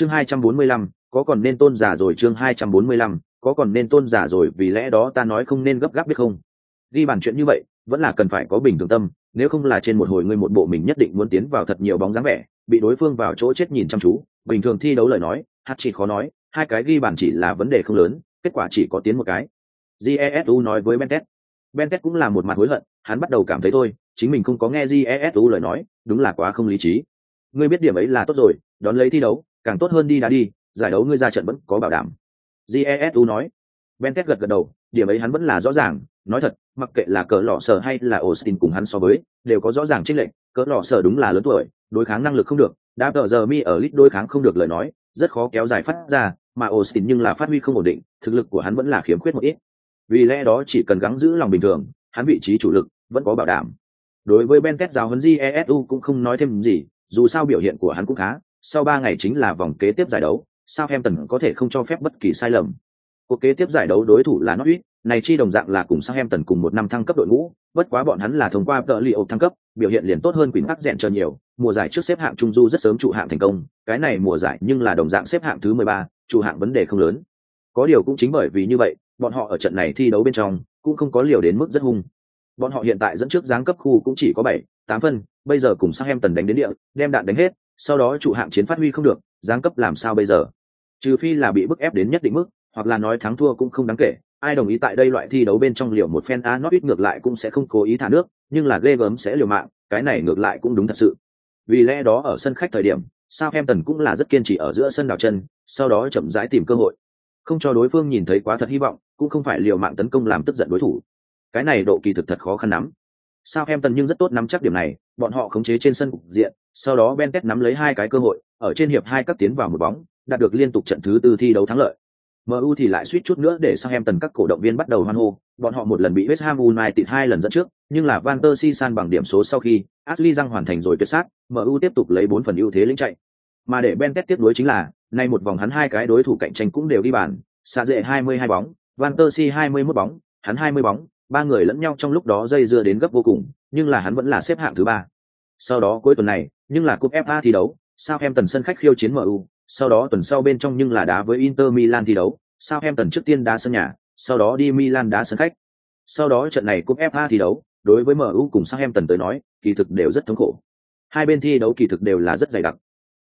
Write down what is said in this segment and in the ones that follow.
chương 245, có còn nên tôn giả rồi chương 245, có còn nên tôn giả rồi vì lẽ đó ta nói không nên gấp gáp biết không? Ghi bàn chuyện như vậy vẫn là cần phải có bình thường tâm nếu không là trên một hồi ngươi một bộ mình nhất định muốn tiến vào thật nhiều bóng dáng vẻ bị đối phương vào chỗ chết nhìn chăm chú bình thường thi đấu lời nói hát chỉ khó nói hai cái ghi bàn chỉ là vấn đề không lớn kết quả chỉ có tiến một cái. Jesu nói với bentet. Bentet cũng là một mặt hối hận hắn bắt đầu cảm thấy thôi chính mình không có nghe jesu lời nói đúng là quá không lý trí. Ngươi biết điểm ấy là tốt rồi đón lấy thi đấu càng tốt hơn đi đã đi, giải đấu ngươi ra trận vẫn có bảo đảm. Jesu nói. Bentet gật gật đầu, điểm ấy hắn vẫn là rõ ràng, nói thật, mặc kệ là cỡ lọ sở hay là austin cùng hắn so với, đều có rõ ràng chênh lệnh cỡ lọ sở đúng là lớn tuổi, đối kháng năng lực không được, đã tờ giờ mi ở lit đối kháng không được lời nói, rất khó kéo dài phát ra, mà austin nhưng là phát huy không ổn định, thực lực của hắn vẫn là khiếm khuyết một ít. Vì lẽ đó chỉ cần gắng giữ lòng bình thường, hắn vị trí chủ lực vẫn có bảo đảm. Đối với ben giáo huấn jesu cũng không nói thêm gì, dù sao biểu hiện của hắn cũng khá sau ba ngày chính là vòng kế tiếp giải đấu sao em tần có thể không cho phép bất kỳ sai lầm. Cuộc kế tiếp giải đấu đối thủ là norwich, này chi đồng dạng là cùng Southampton em tần cùng một năm thăng cấp đội ngũ, bất quá bọn hắn là thông qua tờ li thăng cấp, biểu hiện liền tốt hơn quỷ hắc dẹn chờ nhiều, mùa giải trước xếp hạng trung du rất sớm trụ hạng thành công, cái này mùa giải nhưng là đồng dạng xếp hạng thứ mười ba trụ hạng vấn đề không lớn. Có điều cũng chính bởi vì như vậy, bọn họ ở trận này thi đấu bên trong cũng không có liều đến mức rất hung. Bọn họ hiện tại dẫn trước giáng cấp khu cũng chỉ có bảy, tám phân, bây giờ cùng Southampton em tần đánh đến địa, đem đạn đánh hết sau đó trụ hạng chiến phát huy không được, giáng cấp làm sao bây giờ? Trừ phi là bị bức ép đến nhất định mức, hoặc là nói thắng thua cũng không đáng kể. Ai đồng ý tại đây loại thi đấu bên trong liều một phen a nó ít ngược lại cũng sẽ không cố ý thả nước, nhưng là ghê gớm sẽ liều mạng, cái này ngược lại cũng đúng thật sự. Vì lẽ đó ở sân khách thời điểm sao em tần cũng là rất kiên trì ở giữa sân đào chân, sau đó chậm rãi tìm cơ hội. Không cho đối phương nhìn thấy quá thật hy vọng, cũng không phải liều mạng tấn công làm tức giận đối thủ. Cái này độ kỳ thực thật khó khăn lắm. Sao em tần nhưng rất tốt nắm chắc điểm này bọn họ khống chế trên sân cục diện sau đó Benket nắm lấy hai cái cơ hội ở trên hiệp hai cấp tiến vào một bóng đạt được liên tục trận thứ tư thi đấu thắng lợi MU thì lại suýt chút nữa để sang em tần các cổ động viên bắt đầu hoan hô, bọn họ một lần bị West Ham United hai lần dẫn trước, nhưng là Van der Si san bằng điểm số sau khi Ashley Young hoàn thành rồi tuyệt sát, MU tiếp tục lấy bốn phần ưu thế lĩnh chạy. Mà để Bentet tiếp đối chính là, nay một vòng hắn hai cái đối thủ cạnh tranh cũng đều đi bàn, xa dệ 22 bóng, Van der Si 21 bóng, hắn 20 bóng, ba người lẫn nhau trong lúc đó dây dưa đến gấp vô cùng, nhưng là hắn vẫn là xếp hạng thứ ba. Sau đó cuối tuần này, nhưng là cúp FA thi đấu, Southampton sân khách khiêu chiến MU, sau đó tuần sau bên trong nhưng là đá với Inter Milan thi đấu, Southampton trước tiên đá sân nhà, sau đó đi Milan đá sân khách. Sau đó trận này cúp FA thi đấu, đối với MU cùng Southampton tới nói, kỳ thực đều rất thống khổ. Hai bên thi đấu kỳ thực đều là rất dày đặc.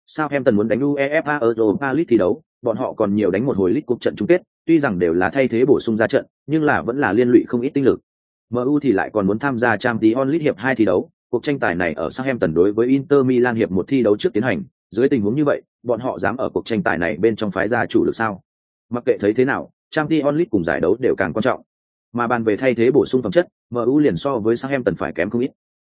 Southampton muốn đánh UEFA Europa League thi đấu, bọn họ còn nhiều đánh một hồi lít cuộc trận chung kết, tuy rằng đều là thay thế bổ sung ra trận, nhưng là vẫn là liên lụy không ít tinh lực. MU thì lại còn muốn tham gia Champions League hiệp hai thi đấu, cuộc tranh tài này ở Southampton đối với Inter Milan hiệp một thi đấu trước tiến hành, dưới tình huống như vậy, bọn họ dám ở cuộc tranh tài này bên trong phái ra chủ lực sao? Mặc kệ thấy thế nào, Champions League cùng giải đấu đều càng quan trọng. Mà bàn về thay thế bổ sung phẩm chất, MU liền so với Southampton phải kém không ít.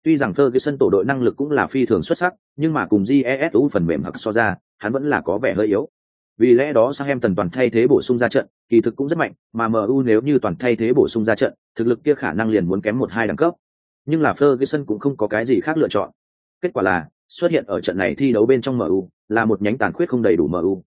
Tuy rằng Ferguson tổ đội năng lực cũng là phi thường xuất sắc, nhưng mà cùng GESU phần mềm hoặc so ra, hắn vẫn là có vẻ hơi yếu. Vì lẽ đó sang em tần toàn thay thế bổ sung ra trận, kỳ thực cũng rất mạnh, mà MU nếu như toàn thay thế bổ sung ra trận, thực lực kia khả năng liền muốn kém một hai đẳng cấp. Nhưng là Ferguson cũng không có cái gì khác lựa chọn. Kết quả là, xuất hiện ở trận này thi đấu bên trong MU, là một nhánh tàn khuyết không đầy đủ MU.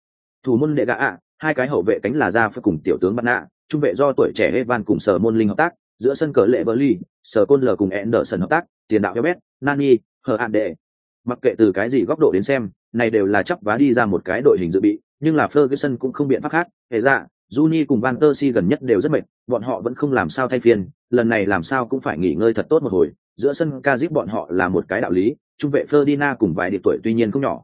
Thủ môn đệ gã ạ, hai cái hậu vệ cánh là ra phải cùng tiểu tướng bắt nạ, trung vệ do tuổi trẻ Evan cùng sở môn linh hợp tác, giữa sân cờ lệ berly sở côn lờ cùng Anderson hợp tác, tiền đạo Ebet, Nani, hờ hạn đệ. Mặc kệ từ cái gì góc độ đến xem, này đều là chấp vá đi ra một cái đội hình dự bị, nhưng là Ferguson cũng không biện pháp khác, hệ ra, Juni cùng Van der Si gần nhất đều rất mệt, bọn họ vẫn không làm sao thay phiên, lần này làm sao cũng phải nghỉ ngơi thật tốt một hồi, giữa sân Kazip bọn họ là một cái đạo lý, trung vệ Ferdinand cùng vài điệp tuổi tuy nhiên không nhỏ.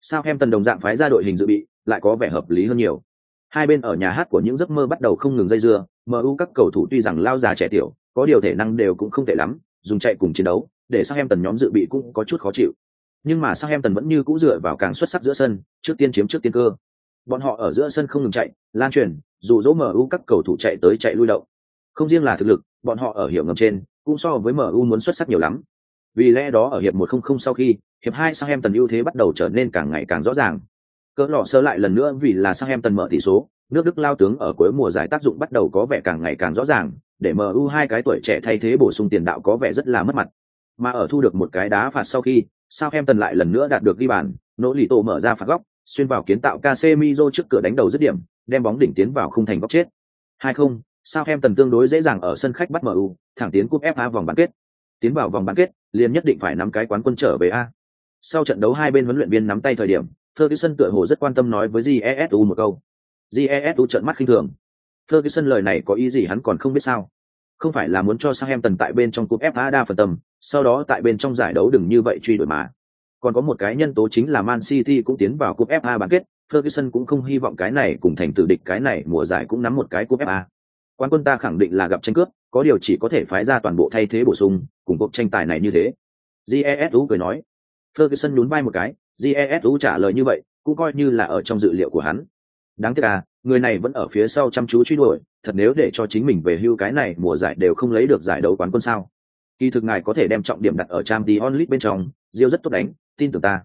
Sao em tần đồng dạng phái ra đội hình dự bị, lại có vẻ hợp lý hơn nhiều. Hai bên ở nhà hát của những giấc mơ bắt đầu không ngừng dây dưa, MU các cầu thủ tuy rằng lao già trẻ tiểu, có điều thể năng đều cũng không tệ lắm, dùng chạy cùng chiến đấu, để sao em tần nhóm dự bị cũng có chút khó chịu. Nhưng mà sao em tần vẫn như cũ dựa vào càng xuất sắc giữa sân, trước tiên chiếm trước tiên cơ. Bọn họ ở giữa sân không ngừng chạy, lan truyền, dù dỗ MU các cầu thủ chạy tới chạy lui động. Không riêng là thực lực, bọn họ ở hiệu ngầm trên, cũng so với MU muốn xuất sắc nhiều lắm. Vì lẽ đó ở hiệp một không không sau khi, hiệp hai sang em tần ưu thế bắt đầu trở nên càng ngày càng rõ ràng. Cỡ lọ sơ lại lần nữa vì là sang em tần mở tỷ số, nước Đức lao tướng ở cuối mùa giải tác dụng bắt đầu có vẻ càng ngày càng rõ ràng, để MU hai cái tuổi trẻ thay thế bổ sung tiền đạo có vẻ rất là mất mặt. Mà ở thu được một cái đá phạt sau khi, sau em tần lại lần nữa đạt được ghi bàn, nỗ lì tổ mở ra phạt góc, xuyên vào kiến tạo Casemiro trước cửa đánh đầu dứt điểm, đem bóng đỉnh tiến vào khung thành góc chết. 2-0, Southampton tương đối dễ dàng ở sân khách bắt MU, thẳng tiến cúp FA vòng bán kết. Tiến vào vòng bán kết, liền nhất định phải nắm cái quán quân trở về a. Sau trận đấu hai bên huấn luyện viên nắm tay thời điểm, Ferguson tựa hồ rất quan tâm nói với Jesu một câu. Jesu trợn mắt khinh thường. Ferguson lời này có ý gì hắn còn không biết sao? Không phải là muốn cho Southampton tại bên trong cúp FA đa phần tầm, sau đó tại bên trong giải đấu đừng như vậy truy đuổi mà. Còn có một cái nhân tố chính là Man City cũng tiến vào cúp FA bán kết, Ferguson cũng không hy vọng cái này cùng thành tử địch cái này mùa giải cũng nắm một cái cúp FA. Quán quân ta khẳng định là gặp tranh cướp, có điều chỉ có thể phái ra toàn bộ thay thế bổ sung, cùng cuộc tranh tài này như thế. Jesu cười nói. Ferguson nhún vai một cái, Jesu trả lời như vậy, cũng coi như là ở trong dự liệu của hắn. Đáng tiếc à, người này vẫn ở phía sau chăm chú truy đuổi, thật nếu để cho chính mình về hưu cái này mùa giải đều không lấy được giải đấu quán quân sao. Kỳ thực ngài có thể đem trọng điểm đặt ở Champions League bên trong, diêu rất tốt đánh, tin tưởng ta.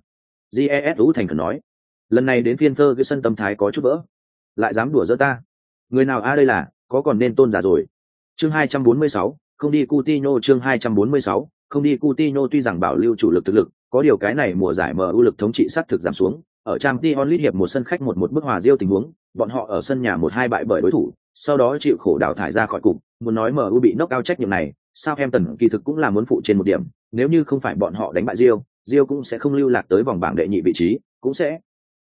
Jesu thành khẩn nói. Lần này đến phiên Ferguson tâm thái có chút vỡ. Lại dám đùa giỡn ta. Người nào a à đây là, có còn nên tôn giả rồi. Chương 246, không đi Coutinho chương 246, không đi Coutinho tuy rằng bảo lưu chủ lực thực lực, có điều cái này mùa giải MU lực thống trị sát thực giảm xuống, ở Champions League hiệp một sân khách một một bức hòa diêu tình huống, bọn họ ở sân nhà một hai bại bởi đối thủ, sau đó chịu khổ đào thải ra khỏi cục, muốn nói MU bị knock out trách nhiệm này, Southampton kỳ thực cũng là muốn phụ trên một điểm, nếu như không phải bọn họ đánh bại Real, Rio cũng sẽ không lưu lạc tới vòng bảng đệ nhị vị trí, cũng sẽ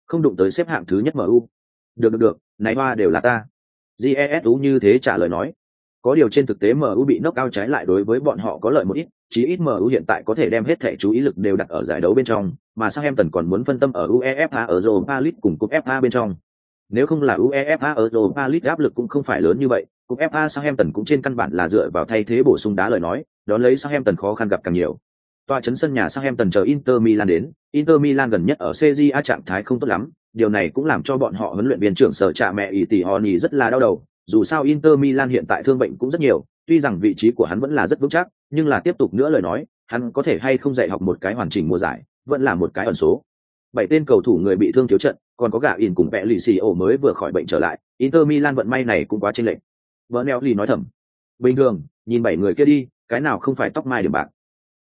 không đụng tới xếp hạng thứ nhất MU. Được được được, này hoa đều là ta. GESU như thế trả lời nói. Có điều trên thực tế MU bị knock out trái lại đối với bọn họ có lợi một ít, chí ít MU hiện tại có thể đem hết thể chú ý lực đều đặt ở giải đấu bên trong, mà Southampton còn muốn phân tâm ở UEFA ở Europa League cùng cúp FA bên trong. Nếu không là UEFA ở Europa League áp lực cũng không phải lớn như vậy, cúp FA Southampton cũng trên căn bản là dựa vào thay thế bổ sung đá lời nói, đón lấy Southampton khó khăn gặp càng nhiều. Tòa chấn sân nhà sang em tần chờ Inter Milan đến, Inter Milan gần nhất ở CJA trạng thái không tốt lắm, điều này cũng làm cho bọn họ huấn luyện viên trưởng sở trạ mẹ ỷ tỷ rất là đau đầu, dù sao Inter Milan hiện tại thương bệnh cũng rất nhiều, tuy rằng vị trí của hắn vẫn là rất vững chắc, nhưng là tiếp tục nữa lời nói, hắn có thể hay không dạy học một cái hoàn chỉnh mùa giải, vẫn là một cái ẩn số. Bảy tên cầu thủ người bị thương thiếu trận, còn có gã in cùng vẽ lì xì ổ mới vừa khỏi bệnh trở lại, Inter Milan vận may này cũng quá chênh lệch. Bernelli nói thầm. Bình thường, nhìn bảy người kia đi, cái nào không phải tóc mai điểm bạc.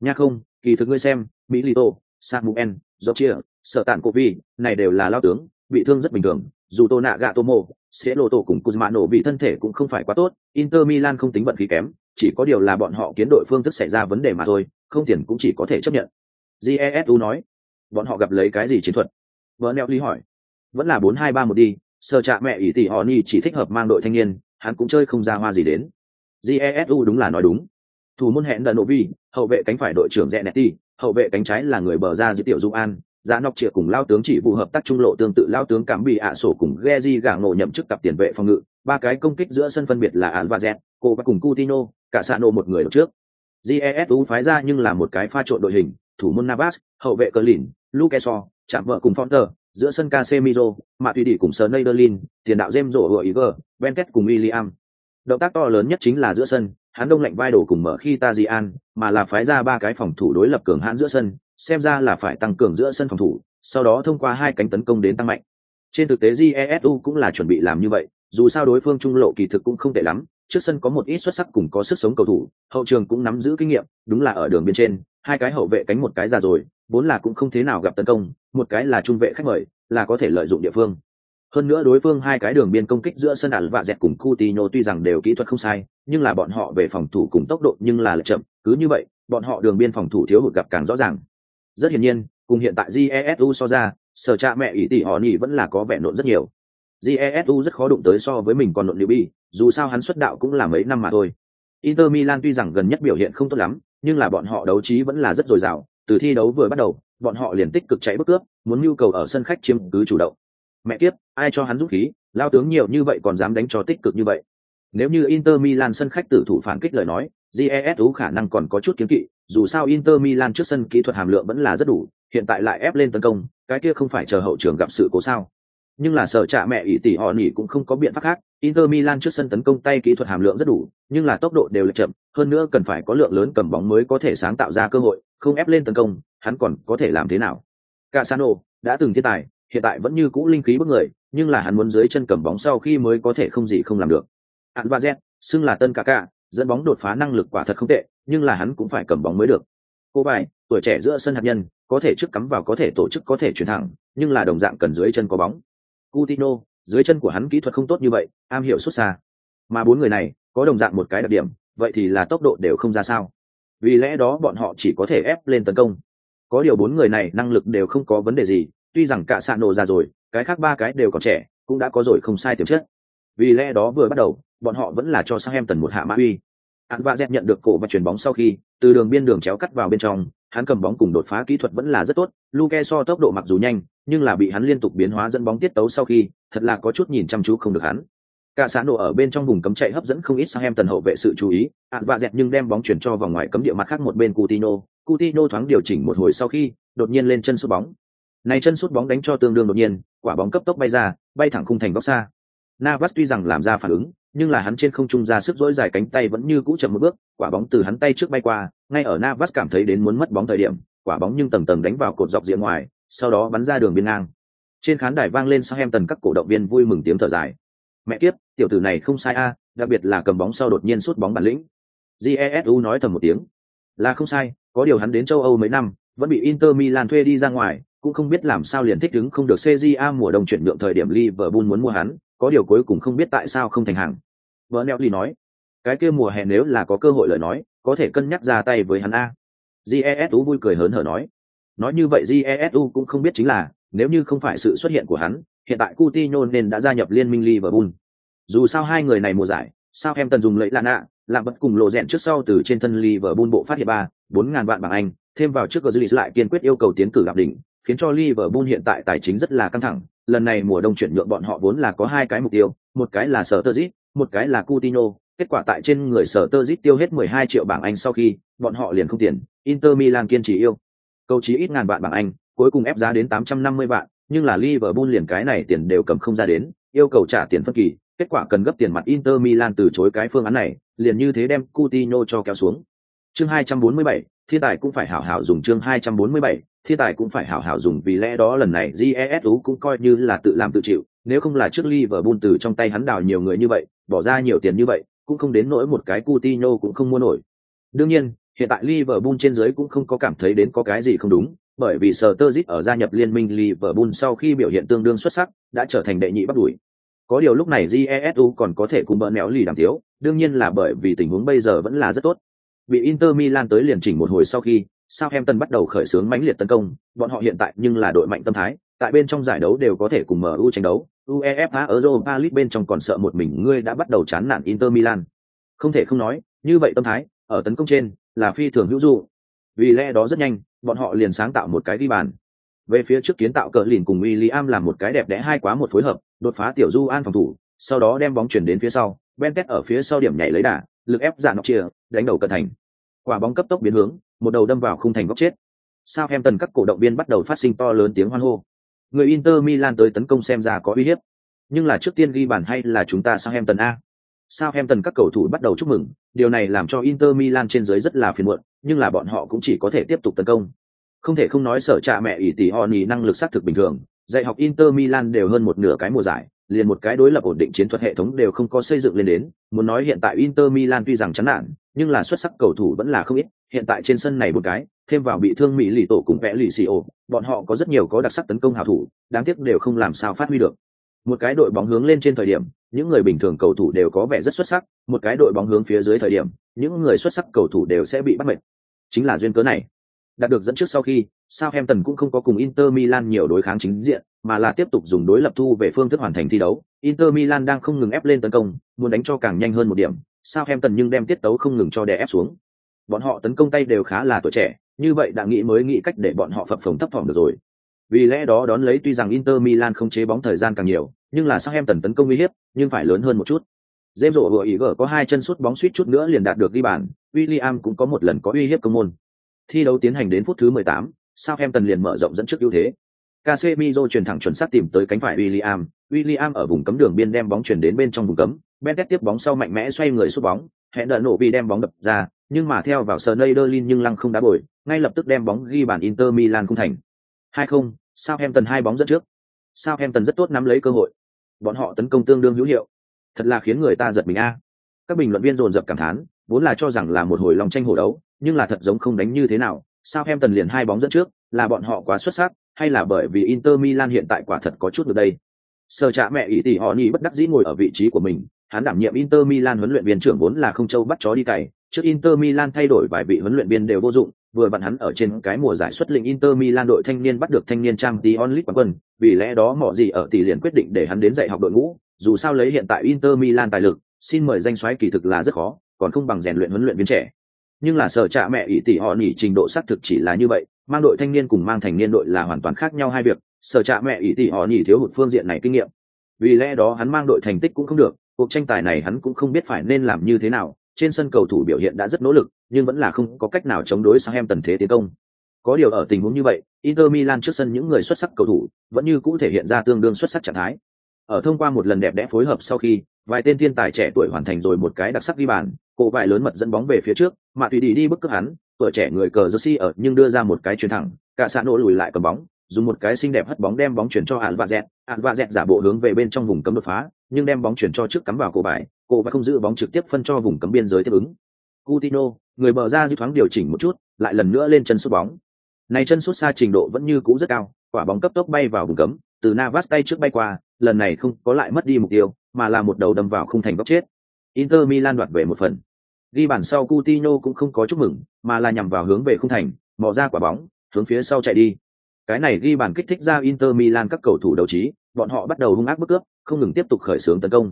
Nha không, kỳ thực ngươi xem, Milito, Samuel, Jochia, Sở Tạn vi này đều là lao tướng, bị thương rất bình thường, dù Tô Nạ Gạ Tô Mô, sẽ lộ tổ cùng Kuzmano vì thân thể cũng không phải quá tốt, Inter Milan không tính vận khí kém, chỉ có điều là bọn họ kiến đội phương thức xảy ra vấn đề mà thôi, không tiền cũng chỉ có thể chấp nhận. Jesu nói, bọn họ gặp lấy cái gì chiến thuật? Bernelli hỏi. Vẫn là bốn hai ba một đi, sơ trạ mẹ ý tỷ ni chỉ thích hợp mang đội thanh niên, hắn cũng chơi không ra hoa gì đến. Jesu đúng là nói đúng. Thủ môn hẹn đần Vi, hậu vệ cánh phải đội trưởng Zenetti, hậu vệ cánh trái là người bờ ra giữa tiểu dung An, giá nọc triệt cùng lao tướng chỉ vụ hợp tác trung lộ tương tự lao tướng cảm bị ạ sổ cùng Geji gảng ngộ nhậm chức cặp tiền vệ phòng ngự, ba cái công kích giữa sân phân biệt là án và Z, cô và cùng Coutinho, cả Sano một người trước. Jesu phái ra nhưng là một cái pha trộn đội hình, thủ môn Navas, hậu vệ cờ lìn, Lukeso, chạm vợ cùng Fonter, giữa sân Casemiro, Mạ Tùy Đi cùng Sneijderlin, tiền đạo James rổ vừa Iger, Benket cùng William. Động tác to lớn nhất chính là giữa sân, hắn đông lạnh vai đổ cùng mở khi ta di an, mà là phái ra ba cái phòng thủ đối lập cường hãn giữa sân, xem ra là phải tăng cường giữa sân phòng thủ, sau đó thông qua hai cánh tấn công đến tăng mạnh. Trên thực tế Jesu cũng là chuẩn bị làm như vậy, dù sao đối phương trung lộ kỳ thực cũng không tệ lắm, trước sân có một ít xuất sắc cùng có sức sống cầu thủ, hậu trường cũng nắm giữ kinh nghiệm, đúng là ở đường biên trên, hai cái hậu vệ cánh một cái già rồi, vốn là cũng không thế nào gặp tấn công, một cái là trung vệ khách mời, là có thể lợi dụng địa phương. Hơn nữa đối phương hai cái đường biên công kích giữa sân ẩn và dẹt cùng Coutinho tuy rằng đều kỹ thuật không sai, nhưng là bọn họ về phòng thủ cùng tốc độ nhưng là lệch chậm, cứ như vậy, bọn họ đường biên phòng thủ thiếu hụt gặp càng rõ ràng. Rất hiển nhiên, cùng hiện tại Jesu so ra, sở cha mẹ ý tỷ họ nhỉ vẫn là có vẻ nộn rất nhiều. Jesu rất khó đụng tới so với mình còn nộn liệu bi, dù sao hắn xuất đạo cũng là mấy năm mà thôi. Inter Milan tuy rằng gần nhất biểu hiện không tốt lắm, nhưng là bọn họ đấu trí vẫn là rất dồi dào, từ thi đấu vừa bắt đầu, bọn họ liền tích cực chạy bước cướp, muốn nhu cầu ở sân khách chiếm cứ chủ động. Mẹ kiếp, ai cho hắn dũng khí, lao tướng nhiều như vậy còn dám đánh cho tích cực như vậy. Nếu như Inter Milan sân khách tử thủ phản kích lời nói, GESU khả năng còn có chút kiến kỵ, dù sao Inter Milan trước sân kỹ thuật hàm lượng vẫn là rất đủ, hiện tại lại ép lên tấn công, cái kia không phải chờ hậu trường gặp sự cố sao? Nhưng là sở trả mẹ ỷ tỷ họ nỉ cũng không có biện pháp khác, Inter Milan trước sân tấn công tay kỹ thuật hàm lượng rất đủ, nhưng là tốc độ đều là chậm, hơn nữa cần phải có lượng lớn cầm bóng mới có thể sáng tạo ra cơ hội, không ép lên tấn công, hắn còn có thể làm thế nào? Casano đã từng thiên tài, hiện tại vẫn như cũ linh khí bức người, nhưng là hắn muốn dưới chân cầm bóng sau khi mới có thể không gì không làm được. Advazet, xưng là tân ca ca, dẫn bóng đột phá năng lực quả thật không tệ, nhưng là hắn cũng phải cầm bóng mới được. Cô bài, tuổi trẻ giữa sân hạt nhân, có thể trước cắm vào có thể tổ chức có thể chuyển thẳng, nhưng là đồng dạng cần dưới chân có bóng. Coutinho, dưới chân của hắn kỹ thuật không tốt như vậy, am hiểu xuất xa. Mà bốn người này, có đồng dạng một cái đặc điểm, vậy thì là tốc độ đều không ra sao. Vì lẽ đó bọn họ chỉ có thể ép lên tấn công. Có điều bốn người này năng lực đều không có vấn đề gì, tuy rằng cả xạ nổ già rồi, cái khác ba cái đều còn trẻ, cũng đã có rồi không sai tiềm chất. Vì lẽ đó vừa bắt đầu, bọn họ vẫn là cho sang em tần một hạ mã uy. Hắn va dẹt nhận được cổ và chuyền bóng sau khi, từ đường biên đường chéo cắt vào bên trong, hắn cầm bóng cùng đột phá kỹ thuật vẫn là rất tốt, luke so tốc độ mặc dù nhanh, nhưng là bị hắn liên tục biến hóa dẫn bóng tiết tấu sau khi, thật là có chút nhìn chăm chú không được hắn. Cả xã nổ ở bên trong vùng cấm chạy hấp dẫn không ít sang em tần hậu vệ sự chú ý ạn vạ dẹt nhưng đem bóng chuyển cho vào ngoài cấm địa mặt khác một bên Cutino. Cutino thoáng điều chỉnh một hồi sau khi, đột nhiên lên chân sút bóng này chân sút bóng đánh cho tương đương đột nhiên, quả bóng cấp tốc bay ra, bay thẳng khung thành góc xa. Navas tuy rằng làm ra phản ứng, nhưng là hắn trên không trung ra sức dỗi dài cánh tay vẫn như cũ chậm một bước, quả bóng từ hắn tay trước bay qua, ngay ở Navas cảm thấy đến muốn mất bóng thời điểm, quả bóng nhưng tầng tầng đánh vào cột dọc diện ngoài, sau đó bắn ra đường biên ngang. Trên khán đài vang lên sang em tần các cổ động viên vui mừng tiếng thở dài. Mẹ kiếp, tiểu tử này không sai a, đặc biệt là cầm bóng sau đột nhiên sút bóng bản lĩnh. Jesu nói thầm một tiếng. Là không sai, có điều hắn đến châu âu mấy năm, vẫn bị inter milan thuê đi ra ngoài cũng không biết làm sao liền thích ứng không được cja mùa đông chuyển nhượng thời điểm liverpool muốn mua hắn có điều cuối cùng không biết tại sao không thành hàng vợ neo nói cái kia mùa hè nếu là có cơ hội lời nói có thể cân nhắc ra tay với hắn a jesu vui cười hớn hở nói nói như vậy jesu cũng không biết chính là nếu như không phải sự xuất hiện của hắn hiện tại Coutinho nên đã gia nhập liên minh Liverpool. Dù sao hai người này mùa giải, sao em tần dùng lợi lạn ạ, làm bất cùng lộ rèn trước sau từ trên thân Liverpool bộ phát hiện ba, bốn ngàn vạn bảng Anh, thêm vào trước Götze lại kiên quyết yêu cầu tiến cử gặp đỉnh, khiến cho Liverpool hiện tại tài chính rất là căng thẳng. Lần này mùa đông chuyển nhượng bọn họ vốn là có hai cái mục tiêu, một cái là Sturridge, một cái là Coutinho. Kết quả tại trên người Sturridge tiêu hết 12 triệu bảng Anh sau khi, bọn họ liền không tiền, Inter Milan kiên trì yêu. Cầu chí ít ngàn vạn bảng Anh, cuối cùng ép giá đến 850 vạn, nhưng là Liverpool liền cái này tiền đều cầm không ra đến, yêu cầu trả tiền phân kỳ, kết quả cần gấp tiền mặt Inter Milan từ chối cái phương án này, liền như thế đem Coutinho cho kéo xuống. Chương 247, thiên tài cũng phải hảo hảo dùng chương 247, thiên tài cũng phải hảo hảo dùng vì lẽ đó lần này GESU cũng coi như là tự làm tự chịu, nếu không là trước Liverpool từ trong tay hắn đào nhiều người như vậy, bỏ ra nhiều tiền như vậy, cũng không đến nỗi một cái Coutinho cũng không mua nổi. Đương nhiên, hiện tại Liverpool trên dưới cũng không có cảm thấy đến có cái gì không đúng, bởi vì sở tơ ở gia nhập liên minh Liverpool sau khi biểu hiện tương đương xuất sắc, đã trở thành đệ nhị bắt đuổi. Có điều lúc này Jesu còn có thể cùng bỡ nẻo lì đàm thiếu, đương nhiên là bởi vì tình huống bây giờ vẫn là rất tốt. Bị Inter Milan tới liền chỉnh một hồi sau khi, Southampton bắt đầu khởi xướng mãnh liệt tấn công, bọn họ hiện tại nhưng là đội mạnh tâm thái, tại bên trong giải đấu đều có thể cùng MU tranh đấu. UEFA Europa League bên trong còn sợ một mình ngươi đã bắt đầu chán nản Inter Milan. Không thể không nói, như vậy tâm thái, ở tấn công trên là phi thường hữu dụng. Vì lẽ đó rất nhanh, bọn họ liền sáng tạo một cái đi bàn. Về phía trước kiến tạo cờ lìn cùng William làm một cái đẹp đẽ hai quá một phối hợp, đột phá tiểu du an phòng thủ, sau đó đem bóng chuyển đến phía sau, Bentet ở phía sau điểm nhảy lấy đà, lực ép dạ giả nóc chia, đánh đầu cận thành. Quả bóng cấp tốc biến hướng, một đầu đâm vào khung thành góc chết. Sao em tần các cổ động viên bắt đầu phát sinh to lớn tiếng hoan hô. Người Inter Milan tới tấn công xem ra có uy hiếp, nhưng là trước tiên ghi bàn hay là chúng ta sang em tần a? Sao em tần các cầu thủ bắt đầu chúc mừng, điều này làm cho Inter Milan trên dưới rất là phiền muộn, nhưng là bọn họ cũng chỉ có thể tiếp tục tấn công. Không thể không nói sở trạ mẹ ỷ tỷ Oni năng lực xác thực bình thường, dạy học Inter Milan đều hơn một nửa cái mùa giải, liền một cái đối lập ổn định chiến thuật hệ thống đều không có xây dựng lên đến, muốn nói hiện tại Inter Milan tuy rằng chán nản, nhưng là xuất sắc cầu thủ vẫn là không ít, hiện tại trên sân này một cái, thêm vào bị thương Mỹ lì tổ cùng vẽ lì xì ổ, bọn họ có rất nhiều có đặc sắc tấn công hảo thủ, đáng tiếc đều không làm sao phát huy được. Một cái đội bóng hướng lên trên thời điểm, những người bình thường cầu thủ đều có vẻ rất xuất sắc, một cái đội bóng hướng phía dưới thời điểm, những người xuất sắc cầu thủ đều sẽ bị bắt mệt. Chính là duyên cớ này. Đạt được dẫn trước sau khi, Southampton cũng không có cùng Inter Milan nhiều đối kháng chính diện, mà là tiếp tục dùng đối lập thu về phương thức hoàn thành thi đấu. Inter Milan đang không ngừng ép lên tấn công, muốn đánh cho càng nhanh hơn một điểm. Southampton nhưng đem tiết tấu không ngừng cho đè ép xuống. Bọn họ tấn công tay đều khá là tuổi trẻ, như vậy đã nghĩ mới nghĩ cách để bọn họ phập phồng thấp thỏm được rồi. Vì lẽ đó đón lấy tuy rằng Inter Milan không chế bóng thời gian càng nhiều, nhưng là sang em tần tấn công uy hiếp, nhưng phải lớn hơn một chút. James rổ vừa ý gở có hai chân sút bóng suýt chút nữa liền đạt được ghi bàn, William cũng có một lần có uy hiếp công môn. Thi đấu tiến hành đến phút thứ 18, Southampton liền mở rộng dẫn trước ưu thế. Casemiro chuyển thẳng chuẩn xác tìm tới cánh phải William, William ở vùng cấm đường biên đem bóng chuyển đến bên trong vùng cấm, Bentet tiếp bóng sau mạnh mẽ xoay người sút bóng, hẹn đợi nổ vì đem bóng đập ra, nhưng mà theo vào Sneijderlin nhưng lăng không đá bồi, ngay lập tức đem bóng ghi bàn Inter Milan không thành. 2-0, Southampton hai bóng dẫn trước. Southampton rất tốt nắm lấy cơ hội. Bọn họ tấn công tương đương hữu hiệu. Thật là khiến người ta giật mình a. Các bình luận viên dồn dập cảm thán, vốn là cho rằng là một hồi lòng tranh hổ đấu, nhưng là thật giống không đánh như thế nào, sao em tần liền hai bóng dẫn trước, là bọn họ quá xuất sắc, hay là bởi vì Inter Milan hiện tại quả thật có chút được đây. Sở trạ mẹ ý tỷ họ nhỉ bất đắc dĩ ngồi ở vị trí của mình, hắn đảm nhiệm Inter Milan huấn luyện viên trưởng vốn là không châu bắt chó đi cày, trước Inter Milan thay đổi vài vị huấn luyện viên đều vô dụng, vừa bạn hắn ở trên cái mùa giải xuất lĩnh Inter Milan đội thanh niên bắt được thanh niên trang tí onlit quán quân, vì lẽ đó mọ gì ở tỷ liền quyết định để hắn đến dạy học đội ngũ, dù sao lấy hiện tại Inter Milan tài lực, xin mời danh soái kỳ thực là rất khó, còn không bằng rèn luyện huấn luyện viên trẻ. Nhưng là sở trạ mẹ ý tỷ họ nhỉ trình độ xác thực chỉ là như vậy, mang đội thanh niên cùng mang thành niên đội là hoàn toàn khác nhau hai việc, sở trạ mẹ ý tỷ họ nhỉ thiếu hụt phương diện này kinh nghiệm. Vì lẽ đó hắn mang đội thành tích cũng không được, cuộc tranh tài này hắn cũng không biết phải nên làm như thế nào, trên sân cầu thủ biểu hiện đã rất nỗ lực, nhưng vẫn là không có cách nào chống đối sang em tần thế tiến công. Có điều ở tình huống như vậy, Inter Milan trước sân những người xuất sắc cầu thủ vẫn như cũ thể hiện ra tương đương xuất sắc trạng thái. Ở thông qua một lần đẹp đẽ phối hợp sau khi, vài tên thiên tài trẻ tuổi hoàn thành rồi một cái đặc sắc ghi bàn, cổ vải lớn mật dẫn bóng về phía trước, mà tùy đi đi bức cướp hắn, tuổi trẻ người cờ Jersey ở nhưng đưa ra một cái chuyền thẳng, cả xã nỗ lùi lại cầm bóng, dùng một cái xinh đẹp hất bóng đem bóng chuyển cho Hàn và Dẹt, ạn vạ dẹt giả bộ hướng về bên trong vùng cấm đột phá, nhưng đem bóng chuyển cho trước cắm vào cổ bài. cổ và không giữ bóng trực tiếp phân cho vùng cấm biên giới tiếp ứng. Coutinho, người bờ ra di thoáng điều chỉnh một chút, lại lần nữa lên chân sút bóng. Này chân sút xa trình độ vẫn như cũ rất cao, quả bóng cấp tốc bay vào vùng cấm, từ Navas tay trước bay qua, lần này không có lại mất đi mục tiêu, mà là một đầu đâm vào khung thành góc chết. Inter Milan đoạt về một phần. Ghi bản sau Coutinho cũng không có chúc mừng, mà là nhằm vào hướng về khung thành, mò ra quả bóng, hướng phía sau chạy đi. Cái này ghi bàn kích thích ra Inter Milan các cầu thủ đầu trí, bọn họ bắt đầu hung ác bức cướp, không ngừng tiếp tục khởi xướng tấn công.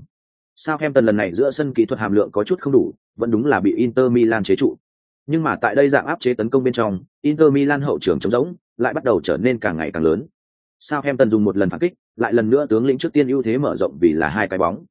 Sao Southampton lần này giữa sân kỹ thuật hàm lượng có chút không đủ, vẫn đúng là bị Inter Milan chế trụ. Nhưng mà tại đây dạng áp chế tấn công bên trong, Inter Milan hậu trường trống rỗng, lại bắt đầu trở nên càng ngày càng lớn. Sao Southampton dùng một lần phản kích, lại lần nữa tướng lĩnh trước tiên ưu thế mở rộng vì là hai cái bóng.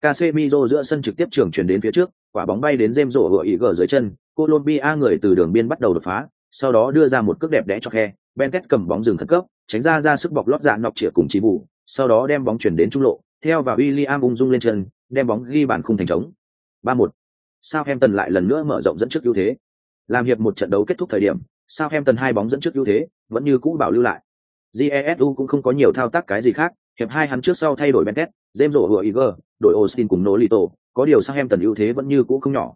Casemiro giữa sân trực tiếp trường chuyển đến phía trước, quả bóng bay đến James rổ hựa ý gờ dưới chân, Colombia người từ đường biên bắt đầu đột phá, sau đó đưa ra một cước đẹp đẽ cho khe, Benet cầm bóng dừng khẩn cấp, tránh ra ra sức bọc lót dạ nọc chĩa cùng chỉ bù, sau đó đem bóng chuyển đến trung lộ, theo vào William ung dung lên chân, đem bóng ghi bàn khung thành trống. 3-1. Southampton lại lần nữa mở rộng dẫn trước ưu thế. Làm hiệp một trận đấu kết thúc thời điểm, Southampton hai bóng dẫn trước ưu thế, vẫn như cũ bảo lưu lại. Jesu cũng không có nhiều thao tác cái gì khác, hiệp hai hắn trước sau thay đổi Benet, James rổ hựa Iger, đổi Austin cùng Nolito, có điều Southampton ưu thế vẫn như cũ không nhỏ.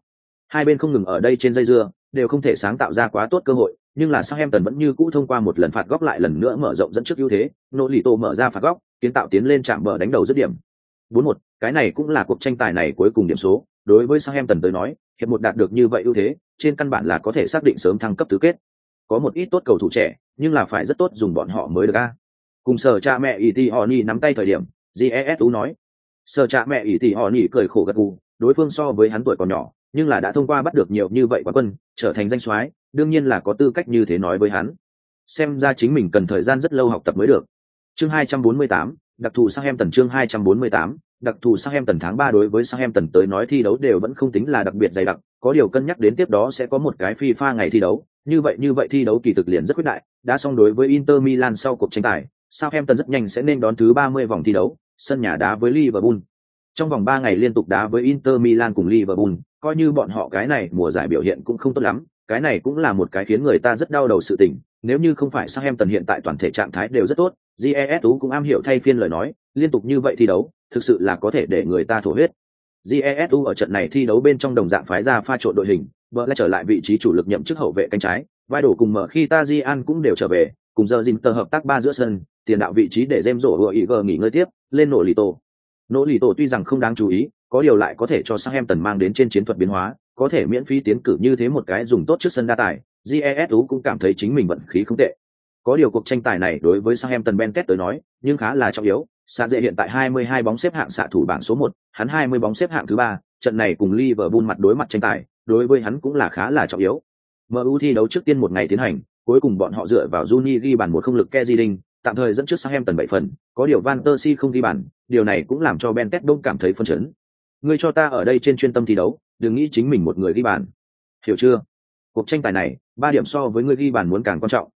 Hai bên không ngừng ở đây trên dây dưa, đều không thể sáng tạo ra quá tốt cơ hội, nhưng là Southampton vẫn như cũ thông qua một lần phạt góc lại lần nữa mở rộng dẫn trước ưu thế, Nolito mở ra phạt góc, kiến tạo tiến lên chạm bờ đánh đầu dứt điểm. 4-1, cái này cũng là cuộc tranh tài này cuối cùng điểm số, đối với Southampton tới nói, hiệp một đạt được như vậy ưu thế, trên căn bản là có thể xác định sớm thăng cấp tứ kết. Có một ít tốt cầu thủ trẻ, nhưng là phải rất tốt dùng bọn họ mới được a. Cùng sở cha mẹ Itioni họ nắm tay thời điểm, Jesu nói. Sở cha mẹ Itioni họ cười khổ gật gù, đối phương so với hắn tuổi còn nhỏ, nhưng là đã thông qua bắt được nhiều như vậy quán quân, trở thành danh soái, đương nhiên là có tư cách như thế nói với hắn. Xem ra chính mình cần thời gian rất lâu học tập mới được. Chương 248, đặc thù sang em tần chương 248, đặc thù sang em tần tháng 3 đối với sang em tần tới nói thi đấu đều vẫn không tính là đặc biệt dày đặc, có điều cân nhắc đến tiếp đó sẽ có một cái phi pha ngày thi đấu, như vậy như vậy thi đấu kỳ thực liền rất quyết đại, đã xong đối với Inter Milan sau cuộc tranh tài, sang em tần rất nhanh sẽ nên đón thứ 30 vòng thi đấu, sân nhà đá với Liverpool. Trong vòng 3 ngày liên tục đá với Inter Milan cùng Liverpool, coi như bọn họ cái này mùa giải biểu hiện cũng không tốt lắm, cái này cũng là một cái khiến người ta rất đau đầu sự tình, nếu như không phải sao em tần hiện tại toàn thể trạng thái đều rất tốt, GESU cũng am hiểu thay phiên lời nói, liên tục như vậy thi đấu, thực sự là có thể để người ta thổ huyết. GESU ở trận này thi đấu bên trong đồng dạng phái ra pha trộn đội hình, vợ lại trở lại vị trí chủ lực nhậm chức hậu vệ cánh trái, vai đổ cùng mở khi Tajian cũng đều trở về, cùng giờ dình tờ hợp tác ba giữa sân, tiền đạo vị trí để James rổ vừa ý nghỉ ngơi tiếp, lên nổ lì tổ. Nỗ lì tổ tuy rằng không đáng chú ý, có điều lại có thể cho Southampton mang đến trên chiến thuật biến hóa, có thể miễn phí tiến cử như thế một cái dùng tốt trước sân đa tài, GESU cũng cảm thấy chính mình vận khí không tệ. Có điều cuộc tranh tài này đối với Southampton Benket tới nói, nhưng khá là trọng yếu. Sa dễ hiện tại 22 bóng xếp hạng xạ thủ bảng số 1, hắn 20 bóng xếp hạng thứ ba, trận này cùng Liverpool mặt đối mặt tranh tài, đối với hắn cũng là khá là trọng yếu. MU thi đấu trước tiên một ngày tiến hành, cuối cùng bọn họ dựa vào Juni ghi bàn một không lực Keziding, tạm thời dẫn trước Southampton 7 phần, có điều Van Persie không ghi bàn, điều này cũng làm cho Benket đông cảm thấy phân chấn. Ngươi cho ta ở đây trên chuyên tâm thi đấu, đừng nghĩ chính mình một người ghi bàn. Hiểu chưa? Cuộc tranh tài này, ba điểm so với ngươi ghi bàn muốn càng quan trọng.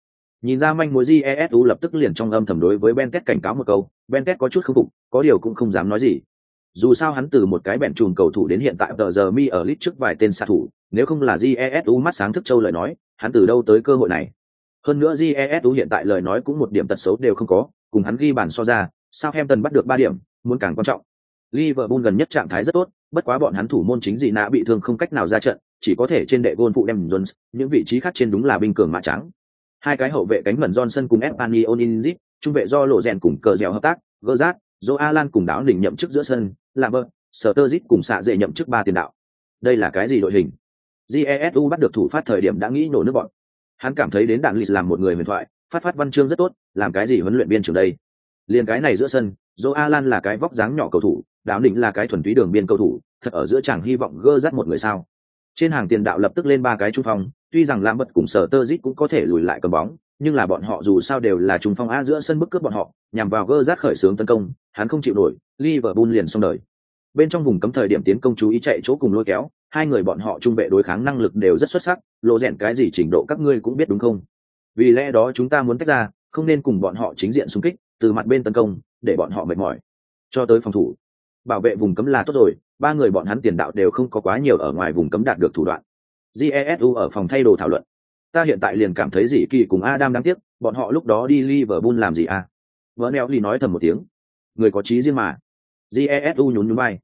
Nhìn ra manh mối Jesu lập tức liền trong âm thầm đối với Benket cảnh cáo một câu, Benket có chút khâm phục, có điều cũng không dám nói gì. Dù sao hắn từ một cái bẹn chùm cầu thủ đến hiện tại tờ giờ mi ở lít trước vài tên xạ thủ, nếu không là Jesu mắt sáng thức châu lời nói, hắn từ đâu tới cơ hội này. Hơn nữa Jesu hiện tại lời nói cũng một điểm tật xấu đều không có, cùng hắn ghi bàn so ra, sao em tần bắt được ba điểm, muốn càng quan trọng. Liverpool gần nhất trạng thái rất tốt, bất quá bọn hắn thủ môn chính gì nã bị thương không cách nào ra trận, chỉ có thể trên đệ gôn phụ đem Jones, những vị trí khác trên đúng là binh cường mã trắng. Hai cái hậu vệ cánh mẩn Johnson cùng Espanyol Inzip, trung vệ do lộ rèn cùng cờ dẻo hợp tác, Gerrard, Joe Alan cùng đáo đỉnh nhậm chức giữa sân, Lambert, Sturridge cùng xạ dễ nhậm chức ba tiền đạo. Đây là cái gì đội hình? jesu bắt được thủ phát thời điểm đã nghĩ nổ nước bọn hắn cảm thấy đến đạn lịch làm một người huyền thoại phát phát văn chương rất tốt làm cái gì huấn luyện viên trường đây Liên cái này giữa sân Joe alan là cái vóc dáng nhỏ cầu thủ đáo định là cái thuần túy đường biên cầu thủ, thật ở giữa chẳng hy vọng gơ dắt một người sao. Trên hàng tiền đạo lập tức lên ba cái trung phong, tuy rằng lam bật cùng sở tơ dít cũng có thể lùi lại cầm bóng, nhưng là bọn họ dù sao đều là trung phong a giữa sân bức cướp bọn họ, nhằm vào gơ rát khởi xướng tấn công, hắn không chịu nổi, liverpool liền xong đời. Bên trong vùng cấm thời điểm tiến công chú ý chạy chỗ cùng lôi kéo, hai người bọn họ trung vệ đối kháng năng lực đều rất xuất sắc, lộ rèn cái gì trình độ các ngươi cũng biết đúng không? Vì lẽ đó chúng ta muốn tách ra, không nên cùng bọn họ chính diện xung kích, từ mặt bên tấn công, để bọn họ mệt mỏi. Cho tới phòng thủ bảo vệ vùng cấm là tốt rồi, ba người bọn hắn tiền đạo đều không có quá nhiều ở ngoài vùng cấm đạt được thủ đoạn. Jesu ở phòng thay đồ thảo luận. Ta hiện tại liền cảm thấy dị kỳ cùng adam đáng tiếc, bọn họ lúc đó đi liverpool làm gì à? Vợ neo ly nói thầm một tiếng. Người có trí riêng mà. Jesu nhún nhún bay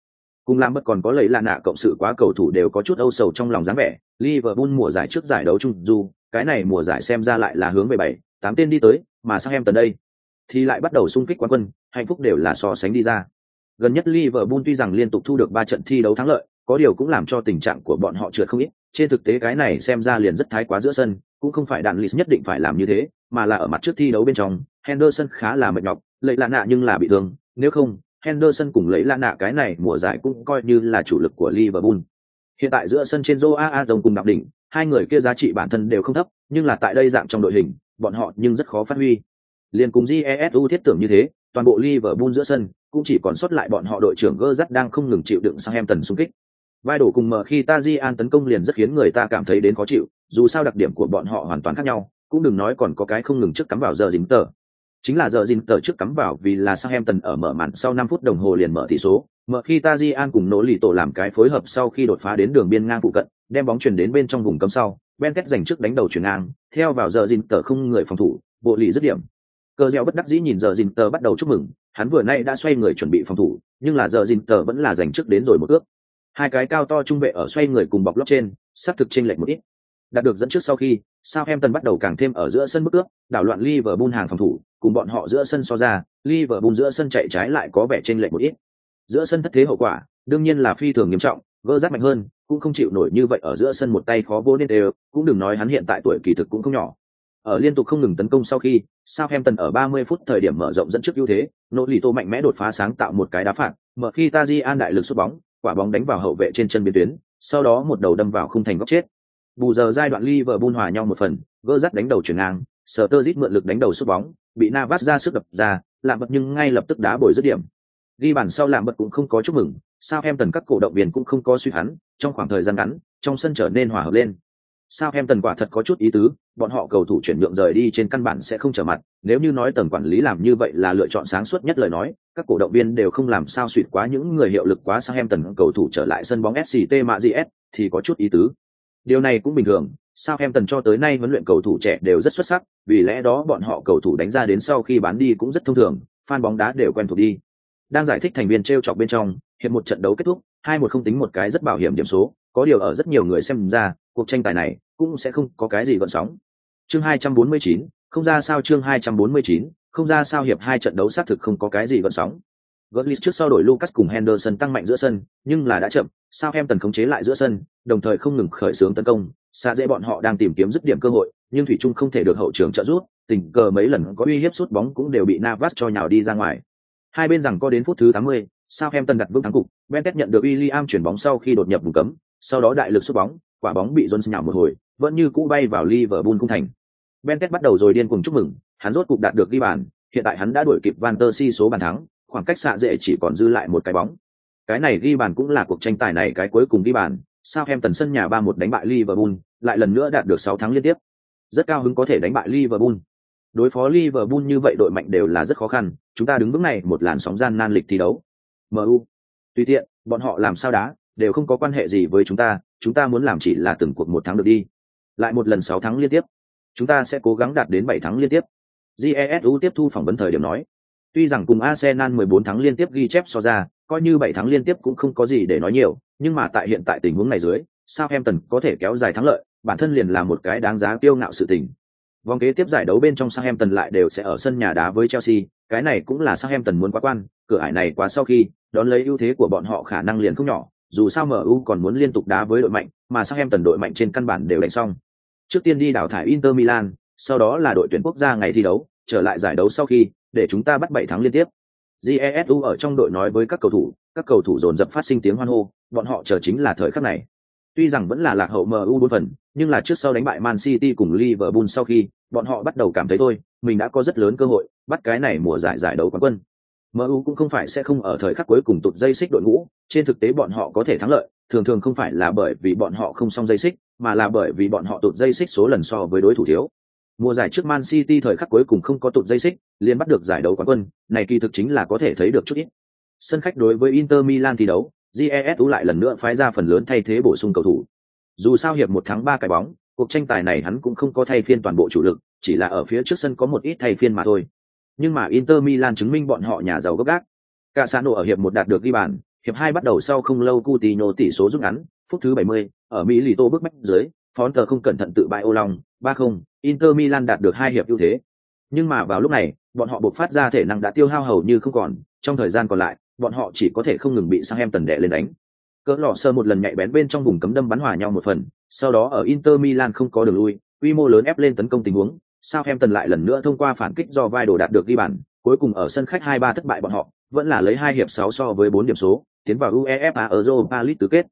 cùng làm bất còn có lấy là nạ cộng sự quá cầu thủ đều có chút âu sầu trong lòng dáng vẻ, liverpool mùa giải trước giải đấu chung dù cái này mùa giải xem ra lại là hướng về bảy, tám tên đi tới, mà sang em tần đây thì lại bắt đầu xung kích quán quân, hạnh phúc đều là so sánh đi ra gần nhất liverpool tuy rằng liên tục thu được ba trận thi đấu thắng lợi, có điều cũng làm cho tình trạng của bọn họ trượt không ít. Trên thực tế cái này xem ra liền rất thái quá giữa sân, cũng không phải đạn list nhất định phải làm như thế, mà là ở mặt trước thi đấu bên trong, henderson khá là mệt nhọc lấy lạ nạ nhưng là bị thương. Nếu không, henderson cùng lấy lạ nạ cái này mùa giải cũng coi như là chủ lực của liverpool. Hiện tại giữa sân trên joe a đồng cùng đặc đỉnh, hai người kia giá trị bản thân đều không thấp, nhưng là tại đây dạng trong đội hình, bọn họ nhưng rất khó phát huy. Liên cùng jesu thiết tưởng như thế toàn bộ liverpool giữa sân, cũng chỉ còn sót lại bọn họ đội trưởng Gerrard đang không ngừng chịu đựng sang em tần xung kích. Vai đổ cùng mở khi Tajian an tấn công liền rất khiến người ta cảm thấy đến khó chịu, dù sao đặc điểm của bọn họ hoàn toàn khác nhau, cũng đừng nói còn có cái không ngừng trước cắm vào giờ dính tờ. Chính là giờ dính tờ trước cắm vào vì là sang em tần ở mở màn sau năm phút đồng hồ liền mở tỷ số mở khi Tajian an cùng nỗ lì tổ làm cái phối hợp sau khi đột phá đến đường biên ngang phụ cận, đem bóng chuyển đến bên trong vùng cấm sau Benket giành trước đánh đầu chuyển ngang, theo vào giờ dính tờ không người phòng thủ, bộ lì dứt điểm cơ dẻo bất đắc dĩ nhìn giờ dính tờ bắt đầu chúc mừng, hắn vừa nay đã xoay người chuẩn bị phòng thủ, nhưng là giờ dính tờ vẫn là giành trước đến rồi một ước. Hai cái cao to trung vệ ở xoay người cùng bọc lóc trên, sắp thực chênh lệch một ít. Đạt được dẫn trước sau khi Southampton bắt đầu càng thêm ở giữa sân bức ước, đảo loạn Liverpool hàng phòng thủ, cùng bọn họ giữa sân so ra, Liverpool giữa sân chạy trái lại có vẻ chênh lệch một ít. Giữa sân thất thế hậu quả, đương nhiên là phi thường nghiêm trọng gỡ rát mạnh hơn, cũng không chịu nổi như vậy ở giữa sân một tay khó vô nên đều, cũng đừng nói hắn hiện tại tuổi kỳ thực cũng không nhỏ. Ở liên tục không ngừng tấn công sau khi Southampton ở 30 phút thời điểm mở rộng dẫn trước ưu thế nỗ lì tô mạnh mẽ đột phá sáng tạo một cái đá phạt mở khi Taji an đại lực sút bóng quả bóng đánh vào hậu vệ trên chân biên tuyến, sau đó một đầu đâm vào khung thành góc chết. Bù giờ giai đoạn Liverpool hòa nhau một phần, gỡ dắt đánh đầu chuyển ngang, Sturridge mượn lực đánh đầu sút bóng, bị Navas ra sức đập ra, làm bật nhưng ngay lập tức đá bồi dứt điểm. Ghi bàn sau làm bật cũng không có chúc mừng, sao em các cổ động viên cũng không có suy hắn, trong khoảng thời gian ngắn, trong sân trở nên hòa hợp lên. Sao em tần quả thật có chút ý tứ, bọn họ cầu thủ chuyển nhượng rời đi trên căn bản sẽ không trở mặt, nếu như nói tầng quản lý làm như vậy là lựa chọn sáng suốt nhất lời nói, các cổ động viên đều không làm sao suýt quá những người hiệu lực quá sang em tần cầu thủ trở lại sân bóng SCT Mạ GS thì có chút ý tứ. Điều này cũng bình thường, sao em tần cho tới nay huấn luyện cầu thủ trẻ đều rất xuất sắc, vì lẽ đó bọn họ cầu thủ đánh ra đến sau khi bán đi cũng rất thông thường, fan bóng đá đều quen thuộc đi. Đang giải thích thành viên treo chọc bên trong, hiện một trận đấu kết thúc, hai một không tính một cái rất bảo hiểm điểm số, có điều ở rất nhiều người xem ra, cuộc tranh tài này cũng sẽ không có cái gì gợn sóng. Chương 249, không ra sao chương 249, không ra sao hiệp hai trận đấu xác thực không có cái gì gợn sóng. Götze trước sau đổi Lucas cùng Henderson tăng mạnh giữa sân, nhưng là đã chậm, sao em tần khống chế lại giữa sân, đồng thời không ngừng khởi xướng tấn công, xa dễ bọn họ đang tìm kiếm dứt điểm cơ hội, nhưng thủy trung không thể được hậu trường trợ giúp, tình cờ mấy lần có uy hiếp sút bóng cũng đều bị Navas cho nhào đi ra ngoài. Hai bên rằng có đến phút thứ 80, Southampton đặt vững thắng cục, Bentet nhận được William chuyển bóng sau khi đột nhập vùng cấm, sau đó đại lực sút bóng, quả bóng bị Jones nhào một hồi, vẫn như cũ bay vào Liverpool cung thành. Bentet bắt đầu rồi điên cuồng chúc mừng, hắn rốt cục đạt được ghi bàn, hiện tại hắn đã đuổi kịp Van der Si số bàn thắng, khoảng cách xạ dễ chỉ còn dư lại một cái bóng. Cái này ghi bàn cũng là cuộc tranh tài này cái cuối cùng ghi bàn, Southampton sân nhà 3-1 đánh bại Liverpool, lại lần nữa đạt được 6 thắng liên tiếp. Rất cao hứng có thể đánh bại Liverpool. Đối phó Liverpool như vậy đội mạnh đều là rất khó khăn, chúng ta đứng vững này một làn sóng gian nan lịch thi đấu. MU. Tùy tiện, bọn họ làm sao đá, đều không có quan hệ gì với chúng ta, chúng ta muốn làm chỉ là từng cuộc một tháng được đi. Lại một lần sáu tháng liên tiếp. Chúng ta sẽ cố gắng đạt đến bảy tháng liên tiếp. Jesu tiếp thu phỏng vấn thời điểm nói. Tuy rằng cùng Arsenal 14 tháng liên tiếp ghi chép so ra, coi như bảy tháng liên tiếp cũng không có gì để nói nhiều, nhưng mà tại hiện tại tình huống này dưới, Southampton có thể kéo dài thắng lợi, bản thân liền là một cái đáng giá kiêu ngạo sự tình. Vòng kế tiếp giải đấu bên trong Southampton lại đều sẽ ở sân nhà đá với Chelsea, cái này cũng là Southampton muốn quá quan, cửa ải này quá sau khi, đón lấy ưu thế của bọn họ khả năng liền không nhỏ, dù sao MU còn muốn liên tục đá với đội mạnh, mà sang em tần đội mạnh trên căn bản đều đánh xong. Trước tiên đi đào thải Inter Milan, sau đó là đội tuyển quốc gia ngày thi đấu, trở lại giải đấu sau khi, để chúng ta bắt bảy thắng liên tiếp. Jesu ở trong đội nói với các cầu thủ, các cầu thủ dồn dập phát sinh tiếng hoan hô, bọn họ chờ chính là thời khắc này. Tuy rằng vẫn là lạc hậu MU bốn phần, nhưng là trước sau đánh bại Man City cùng Liverpool sau khi, bọn họ bắt đầu cảm thấy thôi, mình đã có rất lớn cơ hội bắt cái này mùa giải giải đấu quán quân. MU cũng không phải sẽ không ở thời khắc cuối cùng tụt dây xích đội ngũ, trên thực tế bọn họ có thể thắng lợi, thường thường không phải là bởi vì bọn họ không song dây xích, mà là bởi vì bọn họ tụt dây xích số lần so với đối thủ thiếu. Mùa giải trước Man City thời khắc cuối cùng không có tụt dây xích, liền bắt được giải đấu quán quân, này kỳ thực chính là có thể thấy được chút ít. Sân khách đối với Inter Milan thi đấu, GESU lại lần nữa phái ra phần lớn thay thế bổ sung cầu thủ. Dù sao hiệp một tháng ba cái bóng, cuộc tranh tài này hắn cũng không có thay phiên toàn bộ chủ lực, chỉ là ở phía trước sân có một ít thay phiên mà thôi. Nhưng mà Inter Milan chứng minh bọn họ nhà giàu gấp gác. Casano ở hiệp một đạt được ghi bàn, hiệp hai bắt đầu sau không lâu Coutinho tỷ số rút ngắn, phút thứ 70, ở Mỹ lì tô bước bách dưới, Fonter không cẩn thận tự bại ô long, 3-0, Inter Milan đạt được hai hiệp ưu thế. Nhưng mà vào lúc này, bọn họ buộc phát ra thể năng đã tiêu hao hầu như không còn, trong thời gian còn lại, bọn họ chỉ có thể không ngừng bị Southampton đè lên đánh. Cỡ lọ sơ một lần nhạy bén bên trong vùng cấm đâm bắn hòa nhau một phần, sau đó ở Inter Milan không có đường lui, quy mô lớn ép lên tấn công tình huống, Southampton lại lần nữa thông qua phản kích do vai đồ đạt được ghi bàn, cuối cùng ở sân khách 2-3 thất bại bọn họ, vẫn là lấy hai hiệp 6 so với 4 điểm số, tiến vào UEFA Europa League tứ kết.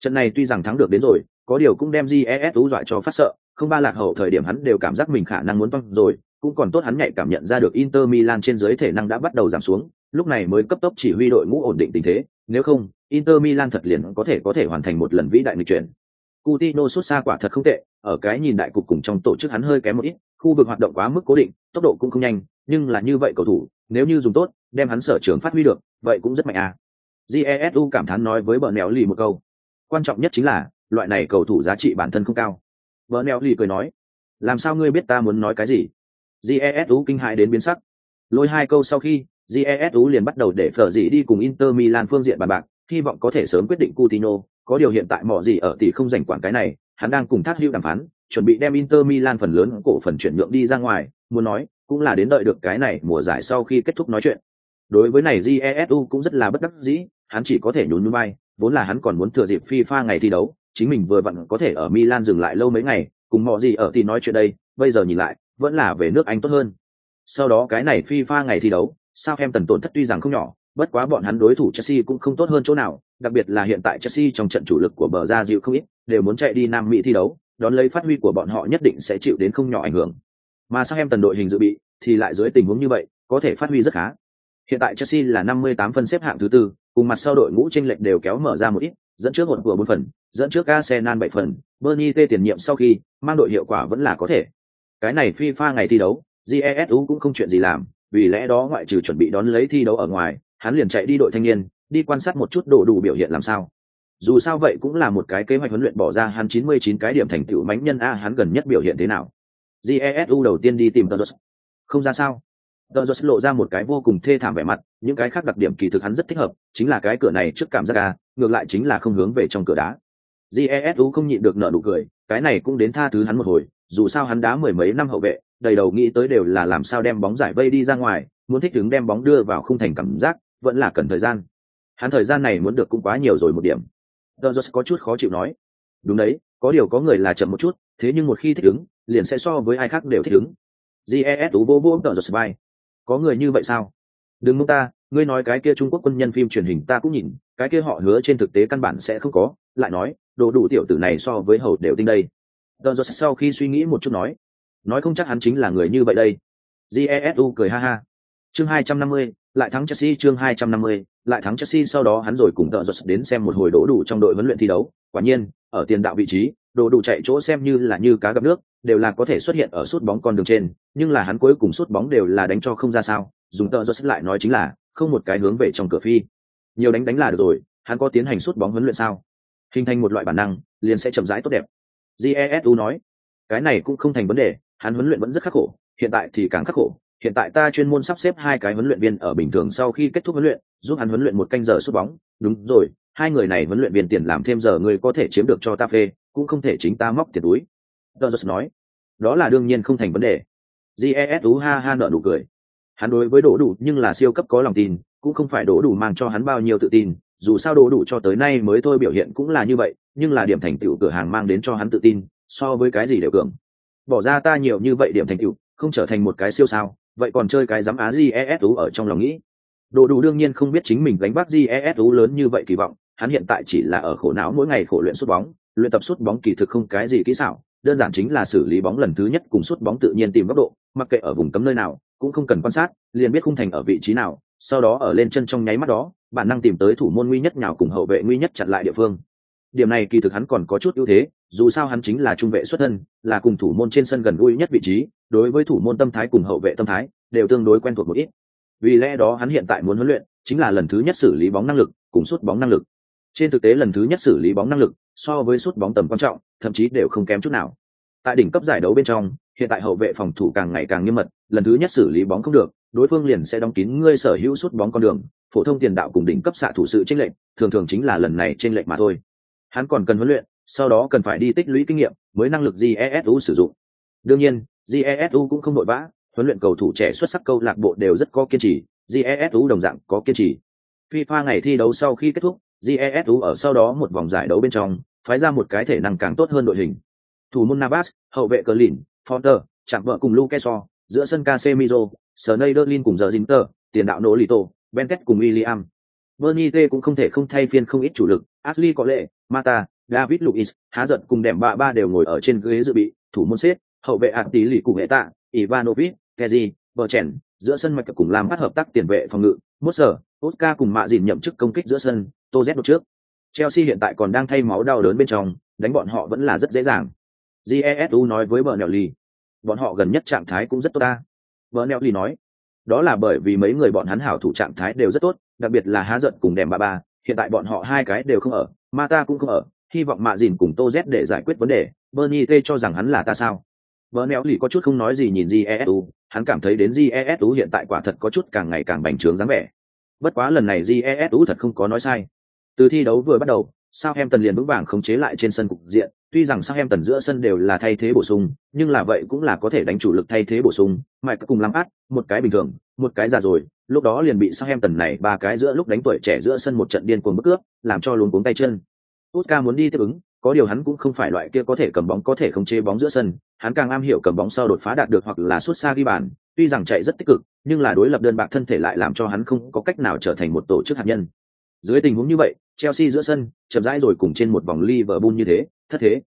Trận này tuy rằng thắng được đến rồi, có điều cũng đem GES dọa cho phát sợ, không ba lạc hậu thời điểm hắn đều cảm giác mình khả năng muốn toang rồi, cũng còn tốt hắn nhạy cảm nhận ra được Inter Milan trên dưới thể năng đã bắt đầu giảm xuống, lúc này mới cấp tốc chỉ huy đội ngũ ổn định tình thế, nếu không, Inter Milan thật liền có thể có thể hoàn thành một lần vĩ đại nghịch chuyển. Coutinho xuất xa quả thật không tệ, ở cái nhìn đại cục cùng trong tổ chức hắn hơi kém một ít, khu vực hoạt động quá mức cố định, tốc độ cũng không nhanh, nhưng là như vậy cầu thủ, nếu như dùng tốt, đem hắn sở trường phát huy được, vậy cũng rất mạnh à. Jesu cảm thán nói với bờ nèo lì một câu. Quan trọng nhất chính là, loại này cầu thủ giá trị bản thân không cao. Bờ nèo lì cười nói, làm sao ngươi biết ta muốn nói cái gì? Jesu kinh hãi đến biến sắc. Lôi hai câu sau khi, Jesu liền bắt đầu để phở dị đi cùng Inter Milan phương diện bàn bạc, hy vọng có thể sớm quyết định Coutinho, có điều hiện tại mỏ gì ở thì không rảnh quản cái này, hắn đang cùng thác hữu đàm phán, chuẩn bị đem Inter Milan phần lớn cổ phần chuyển nhượng đi ra ngoài, muốn nói, cũng là đến đợi được cái này mùa giải sau khi kết thúc nói chuyện. Đối với này Jesu cũng rất là bất đắc dĩ, hắn chỉ có thể nhún nhún vai, vốn là hắn còn muốn thừa dịp FIFA ngày thi đấu, chính mình vừa vặn có thể ở Milan dừng lại lâu mấy ngày, cùng mọi gì ở thì nói chuyện đây, bây giờ nhìn lại, vẫn là về nước Anh tốt hơn. Sau đó cái này FIFA ngày thi đấu, sao em tần tổn thất tuy rằng không nhỏ, bất quá bọn hắn đối thủ Chelsea cũng không tốt hơn chỗ nào, đặc biệt là hiện tại Chelsea trong trận chủ lực của bờ ra dịu không ít, đều muốn chạy đi Nam Mỹ thi đấu, đón lấy phát huy của bọn họ nhất định sẽ chịu đến không nhỏ ảnh hưởng. Mà sang em tần đội hình dự bị, thì lại dưới tình huống như vậy, có thể phát huy rất khá. Hiện tại Chelsea là 58 phân xếp hạng thứ tư, cùng mặt sau đội ngũ chênh lệch đều kéo mở ra một ít, dẫn trước một vừa bốn phần, dẫn trước Arsenal 7 phần, Bernie T tiền nhiệm sau khi mang đội hiệu quả vẫn là có thể. Cái này FIFA ngày thi đấu, GESU cũng không chuyện gì làm, vì lẽ đó ngoại trừ chuẩn bị đón lấy thi đấu ở ngoài, hắn liền chạy đi đội thanh niên, đi quan sát một chút đồ đủ biểu hiện làm sao. Dù sao vậy cũng là một cái kế hoạch huấn luyện bỏ ra hắn 99 cái điểm thành tựu mánh nhân a hắn gần nhất biểu hiện thế nào. Jesu đầu tiên đi tìm Tadros. Không ra sao. Tadros lộ ra một cái vô cùng thê thảm vẻ mặt, những cái khác đặc điểm kỳ thực hắn rất thích hợp, chính là cái cửa này trước cảm giác a, ngược lại chính là không hướng về trong cửa đá. Jesu không nhịn được nở nụ cười, cái này cũng đến tha thứ hắn một hồi, dù sao hắn đá mười mấy năm hậu vệ, đầy đầu nghĩ tới đều là làm sao đem bóng giải vây đi ra ngoài, muốn thích ứng đem bóng đưa vào khung thành cảm giác, vẫn là cần thời gian. Hắn thời gian này muốn được cũng quá nhiều rồi một điểm. Dodgers có chút khó chịu nói. Đúng đấy, có điều có người là chậm một chút, thế nhưng một khi thích ứng, liền sẽ so với ai khác đều thích ứng. GES vô vô Dodgers vai. Có người như vậy sao? Đừng mong ta, ngươi nói cái kia Trung Quốc quân nhân phim truyền hình ta cũng nhìn, cái kia họ hứa trên thực tế căn bản sẽ không có, lại nói, đồ đủ tiểu tử này so với hầu đều tinh đây. Dodgers sau khi suy nghĩ một chút nói, nói không chắc hắn chính là người như vậy đây. Jesu cười ha ha. Chương 250, lại thắng Chelsea chương 250, lại thắng Chelsea sau đó hắn rồi cùng tợ giật đến xem một hồi đổ đủ trong đội huấn luyện thi đấu. Quả nhiên, ở tiền đạo vị trí, đồ đủ chạy chỗ xem như là như cá gặp nước, đều là có thể xuất hiện ở suốt bóng con đường trên, nhưng là hắn cuối cùng suốt bóng đều là đánh cho không ra sao, dùng tợ giật lại nói chính là không một cái hướng về trong cửa phi. Nhiều đánh đánh là được rồi, hắn có tiến hành suốt bóng huấn luyện sao? Hình thành một loại bản năng, liền sẽ chậm rãi tốt đẹp. Jesu nói, cái này cũng không thành vấn đề, hắn huấn luyện vẫn rất khắc khổ, hiện tại thì càng khắc khổ, hiện tại ta chuyên môn sắp xếp hai cái huấn luyện viên ở bình thường sau khi kết thúc huấn luyện, giúp hắn huấn luyện một canh giờ sút bóng. Đúng rồi, hai người này huấn luyện viên tiền làm thêm giờ người có thể chiếm được cho ta phê, cũng không thể chính ta móc tiền túi. Dodgers nói. Đó là đương nhiên không thành vấn đề. Jesu ha ha nợ nụ cười. Hắn đối với đỗ đủ nhưng là siêu cấp có lòng tin, cũng không phải đỗ đủ mang cho hắn bao nhiêu tự tin, dù sao đỗ đủ cho tới nay mới thôi biểu hiện cũng là như vậy, nhưng là điểm thành tựu cửa hàng mang đến cho hắn tự tin, so với cái gì đều cường. Bỏ ra ta nhiều như vậy điểm thành tựu, không trở thành một cái siêu sao vậy còn chơi cái dám á jesu ở trong lòng nghĩ. Đồ đủ đương nhiên không biết chính mình gánh bác jesu lớn như vậy kỳ vọng, hắn hiện tại chỉ là ở khổ não mỗi ngày khổ luyện sút bóng, luyện tập sút bóng kỳ thực không cái gì kỹ xảo, đơn giản chính là xử lý bóng lần thứ nhất cùng sút bóng tự nhiên tìm góc độ, mặc kệ ở vùng cấm nơi nào, cũng không cần quan sát, liền biết khung thành ở vị trí nào, sau đó ở lên chân trong nháy mắt đó, bản năng tìm tới thủ môn nguy nhất nhào cùng hậu vệ nguy nhất chặn lại địa phương điểm này kỳ thực hắn còn có chút ưu thế, dù sao hắn chính là trung vệ xuất thân, là cùng thủ môn trên sân gần gũi nhất vị trí, đối với thủ môn tâm thái cùng hậu vệ tâm thái, đều tương đối quen thuộc một ít. Vì lẽ đó hắn hiện tại muốn huấn luyện, chính là lần thứ nhất xử lý bóng năng lực, cùng sút bóng năng lực. Trên thực tế lần thứ nhất xử lý bóng năng lực, so với sút bóng tầm quan trọng, thậm chí đều không kém chút nào. Tại đỉnh cấp giải đấu bên trong, hiện tại hậu vệ phòng thủ càng ngày càng nghiêm mật, lần thứ nhất xử lý bóng không được, đối phương liền sẽ đóng kín ngươi sở hữu sút bóng con đường, phổ thông tiền đạo cùng đỉnh cấp xạ thủ sự tranh lệch, thường thường chính là lần này tranh lệch mà thôi hắn còn cần huấn luyện, sau đó cần phải đi tích lũy kinh nghiệm mới năng lực jesu sử dụng. Đương nhiên jesu cũng không vội vã, huấn luyện cầu thủ trẻ xuất sắc câu lạc bộ đều rất có kiên trì jesu đồng dạng có kiên trì. Fifa ngày thi đấu sau khi kết thúc jesu ở sau đó một vòng giải đấu bên trong, phái ra một cái thể năng càng tốt hơn đội hình. Thủ môn navas, hậu vệ cờ lìn forter chạm vợ cùng luke so giữa sân casemiro snyderlin cùng giờ zinter tiền đạo nỗ lito bentet cùng william. Bernie t cũng không thể không thay phiên không ít chủ lực, ashley có lệ mata david Luiz, há giận cùng đệm bạ ba đều ngồi ở trên ghế dự bị thủ môn xếp hậu vệ hạt tí lì cùng hệ tạ ivanovic Kezi, Bertrand, giữa sân mạch cùng làm bắt hợp tác tiền vệ phòng ngự Moser, oscar cùng mạ dìn nhậm chức công kích giữa sân tô z trước. Chelsea hiện tại còn đang thay máu đau đớn bên trong đánh bọn họ vẫn là rất dễ dàng. Jesu nói với Bernelli, bọn họ gần nhất trạng thái cũng rất tốt ta. Bernelli nói đó là bởi vì mấy người bọn hắn hảo thủ trạng thái đều rất tốt đặc biệt là há giận cùng đèm ba ba hiện tại bọn họ hai cái đều không ở mà ta cũng không ở, hy vọng mạ dìn cùng tô z để giải quyết vấn đề. Bernie t cho rằng hắn là ta sao? Vợ neo lì có chút không nói gì nhìn jesu hắn cảm thấy đến jesu hiện tại quả thật có chút càng ngày càng bành trướng dáng vẻ. Bất quá lần này jesu thật không có nói sai. Từ thi đấu vừa bắt đầu sao em tần liền vững vàng khống chế lại trên sân cục diện. Tuy rằng sao em tần giữa sân đều là thay thế bổ sung, nhưng là vậy cũng là có thể đánh chủ lực thay thế bổ sung. Mãi cùng lắm át một cái bình thường, một cái già rồi lúc đó liền bị sang em tần này ba cái giữa lúc đánh tuổi trẻ giữa sân một trận điên cuồng bức cướp làm cho luống cuống tay chân Tuska muốn đi tiếp ứng, có điều hắn cũng không phải loại kia có thể cầm bóng có thể khống chế bóng giữa sân, hắn càng am hiểu cầm bóng sau đột phá đạt được hoặc là xuất xa ghi bàn, tuy rằng chạy rất tích cực, nhưng là đối lập đơn bạc thân thể lại làm cho hắn không có cách nào trở thành một tổ chức hạt nhân. Dưới tình huống như vậy, Chelsea giữa sân, chậm rãi rồi cùng trên một vòng Liverpool như thế, thất thế.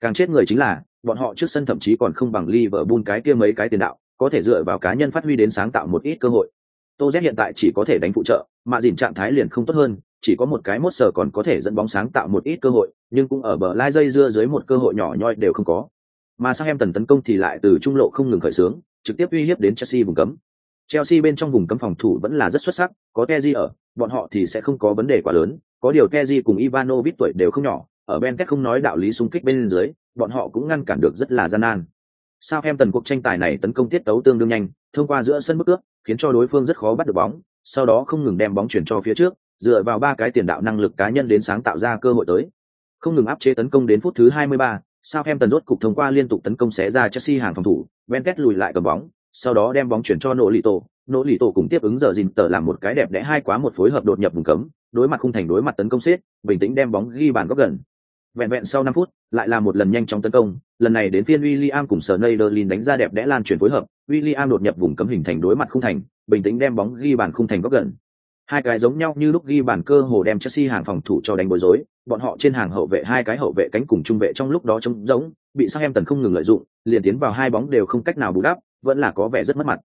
Càng chết người chính là, bọn họ trước sân thậm chí còn không bằng Liverpool cái kia mấy cái tiền đạo, có thể dựa vào cá nhân phát huy đến sáng tạo một ít cơ hội. Tô Z hiện tại chỉ có thể đánh phụ trợ, mà dìn trạng thái liền không tốt hơn, chỉ có một cái mốt sờ còn có thể dẫn bóng sáng tạo một ít cơ hội, nhưng cũng ở bờ lai dây dưa dưới một cơ hội nhỏ nhoi đều không có. Mà sang em tần tấn công thì lại từ trung lộ không ngừng khởi xướng, trực tiếp uy hiếp đến Chelsea vùng cấm. Chelsea bên trong vùng cấm phòng thủ vẫn là rất xuất sắc, có Keji ở, bọn họ thì sẽ không có vấn đề quá lớn, có điều Keji cùng Ivanovic tuổi đều không nhỏ, ở Ben Benket không nói đạo lý xung kích bên dưới, bọn họ cũng ngăn cản được rất là gian nan. Sao em tần cuộc tranh tài này tấn công tiết tấu tương đương nhanh, thông qua giữa sân bức cướp, khiến cho đối phương rất khó bắt được bóng, sau đó không ngừng đem bóng chuyển cho phía trước, dựa vào ba cái tiền đạo năng lực cá nhân đến sáng tạo ra cơ hội tới. Không ngừng áp chế tấn công đến phút thứ 23, Southampton rốt cục thông qua liên tục tấn công xé ra Chelsea hàng phòng thủ, Benket lùi lại cầm bóng, sau đó đem bóng chuyển cho Nỗ Lito, Nỗ Lito cùng tiếp ứng giờ gìn tờ làm một cái đẹp đẽ hai quá một phối hợp đột nhập vùng cấm, đối mặt khung thành đối mặt tấn công xếp, bình tĩnh đem bóng ghi bàn góc gần. Vẹn vẹn sau 5 phút, lại là một lần nhanh chóng tấn công, lần này đến phiên William cùng Sneijderlin đánh ra đẹp đẽ lan chuyển phối hợp, William đột nhập vùng cấm hình thành đối mặt khung thành, bình tĩnh đem bóng ghi bàn khung thành góc gần. Hai cái giống nhau như lúc ghi bàn cơ hồ đem Chelsea hàng phòng thủ cho đánh bối rối, bọn họ trên hàng hậu vệ hai cái hậu vệ cánh cùng trung vệ trong lúc đó trông giống, bị Southampton không ngừng lợi dụng, liền tiến vào hai bóng đều không cách nào bù đắp, vẫn là có vẻ rất mất mặt.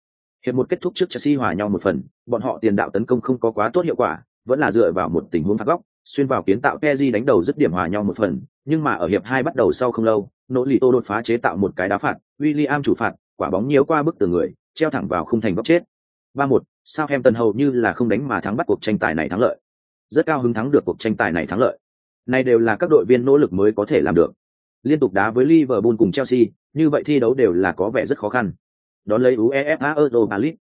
Hiệp một kết thúc trước Chelsea hòa nhau một phần, bọn họ tiền đạo tấn công không có quá tốt hiệu quả, vẫn là dựa vào một tình huống phạt góc, xuyên vào kiến tạo Peji đánh đầu dứt điểm hòa nhau một phần, nhưng mà ở hiệp hai bắt đầu sau không lâu, nỗ lì tô đột phá chế tạo một cái đá phạt, William chủ phạt, quả bóng nhiễu qua bức tường người, treo thẳng vào khung thành góc chết. 3-1, Southampton hầu như là không đánh mà thắng bắt cuộc tranh tài này thắng lợi. Rất cao hứng thắng được cuộc tranh tài này thắng lợi. Này đều là các đội viên nỗ lực mới có thể làm được. Liên tục đá với Liverpool cùng Chelsea, như vậy thi đấu đều là có vẻ rất khó khăn. Đón lấy UEFA Europa League,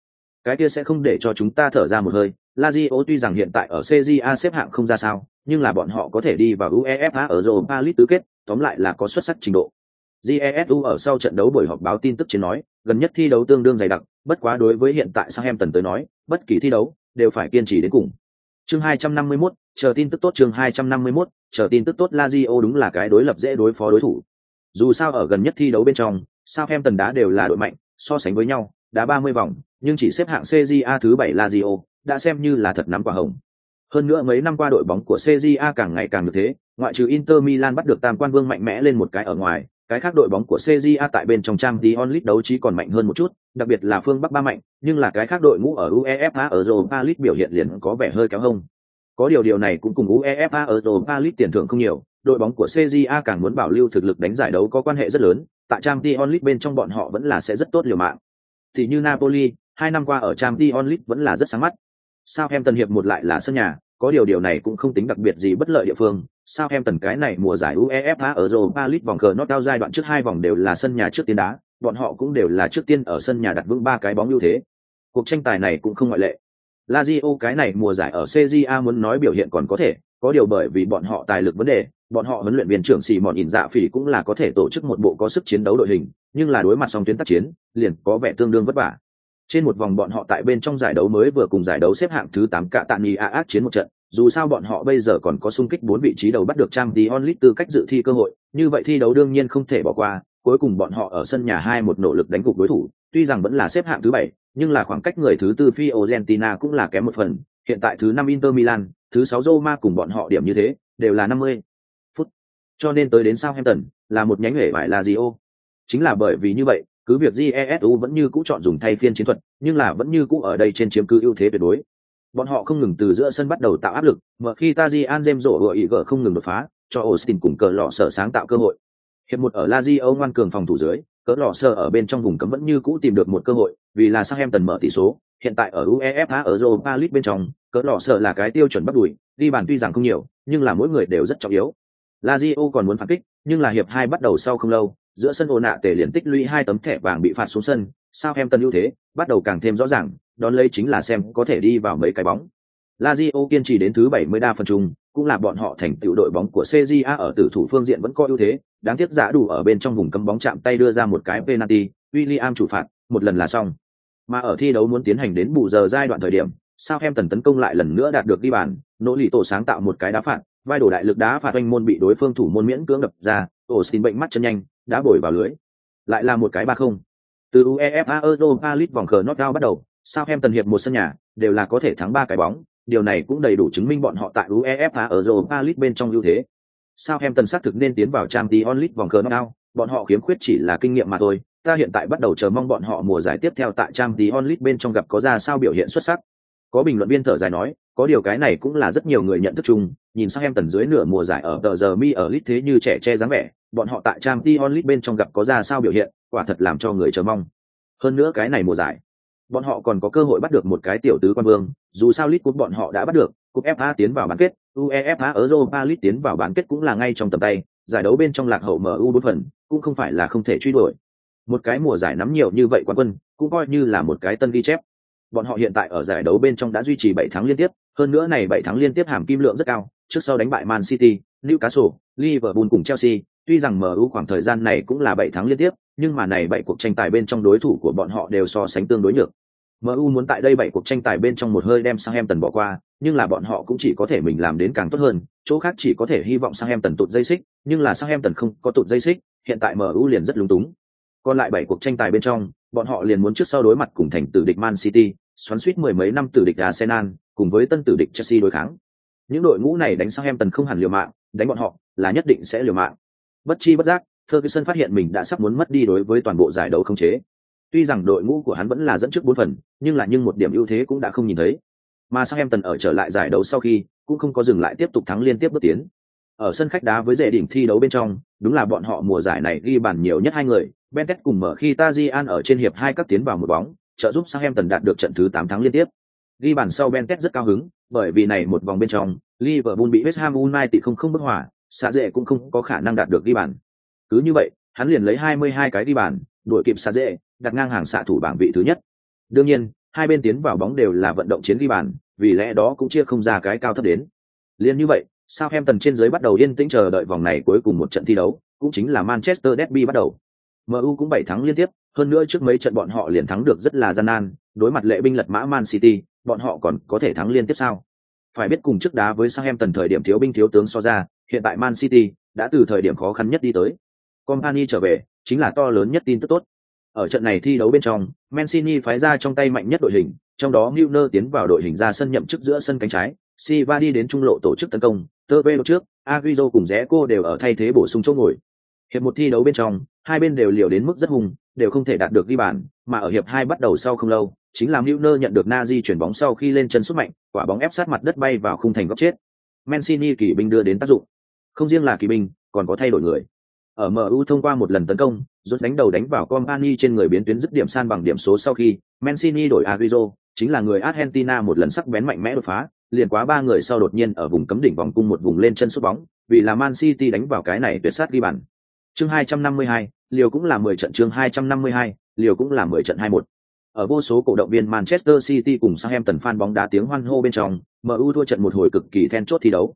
cái kia sẽ không để cho chúng ta thở ra một hơi. Lazio tuy rằng hiện tại ở CJA xếp hạng không ra sao, nhưng là bọn họ có thể đi vào UEFA ở Europa League tứ kết, tóm lại là có xuất sắc trình độ. GESU ở sau trận đấu buổi họp báo tin tức trên nói, gần nhất thi đấu tương đương dày đặc, bất quá đối với hiện tại Southampton tới nói, bất kỳ thi đấu đều phải kiên trì đến cùng. Chương 251, chờ tin tức tốt chương 251, chờ tin tức tốt Lazio đúng là cái đối lập dễ đối phó đối thủ. Dù sao ở gần nhất thi đấu bên trong, Southampton đá đều là đội mạnh, so sánh với nhau, đá 30 vòng, nhưng chỉ xếp hạng CJA thứ 7 Lazio, đã xem như là thật nắm quả hồng. Hơn nữa mấy năm qua đội bóng của CJA càng ngày càng được thế, ngoại trừ Inter Milan bắt được tam quan vương mạnh mẽ lên một cái ở ngoài, cái khác đội bóng của CJA tại bên trong trang The onlit đấu trí còn mạnh hơn một chút, đặc biệt là phương Bắc ba mạnh, nhưng là cái khác đội ngũ ở UEFA ở Europa League biểu hiện liền có vẻ hơi kéo hông. Có điều điều này cũng cùng UEFA ở Europa League tiền thưởng không nhiều, đội bóng của CJA càng muốn bảo lưu thực lực đánh giải đấu có quan hệ rất lớn, tại trang The onlit bên trong bọn họ vẫn là sẽ rất tốt liều mạng. Thì như Napoli, hai năm qua ở trang The onlit vẫn là rất sáng mắt. Southampton hiệp một lại là sân nhà, có điều điều này cũng không tính đặc biệt gì bất lợi địa phương, sao em tần cái này mùa giải UEFA ở Europa League vòng cờ knockout giai đoạn trước hai vòng đều là sân nhà trước tiên đá, bọn họ cũng đều là trước tiên ở sân nhà đặt vững ba cái bóng ưu thế. Cuộc tranh tài này cũng không ngoại lệ. Lazio cái này mùa giải ở CJA muốn nói biểu hiện còn có thể, có điều bởi vì bọn họ tài lực vấn đề, bọn họ huấn luyện viên trưởng xì mòn ỉn dạ phỉ cũng là có thể tổ chức một bộ có sức chiến đấu đội hình, nhưng là đối mặt song tuyến tác chiến, liền có vẻ tương đương vất vả. Trên một vòng bọn họ tại bên trong giải đấu mới vừa cùng giải đấu xếp hạng thứ 8 cả tạm nhì a ác chiến một trận, dù sao bọn họ bây giờ còn có xung kích bốn vị trí đầu bắt được trang tí onlit tư cách dự thi cơ hội, như vậy thi đấu đương nhiên không thể bỏ qua, cuối cùng bọn họ ở sân nhà hai một nỗ lực đánh gục đối thủ, tuy rằng vẫn là xếp hạng thứ bảy, nhưng là khoảng cách người thứ tư Fiorentina cũng là kém một phần, hiện tại thứ năm Inter Milan, thứ sáu Roma cùng bọn họ điểm như thế, đều là 50 phút. Cho nên tới đến Southampton là một nhánh hệ bại là Lazio. Chính là bởi vì như vậy, cứ việc Jesu vẫn như cũ chọn dùng thay phiên chiến thuật, nhưng là vẫn như cũ ở đây trên chiếm cứ ưu thế tuyệt đối. Bọn họ không ngừng từ giữa sân bắt đầu tạo áp lực, mà khi Tajian James rổ gọi ý gỡ không ngừng đột phá, cho Austin cùng cờ lọ sở sáng tạo cơ hội. Hiệp một ở Lazio ngoan cường phòng thủ dưới, cỡ lọ sở ở bên trong vùng cấm vẫn như cũ tìm được một cơ hội, vì là Southampton mở tỷ số. Hiện tại ở UEFA ở Europa League bên trong, cỡ lọ sở là cái tiêu chuẩn bắt đuổi, đi bàn tuy rằng không nhiều, nhưng là mỗi người đều rất trọng yếu. Lazio còn muốn phản kích, nhưng là hiệp hai bắt đầu sau không lâu, giữa sân ồn nạ tề liền tích lũy hai tấm thẻ vàng bị phạt xuống sân, sao em tân ưu thế bắt đầu càng thêm rõ ràng, đón lấy chính là xem có thể đi vào mấy cái bóng. Lazio kiên trì đến thứ 70 đa phần chung, cũng là bọn họ thành tựu đội bóng của CJA ở tử thủ phương diện vẫn có ưu thế, đáng tiếc giả đủ ở bên trong vùng cấm bóng chạm tay đưa ra một cái penalty, William chủ phạt, một lần là xong. Mà ở thi đấu muốn tiến hành đến bù giờ giai đoạn thời điểm, sao em tần tấn công lại lần nữa đạt được đi bàn, nỗ lực tổ sáng tạo một cái đá phạt, vai đổ đại lực đá phạt oanh môn bị đối phương thủ môn miễn cưỡng đập ra, ổ xin bệnh mắt chân nhanh, đã bồi vào lưới. Lại là một cái ba không. Từ UEFA Europa League vòng cờ knockout bắt đầu, sao em tần hiệp một sân nhà đều là có thể thắng ba cái bóng, điều này cũng đầy đủ chứng minh bọn họ tại UEFA ở Europa League bên trong ưu thế. sao em tần xác thực nên tiến vào Champions onlit vòng cờ knockout, bọn họ khiếm khuyết chỉ là kinh nghiệm mà thôi. Ta hiện tại bắt đầu chờ mong bọn họ mùa giải tiếp theo tại Champions onlit bên trong gặp có ra sao biểu hiện xuất sắc. Có bình luận viên thở dài nói, có điều cái này cũng là rất nhiều người nhận thức chung, nhìn sang em tần dưới nửa mùa giải ở tờ giờ mi ở lit thế như trẻ che dáng vẻ, bọn họ tại trang Champions onlit bên trong gặp có ra sao biểu hiện, quả thật làm cho người chờ mong. Hơn nữa cái này mùa giải, bọn họ còn có cơ hội bắt được một cái tiểu tứ quan vương, dù sao lit cúp bọn họ đã bắt được, Cúp FA tiến vào bán kết, UEFA Europa lit tiến vào bán kết cũng là ngay trong tầm tay, giải đấu bên trong lạc hậu MU bốn phần, cũng không phải là không thể truy đuổi. Một cái mùa giải nắm nhiều như vậy quán quân, cũng coi như là một cái tân ghi chép. Bọn họ hiện tại ở giải đấu bên trong đã duy trì bảy tháng liên tiếp, hơn nữa này bảy tháng liên tiếp hàm kim lượng rất cao, trước sau đánh bại Man City, Newcastle, Liverpool cùng Chelsea, tuy rằng MU khoảng thời gian này cũng là bảy tháng liên tiếp, nhưng mà này bảy cuộc tranh tài bên trong đối thủ của bọn họ đều so sánh tương đối nhược. MU muốn tại đây bảy cuộc tranh tài bên trong một hơi đem Southampton bỏ qua, nhưng là bọn họ cũng chỉ có thể mình làm đến càng tốt hơn, chỗ khác chỉ có thể hy vọng Southampton tụt dây xích, nhưng là Southampton không có tụt dây xích, hiện tại MU liền rất lúng túng. Còn lại bảy cuộc tranh tài bên trong, bọn họ liền muốn trước sau đối mặt cùng thành tử địch Man City, xoắn suýt mười mấy năm tử địch Arsenal, cùng với tân tử địch Chelsea đối kháng. Những đội ngũ này đánh Sang Em Tần không hẳn liều mạng, đánh bọn họ là nhất định sẽ liều mạng. Bất chi bất giác, Ferguson phát hiện mình đã sắp muốn mất đi đối với toàn bộ giải đấu không chế. Tuy rằng đội ngũ của hắn vẫn là dẫn trước bốn phần, nhưng là nhưng một điểm ưu thế cũng đã không nhìn thấy. Mà Sang Em Tần ở trở lại giải đấu sau khi, cũng không có dừng lại tiếp tục thắng liên tiếp bước tiến. Ở sân khách đá với dễ đỉnh thi đấu bên trong, đúng là bọn họ mùa giải này ghi bàn nhiều nhất hai người, Bentet cùng mở khi Tajian ở trên hiệp hai các tiến vào một bóng, trợ giúp Sang Em Tần đạt được trận thứ 8 thắng liên tiếp. Ghi bàn sau Benket rất cao hứng, bởi vì này một vòng bên trong, Liverpool bị West Ham United không không bất hòa, xạ dễ cũng không có khả năng đạt được ghi bàn. Cứ như vậy, hắn liền lấy 22 cái ghi bàn, đuổi kịp xạ dễ, đặt ngang hàng xạ thủ bảng vị thứ nhất. Đương nhiên, hai bên tiến vào bóng đều là vận động chiến ghi bàn, vì lẽ đó cũng chia không ra cái cao thấp đến. Liên như vậy, Southampton trên dưới bắt đầu yên tĩnh chờ đợi vòng này cuối cùng một trận thi đấu, cũng chính là Manchester Derby bắt đầu. MU cũng bảy thắng liên tiếp, hơn nữa trước mấy trận bọn họ liền thắng được rất là gian nan, đối mặt lệ binh lật mã Man City, bọn họ còn có thể thắng liên tiếp sao? Phải biết cùng trước đá với Southampton thời điểm thiếu binh thiếu tướng so ra, hiện tại Man City đã từ thời điểm khó khăn nhất đi tới. Company trở về, chính là to lớn nhất tin tức tốt. Ở trận này thi đấu bên trong, Mancini phái ra trong tay mạnh nhất đội hình, trong đó Milner tiến vào đội hình ra sân nhậm chức giữa sân cánh trái, Silva đi đến trung lộ tổ chức tấn công, Tevez trước, Agüero cùng Zeco đều ở thay thế bổ sung chỗ ngồi. Hiệp một thi đấu bên trong, hai bên đều liều đến mức rất hùng, đều không thể đạt được ghi bàn, mà ở hiệp hai bắt đầu sau không lâu, chính là Milner nhận được Nazi chuyển bóng sau khi lên chân sút mạnh, quả bóng ép sát mặt đất bay vào khung thành góc chết. Mancini kỳ binh đưa đến tác dụng. Không riêng là kỳ binh, còn có thay đổi người. Ở MU thông qua một lần tấn công, rút đánh đầu đánh vào Company trên người biến tuyến dứt điểm san bằng điểm số sau khi, Mancini đổi Agüero, chính là người Argentina một lần sắc bén mạnh mẽ đột phá, liền quá ba người sau đột nhiên ở vùng cấm đỉnh vòng cung một vùng lên chân sút bóng, vì là Man City đánh vào cái này tuyệt sát ghi bàn. Chương 252, liều cũng là 10 trận chương 252, liều cũng là 10 trận 21. Ở vô số cổ động viên Manchester City cùng Southampton fan bóng đá tiếng hoan hô bên trong, MU thua trận một hồi cực kỳ then chốt thi đấu.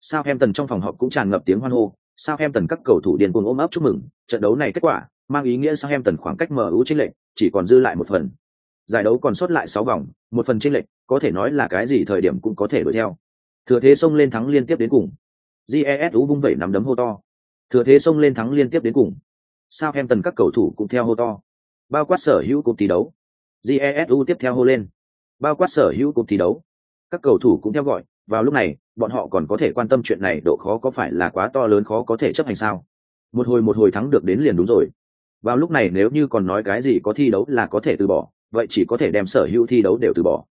Southampton trong phòng họp cũng tràn ngập tiếng hoan hô, Southampton các cầu thủ điên cuồng ôm ấp chúc mừng, trận đấu này kết quả mang ý nghĩa Southampton khoảng cách MU chênh lệch chỉ còn dư lại một phần. Giải đấu còn sót lại 6 vòng, một phần chênh lệch, có thể nói là cái gì thời điểm cũng có thể đuổi theo. Thừa thế xông lên thắng liên tiếp đến cùng. GESU vung vẩy nắm đấm hô to. Thừa thế xông lên thắng liên tiếp đến cùng. Southampton các cầu thủ cũng theo hô to. Bao quát sở hữu cuộc thi đấu. GESU tiếp theo hô lên. Bao quát sở hữu cuộc thi đấu. Các cầu thủ cũng theo gọi, vào lúc này, bọn họ còn có thể quan tâm chuyện này độ khó có phải là quá to lớn khó có thể chấp hành sao? Một hồi một hồi thắng được đến liền đúng rồi. Vào lúc này nếu như còn nói cái gì có thi đấu là có thể từ bỏ, vậy chỉ có thể đem sở hữu thi đấu đều từ bỏ.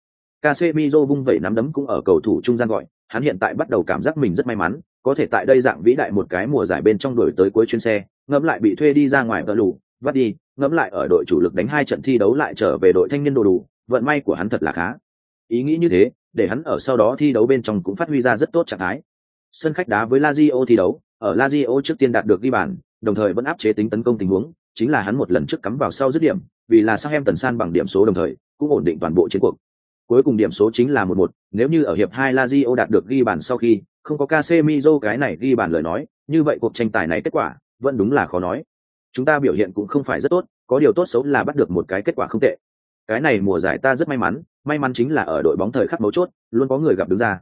Casemiro vung vẩy nắm đấm cũng ở cầu thủ trung gian gọi, hắn hiện tại bắt đầu cảm giác mình rất may mắn, có thể tại đây dạng vĩ đại một cái mùa giải bên trong đổi tới cuối chuyến xe, ngẫm lại bị thuê đi ra ngoài vợ lù, vắt đi, ngẫm lại ở đội chủ lực đánh hai trận thi đấu lại trở về đội thanh niên đồ đủ, vận may của hắn thật là khá. Ý nghĩ như thế, để hắn ở sau đó thi đấu bên trong cũng phát huy ra rất tốt trạng thái. Sân khách đá với Lazio thi đấu, ở Lazio trước tiên đạt được ghi bàn, đồng thời vẫn áp chế tính tấn công tình huống, chính là hắn một lần trước cắm vào sau dứt điểm, vì là sang em tần san bằng điểm số đồng thời, cũng ổn định toàn bộ chiến cuộc. Cuối cùng điểm số chính là một một. nếu như ở hiệp hai Lazio đạt được ghi bàn sau khi, không có Casemiro cái này ghi bàn lời nói, như vậy cuộc tranh tài này kết quả vẫn đúng là khó nói. Chúng ta biểu hiện cũng không phải rất tốt, có điều tốt xấu là bắt được một cái kết quả không tệ. Cái này mùa giải ta rất may mắn, may mắn chính là ở đội bóng thời khắc mấu chốt, luôn có người gặp đứng ra.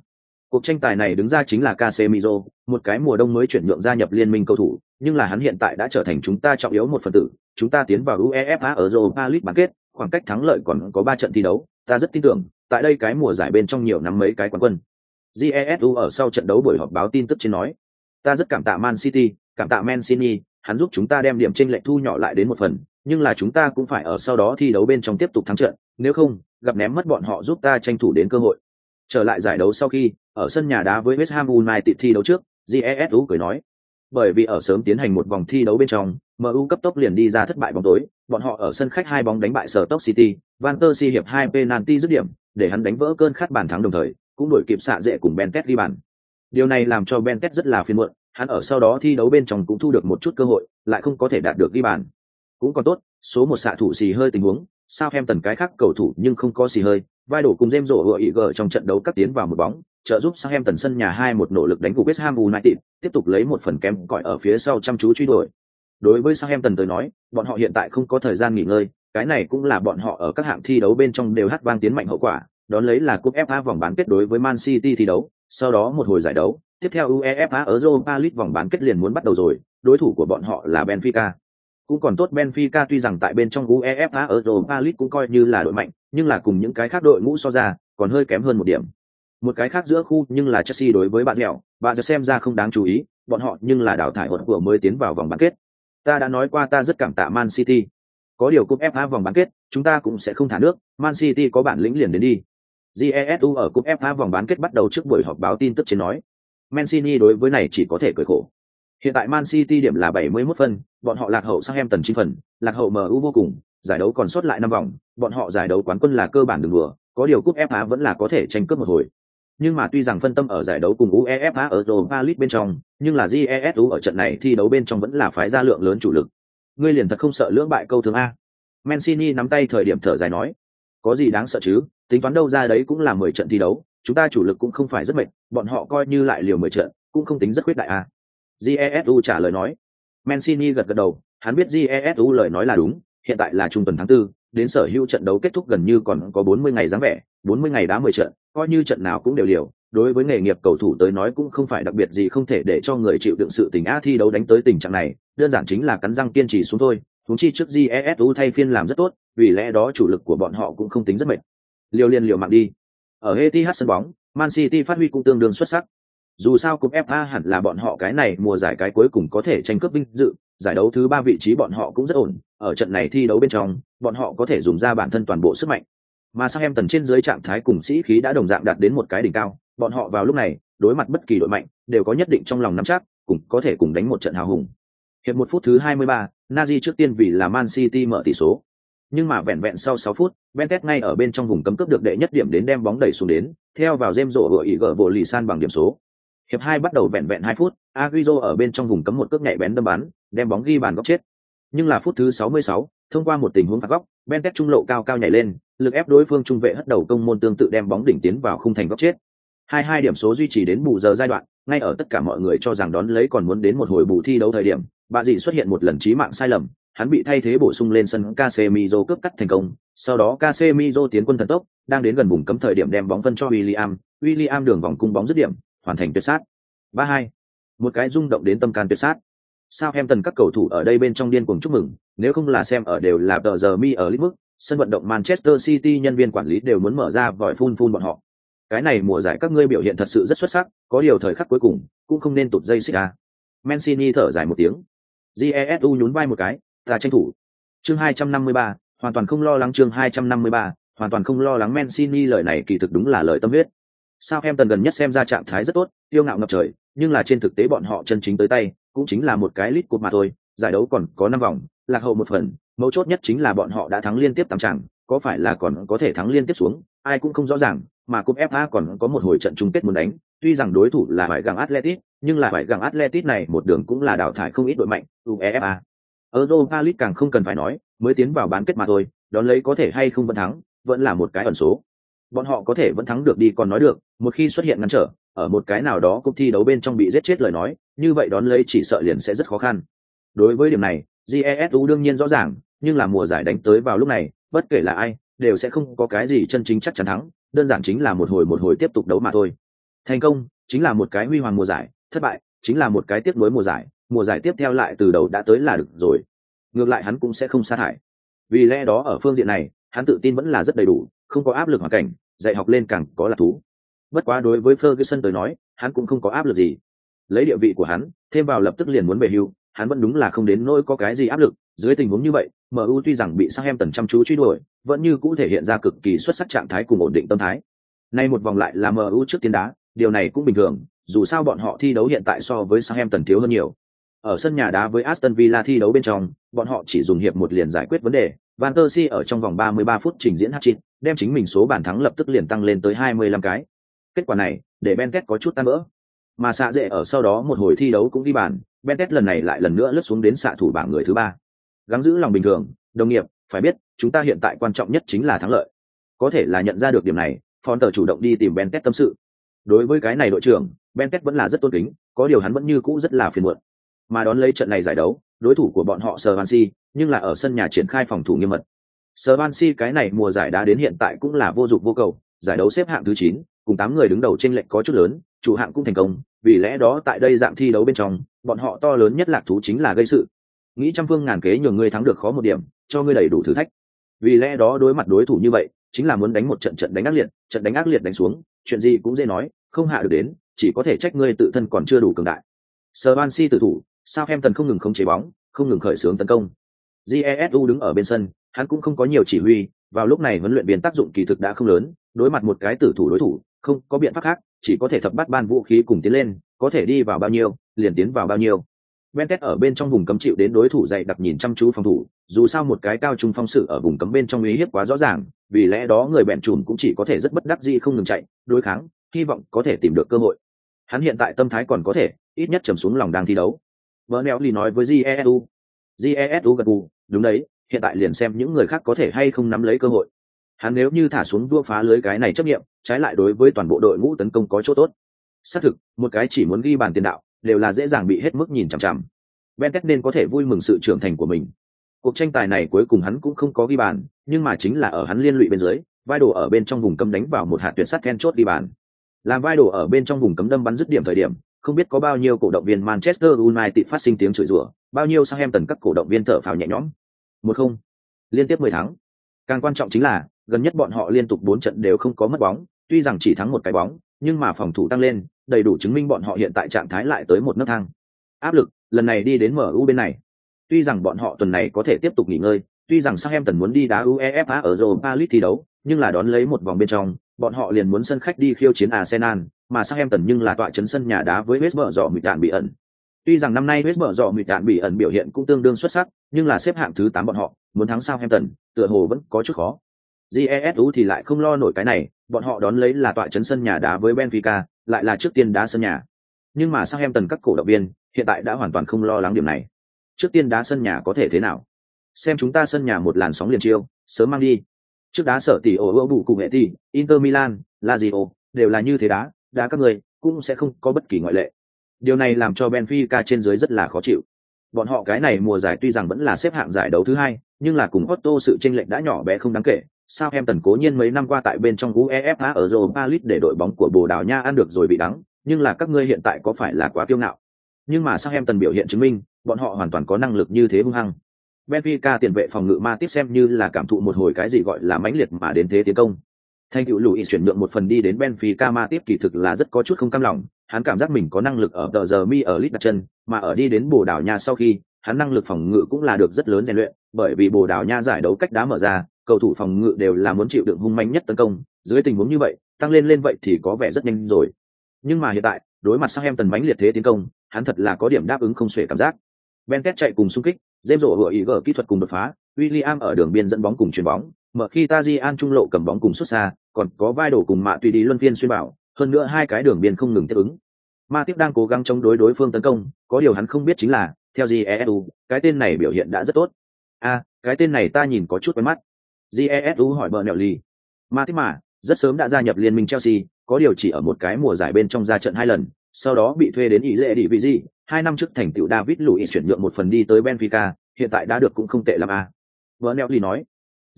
Cuộc tranh tài này đứng ra chính là Casemiro, một cái mùa đông mới chuyển nhượng gia nhập liên minh cầu thủ, nhưng là hắn hiện tại đã trở thành chúng ta trọng yếu một phần tử, chúng ta tiến vào UEFA ở Europa League bán kết, khoảng cách thắng lợi còn có ba trận thi đấu, ta rất tin tưởng, tại đây cái mùa giải bên trong nhiều năm mấy cái quán quân. Jesu ở sau trận đấu buổi họp báo tin tức trên nói, ta rất cảm tạ Man City, cảm tạ Mancini, hắn giúp chúng ta đem điểm tranh lệch thu nhỏ lại đến một phần, nhưng là chúng ta cũng phải ở sau đó thi đấu bên trong tiếp tục thắng trận, nếu không, gặp ném mất bọn họ giúp ta tranh thủ đến cơ hội. Trở lại giải đấu sau khi, ở sân nhà đá với West Ham United thi đấu trước, Jesu cười nói, bởi vì ở sớm tiến hành một vòng thi đấu bên trong, MU cấp tốc liền đi ra thất bại bóng tối, bọn họ ở sân khách hai bóng đánh bại sở Stoke City, Van der Si hiệp hai penalty dứt điểm, để hắn đánh vỡ cơn khát bàn thắng đồng thời, cũng đổi kịp xạ dễ cùng Bentet ghi bàn. Điều này làm cho Benet rất là phiền muộn, hắn ở sau đó thi đấu bên trong cũng thu được một chút cơ hội, lại không có thể đạt được ghi bàn. Cũng còn tốt, số một xạ thủ xì hơi tình huống, sao em tần cái khác cầu thủ nhưng không có xì hơi, vai đổ cùng James rổ hựa ý gờ trong trận đấu cắt tiến vào một bóng, trợ giúp sang em tần sân nhà hai một nỗ lực đánh của West Ham United, tiếp tục lấy một phần kém cỏi ở phía sau chăm chú truy đuổi. Đối với sang em tần tới nói, bọn họ hiện tại không có thời gian nghỉ ngơi, cái này cũng là bọn họ ở các hạng thi đấu bên trong đều hát vang tiến mạnh hậu quả, đón lấy là cúp FA vòng bán kết đối với Man City thi đấu, sau đó một hồi giải đấu, tiếp theo UEFA ở Europa League vòng bán kết liền muốn bắt đầu rồi, đối thủ của bọn họ là Benfica. Cũng còn tốt Benfica tuy rằng tại bên trong UEFA ở Europa League cũng coi như là đội mạnh, nhưng là cùng những cái khác đội ngũ so ra, còn hơi kém hơn một điểm. Một cái khác giữa khu nhưng là Chelsea đối với bạn dẻo, bạn giờ xem ra không đáng chú ý, bọn họ nhưng là đào thải hột vừa mới tiến vào vòng bán kết. Ta đã nói qua ta rất cảm tạ Man City. Có điều cúp FA vòng bán kết, chúng ta cũng sẽ không thả nước, Man City có bản lĩnh liền đến đi. Jesu ở cúp FA vòng bán kết bắt đầu trước buổi họp báo tin tức trên nói. Mancini đối với này chỉ có thể cười khổ. Hiện tại Man City điểm là 71 phân, bọn họ lạc hậu Southampton 9 phần, lạc hậu MU vô cùng, giải đấu còn sót lại 5 vòng, bọn họ giải đấu quán quân là cơ bản đường đùa, có điều cúp FA vẫn là có thể tranh cướp một hồi. Nhưng mà tuy rằng phân tâm ở giải đấu cùng UEFA ở Europa League bên trong, nhưng là GESU ở trận này thi đấu bên trong vẫn là phái ra lượng lớn chủ lực. Ngươi liền thật không sợ lưỡng bại câu thường a. Mancini nắm tay thời điểm thở dài nói, có gì đáng sợ chứ, tính toán đâu ra đấy cũng là 10 trận thi đấu, chúng ta chủ lực cũng không phải rất mệt, bọn họ coi như lại liều 10 trận, cũng không tính rất khuyết đại à? Jesu trả lời nói. Mancini gật gật đầu, hắn biết Jesu lời nói là đúng, hiện tại là trung tuần tháng tư đến sở hữu trận đấu kết thúc gần như còn có 40 ngày dáng vẻ, 40 ngày đá 10 trận, coi như trận nào cũng đều liều, đối với nghề nghiệp cầu thủ tới nói cũng không phải đặc biệt gì không thể để cho người chịu đựng sự tình a thi đấu đánh tới tình trạng này đơn giản chính là cắn răng kiên trì xuống thôi thúng chi trước jesu thay phiên làm rất tốt vì lẽ đó chủ lực của bọn họ cũng không tính rất mệt. Liều liền liều mạng đi. Ở Etihad sân bóng man city phát huy cũng tương đương xuất sắc. Dù sao cúp fa hẳn là bọn họ cái này mùa giải cái cuối cùng có thể tranh cướp vinh dự giải đấu thứ ba vị trí bọn họ cũng rất ổn. Ở trận này thi đấu bên trong bọn họ có thể dùng ra bản thân toàn bộ sức mạnh. Mà sang em tần trên dưới trạng thái cùng sĩ khí đã đồng dạng đạt đến một cái đỉnh cao bọn họ vào lúc này đối mặt bất kỳ đội mạnh đều có nhất định trong lòng nắm chắc cùng có thể cùng đánh một trận hào hùng. Hiệp một phút thứ 23, Nazi trước tiên vì là Man City mở tỷ số nhưng mà vẹn vẹn sau 6 phút, Bentet ngay ở bên trong vùng cấm cướp được đệ nhất điểm đến đem bóng đẩy xuống đến, theo vào James rổ vừa ý gỡ bộ lì san bằng điểm số. Hiệp hai bắt đầu vẹn vẹn 2 phút, Agüero ở bên trong vùng cấm một cước nhạy bén đâm bắn, đem bóng ghi bàn góc chết. Nhưng là phút thứ 66, thông qua một tình huống phạt góc, Bentet trung lộ cao cao nhảy lên, lực ép đối phương trung vệ hất đầu công môn tương tự đem bóng đỉnh tiến vào khung thành góc chết. Hai hai điểm số duy trì đến bù giờ giai đoạn, ngay ở tất cả mọi người cho rằng đón lấy còn muốn đến một hồi bù thi đấu thời điểm, bà dì xuất hiện một lần trí mạng sai lầm, hắn bị thay thế bổ sung lên sân Casemiro cướp cắt thành công, sau đó Casemiro tiến quân thần tốc, đang đến gần vùng cấm thời điểm đem bóng phân cho William, William đường vòng cung bóng dứt điểm, hoàn thành tuyệt sát. 3-2. Một cái rung động đến tâm can tuyệt sát. Sao em tần các cầu thủ ở đây bên trong điên cuồng chúc mừng, nếu không là xem ở đều là tờ giờ mi ở lít sân vận động Manchester City nhân viên quản lý đều muốn mở ra vòi phun phun bọn họ. Cái này mùa giải các ngươi biểu hiện thật sự rất xuất sắc, có điều thời khắc cuối cùng cũng không nên tụt dây xích ra. Mancini thở dài một tiếng. Jesu nhún vai một cái, ta tranh thủ. Chương 253, hoàn toàn không lo lắng chương 253, hoàn toàn không lo lắng Mancini lời này kỳ thực đúng là lời tâm huyết. Sao em tần gần nhất xem ra trạng thái rất tốt, tiêu ngạo ngập trời, nhưng là trên thực tế bọn họ chân chính tới tay, cũng chính là một cái lít cuộc mà thôi, giải đấu còn có năm vòng, lạc hậu một phần, mấu chốt nhất chính là bọn họ đã thắng liên tiếp tám trận, có phải là còn có thể thắng liên tiếp xuống, ai cũng không rõ ràng, mà cúp FA còn có một hồi trận chung kết muốn đánh, tuy rằng đối thủ là phải gặng Atletico, nhưng là phải gặng Atletic này một đường cũng là đào thải không ít đội mạnh, UEFA. Europa League càng không cần phải nói, mới tiến vào bán kết mà thôi, đón lấy có thể hay không vẫn thắng, vẫn là một cái ẩn số. Bọn họ có thể vẫn thắng được đi còn nói được, một khi xuất hiện ngăn trở, ở một cái nào đó cuộc thi đấu bên trong bị giết chết lời nói, như vậy đón lấy chỉ sợ liền sẽ rất khó khăn. Đối với điểm này, GESU đương nhiên rõ ràng, nhưng là mùa giải đánh tới vào lúc này, bất kể là ai, đều sẽ không có cái gì chân chính chắc chắn thắng, đơn giản chính là một hồi một hồi tiếp tục đấu mà thôi. Thành công chính là một cái huy hoàng mùa giải, thất bại chính là một cái tiếp nối mùa giải, mùa giải tiếp theo lại từ đầu đã tới là được rồi. Ngược lại hắn cũng sẽ không sa thải. Vì lẽ đó ở phương diện này, hắn tự tin vẫn là rất đầy đủ, không có áp lực hoàn cảnh, dạy học lên càng có là thú. Bất quá đối với Ferguson tới nói, hắn cũng không có áp lực gì. Lấy địa vị của hắn, thêm vào lập tức liền muốn về hưu, hắn vẫn đúng là không đến nỗi có cái gì áp lực, dưới tình huống như vậy, MU tuy rằng bị Southampton chăm chú truy đuổi, vẫn như cũ thể hiện ra cực kỳ xuất sắc trạng thái cùng ổn định tâm thái. Nay một vòng lại là MU trước tiên đá, điều này cũng bình thường, dù sao bọn họ thi đấu hiện tại so với Southampton thiếu hơn nhiều. Ở sân nhà đá với Aston Villa thi đấu bên trong, bọn họ chỉ dùng hiệp một liền giải quyết vấn đề. Van der Si ở trong vòng 33 phút trình diễn hat-trick, đem chính mình số bàn thắng lập tức liền tăng lên tới 25 cái. Kết quả này, để Benket có chút tan vỡ. Mà xạ dễ ở sau đó một hồi thi đấu cũng ghi bàn, Benket lần này lại lần nữa lướt xuống đến xạ thủ bảng người thứ ba. Gắng giữ lòng bình thường, đồng nghiệp, phải biết, chúng ta hiện tại quan trọng nhất chính là thắng lợi. Có thể là nhận ra được điểm này, Fonter chủ động đi tìm Benket tâm sự. Đối với cái này đội trưởng, Ben Benket vẫn là rất tôn kính, có điều hắn vẫn như cũ rất là phiền muộn. Mà đón lấy trận này giải đấu, đối thủ của bọn họ Swansea, nhưng là ở sân nhà triển khai phòng thủ nghiêm mật. Swansea cái này mùa giải đá đến hiện tại cũng là vô dụng vô cầu, giải đấu xếp hạng thứ 9, cùng 8 người đứng đầu trên lệnh có chút lớn, chủ hạng cũng thành công, vì lẽ đó tại đây dạng thi đấu bên trong, bọn họ to lớn nhất lạc thú chính là gây sự. Nghĩ trăm phương ngàn kế nhường ngươi thắng được khó một điểm, cho ngươi đầy đủ thử thách. Vì lẽ đó đối mặt đối thủ như vậy, chính là muốn đánh một trận trận đánh ác liệt, trận đánh ác liệt đánh xuống, chuyện gì cũng dễ nói, không hạ được đến, chỉ có thể trách ngươi tự thân còn chưa đủ cường đại. Swansea tự thủ, Southampton không ngừng không chế bóng, không ngừng khởi xướng tấn công. Jesu đứng ở bên sân, hắn cũng không có nhiều chỉ huy, vào lúc này huấn luyện viên tác dụng kỳ thực đã không lớn, đối mặt một cái tử thủ đối thủ, không có biện pháp khác, chỉ có thể thập bắt ban vũ khí cùng tiến lên, có thể đi vào bao nhiêu, liền tiến vào bao nhiêu. Bentet ở bên trong vùng cấm chịu đến đối thủ dày đặc nhìn chăm chú phòng thủ, dù sao một cái cao trung phong sự ở vùng cấm bên trong ý hiếp quá rõ ràng, vì lẽ đó người bẹn trùm cũng chỉ có thể rất bất đắc dĩ không ngừng chạy, đối kháng, hy vọng có thể tìm được cơ hội. Hắn hiện tại tâm thái còn có thể, ít nhất trầm xuống lòng đang thi đấu. Bernelli nói với Jesu. Jesu gật gù, đúng đấy, hiện tại liền xem những người khác có thể hay không nắm lấy cơ hội. Hắn nếu như thả xuống đua phá lưới cái này chấp nghiệm, trái lại đối với toàn bộ đội ngũ tấn công có chỗ tốt. Xác thực, một cái chỉ muốn ghi bàn tiền đạo, đều là dễ dàng bị hết mức nhìn chằm chằm. Bentet nên có thể vui mừng sự trưởng thành của mình. Cuộc tranh tài này cuối cùng hắn cũng không có ghi bàn, nhưng mà chính là ở hắn liên lụy bên dưới, vai đồ ở bên trong vùng cấm đánh vào một hạt tuyệt sắt then chốt ghi bàn. Làm vai đổ ở bên trong vùng cấm đâm bắn dứt điểm thời điểm, không biết có bao nhiêu cổ động viên Manchester United phát sinh tiếng chửi rủa, bao nhiêu Southampton các cổ động viên thở phào nhẹ nhõm. Một không, liên tiếp mười thắng. Càng quan trọng chính là, gần nhất bọn họ liên tục bốn trận đều không có mất bóng, tuy rằng chỉ thắng một cái bóng, nhưng mà phòng thủ tăng lên, đầy đủ chứng minh bọn họ hiện tại trạng thái lại tới một nấc thang. Áp lực, lần này đi đến MU bên này. Tuy rằng bọn họ tuần này có thể tiếp tục nghỉ ngơi, tuy rằng Southampton muốn đi đá UEFA ở Europa League thi đấu, nhưng là đón lấy một vòng bên trong, bọn họ liền muốn sân khách đi khiêu chiến Arsenal, mà Southampton nhưng là tọa trấn sân nhà đá với West Brom mịt đạn bị ẩn. Tuy rằng năm nay West Brom mịt đạn bị ẩn biểu hiện cũng tương đương xuất sắc, nhưng là xếp hạng thứ 8 bọn họ, muốn thắng Southampton, tựa hồ vẫn có chút khó. GESU thì lại không lo nổi cái này, bọn họ đón lấy là tọa trấn sân nhà đá với Benfica, lại là trước tiên đá sân nhà. Nhưng mà Southampton các cổ động viên hiện tại đã hoàn toàn không lo lắng điểm này. Trước tiên đá sân nhà có thể thế nào? Xem chúng ta sân nhà một làn sóng liền chiêu, sớm mang đi. Trước đá sở tỷ ổ ổ đủ cùng nghệ tỷ, Inter Milan, Lazio, đều là như thế đá, đá các người cũng sẽ không có bất kỳ ngoại lệ. Điều này làm cho Benfica trên dưới rất là khó chịu. Bọn họ cái này mùa giải tuy rằng vẫn là xếp hạng giải đấu thứ hai, nhưng là cùng Otto sự tranh lệch đã nhỏ bé không đáng kể. Sao em tần cố nhiên mấy năm qua tại bên trong UEFA ở Europa League để đội bóng của Bồ Đào Nha ăn được rồi bị đắng, nhưng là các ngươi hiện tại có phải là quá kiêu ngạo? Nhưng mà sao em tần biểu hiện chứng minh, bọn họ hoàn toàn có năng lực như thế hung hăng. Benfica tiền vệ phòng ngự ma tiếp xem như là cảm thụ một hồi cái gì gọi là mãnh liệt mà đến thế tiến công. Thanh cựu lùi chuyển nhượng một phần đi đến Benfica ma tiếp kỳ thực là rất có chút không cam lòng, hắn cảm giác mình có năng lực ở tờ giờ mi ở lít đặt chân, mà ở đi đến Bồ Đào Nha sau khi, hắn năng lực phòng ngự cũng là được rất lớn rèn luyện, bởi vì Bồ Đào Nha giải đấu cách đá mở ra, cầu thủ phòng ngự đều là muốn chịu đựng hung manh nhất tấn công, dưới tình huống như vậy, tăng lên lên vậy thì có vẻ rất nhanh rồi. Nhưng mà hiện tại, đối mặt sang em tần mãnh liệt thế tiến công, hắn thật là có điểm đáp ứng không xuể cảm giác. Benket chạy cùng xung kích, James rổ hựa ý gỡ kỹ thuật cùng đột phá, William ở đường biên dẫn bóng cùng chuyền bóng, mở khi Tajian trung lộ cầm bóng cùng xuất xa, còn có vai đổ cùng mạ tùy đi luân phiên xuyên bảo, hơn nữa hai cái đường biên không ngừng tiếp ứng. Ma tiếp đang cố gắng chống đối đối phương tấn công, có điều hắn không biết chính là, theo GESU, cái tên này biểu hiện đã rất tốt. A, cái tên này ta nhìn có chút quen mắt. GESU hỏi bờ nẹo ly. Ma tiếp mà, rất sớm đã gia nhập liên minh Chelsea, có điều chỉ ở một cái mùa giải bên trong ra trận hai lần, sau đó bị thuê đến ý dễ đi vị gì, hai năm trước thành tựu David Luiz chuyển nhượng một phần đi tới Benfica, hiện tại đã được cũng không tệ lắm a. Vợ Nelly nói.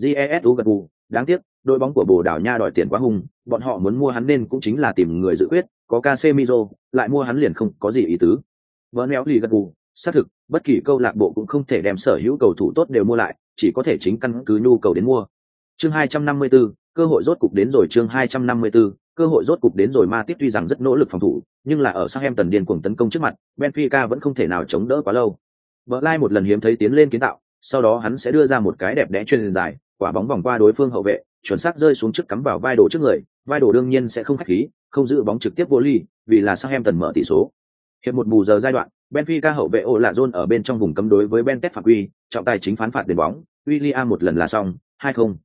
Jesu gật gù, đáng tiếc, đội bóng của Bồ Đào Nha đòi tiền quá hung, bọn họ muốn mua hắn nên cũng chính là tìm người dự quyết, có Casemiro, lại mua hắn liền không có gì ý tứ. Vợ Nelly gật gù, xác thực, bất kỳ câu lạc bộ cũng không thể đem sở hữu cầu thủ tốt đều mua lại, chỉ có thể chính căn cứ nhu cầu đến mua. Chương 254, cơ hội rốt cục đến rồi chương 254, cơ hội rốt cục đến rồi ma tiếp tuy rằng rất nỗ lực phòng thủ, nhưng là ở sang em tần điên cuồng tấn công trước mặt, benfica vẫn không thể nào chống đỡ quá lâu. Vợ lai một lần hiếm thấy tiến lên kiến tạo, sau đó hắn sẽ đưa ra một cái đẹp đẽ chuyên dài quả bóng vòng qua đối phương hậu vệ, chuẩn xác rơi xuống trước cắm vào vai đồ trước người, vai đồ đương nhiên sẽ không khách khí, không giữ bóng trực tiếp vô ly, vì là sang em tần mở tỷ số. Hiệp một bù giờ giai đoạn, benfica hậu vệ ô lạ john ở bên trong vùng cấm đối với ben phạm quy, trọng tài chính phán phạt đền bóng, William một lần là xong, hai không.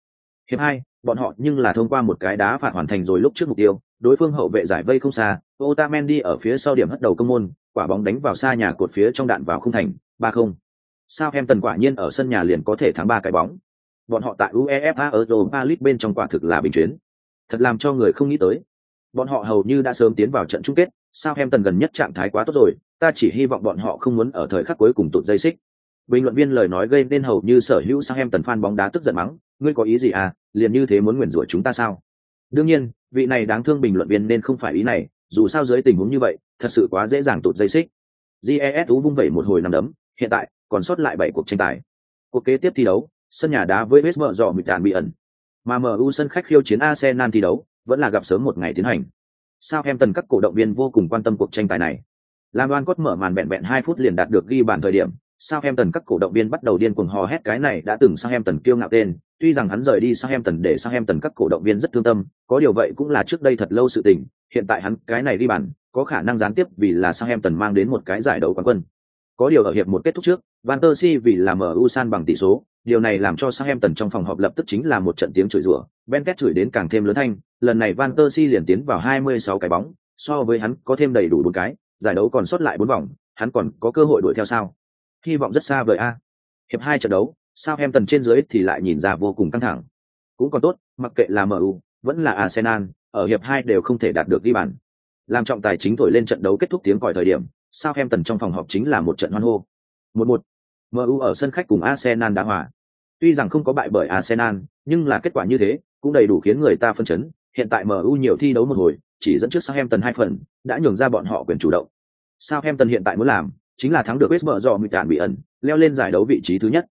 Hiệp hai bọn họ nhưng là thông qua một cái đá phạt hoàn thành rồi lúc trước mục tiêu, đối phương hậu vệ giải vây không xa, otamendi ở phía sau điểm hất đầu công môn, quả bóng đánh vào xa nhà cột phía trong đạn vào khung thành, ba không. Sao em tần quả nhiên ở sân nhà liền có thể thắng ba cái bóng. Bọn họ tại uefa ở europa league bên trong quả thực là bình chuyến thật làm cho người không nghĩ tới. Bọn họ hầu như đã sớm tiến vào trận chung kết sao em tần gần nhất trạng thái quá tốt rồi, ta chỉ hy vọng bọn họ không muốn ở thời khắc cuối cùng tụt dây xích. Bình luận viên lời nói gây nên hầu như sở hữu sao em tần fan bóng đá tức giận mắng, ngươi có ý gì à? Liền như thế muốn nguyền rủa chúng ta sao? Đương nhiên, vị này đáng thương bình luận viên nên không phải ý này, dù sao dưới tình huống như vậy, thật sự quá dễ dàng tụt dây xích. Jes vung vẩy một hồi năm đấm, hiện tại, còn sót lại bảy cuộc tranh tài. Cuộc kế tiếp thi đấu, sân nhà đá với west mở dọ mịt đạn bị ẩn. Mà mu sân khách khiêu chiến arsenal thi đấu, vẫn là gặp sớm một ngày tiến hành. Sao em tần các cổ động viên vô cùng quan tâm cuộc tranh tài này. Làm đoan cốt mở màn bẹn bẹn hai phút liền đạt được ghi bàn thời điểm sao em tần các cổ động viên bắt đầu điên cuồng hò hét cái này đã từng sang em tần kiêu ngạo tên tuy rằng hắn rời đi sang em tần để sang em tần các cổ động viên rất thương tâm, có điều vậy cũng là trước đây thật lâu sự tình, hiện tại hắn, cái này đi bàn có khả năng gián tiếp vì là sang em tần mang đến một cái giải đấu quán quân. Có điều ở hiệp một kết thúc trước, van der si vì là mở usan bằng tỷ số, điều này làm cho sang em tần trong phòng họp lập tức chính là một trận tiếng chửi rủa Benket chửi đến càng thêm lớn thanh, lần này van der si liền tiến vào 26 cái bóng, so với hắn có thêm đầy đủ bốn cái, giải đấu còn sót lại bốn vòng, hắn còn có cơ hội đuổi theo sao? Hy vọng rất xa vời a. Hiệp hai trận đấu sao em tần trên dưới thì lại nhìn ra vô cùng căng thẳng. Cũng còn tốt mặc kệ là mu vẫn là arsenal ở hiệp hai đều không thể đạt được ghi bàn. Làm trọng tài chính thổi lên trận đấu kết thúc tiếng còi thời điểm sao em tần trong phòng họp chính là một trận hoan hô. Một một. Mu ở sân khách cùng arsenal đã hòa. Tuy rằng không có bại bởi arsenal nhưng là kết quả như thế cũng đầy đủ khiến người ta phân chấn. Hiện tại mu nhiều thi đấu một hồi chỉ dẫn trước Southampton hai phần, đã nhường ra bọn họ quyền chủ động. Southampton hiện tại muốn làm, chính là thắng được West Brom bị tàn bị ẩn, leo lên giải đấu vị trí thứ nhất.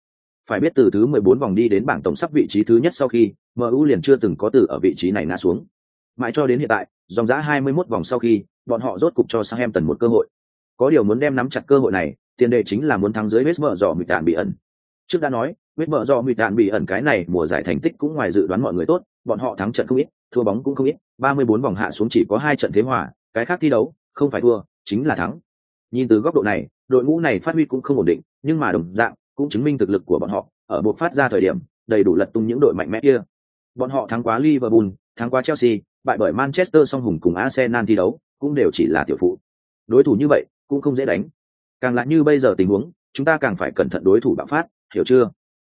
Phải biết từ thứ 14 vòng đi đến bảng tổng sắp vị trí thứ nhất sau khi, MU liền chưa từng có từ ở vị trí này ngã xuống. Mãi cho đến hiện tại, dòng giá 21 vòng sau khi, bọn họ rốt cục cho Southampton một cơ hội. Có điều muốn đem nắm chặt cơ hội này, tiền đề chính là muốn thắng dưới West Brom bị tàn bị ẩn. Trước đã nói, West Brom bị tàn bị ẩn cái này mùa giải thành tích cũng ngoài dự đoán mọi người tốt, bọn họ thắng trận không ít, thua bóng cũng không ít, 34 vòng hạ xuống chỉ có hai trận thế hòa, cái khác thi đấu, không phải thua, chính là thắng. Nhìn từ góc độ này, đội ngũ này phát huy cũng không ổn định, nhưng mà đồng dạng cũng chứng minh thực lực của bọn họ, ở buộc phát ra thời điểm, đầy đủ lật tung những đội mạnh mẽ kia. Bọn họ thắng quá Liverpool, thắng quá Chelsea, bại bởi Manchester song hùng cùng Arsenal thi đấu, cũng đều chỉ là tiểu phụ. Đối thủ như vậy, cũng không dễ đánh. Càng lại như bây giờ tình huống, chúng ta càng phải cẩn thận đối thủ bạo phát, hiểu chưa?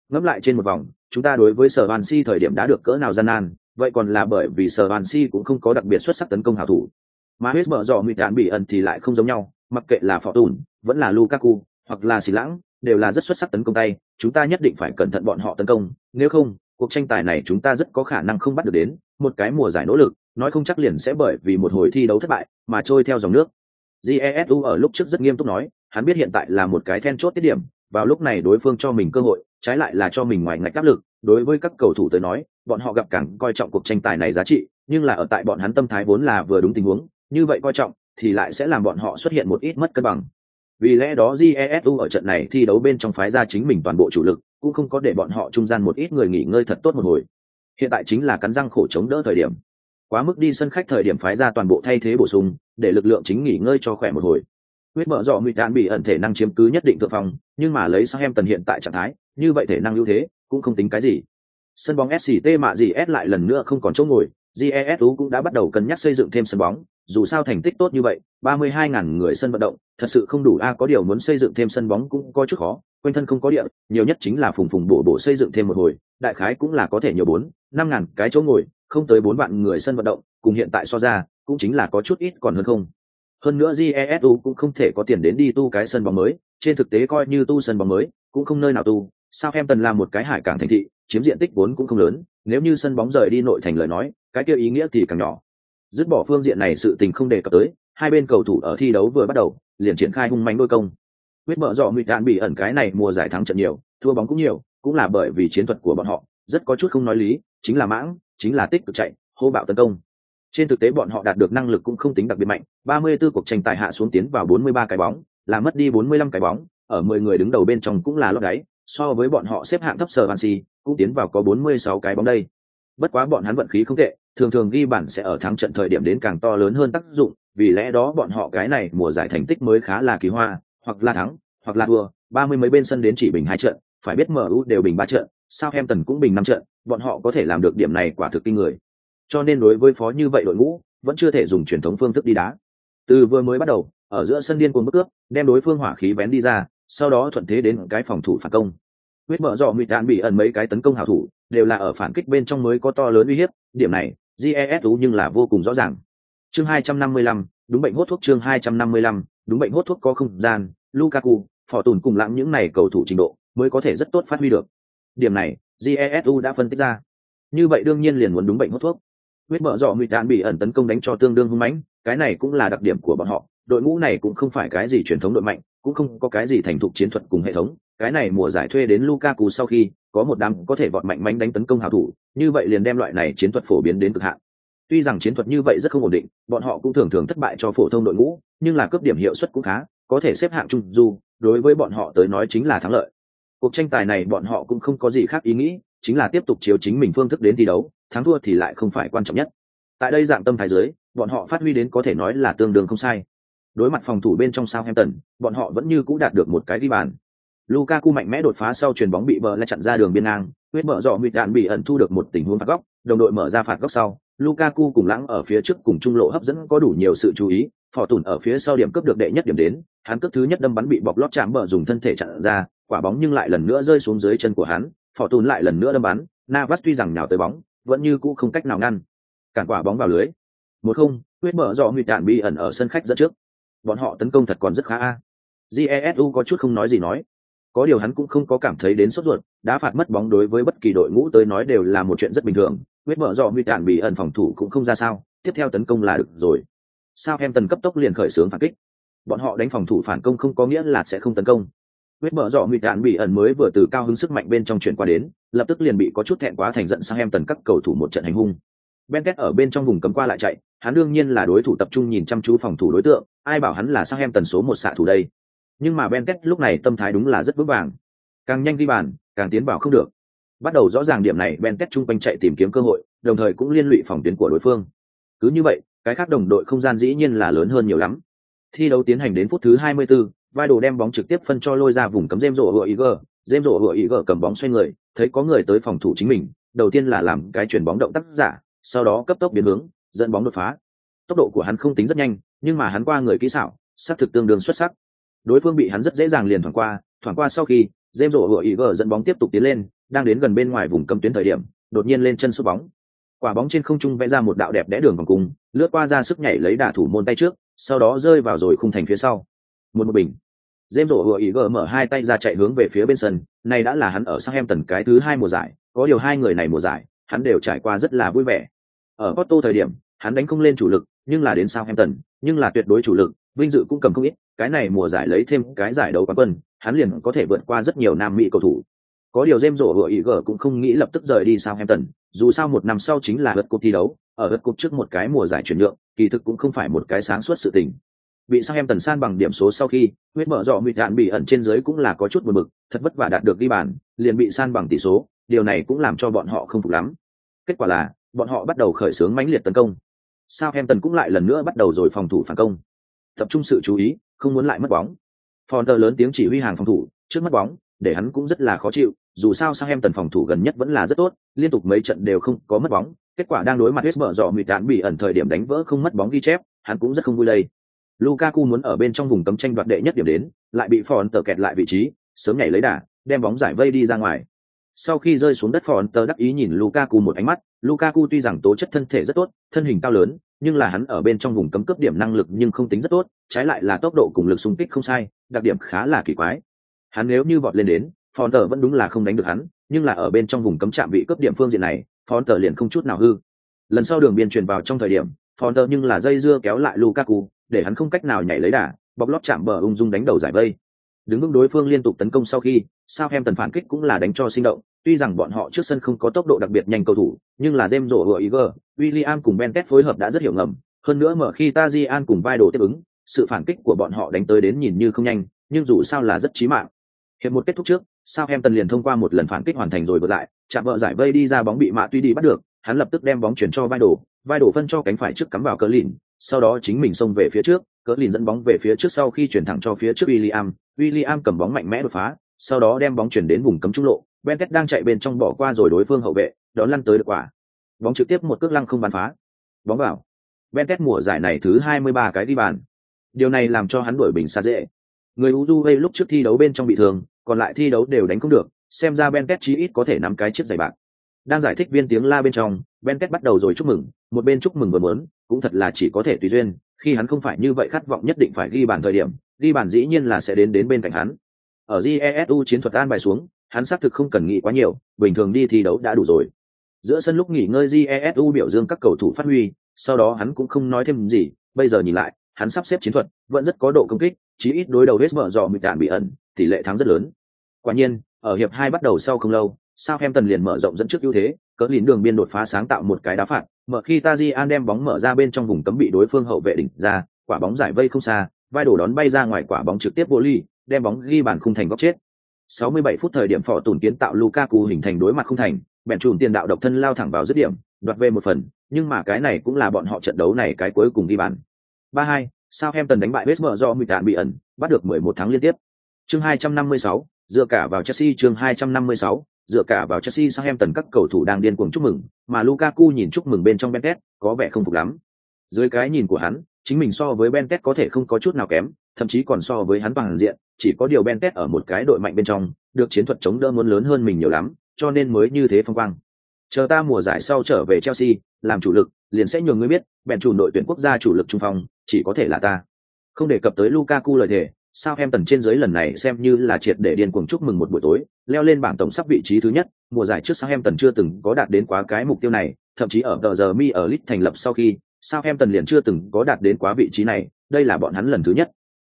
Ngẫm lại trên một vòng, chúng ta đối với Sở Van Si thời điểm đã được cỡ nào gian nan, vậy còn là bởi vì Sở Van Si cũng không có đặc biệt xuất sắc tấn công hảo thủ. Mà Huyết mở dò nguy đạn bị ẩn thì lại không giống nhau, mặc kệ là Phỏ Tùn, vẫn là Lukaku, hoặc là Xì Lãng, đều là rất xuất sắc tấn công tay, chúng ta nhất định phải cẩn thận bọn họ tấn công, nếu không, cuộc tranh tài này chúng ta rất có khả năng không bắt được đến, một cái mùa giải nỗ lực, nói không chắc liền sẽ bởi vì một hồi thi đấu thất bại mà trôi theo dòng nước. Jesu ở lúc trước rất nghiêm túc nói, hắn biết hiện tại là một cái then chốt tiết điểm, vào lúc này đối phương cho mình cơ hội, trái lại là cho mình ngoài ngạch áp lực, đối với các cầu thủ tới nói, bọn họ gặp càng coi trọng cuộc tranh tài này giá trị, nhưng là ở tại bọn hắn tâm thái vốn là vừa đúng tình huống, như vậy coi trọng thì lại sẽ làm bọn họ xuất hiện một ít mất cân bằng. Vì lẽ đó Jesu ở trận này thi đấu bên trong phái ra chính mình toàn bộ chủ lực, cũng không có để bọn họ trung gian một ít người nghỉ ngơi thật tốt một hồi. Hiện tại chính là cắn răng khổ chống đỡ thời điểm. Quá mức đi sân khách thời điểm phái ra toàn bộ thay thế bổ sung, để lực lượng chính nghỉ ngơi cho khỏe một hồi. Huyết mở rõ Mịt Đạn bị ẩn thể năng chiếm cứ nhất định thượng phong, nhưng mà lấy sang em tần hiện tại trạng thái, như vậy thể năng ưu thế cũng không tính cái gì. Sân bóng SCT mạ gì S lại lần nữa không còn chỗ ngồi, Jesu cũng đã bắt đầu cân nhắc xây dựng thêm sân bóng, dù sao thành tích tốt như vậy, 32.000 người sân vận động, thật sự không đủ a có điều muốn xây dựng thêm sân bóng cũng có chút khó, quanh thân không có địa, nhiều nhất chính là phùng phùng bổ bổ xây dựng thêm một hồi, đại khái cũng là có thể nhiều bốn, năm ngàn cái chỗ ngồi, không tới bốn vạn người sân vận động, cùng hiện tại so ra, cũng chính là có chút ít còn hơn không. Hơn nữa GESU cũng không thể có tiền đến đi tu cái sân bóng mới, trên thực tế coi như tu sân bóng mới, cũng không nơi nào tu. Sao em tần làm một cái hải cảng thành thị, chiếm diện tích vốn cũng không lớn, nếu như sân bóng rời đi nội thành lời nói, cái kia ý nghĩa thì càng nhỏ. Dứt bỏ phương diện này sự tình không đề cập tới, hai bên cầu thủ ở thi đấu vừa bắt đầu, liền triển khai hung mãnh đôi công. Huyết mở dọ mịt đạn bị ẩn cái này mùa giải thắng trận nhiều, thua bóng cũng nhiều, cũng là bởi vì chiến thuật của bọn họ, rất có chút không nói lý, chính là mãng, chính là tích cực chạy, hô bạo tấn công. Trên thực tế bọn họ đạt được năng lực cũng không tính đặc biệt mạnh, 34 cuộc tranh tài hạ xuống tiến vào 43 cái bóng, là mất đi 45 cái bóng, ở 10 người đứng đầu bên trong cũng là lót đáy, so với bọn họ xếp hạng thấp sở Vansi, cũng tiến vào có 46 cái bóng đây. Bất quá bọn hắn vận khí không tệ, thường thường ghi bản sẽ ở thắng trận thời điểm đến càng to lớn hơn tác dụng, vì lẽ đó bọn họ cái này mùa giải thành tích mới khá là kỳ hoa, hoặc là thắng, hoặc là thua, ba mươi mấy bên sân đến chỉ bình hai trận, phải biết MU đều bình ba trận, sao em tần cũng bình năm trận, bọn họ có thể làm được điểm này quả thực kinh người. Cho nên đối với phó như vậy đội ngũ, vẫn chưa thể dùng truyền thống phương thức đi đá. Từ vừa mới bắt đầu, ở giữa sân điên cuồng bức cướp, đem đối phương hỏa khí vén đi ra, sau đó thuận thế đến cái phòng thủ phản công. Huyết mở rõ nguy đạn bị ẩn mấy cái tấn công hảo thủ, đều là ở phản kích bên trong mới có to lớn uy hiếp, điểm này, jesu nhưng là vô cùng rõ ràng. Chương 255, đúng bệnh hốt thuốc chương 255, đúng bệnh hốt thuốc có không gian, Lukaku, phỏ tùn cùng lãng những này cầu thủ trình độ, mới có thể rất tốt phát huy được. Điểm này, jesu đã phân tích ra. Như vậy đương nhiên liền muốn đúng bệnh hốt thuốc. Huyết mở rõ nguy đạn bị ẩn tấn công đánh cho tương đương hung mãnh, cái này cũng là đặc điểm của bọn họ. Đội ngũ này cũng không phải cái gì truyền thống đội mạnh, cũng không có cái gì thành thục chiến thuật cùng hệ thống, cái này mùa giải thuê đến Lukaku sau khi có một đám có thể vọt mạnh mẽ đánh tấn công hảo thủ, như vậy liền đem loại này chiến thuật phổ biến đến cực hạn. Tuy rằng chiến thuật như vậy rất không ổn định, bọn họ cũng thường thường thất bại cho phổ thông đội ngũ, nhưng là cướp điểm hiệu suất cũng khá, có thể xếp hạng trung du, đối với bọn họ tới nói chính là thắng lợi. Cuộc tranh tài này bọn họ cũng không có gì khác ý nghĩ, chính là tiếp tục chiếu chính mình phương thức đến thi đấu, thắng thua thì lại không phải quan trọng nhất. Tại đây dạng tâm thái dưới, bọn họ phát huy đến có thể nói là tương đương không sai. Đối mặt phòng thủ bên trong Southampton, bọn họ vẫn như cũ đạt được một cái đi bàn. Lukaku mạnh mẽ đột phá sau chuyền bóng bị bờ lại chặn ra đường biên ngang, quyết mở rõ nguyệt đạn bị ẩn thu được một tình huống phạt góc, đồng đội mở ra phạt góc sau, Lukaku cùng lãng ở phía trước cùng trung lộ hấp dẫn có đủ nhiều sự chú ý, phò tùn ở phía sau điểm cướp được đệ nhất điểm đến, hắn cướp thứ nhất đâm bắn bị bọc lót chạm bờ dùng thân thể chặn ra, quả bóng nhưng lại lần nữa rơi xuống dưới chân của hắn, phò tùn lại lần nữa đâm bắn, Navas tuy rằng nhào tới bóng, vẫn như cũ không cách nào ngăn. Cản quả bóng vào lưới. Một không, quyết mở rõ nguyệt đạn bị ẩn ở sân khách dẫn trước. Bọn họ tấn công thật còn rất khá a. Jesu có chút không nói gì nói, có điều hắn cũng không có cảm thấy đến sốt ruột đã phạt mất bóng đối với bất kỳ đội ngũ tới nói đều là một chuyện rất bình thường huyết mở do nguy cản bị ẩn phòng thủ cũng không ra sao tiếp theo tấn công là được rồi. Sao em tần cấp tốc liền khởi xướng phản kích. Bọn họ đánh phòng thủ phản công không có nghĩa là sẽ không tấn công. Huyết mở rõ nguy đạn bị ẩn mới vừa từ cao hứng sức mạnh bên trong chuyển qua đến, lập tức liền bị có chút thẹn quá thành giận sang em tần các cầu thủ một trận hành hung. ben két ở bên trong vùng cấm qua lại chạy, hắn đương nhiên là đối thủ tập trung nhìn chăm chú phòng thủ đối tượng, ai bảo hắn là sang em tần số một xạ thủ đây. Nhưng mà Benket lúc này tâm thái đúng là rất vững vàng. Càng nhanh ghi bàn, càng tiến vào không được. Bắt đầu rõ ràng điểm này Benket trung quanh chạy tìm kiếm cơ hội, đồng thời cũng liên lụy phòng tuyến của đối phương. Cứ như vậy, cái khác đồng đội không gian dĩ nhiên là lớn hơn nhiều lắm. Thi đấu tiến hành đến phút thứ 24, vai đồ đem bóng trực tiếp phân cho lôi ra vùng cấm dêm rổ hựa ý gờ, James rổ hựa ý gờ cầm bóng xoay người, thấy có người tới phòng thủ chính mình, đầu tiên là làm cái chuyển bóng động tác giả, sau đó cấp tốc biến hướng, dẫn bóng đột phá. Tốc độ của hắn không tính rất nhanh, nhưng mà hắn qua người kỹ xảo, sát thực tương đương xuất sắc. Đối phương bị hắn rất dễ dàng liền thoảng qua, thoảng qua sau khi, James rổ hựa ý gờ dẫn bóng tiếp tục tiến lên, đang đến gần bên ngoài vùng cấm tuyến thời điểm, đột nhiên lên chân sút bóng. Quả bóng trên không trung vẽ ra một đạo đẹp đẽ đường vòng cung, lướt qua ra sức nhảy lấy đả thủ môn tay trước, sau đó rơi vào rồi khung thành phía sau. Một một bình. James rổ hựa ý gờ mở hai tay ra chạy hướng về phía bên sân, này đã là hắn ở Southampton cái thứ hai mùa giải, có điều hai người này mùa giải, hắn đều trải qua rất là vui vẻ. Ở Porto thời điểm, hắn đánh không lên chủ lực, nhưng là đến Southampton, nhưng là tuyệt đối chủ lực, vinh dự cũng cầm không ít, cái này mùa giải lấy thêm cái giải đấu quán quân, hắn liền có thể vượt qua rất nhiều nam mỹ cầu thủ. Có điều James Rowe ý gở cũng không nghĩ lập tức rời đi Southampton, dù sao một năm sau chính là lượt cuộc thi đấu, ở lượt cuộc trước một cái mùa giải chuyển nhượng, kỳ thực cũng không phải một cái sáng suốt sự tình. Bị Southampton em tần san bằng điểm số sau khi huyết mở rõ mịt đạn bị ẩn trên dưới cũng là có chút buồn bực thật vất vả đạt được ghi bàn liền bị san bằng tỷ số điều này cũng làm cho bọn họ không phục lắm. Kết quả là bọn họ bắt đầu khởi xướng mãnh liệt tấn công. Sao em tần cũng lại lần nữa bắt đầu rồi phòng thủ phản công. Tập trung sự chú ý không muốn lại mất bóng Fonter lớn tiếng chỉ huy hàng phòng thủ trước mất bóng để hắn cũng rất là khó chịu dù sao sang em tần phòng thủ gần nhất vẫn là rất tốt liên tục mấy trận đều không có mất bóng kết quả đang đối mặt hết mở rõ mịt đạn bị ẩn thời điểm đánh vỡ không mất bóng ghi chép hắn cũng rất không vui đây Lukaku muốn ở bên trong vùng cấm tranh đoạt đệ nhất điểm đến, lại bị Phòn tờ kẹt lại vị trí, sớm nhảy lấy đà, đem bóng giải vây đi ra ngoài. Sau khi rơi xuống đất Phòn tờ đắc ý nhìn Lukaku một ánh mắt, Lukaku tuy rằng tố chất thân thể rất tốt, thân hình cao lớn, nhưng là hắn ở bên trong vùng cấm cấp điểm năng lực nhưng không tính rất tốt, trái lại là tốc độ cùng lực xung kích không sai, đặc điểm khá là kỳ quái. Hắn nếu như vọt lên đến, Phòn tờ vẫn đúng là không đánh được hắn, nhưng là ở bên trong vùng cấm chạm vị cấp điểm phương diện này, Phòn tờ liền không chút nào hư. Lần sau đường biên truyền vào trong thời điểm, Phòn tờ nhưng là dây dưa kéo lại Lukaku, để hắn không cách nào nhảy lấy đà bọc lót chạm bờ ung dung đánh đầu giải vây đứng vững đối phương liên tục tấn công sau khi sao em tần phản kích cũng là đánh cho sinh động. Tuy rằng bọn họ trước sân không có tốc độ đặc biệt nhanh cầu thủ nhưng là jem rổ hựa ý gờ william cùng ben phối hợp đã rất hiểu ngầm. Hơn nữa mở khi tajian cùng vai đồ tiếp ứng sự phản kích của bọn họ đánh tới đến nhìn như không nhanh nhưng dù sao là rất chí mạng. Hiệp một kết thúc trước sao em tần liền thông qua một lần phản kích hoàn thành rồi vượt lại chạm vợ giải vây đi ra bóng bị mạ tuy đi bắt được hắn lập tức đem bóng chuyển cho vai đồ vai đồ phân cho cánh phải trước cắm vào cỡ lìn sau đó chính mình xông về phía trước, cỡ lìn dẫn bóng về phía trước sau khi chuyển thẳng cho phía trước William, William cầm bóng mạnh mẽ đột phá, sau đó đem bóng chuyển đến vùng cấm trung lộ, Benket đang chạy bên trong bỏ qua rồi đối phương hậu vệ, đón lăn tới được quả. Bóng trực tiếp một cước lăng không bắn phá. Bóng vào. Benket mùa giải này thứ 23 cái đi bàn. Điều này làm cho hắn đuổi bình xa dễ. Người Uruguay lúc trước thi đấu bên trong bị thương, còn lại thi đấu đều đánh không được, xem ra Benket chí ít có thể nắm cái chiếc giày bạc. Đang giải thích viên tiếng la bên trong, Benket bắt đầu rồi chúc mừng, một bên chúc mừng vừa muốn, cũng thật là chỉ có thể tùy duyên, khi hắn không phải như vậy khát vọng nhất định phải ghi bàn thời điểm, ghi bàn dĩ nhiên là sẽ đến đến bên cạnh hắn. Ở Jesu chiến thuật an bài xuống, hắn xác thực không cần nghĩ quá nhiều, bình thường đi thi đấu đã đủ rồi. Giữa sân lúc nghỉ ngơi Jesu biểu dương các cầu thủ phát huy, sau đó hắn cũng không nói thêm gì, bây giờ nhìn lại, hắn sắp xếp chiến thuật vẫn rất có độ công kích, chí ít đối đầu West mở dò mịt đạn bị ẩn, tỷ lệ thắng rất lớn. Quả nhiên, ở hiệp hai bắt đầu sau không lâu, Southampton liền mở rộng dẫn trước ưu thế, cỡ lín đường biên đột phá sáng tạo một cái đá phạt, mở khi Tajian đem bóng mở ra bên trong vùng cấm bị đối phương hậu vệ đỉnh ra, quả bóng giải vây không xa, vai đổ đón bay ra ngoài quả bóng trực tiếp vô ly, đem bóng ghi bàn khung thành góc chết. 67 phút thời điểm phỏ tùn kiến tạo Lukaku hình thành đối mặt không thành, bèn chùm tiền đạo độc thân lao thẳng vào dứt điểm, đoạt về một phần, nhưng mà cái này cũng là bọn họ trận đấu này cái cuối cùng ghi bàn. 3-2, Southampton đánh bại West Brom do tạn bị ẩn, bắt được 11 tháng liên tiếp. Chương 256, dựa cả vào Chelsea chương 256, dựa cả vào Chelsea sang em tần các cầu thủ đang điên cuồng chúc mừng, mà Lukaku nhìn chúc mừng bên trong Bentet, có vẻ không phục lắm. Dưới cái nhìn của hắn, chính mình so với Bentet có thể không có chút nào kém, thậm chí còn so với hắn bằng diện, chỉ có điều Bentet ở một cái đội mạnh bên trong, được chiến thuật chống đỡ muốn lớn hơn mình nhiều lắm, cho nên mới như thế phong quang. Chờ ta mùa giải sau trở về Chelsea, làm chủ lực, liền sẽ nhường ngươi biết, bèn chủ đội tuyển quốc gia chủ lực trung phong, chỉ có thể là ta. Không đề cập tới Lukaku lời thề, sao em tần trên dưới lần này xem như là triệt để điên cuồng chúc mừng một buổi tối, leo lên bảng tổng sắp vị trí thứ nhất, mùa giải trước sao em tần chưa từng có đạt đến quá cái mục tiêu này, thậm chí ở tờ giờ mi ở lit thành lập sau khi, Sao em tần liền chưa từng có đạt đến quá vị trí này, đây là bọn hắn lần thứ nhất.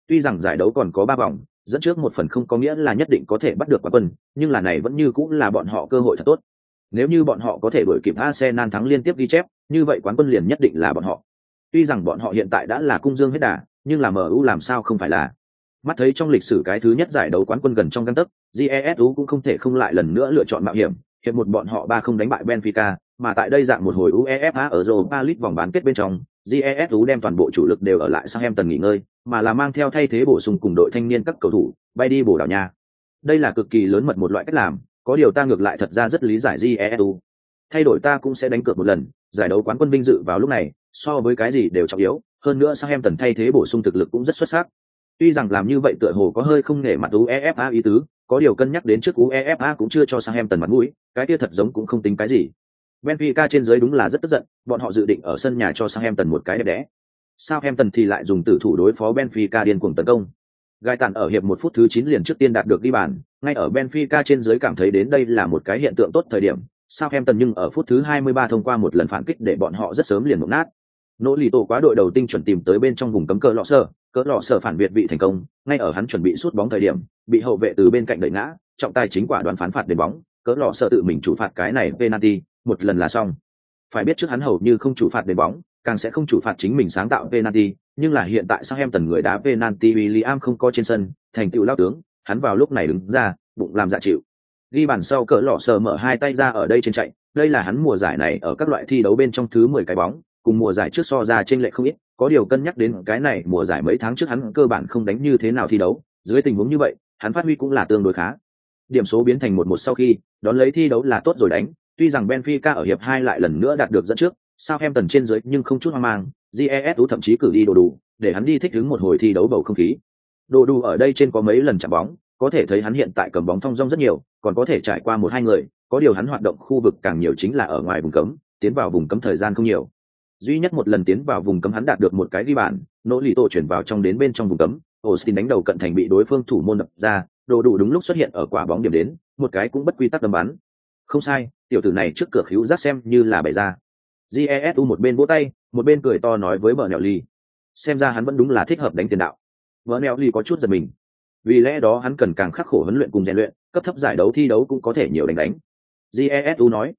Tuy rằng giải đấu còn có ba vòng, dẫn trước một phần không có nghĩa là nhất định có thể bắt được quán quân, nhưng là này vẫn như cũng là bọn họ cơ hội thật tốt. Nếu như bọn họ có thể đuổi kịp Arsenal thắng liên tiếp ghi chép, như vậy quán quân liền nhất định là bọn họ. Tuy rằng bọn họ hiện tại đã là cung dương hết đà, nhưng là MU làm sao không phải là. Mắt thấy trong lịch sử cái thứ nhất giải đấu quán quân gần trong gang tấc, GESU cũng không thể không lại lần nữa lựa chọn mạo hiểm, hiệp một bọn họ ba không đánh bại Benfica, mà tại đây dạng một hồi UEFA ở Europa League vòng bán kết bên trong, GESU đem toàn bộ chủ lực đều ở lại Southampton nghỉ ngơi, mà là mang theo thay thế bổ sung cùng đội thanh niên các cầu thủ, bay đi bổ đảo nhà. Đây là cực kỳ lớn mật một loại cách làm, có điều ta ngược lại thật ra rất lý giải GESU. Thay đổi ta cũng sẽ đánh cược một lần, giải đấu quán quân vinh dự vào lúc này, so với cái gì đều trọng yếu, hơn nữa Southampton thay thế bổ sung thực lực cũng rất xuất sắc. Tuy rằng làm như vậy tựa hồ có hơi không nể mặt UEFA ý tứ, có điều cân nhắc đến trước UEFA cũng chưa cho Southampton mặt mũi, cái kia thật giống cũng không tính cái gì. Benfica trên dưới đúng là rất tức giận, bọn họ dự định ở sân nhà cho Southampton một cái đẹp đẽ. Southampton thì lại dùng tử thủ đối phó Benfica điên cuồng tấn công. Gai tàn ở hiệp một phút thứ 9 liền trước tiên đạt được ghi bàn, ngay ở Benfica trên dưới cảm thấy đến đây là một cái hiện tượng tốt thời điểm. Southampton nhưng ở phút thứ 23 thông qua một lần phản kích để bọn họ rất sớm liền một nát. Nỗ lì tổ quá đội đầu tinh chuẩn tìm tới bên trong vùng cấm cờ lọ sơ, cỡ lọ sơ phản biệt bị thành công, ngay ở hắn chuẩn bị sút bóng thời điểm, bị hậu vệ từ bên cạnh đẩy ngã, trọng tài chính quả đoán phán phạt đền bóng, cỡ lọ sơ tự mình chủ phạt cái này penalty, một lần là xong. Phải biết trước hắn hầu như không chủ phạt đền bóng, càng sẽ không chủ phạt chính mình sáng tạo penalty, nhưng là hiện tại Southampton người đá penalty William không có trên sân, thành tựu lao tướng, hắn vào lúc này đứng ra, bụng làm dạ chịu. Ghi bàn sau cỡ lọ sờ mở hai tay ra ở đây trên chạy, đây là hắn mùa giải này ở các loại thi đấu bên trong thứ mười cái bóng, cùng mùa giải trước so ra trên lệ không ít, có điều cân nhắc đến cái này mùa giải mấy tháng trước hắn cơ bản không đánh như thế nào thi đấu, dưới tình huống như vậy, hắn phát huy cũng là tương đối khá. Điểm số biến thành một một sau khi, đón lấy thi đấu là tốt rồi đánh, tuy rằng Benfica ở hiệp hai lại lần nữa đạt được dẫn trước, Southampton trên dưới nhưng không chút hoang mang, GESU thậm chí cử đi đồ đủ, để hắn đi thích ứng một hồi thi đấu bầu không khí. Đồ đủ ở đây trên có mấy lần chạm bóng, có thể thấy hắn hiện tại cầm bóng thong dong rất nhiều, còn có thể trải qua một hai người, có điều hắn hoạt động khu vực càng nhiều chính là ở ngoài vùng cấm, tiến vào vùng cấm thời gian không nhiều. Duy nhất một lần tiến vào vùng cấm hắn đạt được một cái ghi bàn, nỗ lì tổ chuyển vào trong đến bên trong vùng cấm, Austin đánh đầu cận thành bị đối phương thủ môn đập ra, đồ đủ đúng lúc xuất hiện ở quả bóng điểm đến, một cái cũng bất quy tắc đâm bắn. Không sai, tiểu tử này trước cửa khíu giác xem như là bày ra. Jesu một bên vỗ tay, một bên cười to nói với vợ nẹo ly. Xem ra hắn vẫn đúng là thích hợp đánh tiền đạo. vợ nẹo ly có chút giật mình. Vì lẽ đó hắn cần càng khắc khổ huấn luyện cùng rèn luyện, cấp thấp giải đấu thi đấu cũng có thể nhiều đánh đánh. Jesu nói.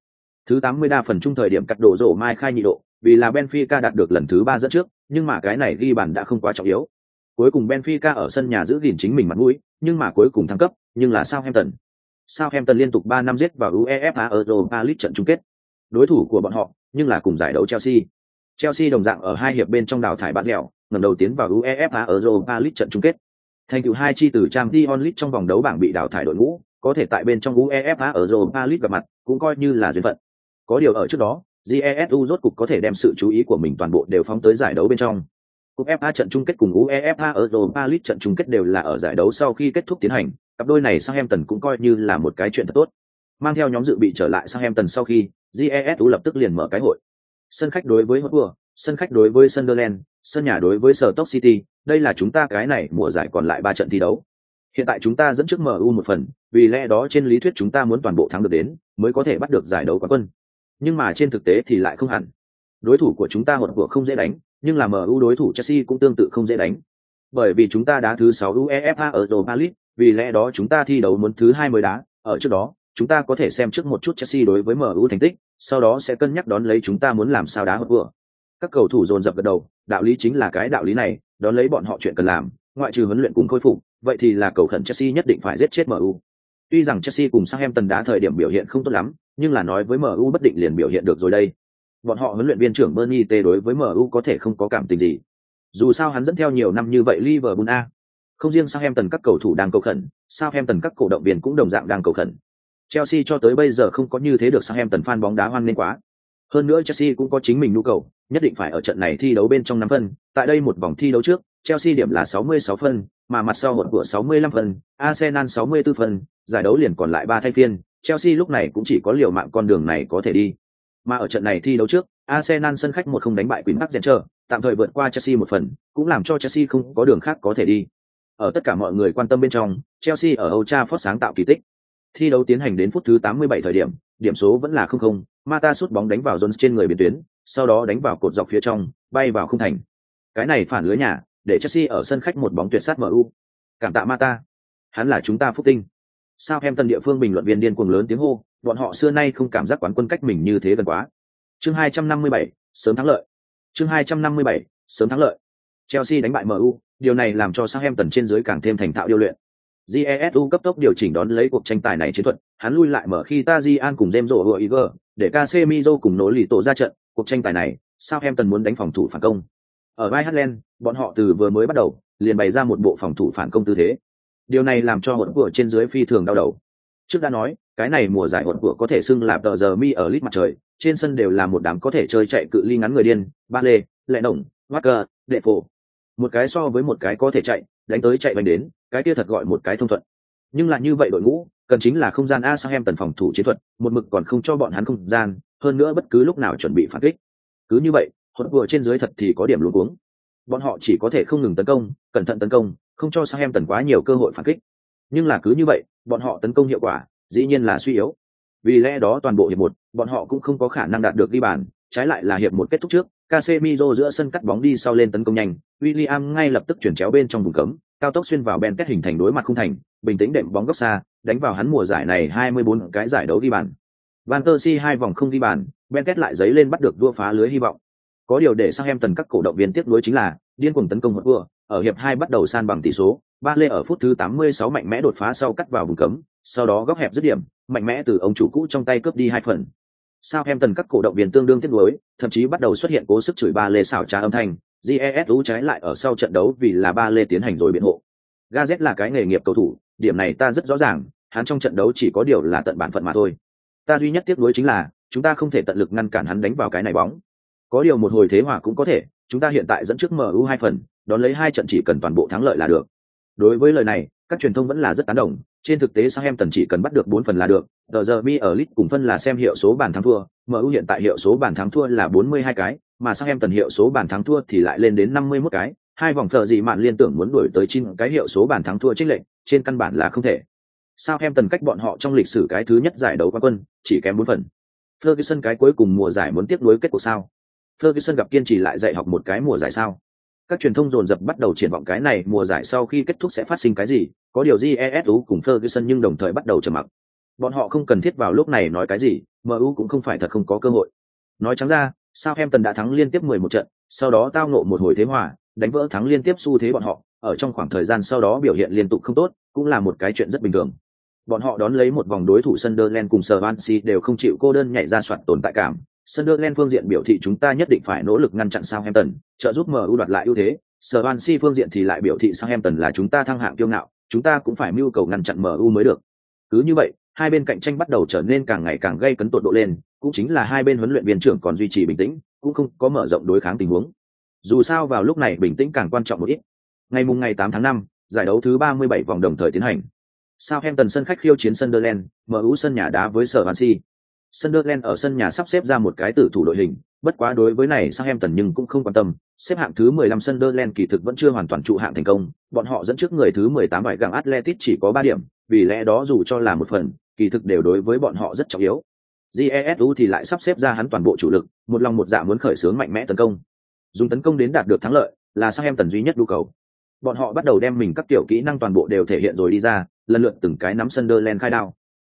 Thứ 80 đa phần chung thời điểm cắt đổ rổ mai khai nhị độ, vì là Benfica đạt được lần thứ ba dẫn trước, nhưng mà cái này ghi bàn đã không quá trọng yếu. Cuối cùng Benfica ở sân nhà giữ gìn chính mình mặt mũi, nhưng mà cuối cùng thăng cấp, nhưng là sao hampton Southampton liên tục 3 năm giết vào UEFA Europa League trận chung kết. Đối thủ của bọn họ, nhưng là cùng giải đấu Chelsea. Chelsea đồng dạng ở hai hiệp bên trong đào thải bát dẻo, ngẩng đầu tiến vào UEFA Europa League trận chung kết. Thành tựu hai chi từ Champions League trong vòng đấu bảng bị đào thải đội ngũ, có thể tại bên trong UEFA Europa League gặp mặt, cũng coi như là duyên phận. Có điều ở trước đó, GESU rốt cục có thể đem sự chú ý của mình toàn bộ đều phóng tới giải đấu bên trong. Cúp FA trận chung kết cùng UEFA Europa League trận chung kết đều là ở giải đấu sau khi kết thúc tiến hành, cặp đôi này sang em tần cũng coi như là một cái chuyện thật tốt. Mang theo nhóm dự bị trở lại sang em tần sau khi, GESU lập tức liền mở cái hội. Sân khách đối với Hotspur, sân khách đối với Sunderland, sân nhà đối với Stoke City, đây là chúng ta cái này mùa giải còn lại ba trận thi đấu. Hiện tại chúng ta dẫn trước MU một phần, vì lẽ đó trên lý thuyết chúng ta muốn toàn bộ thắng được đến, mới có thể bắt được giải đấu quán quân. Nhưng mà trên thực tế thì lại không hẳn. Đối thủ của chúng ta hột của không dễ đánh, nhưng là MU đối thủ Chelsea cũng tương tự không dễ đánh. Bởi vì chúng ta đá thứ 6 UEFA ở Europa League, vì lẽ đó chúng ta thi đấu muốn thứ hai mới đá, ở trước đó, chúng ta có thể xem trước một chút Chelsea đối với MU thành tích, sau đó sẽ cân nhắc đón lấy chúng ta muốn làm sao đá hợp vừa. Các cầu thủ dồn dập gật đầu, đạo lý chính là cái đạo lý này, đón lấy bọn họ chuyện cần làm, ngoại trừ huấn luyện cùng khôi phục, vậy thì là cầu khẩn Chelsea nhất định phải giết chết MU. Tuy rằng Chelsea cùng Southampton đá thời điểm biểu hiện không tốt lắm, nhưng là nói với MU bất định liền biểu hiện được rồi đây. Bọn họ huấn luyện viên trưởng Bernie T đối với MU có thể không có cảm tình gì. Dù sao hắn dẫn theo nhiều năm như vậy Liverpool A. Không riêng Southampton các cầu thủ đang cầu khẩn, Southampton các cổ động viên cũng đồng dạng đang cầu khẩn. Chelsea cho tới bây giờ không có như thế được Southampton fan bóng đá hoan nên quá. Hơn nữa Chelsea cũng có chính mình nhu cầu, nhất định phải ở trận này thi đấu bên trong năm phân, tại đây một vòng thi đấu trước, Chelsea điểm là 66 phân, mà mặt sau một của 65 phân, Arsenal 64 phân, giải đấu liền còn lại ba thay phiên, Chelsea lúc này cũng chỉ có liều mạng con đường này có thể đi. Mà ở trận này thi đấu trước, Arsenal sân khách một không đánh bại Queen Park Rangers, tạm thời vượt qua Chelsea một phần, cũng làm cho Chelsea không có đường khác có thể đi. Ở tất cả mọi người quan tâm bên trong, Chelsea ở Old Trafford sáng tạo kỳ tích. Thi đấu tiến hành đến phút thứ 87 thời điểm, điểm số vẫn là 0-0, Mata sút bóng đánh vào Jones trên người biên tuyến, sau đó đánh vào cột dọc phía trong, bay vào khung thành. Cái này phản lưới nhà, để Chelsea ở sân khách một bóng tuyệt sát MU. Cảm tạ Mata. Hắn là chúng ta phúc tinh. Sao em tân địa phương bình luận viên điên cuồng lớn tiếng hô, bọn họ xưa nay không cảm giác quán quân cách mình như thế gần quá. Chương 257, sớm thắng lợi. Chương 257, sớm thắng lợi. Chelsea đánh bại MU, điều này làm cho Southampton trên dưới càng thêm thành thạo điêu luyện. Jesu cấp tốc điều chỉnh đón lấy cuộc tranh tài này chiến thuật, hắn lui lại mở khi Tajian cùng James Rodriguez, để Casemiro cùng nối lì tổ ra trận, cuộc tranh tài này, Southampton muốn đánh phòng thủ phản công. Ở Bay bọn họ từ vừa mới bắt đầu, liền bày ra một bộ phòng thủ phản công tư thế. Điều này làm cho hỗn của trên dưới phi thường đau đầu. Trước đã nói, cái này mùa giải hỗn của có thể xưng là tờ giờ mi ở lít mặt trời, trên sân đều là một đám có thể chơi chạy cự ly ngắn người điên, ba lê, lệ động, Walker, đệ phổ. Một cái so với một cái có thể chạy, đánh tới chạy bành đến, cái kia thật gọi một cái thông thuận. Nhưng là như vậy đội ngũ, cần chính là không gian A sang em tần phòng thủ chiến thuật, một mực còn không cho bọn hắn không gian, hơn nữa bất cứ lúc nào chuẩn bị phản kích. Cứ như vậy, hỗn vừa trên dưới thật thì có điểm luống cuống. Bọn họ chỉ có thể không ngừng tấn công, cẩn thận tấn công, không cho sang em tần quá nhiều cơ hội phản kích. Nhưng là cứ như vậy, bọn họ tấn công hiệu quả, dĩ nhiên là suy yếu. Vì lẽ đó toàn bộ hiệp một, bọn họ cũng không có khả năng đạt được ghi bàn, trái lại là hiệp một kết thúc trước, Casemiro giữa sân cắt bóng đi sau lên tấn công nhanh, William ngay lập tức chuyển chéo bên trong vùng cấm, cao tốc xuyên vào Ben kết hình thành đối mặt không thành, bình tĩnh đệm bóng góc xa, đánh vào hắn mùa giải này 24 cái giải đấu ghi bàn. Van der hai vòng không ghi bàn, Ben kết lại giấy lên bắt được đua phá lưới hy vọng. Có điều để sang em tần các cổ động viên tiếc nuối chính là, điên cuồng tấn công một vừa, ở hiệp hai bắt đầu san bằng tỷ số, Ba Lê ở phút thứ 86 mạnh mẽ đột phá sau cắt vào vùng cấm, sau đó góc hẹp dứt điểm, mạnh mẽ từ ông chủ cũ trong tay cướp đi hai phần. Sao em tần các cổ động viên tương đương tiếc nuối, thậm chí bắt đầu xuất hiện cố sức chửi Ba Lê xảo trá âm thanh, GESU trái lại ở sau trận đấu vì là Ba Lê tiến hành rồi biện hộ. Gazet là cái nghề nghiệp cầu thủ, điểm này ta rất rõ ràng, hắn trong trận đấu chỉ có điều là tận bản phận mà thôi. Ta duy nhất tiếc nuối chính là, chúng ta không thể tận lực ngăn cản hắn đánh vào cái này bóng. Có điều một hồi thế hòa cũng có thể, chúng ta hiện tại dẫn trước MU hai phần, đón lấy hai trận chỉ cần toàn bộ thắng lợi là được. Đối với lời này, các truyền thông vẫn là rất tán đồng, trên thực tế sang em tần chỉ cần bắt được bốn phần là được. Tờ giờ mi ở League cùng phân là xem hiệu số bàn thắng thua, MU hiện tại hiệu số bàn thắng thua là 42 cái, mà sang em tần hiệu số bàn thắng thua thì lại lên đến 51 cái, hai vòng thợ gì mạn liên tưởng muốn đuổi tới chín cái hiệu số bàn thắng thua trích lệnh, trên căn bản là không thể. sao em tần cách bọn họ trong lịch sử cái thứ nhất giải đấu quán quân, chỉ kém bốn phần. Ferguson cái cuối cùng mùa giải muốn tiếp nối kết cuộc sao? Ferguson gặp kiên trì lại dạy học một cái mùa giải sao? Các truyền thông dồn dập bắt đầu triển vọng cái này mùa giải sau khi kết thúc sẽ phát sinh cái gì, có điều GESU cùng Ferguson nhưng đồng thời bắt đầu trầm mặc. Bọn họ không cần thiết vào lúc này nói cái gì, MU cũng không phải thật không có cơ hội. Nói trắng ra, Southampton đã thắng liên tiếp 11 trận, sau đó tao ngộ một hồi thế hòa, đánh vỡ thắng liên tiếp xu thế bọn họ, ở trong khoảng thời gian sau đó biểu hiện liên tục không tốt, cũng là một cái chuyện rất bình thường. Bọn họ đón lấy một vòng đối thủ Sunderland cùng Swansea đều không chịu cô đơn nhảy ra soạt tồn tại cảm. Sunderland phương diện biểu thị chúng ta nhất định phải nỗ lực ngăn chặn Southampton, trợ giúp MU đoạt lại ưu thế. Swansea phương diện thì lại biểu thị Southampton là chúng ta thăng hạng kiêu ngạo, chúng ta cũng phải mưu cầu ngăn chặn MU mới được. Cứ như vậy, hai bên cạnh tranh bắt đầu trở nên càng ngày càng gây cấn tột độ lên, cũng chính là hai bên huấn luyện viên trưởng còn duy trì bình tĩnh, cũng không có mở rộng đối kháng tình huống. Dù sao vào lúc này bình tĩnh càng quan trọng một ít. Ngày mùng ngày 8 tháng 5, giải đấu thứ 37 vòng đồng thời tiến hành. Southampton sân khách khiêu chiến Sunderland, MU sân nhà đá với Swansea. Sunderland ở sân nhà sắp xếp ra một cái tử thủ đội hình, bất quá đối với này Southampton nhưng cũng không quan tâm, xếp hạng thứ 15 Sunderland kỳ thực vẫn chưa hoàn toàn trụ hạng thành công, bọn họ dẫn trước người thứ 18 bài gặng Atletico chỉ có 3 điểm, vì lẽ đó dù cho là một phần, kỳ thực đều đối với bọn họ rất trọng yếu. Jesu thì lại sắp xếp ra hắn toàn bộ chủ lực, một lòng một dạ muốn khởi xướng mạnh mẽ tấn công. Dùng tấn công đến đạt được thắng lợi, là sang em tần duy nhất nhu cầu. Bọn họ bắt đầu đem mình các tiểu kỹ năng toàn bộ đều thể hiện rồi đi ra, lần lượt từng cái nắm Sunderland khai đao.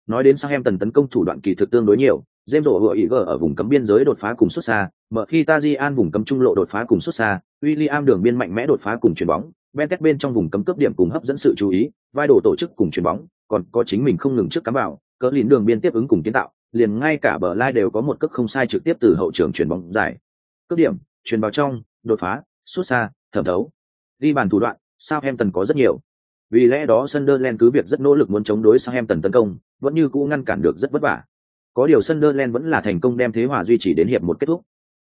Nói đến sang em tần tấn công thủ đoạn kỳ thực tương đối nhiều, James Rowe hựa ý ở vùng cấm biên giới đột phá cùng xuất xa, mở khi Tajian vùng cấm trung lộ đột phá cùng xuất xa, William đường biên mạnh mẽ đột phá cùng chuyền bóng, Bentet bên trong vùng cấm cướp điểm cùng hấp dẫn sự chú ý, vai đồ tổ chức cùng chuyền bóng, còn có chính mình không ngừng trước cắm vào, cỡ lìn đường biên tiếp ứng cùng kiến tạo, liền ngay cả bờ lai đều có một cước không sai trực tiếp từ hậu trường chuyển bóng dài. cước điểm, chuyển vào trong, đột phá, xuất xa, thẩm thấu. Đi bàn thủ đoạn, Southampton có rất nhiều. Vì lẽ đó Sunderland cứ việc rất nỗ lực muốn chống đối Southampton tấn công, vẫn như cũ ngăn cản được rất vất vả. Có điều Sunderland vẫn là thành công đem thế hòa duy trì đến hiệp một kết thúc.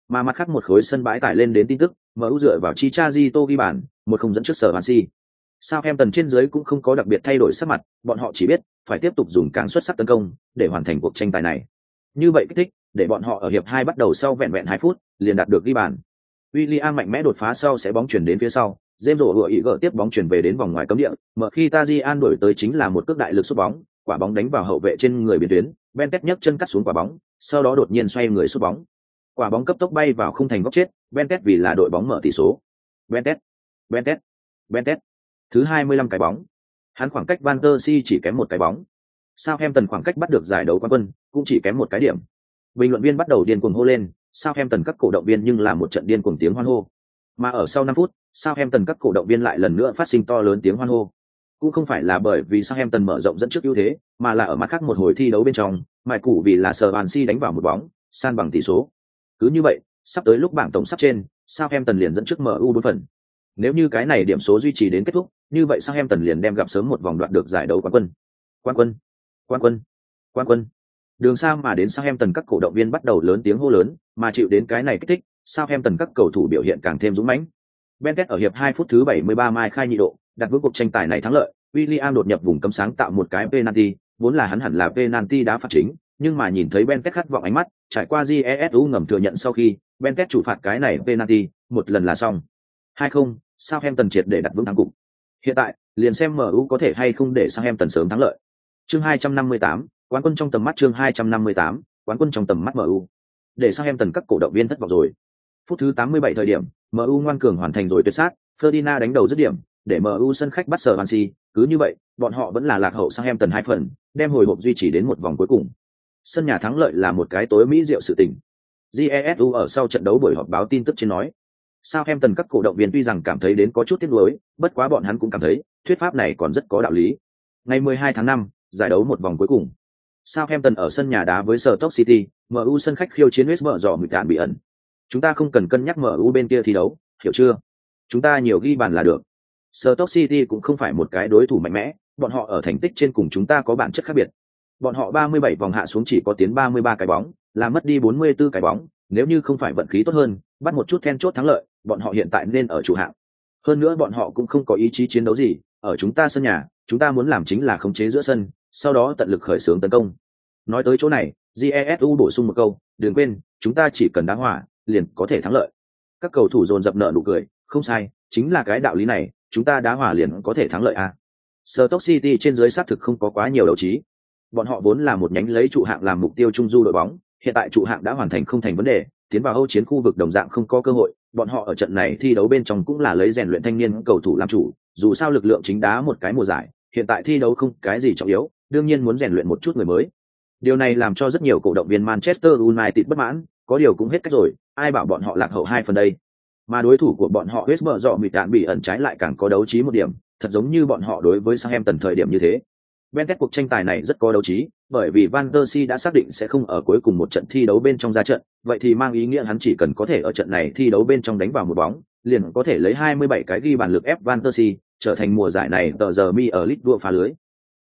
Mà mặt khác một khối sân bãi tải lên đến tin tức, MU dựa vào Chichazito ghi bàn, một không dẫn trước sở sao em tần trên dưới cũng không có đặc biệt thay đổi sắc mặt, bọn họ chỉ biết phải tiếp tục dùng càng xuất sắc tấn công để hoàn thành cuộc tranh tài này. Như vậy kích thích, để bọn họ ở hiệp hai bắt đầu sau vẹn vẹn hai phút, liền đạt được ghi bàn. William mạnh mẽ đột phá sau sẽ bóng chuyển đến phía sau, James rổ hựa ý gỡ tiếp bóng chuyển về đến vòng ngoài cấm địa, mở khi Tajian đổi tới chính là một cước đại lực sút bóng, quả bóng đánh vào hậu vệ trên người biến tuyến, Bentet nhấc chân cắt xuống quả bóng, sau đó đột nhiên xoay người sút bóng. Quả bóng cấp tốc bay vào khung thành góc chết, Bentet vì là đội bóng mở tỷ số. Bentet, Bentet, Bentet. Thứ 25 cái bóng. Hắn khoảng cách Van der Si chỉ kém một cái bóng. Southampton khoảng cách bắt được giải đấu quán quân cũng chỉ kém một cái điểm. Bình luận viên bắt đầu điên cuồng hô lên, Southampton các cổ động viên nhưng là một trận điên cuồng tiếng hoan hô. Mà ở sau 5 phút, Southampton các cổ động viên lại lần nữa phát sinh to lớn tiếng hoan hô. Cũng không phải là bởi vì Southampton mở rộng dẫn trước ưu thế, mà là ở mặt khác một hồi thi đấu bên trong, mài củ vì là Swansea đánh vào một bóng, san bằng tỷ số. Cứ như vậy, sắp tới lúc bảng tổng sắp trên, Southampton liền dẫn trước MU 4 phần. Nếu như cái này điểm số duy trì đến kết thúc, như vậy sao em tần liền đem gặp sớm một vòng đoạn được giải đấu quán quân. Quán quân, quán quân, quán quân. Đường xa mà đến sao em tần các cổ động viên bắt đầu lớn tiếng hô lớn, mà chịu đến cái này kích thích, sao em tần các cầu thủ biểu hiện càng thêm dũng mãnh. Benket ở hiệp 2 phút thứ 73 mai khai nhị độ, đặt vững cuộc tranh tài này thắng lợi, William đột nhập vùng cấm sáng tạo một cái penalty, vốn là hắn hẳn là penalty đá phạt chính, nhưng mà nhìn thấy Benket khát vọng ánh mắt, trải qua GESU ngầm thừa nhận sau khi, Benket chủ phạt cái này penalty, một lần là xong sao em tần triệt để đặt vững thắng cục. Hiện tại, liền xem MU có thể hay không để sang em tần sớm thắng lợi. Chương 258, quán quân trong tầm mắt chương 258, quán quân trong tầm mắt MU. Để sang em tần các cổ động viên thất vọng rồi. Phút thứ 87 thời điểm, MU ngoan cường hoàn thành rồi tuyệt sát, Ferdinand đánh đầu dứt điểm, để MU sân khách bắt sở Swansea, cứ như vậy, bọn họ vẫn là lạc hậu sang em tần hai phần, đem hồi hộp duy trì đến một vòng cuối cùng. Sân nhà thắng lợi là một cái tối mỹ diệu sự tình. Jesu ở sau trận đấu buổi họp báo tin tức trên nói, Sao Em Tần các cổ động viên tuy rằng cảm thấy đến có chút tiếc nuối, bất quá bọn hắn cũng cảm thấy, thuyết pháp này còn rất có đạo lý. Ngày 12 tháng 5, giải đấu một vòng cuối cùng. Southampton ở sân nhà đá với Stoke City, MU sân khách khiêu chiến West Brom dò mịt bị ẩn. Chúng ta không cần cân nhắc MU bên kia thi đấu, hiểu chưa? Chúng ta nhiều ghi bàn là được. Stoke City cũng không phải một cái đối thủ mạnh mẽ, bọn họ ở thành tích trên cùng chúng ta có bản chất khác biệt. Bọn họ 37 vòng hạ xuống chỉ có tiến 33 cái bóng, là mất đi 44 cái bóng, nếu như không phải vận khí tốt hơn, bắt một chút then chốt thắng lợi, bọn họ hiện tại nên ở chủ hạng. Hơn nữa bọn họ cũng không có ý chí chiến đấu gì, ở chúng ta sân nhà, chúng ta muốn làm chính là khống chế giữa sân, sau đó tận lực khởi xướng tấn công. Nói tới chỗ này, Jesu bổ sung một câu, đừng quên, chúng ta chỉ cần đá hỏa liền có thể thắng lợi. Các cầu thủ dồn dập nợ nụ cười, không sai, chính là cái đạo lý này, chúng ta đá hỏa liền có thể thắng lợi à. Stoke City trên dưới xác thực không có quá nhiều đấu trí. Bọn họ vốn là một nhánh lấy trụ hạng làm mục tiêu trung du đội bóng, hiện tại trụ hạng đã hoàn thành không thành vấn đề, tiến vào Âu chiến khu vực đồng dạng không có cơ hội, bọn họ ở trận này thi đấu bên trong cũng là lấy rèn luyện thanh niên cầu thủ làm chủ, dù sao lực lượng chính đá một cái mùa giải, hiện tại thi đấu không cái gì trọng yếu, đương nhiên muốn rèn luyện một chút người mới. Điều này làm cho rất nhiều cổ động viên Manchester United bất mãn, có điều cũng hết cách rồi, ai bảo bọn họ lạc hậu hai phần đây. Mà đối thủ của bọn họ West Brom dọ mịt đạn bị ẩn trái lại càng có đấu trí một điểm, thật giống như bọn họ đối với Southampton thời điểm như thế. Benet cuộc tranh tài này rất có đấu trí, bởi vì Van der Si đã xác định sẽ không ở cuối cùng một trận thi đấu bên trong ra trận, vậy thì mang ý nghĩa hắn chỉ cần có thể ở trận này thi đấu bên trong đánh vào một bóng, liền có thể lấy 27 cái ghi bàn lực ép Van der Si, trở thành mùa giải này tờ giờ mi ở lít đua phá lưới.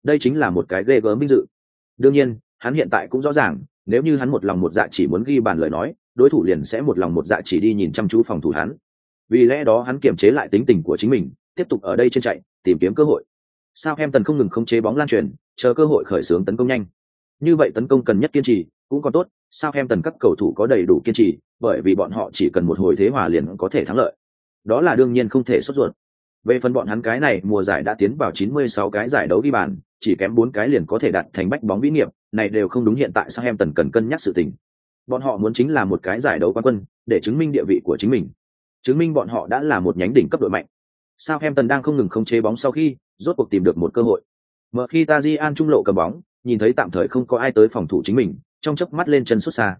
Đây chính là một cái ghê gớm vinh dự. Đương nhiên, hắn hiện tại cũng rõ ràng, nếu như hắn một lòng một dạ chỉ muốn ghi bàn lời nói, đối thủ liền sẽ một lòng một dạ chỉ đi nhìn chăm chú phòng thủ hắn. Vì lẽ đó hắn kiềm chế lại tính tình của chính mình, tiếp tục ở đây trên chạy, tìm kiếm cơ hội. Sao em tần không ngừng khống chế bóng lan truyền, chờ cơ hội khởi xướng tấn công nhanh. Như vậy tấn công cần nhất kiên trì, cũng còn tốt, sao em tần các cầu thủ có đầy đủ kiên trì, bởi vì bọn họ chỉ cần một hồi thế hòa liền có thể thắng lợi. Đó là đương nhiên không thể sốt ruột. Về phần bọn hắn cái này, mùa giải đã tiến vào 96 cái giải đấu ghi bàn, chỉ kém bốn cái liền có thể đạt thành bách bóng vĩ nghiệp, này đều không đúng hiện tại sao em tần cần cân nhắc sự tình. Bọn họ muốn chính là một cái giải đấu quán quân, để chứng minh địa vị của chính mình. Chứng minh bọn họ đã là một nhánh đỉnh cấp đội mạnh. Sao em tần đang không ngừng khống chế bóng sau khi, rốt cuộc tìm được một cơ hội. Mở khi Tajian trung lộ cầm bóng, nhìn thấy tạm thời không có ai tới phòng thủ chính mình, trong chớp mắt lên chân sút xa.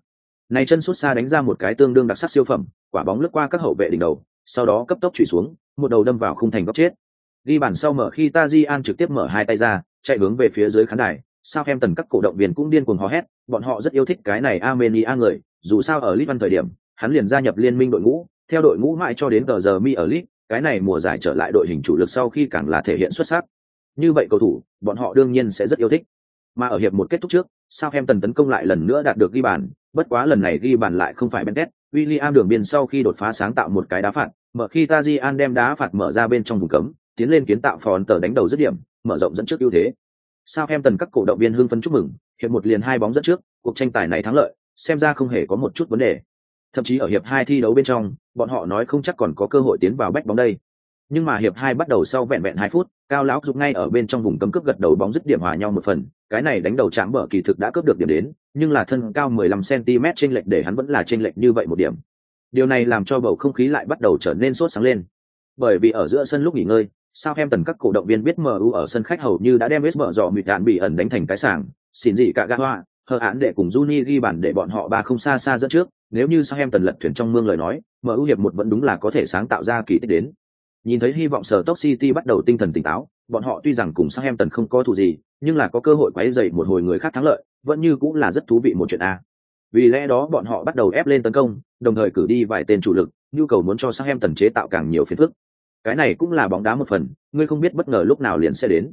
Này chân sút xa đánh ra một cái tương đương đặc sắc siêu phẩm, quả bóng lướt qua các hậu vệ đỉnh đầu, sau đó cấp tốc chủy xuống, một đầu đâm vào khung thành góc chết. Ghi bàn sau mở khi Tajian trực tiếp mở hai tay ra, chạy hướng về phía dưới khán đài, sao em tần các cổ động viên cũng điên cuồng hò hét, bọn họ rất yêu thích cái này Armenia người, dù sao ở Lisbon thời điểm, hắn liền gia nhập liên minh đội ngũ, theo đội ngũ mãi cho đến giờ mi ở Lit, cái này mùa giải trở lại đội hình chủ lực sau khi càng là thể hiện xuất sắc. Như vậy cầu thủ, bọn họ đương nhiên sẽ rất yêu thích. Mà ở hiệp một kết thúc trước, Southampton tấn công lại lần nữa đạt được ghi bàn, bất quá lần này ghi bàn lại không phải Bentet, William đường biên sau khi đột phá sáng tạo một cái đá phạt, mở khi Tajian đem đá phạt mở ra bên trong vùng cấm, tiến lên kiến tạo phòn tờ đánh đầu dứt điểm, mở rộng dẫn trước ưu thế. Southampton các cổ động viên hưng phấn chúc mừng, hiệp một liền hai bóng dẫn trước, cuộc tranh tài này thắng lợi, xem ra không hề có một chút vấn đề. Thậm chí ở hiệp hai thi đấu bên trong, bọn họ nói không chắc còn có cơ hội tiến vào bách bóng đây. Nhưng mà hiệp hai bắt đầu sau vẹn vẹn hai phút, Cao lão dục ngay ở bên trong vùng cấm cướp gật đầu bóng dứt điểm hòa nhau một phần, cái này đánh đầu chạm bờ kỳ thực đã cướp được điểm đến, nhưng là thân cao 15 cm chênh lệch để hắn vẫn là chênh lệch như vậy một điểm. Điều này làm cho bầu không khí lại bắt đầu trở nên sốt sáng lên. Bởi vì ở giữa sân lúc nghỉ ngơi, Southampton các cổ động viên biết MU ở sân khách hầu như đã đem West dò mịt đạn bị ẩn đánh thành cái sàng, xin gì cả gã hoa, hờ án để cùng Juni ghi bàn để bọn họ ba không xa xa dẫn trước, nếu như Sang Em Tần lật thuyền trong mương lời nói, MU hiệp một vẫn đúng là có thể sáng tạo ra kỳ tích đến. Nhìn thấy hy vọng sở Stoke City bắt đầu tinh thần tỉnh táo, bọn họ tuy rằng cùng Sang Em Tần không có thù gì, nhưng là có cơ hội quấy dậy một hồi người khác thắng lợi, vẫn như cũng là rất thú vị một chuyện a. Vì lẽ đó bọn họ bắt đầu ép lên tấn công, đồng thời cử đi vài tên chủ lực, nhu cầu muốn cho Sang Em Tần chế tạo càng nhiều phiền phức. Cái này cũng là bóng đá một phần, ngươi không biết bất ngờ lúc nào liền sẽ đến.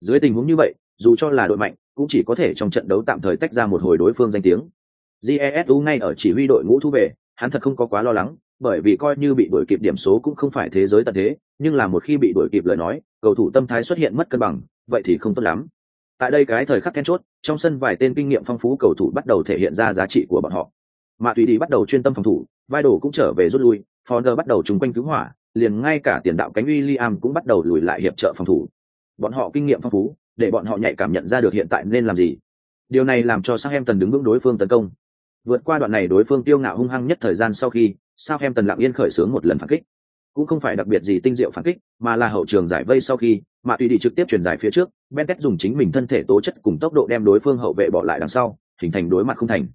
Dưới tình huống như vậy, dù cho là đội mạnh, cũng chỉ có thể trong trận đấu tạm thời tách ra một hồi đối phương danh tiếng. Jesu ngay ở chỉ huy đội ngũ thu về, hắn thật không có quá lo lắng, bởi vì coi như bị đuổi kịp điểm số cũng không phải thế giới tận thế, nhưng là một khi bị đuổi kịp lời nói, cầu thủ tâm thái xuất hiện mất cân bằng, vậy thì không tốt lắm. Tại đây cái thời khắc then chốt, trong sân vài tên kinh nghiệm phong phú cầu thủ bắt đầu thể hiện ra giá trị của bọn họ. mà Tùy đi bắt đầu chuyên tâm phòng thủ, vai đổ cũng trở về rút lui, Fonder bắt đầu trùng quanh cứu hỏa, liền ngay cả tiền đạo cánh William cũng bắt đầu lùi lại hiệp trợ phòng thủ. Bọn họ kinh nghiệm phong phú, để bọn họ nhạy cảm nhận ra được hiện tại nên làm gì. Điều này làm cho Southampton đứng vững đối phương tấn công. Vượt qua đoạn này đối phương tiêu ngạo hung hăng nhất thời gian sau khi, sao em tần lặng yên khởi xướng một lần phản kích. Cũng không phải đặc biệt gì tinh diệu phản kích, mà là hậu trường giải vây sau khi, mà tùy đi trực tiếp chuyển giải phía trước, Bentet dùng chính mình thân thể tố chất cùng tốc độ đem đối phương hậu vệ bỏ lại đằng sau, hình thành đối mặt không thành.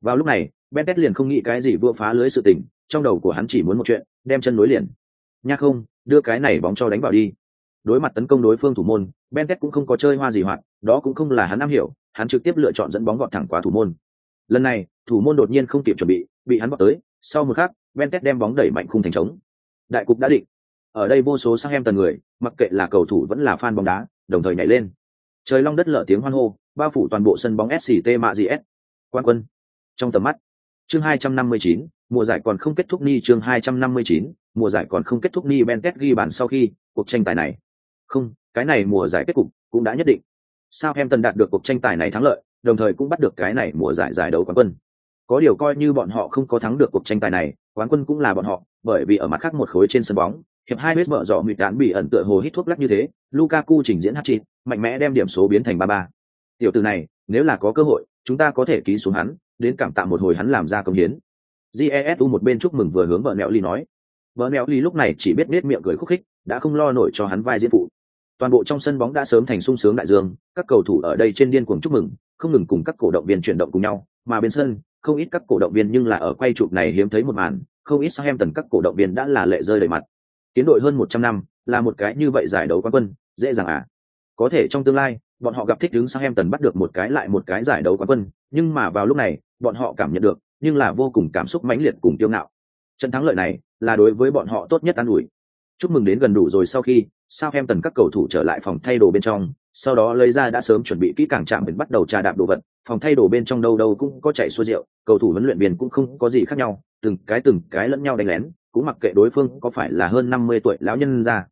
Vào lúc này, Bentet liền không nghĩ cái gì vua phá lưới sự tình, trong đầu của hắn chỉ muốn một chuyện, đem chân nối liền. Nha không, đưa cái này bóng cho đánh vào đi. Đối mặt tấn công đối phương thủ môn, Bentet cũng không có chơi hoa gì hoạt, đó cũng không là hắn am hiểu, hắn trực tiếp lựa chọn dẫn bóng gọn thẳng qua thủ môn. Lần này, thủ môn đột nhiên không kịp chuẩn bị, bị hắn bắt tới, sau một khắc, Bentet đem bóng đẩy mạnh khung thành trống. Đại cục đã định. Ở đây vô số sang em tần người, mặc kệ là cầu thủ vẫn là fan bóng đá, đồng thời nhảy lên. Trời long đất lở tiếng hoan hô, bao phủ toàn bộ sân bóng SCT Mạ GS. Quan quân. Trong tầm mắt. Chương 259, mùa giải còn không kết thúc ni chương 259, mùa giải còn không kết thúc ni Bentet ghi bàn sau khi cuộc tranh tài này. Không, cái này mùa giải kết cục cũng đã nhất định. Sao em tần đạt được cuộc tranh tài này thắng lợi, đồng thời cũng bắt được cái này mùa giải giải đấu quán quân. Có điều coi như bọn họ không có thắng được cuộc tranh tài này, quán quân cũng là bọn họ, bởi vì ở mặt khác một khối trên sân bóng, hiệp hai huyết mở rõ mịt đạn bị ẩn tựa hồ hít thuốc lắc như thế, Lukaku trình diễn hat-trick, mạnh mẽ đem điểm số biến thành 3-3. Tiểu tử này, nếu là có cơ hội, chúng ta có thể ký xuống hắn, đến cảm tạ một hồi hắn làm ra công hiến. Jesu một bên chúc mừng vừa hướng vợ mẹo ly nói. Vợ mẹo ly lúc này chỉ biết nết miệng cười khúc khích, đã không lo nổi cho hắn vai diễn phụ. Toàn bộ trong sân bóng đã sớm thành sung sướng đại dương, các cầu thủ ở đây trên điên cuồng chúc mừng, không ngừng cùng các cổ động viên chuyển động cùng nhau, mà bên sân, không ít các cổ động viên nhưng là ở quay chụp này hiếm thấy một màn, không ít sang em tần các cổ động viên đã là lệ rơi đầy mặt. Tiến đội hơn một trăm năm, là một cái như vậy giải đấu quán quân, dễ dàng à? Có thể trong tương lai, bọn họ gặp thích đứng sang em tần bắt được một cái lại một cái giải đấu quán quân, nhưng mà vào lúc này, bọn họ cảm nhận được, nhưng là vô cùng cảm xúc mãnh liệt cùng tiêu ngạo. Trận thắng lợi này là đối với bọn họ tốt nhất an ủi. Chúc mừng đến gần đủ rồi sau khi, Southampton các cầu thủ trở lại phòng thay đồ bên trong, sau đó lấy ra đã sớm chuẩn bị kỹ càng chạm đến bắt đầu trà đạp đồ vật, phòng thay đồ bên trong đâu đâu cũng có chạy xua rượu, cầu thủ huấn luyện viên cũng không có gì khác nhau, từng cái từng cái lẫn nhau đánh lén, cũng mặc kệ đối phương có phải là hơn năm mươi tuổi lão nhân ra.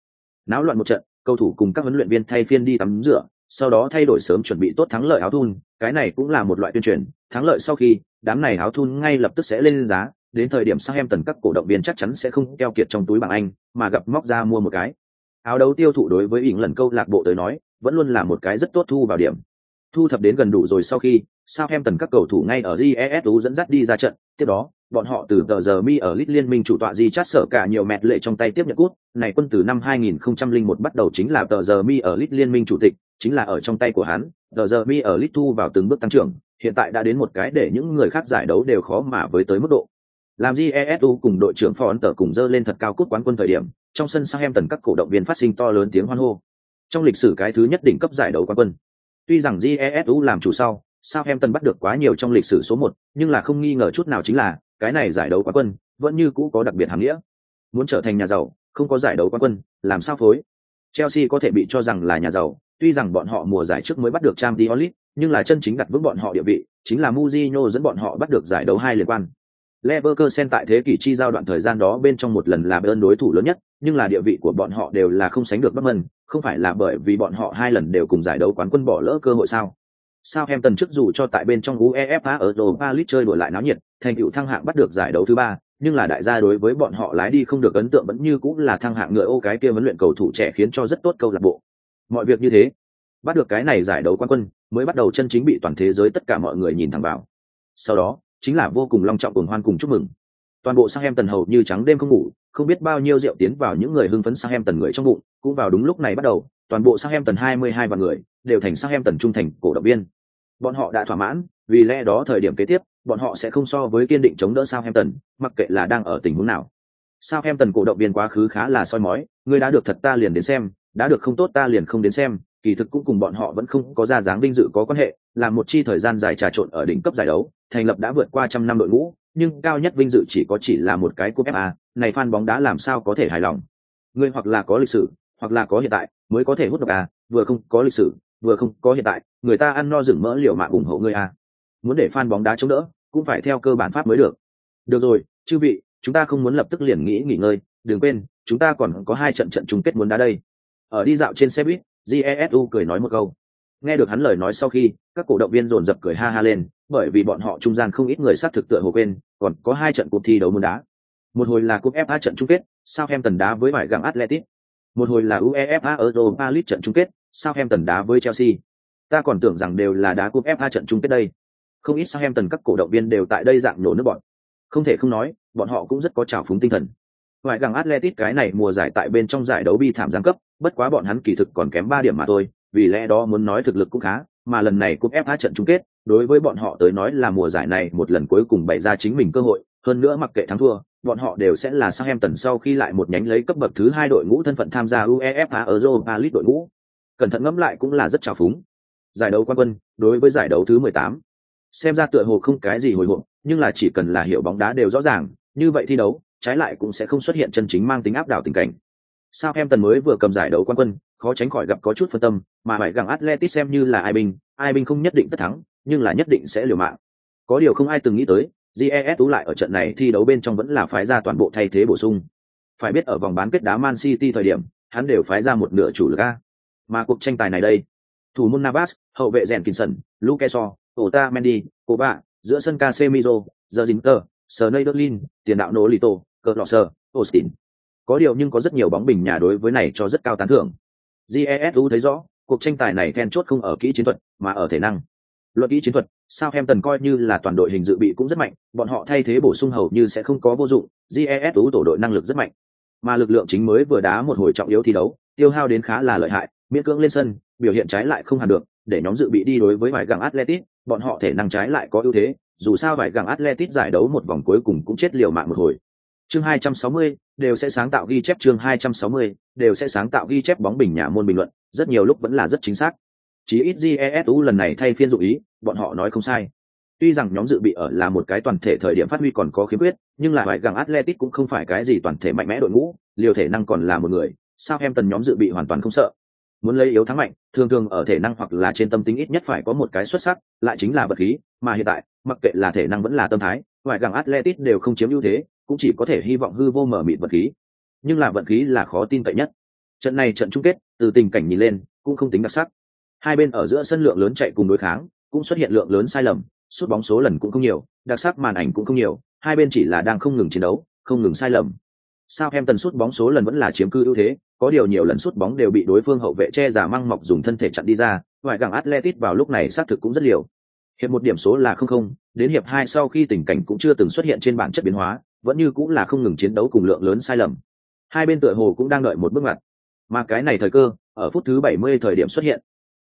Náo loạn một trận, cầu thủ cùng các huấn luyện viên thay phiên đi tắm rửa, sau đó thay đổi sớm chuẩn bị tốt thắng lợi áo thun, cái này cũng là một loại tuyên truyền, thắng lợi sau khi, đám này áo thun ngay lập tức sẽ lên giá, đến thời điểm sang em tần các cổ động viên chắc chắn sẽ không keo kiệt trong túi bằng anh, mà gặp móc ra mua một cái. Áo đấu tiêu thụ đối với ỉn lần câu lạc bộ tới nói, vẫn luôn là một cái rất tốt thu vào điểm. Thu thập đến gần đủ rồi sau khi, Southampton tần các cầu thủ ngay ở GESU dẫn dắt đi ra trận, tiếp đó, bọn họ từ tờ giờ mi ở Lit Liên minh chủ tọa di chát sở cả nhiều mẹt lệ trong tay tiếp nhận cút, này quân từ năm 2001 bắt đầu chính là tờ giờ mi ở Lit Liên minh chủ tịch, chính là ở trong tay của hắn, tờ giờ mi ở Lit thu vào từng bước tăng trưởng, hiện tại đã đến một cái để những người khác giải đấu đều khó mà với tới mức độ. Làm GESU cùng đội trưởng Phó Ấn Tờ cùng dơ lên thật cao cút quán quân thời điểm, trong sân Southampton các cổ động viên phát sinh to lớn tiếng hoan hô. Trong lịch sử cái thứ nhất đỉnh cấp giải đấu quán quân. Tuy rằng GESU làm chủ sau, Southampton bắt được quá nhiều trong lịch sử số một, nhưng là không nghi ngờ chút nào chính là cái này giải đấu quán quân vẫn như cũ có đặc biệt hàm nghĩa. Muốn trở thành nhà giàu, không có giải đấu quán quân, làm sao phối? Chelsea có thể bị cho rằng là nhà giàu, tuy rằng bọn họ mùa giải trước mới bắt được Champions League, nhưng là chân chính đặt vững bọn họ địa vị, chính là Mourinho dẫn bọn họ bắt được giải đấu hai liên quan. Leverkusen tại thế kỷ chi giao đoạn thời gian đó bên trong một lần là bên đối thủ lớn nhất, nhưng là địa vị của bọn họ đều là không sánh được Dortmund, không phải là bởi vì bọn họ hai lần đều cùng giải đấu quán quân bỏ lỡ cơ hội sao? Sao em tần trước dù cho tại bên trong UEFA ở Europa League chơi đổi lại náo nhiệt, thành tựu thăng hạng bắt được giải đấu thứ ba, nhưng là đại gia đối với bọn họ lái đi không được ấn tượng vẫn như cũng là thăng hạng người ô cái kia vấn luyện cầu thủ trẻ khiến cho rất tốt câu lạc bộ. Mọi việc như thế, Bắt được cái này giải đấu quán quân, mới bắt đầu chân chính bị toàn thế giới tất cả mọi người nhìn thẳng vào. Sau đó, chính là vô cùng long trọng cuồng hoan cùng chúc mừng. Toàn bộ sang em tần hầu như trắng đêm không ngủ, không biết bao nhiêu rượu tiến vào những người hưng phấn sang em tần người trong bụng, cũng vào đúng lúc này bắt đầu, toàn bộ sang em tần 22 vạn người đều thành sang em tần trung thành cổ động viên. Bọn họ đã thỏa mãn, vì lẽ đó thời điểm kế tiếp, bọn họ sẽ không so với kiên định chống đỡ sao em tần, mặc kệ là đang ở tình huống nào. sao em tần cổ động viên quá khứ khá là soi mói, người đã được thật ta liền đến xem, đã được không tốt ta liền không đến xem, kỳ thực cũng cùng bọn họ vẫn không có ra dáng vinh dự có quan hệ, là một chi thời gian dài trà trộn ở đỉnh cấp giải đấu, thành lập đã vượt qua trăm năm đội ngũ, nhưng cao nhất vinh dự chỉ có chỉ là một cái cúp FA, này fan bóng đá làm sao có thể hài lòng. Người hoặc là có lịch sử, hoặc là có hiện tại, mới có thể hút độc à, vừa không có lịch sử, vừa không có hiện tại, người ta ăn no rừng mỡ liều mạng ủng hộ người à. Muốn để fan bóng đá chống đỡ, cũng phải theo cơ bản pháp mới được. Được rồi, chư vị, chúng ta không muốn lập tức liền nghĩ nghỉ ngơi, đừng quên, chúng ta còn có hai trận trận chung kết muốn đá đây. Ở đi dạo trên xe buýt, Jesu cười nói một câu. Nghe được hắn lời nói sau khi, các cổ động viên dồn dập cười ha ha lên, bởi vì bọn họ trung gian không ít người sát thực tựa hồ quên, còn có hai trận cuộc thi đấu môn đá. Một hồi là cúp FA trận chung kết, Southampton đá với vải gặng atletic Một hồi là UEFA Europa League trận chung kết, Southampton đá với Chelsea. Ta còn tưởng rằng đều là đá cúp FA trận chung kết đây. Không ít Southampton các cổ động viên đều tại đây dạng nổ nước bọn. Không thể không nói, bọn họ cũng rất có trào phúng tinh thần. Ngoài gặng atletic cái này mùa giải tại bên trong giải đấu bi thảm giáng cấp, bất quá bọn hắn kỳ thực còn kém ba điểm mà thôi, vì lẽ đó muốn nói thực lực cũng khá, mà lần này cúp FA trận chung kết, đối với bọn họ tới nói là mùa giải này một lần cuối cùng bày ra chính mình cơ hội, hơn nữa mặc kệ thắng thua, bọn họ đều sẽ là Southampton sau khi lại một nhánh lấy cấp bậc thứ hai đội ngũ thân phận tham gia UEFA Europa League đội ngũ. Cẩn thận ngẫm lại cũng là rất trào phúng. Giải đấu quan quân, đối với giải đấu thứ 18. Xem ra tựa hồ không cái gì hồi hộp, nhưng là chỉ cần là hiểu bóng đá đều rõ ràng, như vậy thi đấu, trái lại cũng sẽ không xuất hiện chân chính mang tính áp đảo tình cảnh sao em tần mới vừa cầm giải đấu quan quân, khó tránh khỏi gặp có chút phân tâm, mà phải gặng Atletic xem như là ai binh, ai binh không nhất định tất thắng, nhưng là nhất định sẽ liều mạng. Có điều không ai từng nghĩ tới, GES lại ở trận này thi đấu bên trong vẫn là phái ra toàn bộ thay thế bổ sung. Phải biết ở vòng bán kết đá Man City thời điểm, hắn đều phái ra một nửa chủ lực a. Mà cuộc tranh tài này đây, thủ môn Navas, hậu vệ rèn Kinson, Luke Mendy, Otamendi, Koba, giữa sân Casemiro, Zinter, berlin tiền đạo Nolito, Klose, Austin. Có điều nhưng có rất nhiều bóng bình nhà đối với này cho rất cao tán thưởng. GESU thấy rõ, cuộc tranh tài này then chốt không ở kỹ chiến thuật, mà ở thể năng. Luận kỹ chiến thuật, Southampton coi như là toàn đội hình dự bị cũng rất mạnh, bọn họ thay thế bổ sung hầu như sẽ không có vô dụng, GESU tổ đội năng lực rất mạnh. Mà lực lượng chính mới vừa đá một hồi trọng yếu thi đấu, tiêu hao đến khá là lợi hại, miễn cưỡng lên sân, biểu hiện trái lại không hẳn được, để nhóm dự bị đi đối với vài gặng Atletic, bọn họ thể năng trái lại có ưu thế, dù sao vài gặng Atletic giải đấu một vòng cuối cùng cũng chết liều mạng một hồi. Chương 260, đều sẽ sáng tạo ghi chép chương 260, đều sẽ sáng tạo ghi chép bóng bình nhà môn bình luận, rất nhiều lúc vẫn là rất chính xác. Chỉ ít GESU lần này thay phiên dụng ý, bọn họ nói không sai. Tuy rằng nhóm dự bị ở là một cái toàn thể thời điểm phát huy còn có khiếm khuyết, nhưng là ngoại gặng Atletic cũng không phải cái gì toàn thể mạnh mẽ đội ngũ, liều thể năng còn là một người, sao em tần nhóm dự bị hoàn toàn không sợ. Muốn lấy yếu thắng mạnh, thường thường ở thể năng hoặc là trên tâm tính ít nhất phải có một cái xuất sắc, lại chính là vật khí, mà hiện tại, mặc kệ là thể năng vẫn là tâm thái, ngoại gặng Atletic đều không chiếm ưu thế, cũng chỉ có thể hy vọng hư vô mở mịt vật khí. Nhưng là vận khí là khó tin cậy nhất. Trận này trận chung kết, từ tình cảnh nhìn lên, cũng không tính đặc sắc. Hai bên ở giữa sân lượng lớn chạy cùng đối kháng, cũng xuất hiện lượng lớn sai lầm, sút bóng số lần cũng không nhiều, đặc sắc màn ảnh cũng không nhiều, hai bên chỉ là đang không ngừng chiến đấu, không ngừng sai lầm. Sao em tần sút bóng số lần vẫn là chiếm cư ưu thế, có điều nhiều lần sút bóng đều bị đối phương hậu vệ che giả măng mọc dùng thân thể chặn đi ra, ngoại gàng atletic vào lúc này xác thực cũng rất liều. Hiệp một điểm số là không không, đến hiệp hai sau khi tình cảnh cũng chưa từng xuất hiện trên bản chất biến hóa vẫn như cũng là không ngừng chiến đấu cùng lượng lớn sai lầm. Hai bên tựa hồ cũng đang đợi một bước ngoặt. Mà cái này thời cơ, ở phút thứ 70 thời điểm xuất hiện.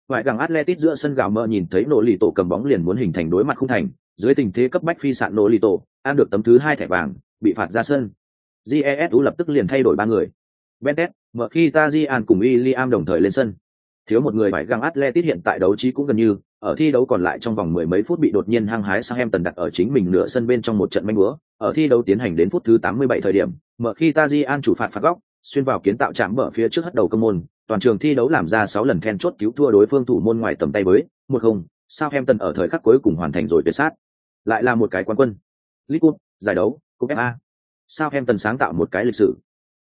Ngoại gàng atletic giữa sân gào mơ nhìn thấy Nỗ lì tổ cầm bóng liền muốn hình thành đối mặt không thành. Dưới tình thế cấp bách phi sạn Nỗ lì tổ, ăn được tấm thứ hai thẻ vàng, bị phạt ra sân. Jesu lập tức liền thay đổi ba người. Bentet, mở khi tajian cùng William đồng thời lên sân thiếu một người phải găng atletic hiện tại đấu trí cũng gần như, ở thi đấu còn lại trong vòng mười mấy phút bị đột nhiên hăng hái sang em tần đặt ở chính mình nửa sân bên trong một trận manh búa, ở thi đấu tiến hành đến phút thứ 87 thời điểm mở khi tajian chủ phạt phạt góc, xuyên vào kiến tạo chạm mở phía trước hất đầu cơ môn, toàn trường thi đấu làm ra 6 lần then chốt cứu thua đối phương thủ môn ngoài tầm tay với một không sao em tần ở thời khắc cuối cùng hoàn thành rồi tuyệt sát. Lại là một cái quán quân. League giải đấu cúp FA sao em tần sáng tạo một cái lịch sử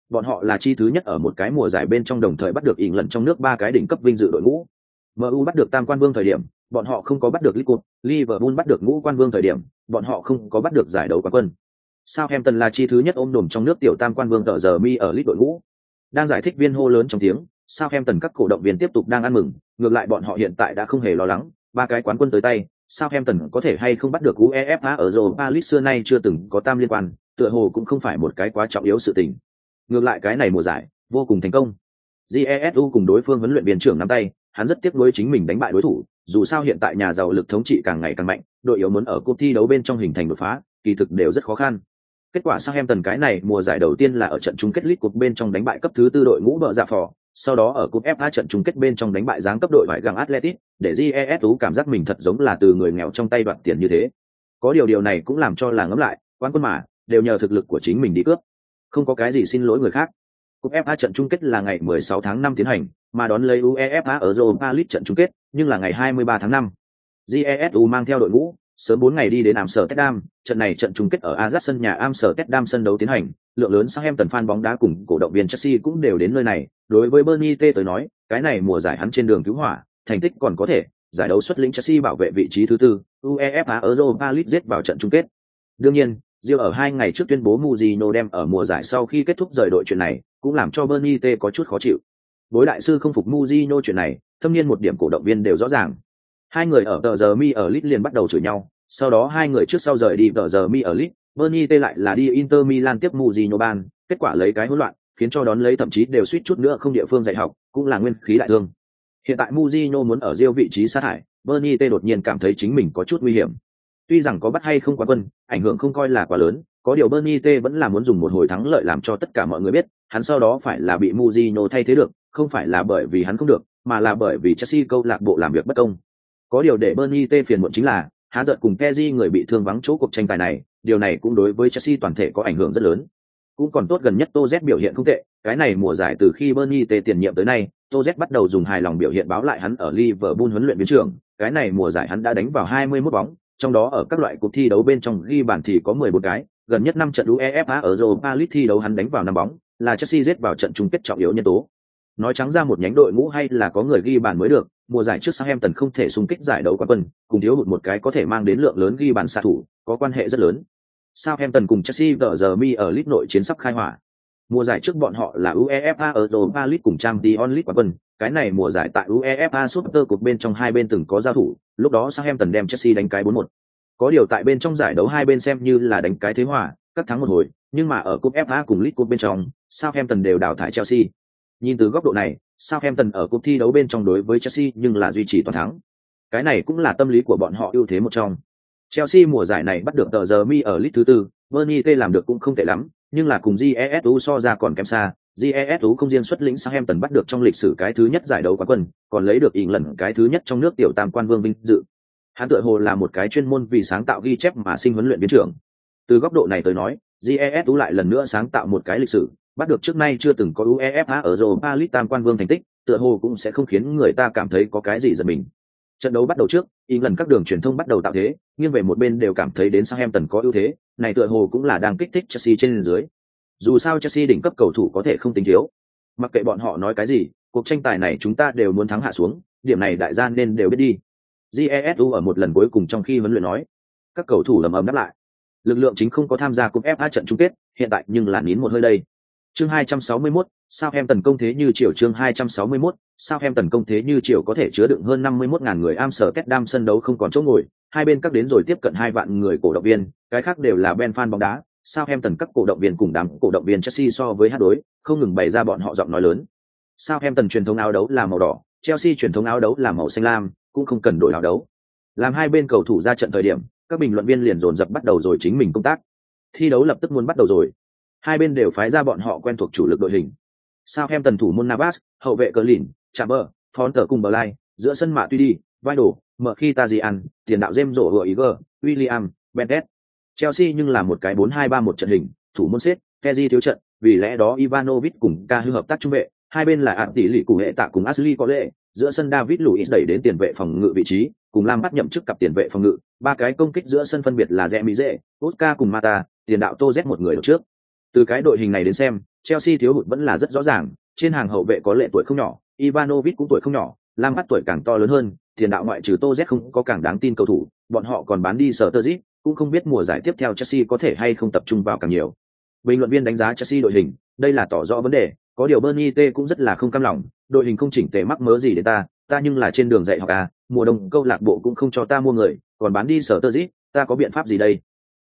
bọn họ là chi thứ nhất ở một cái mùa giải bên trong đồng thời bắt được ỉn lần trong nước ba cái đỉnh cấp vinh dự đội ngũ. MU bắt được tam quan vương thời điểm bọn họ không có bắt được Liverpool, Liverpool bắt được ngũ quan vương thời điểm bọn họ không có bắt được giải đấu quán quân. Southampton là chi thứ nhất ôm đồm trong nước tiểu tam quan vương tờ giờ mi ở lít đội ngũ. Đang giải thích viên hô lớn trong tiếng Southampton các cổ động viên tiếp tục đang ăn mừng, ngược lại bọn họ hiện tại đã không hề lo lắng, ba cái quán quân tới tay, Southampton có thể hay không bắt được UEFA ở Europa League xưa nay chưa từng có tam liên quan, tựa hồ cũng không phải một cái quá trọng yếu sự tình. Ngược lại cái này mùa giải, vô cùng thành công. Jesu cùng đối phương huấn luyện viên trưởng nắm tay, hắn rất tiếc nuối chính mình đánh bại đối thủ, dù sao hiện tại nhà giàu lực thống trị càng ngày càng mạnh, đội yếu muốn ở cuộc thi đấu bên trong hình thành đột phá, kỳ thực đều rất khó khăn. Kết quả Southampton cái này mùa giải đầu tiên là ở trận chung kết League Cup bên trong đánh bại cấp thứ tư đội ngũ bờ dạ phò, sau đó ở cúp FA trận chung kết bên trong đánh bại giáng cấp đội vải găng Atletic, để GESU cảm giác mình thật giống là từ người nghèo trong tay đoạt tiền như thế. Có điều điều này cũng làm cho là ngấm lại, quán quân mà, đều nhờ thực lực của chính mình đi cướp. Không có cái gì xin lỗi người khác. Cúp FA trận chung kết là ngày 16 tháng 5 tiến hành, mà đón lấy UEFA ở Europa League trận chung kết, nhưng là ngày 23 tháng 5. GESU mang theo đội ngũ, sớm 4 ngày đi đến Amsterdam, trận này trận chung kết ở Ajax sân nhà Amsterdam sân đấu tiến hành, lượng lớn Southampton fan bóng đá cùng cổ động viên Chelsea cũng đều đến nơi này, đối với Bernie T tới nói, cái này mùa giải hắn trên đường cứu hỏa, thành tích còn có thể, giải đấu xuất lĩnh Chelsea bảo vệ vị trí thứ tư, UEFA Europa League giết vào trận chung kết. Đương nhiên, Rio ở hai ngày trước tuyên bố Mujino đem ở mùa giải sau khi kết thúc rời đội chuyện này, cũng làm cho Bernie T có chút khó chịu. Bối đại sư không phục Mujino chuyện này, thâm niên một điểm cổ động viên đều rõ ràng. Hai người ở tờ giờ mi ở lit liền bắt đầu chửi nhau, sau đó hai người trước sau rời đi tờ giờ mi ở lit, Bernie T lại là đi Inter Milan tiếp Mujino ban, kết quả lấy cái hỗn loạn, khiến cho đón lấy thậm chí đều suýt chút nữa không địa phương dạy học, cũng là nguyên khí đại thương. Hiện tại Mujino muốn ở Rio vị trí sát hại, Bernie T đột nhiên cảm thấy chính mình có chút nguy hiểm. Tuy rằng có bắt hay không quá quân, ảnh hưởng không coi là quá lớn, có điều Bernie T vẫn là muốn dùng một hồi thắng lợi làm cho tất cả mọi người biết, hắn sau đó phải là bị Mujino thay thế được, không phải là bởi vì hắn không được, mà là bởi vì Chelsea câu lạc bộ làm việc bất công. Có điều để Bernie T phiền muộn chính là, há giận cùng Kezi người bị thương vắng chỗ cuộc tranh tài này, điều này cũng đối với Chelsea toàn thể có ảnh hưởng rất lớn cũng còn tốt gần nhất Tô Z biểu hiện không tệ, cái này mùa giải từ khi Bernie T tiền nhiệm tới nay, Tô Z bắt đầu dùng hài lòng biểu hiện báo lại hắn ở Liverpool huấn luyện viên trưởng, cái này mùa giải hắn đã đánh vào 21 bóng, trong đó ở các loại cuộc thi đấu bên trong ghi bàn thì có 14 cái, gần nhất năm trận UEFA ở Europa League thi đấu hắn đánh vào năm bóng, là Chelsea giết vào trận chung kết trọng yếu nhân tố. Nói trắng ra một nhánh đội ngũ hay là có người ghi bàn mới được, mùa giải trước Southampton không thể xung kích giải đấu quán quân, cùng thiếu hụt một cái có thể mang đến lượng lớn ghi bàn xạ thủ, có quan hệ rất lớn. Southampton cùng Chelsea đỡ giờ mi ở League nội chiến sắp khai hỏa. Mùa giải trước bọn họ là UEFA ở Europa League cùng Champions League quán quân, cái này mùa giải tại UEFA Super Cup bên trong hai bên từng có giao thủ, lúc đó Southampton đem Chelsea đánh cái 4-1. Có điều tại bên trong giải đấu hai bên xem như là đánh cái thế hòa, các thắng một hồi, nhưng mà ở cúp FA cùng League Cup bên trong, Southampton đều đào thải Chelsea. Nhìn từ góc độ này, Southampton ở cúp thi đấu bên trong đối với Chelsea nhưng là duy trì toàn thắng. Cái này cũng là tâm lý của bọn họ ưu thế một trong. Chelsea mùa giải này bắt được tờ giờ mi ở lít thứ tư, Bernie T làm được cũng không tệ lắm, nhưng là cùng GESU so ra còn kém xa. GESU không riêng xuất lĩnh sang em tần bắt được trong lịch sử cái thứ nhất giải đấu quán quân, còn lấy được ỉn lần cái thứ nhất trong nước tiểu tam quan vương vinh dự. Hắn Tự hồ là một cái chuyên môn vì sáng tạo ghi chép mà sinh huấn luyện biến trưởng. Từ góc độ này tới nói, GESU lại lần nữa sáng tạo một cái lịch sử, bắt được trước nay chưa từng có UEFA ở Europa League tam quan vương thành tích, tựa hồ cũng sẽ không khiến người ta cảm thấy có cái gì giật mình. Trận đấu bắt đầu trước, England các đường truyền thông bắt đầu tạo thế, nghiêng về một bên đều cảm thấy đến Southampton có ưu thế, này tựa hồ cũng là đang kích thích Chelsea trên dưới. Dù sao Chelsea đỉnh cấp cầu thủ có thể không tính thiếu. Mặc kệ bọn họ nói cái gì, cuộc tranh tài này chúng ta đều muốn thắng hạ xuống, điểm này đại gia nên đều biết đi. Jesu ở một lần cuối cùng trong khi huấn luyện nói, các cầu thủ lầm ầm đáp lại. Lực lượng chính không có tham gia cúp FA trận chung kết, hiện tại nhưng là nín một hơi đây. Chương 261, sao em tấn công thế như chiều chương 261, sao em tấn công thế như chiều có thể chứa đựng hơn 51.000 người Amsterdam sân đấu không còn chỗ ngồi, hai bên các đến rồi tiếp cận hai vạn người cổ động viên, cái khác đều là Ben fan bóng đá, sao em tần các cổ động viên cùng đám cổ động viên Chelsea so với hát đối, không ngừng bày ra bọn họ giọng nói lớn. Sao em tần truyền thống áo đấu là màu đỏ, Chelsea truyền thống áo đấu là màu xanh lam, cũng không cần đổi áo đấu. Làm hai bên cầu thủ ra trận thời điểm, các bình luận viên liền dồn dập bắt đầu rồi chính mình công tác. Thi đấu lập tức muốn bắt đầu rồi. Hai bên đều phái ra bọn họ quen thuộc chủ lực đội hình. Sao em tần thủ môn Navas, hậu vệ cờ lìn, Chamber, Fonter cùng Blay, giữa sân mạ tuy đi, vai đổ, mở khi ta gì ăn, tiền đạo James rổ Iger, William, Bendet. Chelsea nhưng là một cái 4-2-3-1 trận hình, thủ môn xếp, Kezi thiếu trận, vì lẽ đó Ivanovic cùng ca hư hợp tác trung vệ, hai bên là ạn tỷ lệ cụ hệ tạ cùng Ashley có lệ, giữa sân David Luiz đẩy đến tiền vệ phòng ngự vị trí, cùng Lam bắt nhậm chức cặp tiền vệ phòng ngự, ba cái công kích giữa sân phân biệt là Rẽ Mỹ Dệ, Oscar cùng Mata, tiền đạo Tô Z một người ở trước. Từ cái đội hình này đến xem, Chelsea thiếu hụt vẫn là rất rõ ràng, trên hàng hậu vệ có lệ tuổi không nhỏ, Ivanovic cũng tuổi không nhỏ, Lam bắt tuổi càng to lớn hơn, tiền đạo ngoại trừ Tô Z không có càng đáng tin cầu thủ, bọn họ còn bán đi sở tơ cũng không biết mùa giải tiếp theo Chelsea có thể hay không tập trung vào càng nhiều. Bình luận viên đánh giá Chelsea đội hình, đây là tỏ rõ vấn đề, có điều Bernie T cũng rất là không cam lòng, đội hình không chỉnh tề mắc mớ gì đến ta ta nhưng là trên đường dạy học à mùa đông câu lạc bộ cũng không cho ta mua người còn bán đi sở tơ dít ta có biện pháp gì đây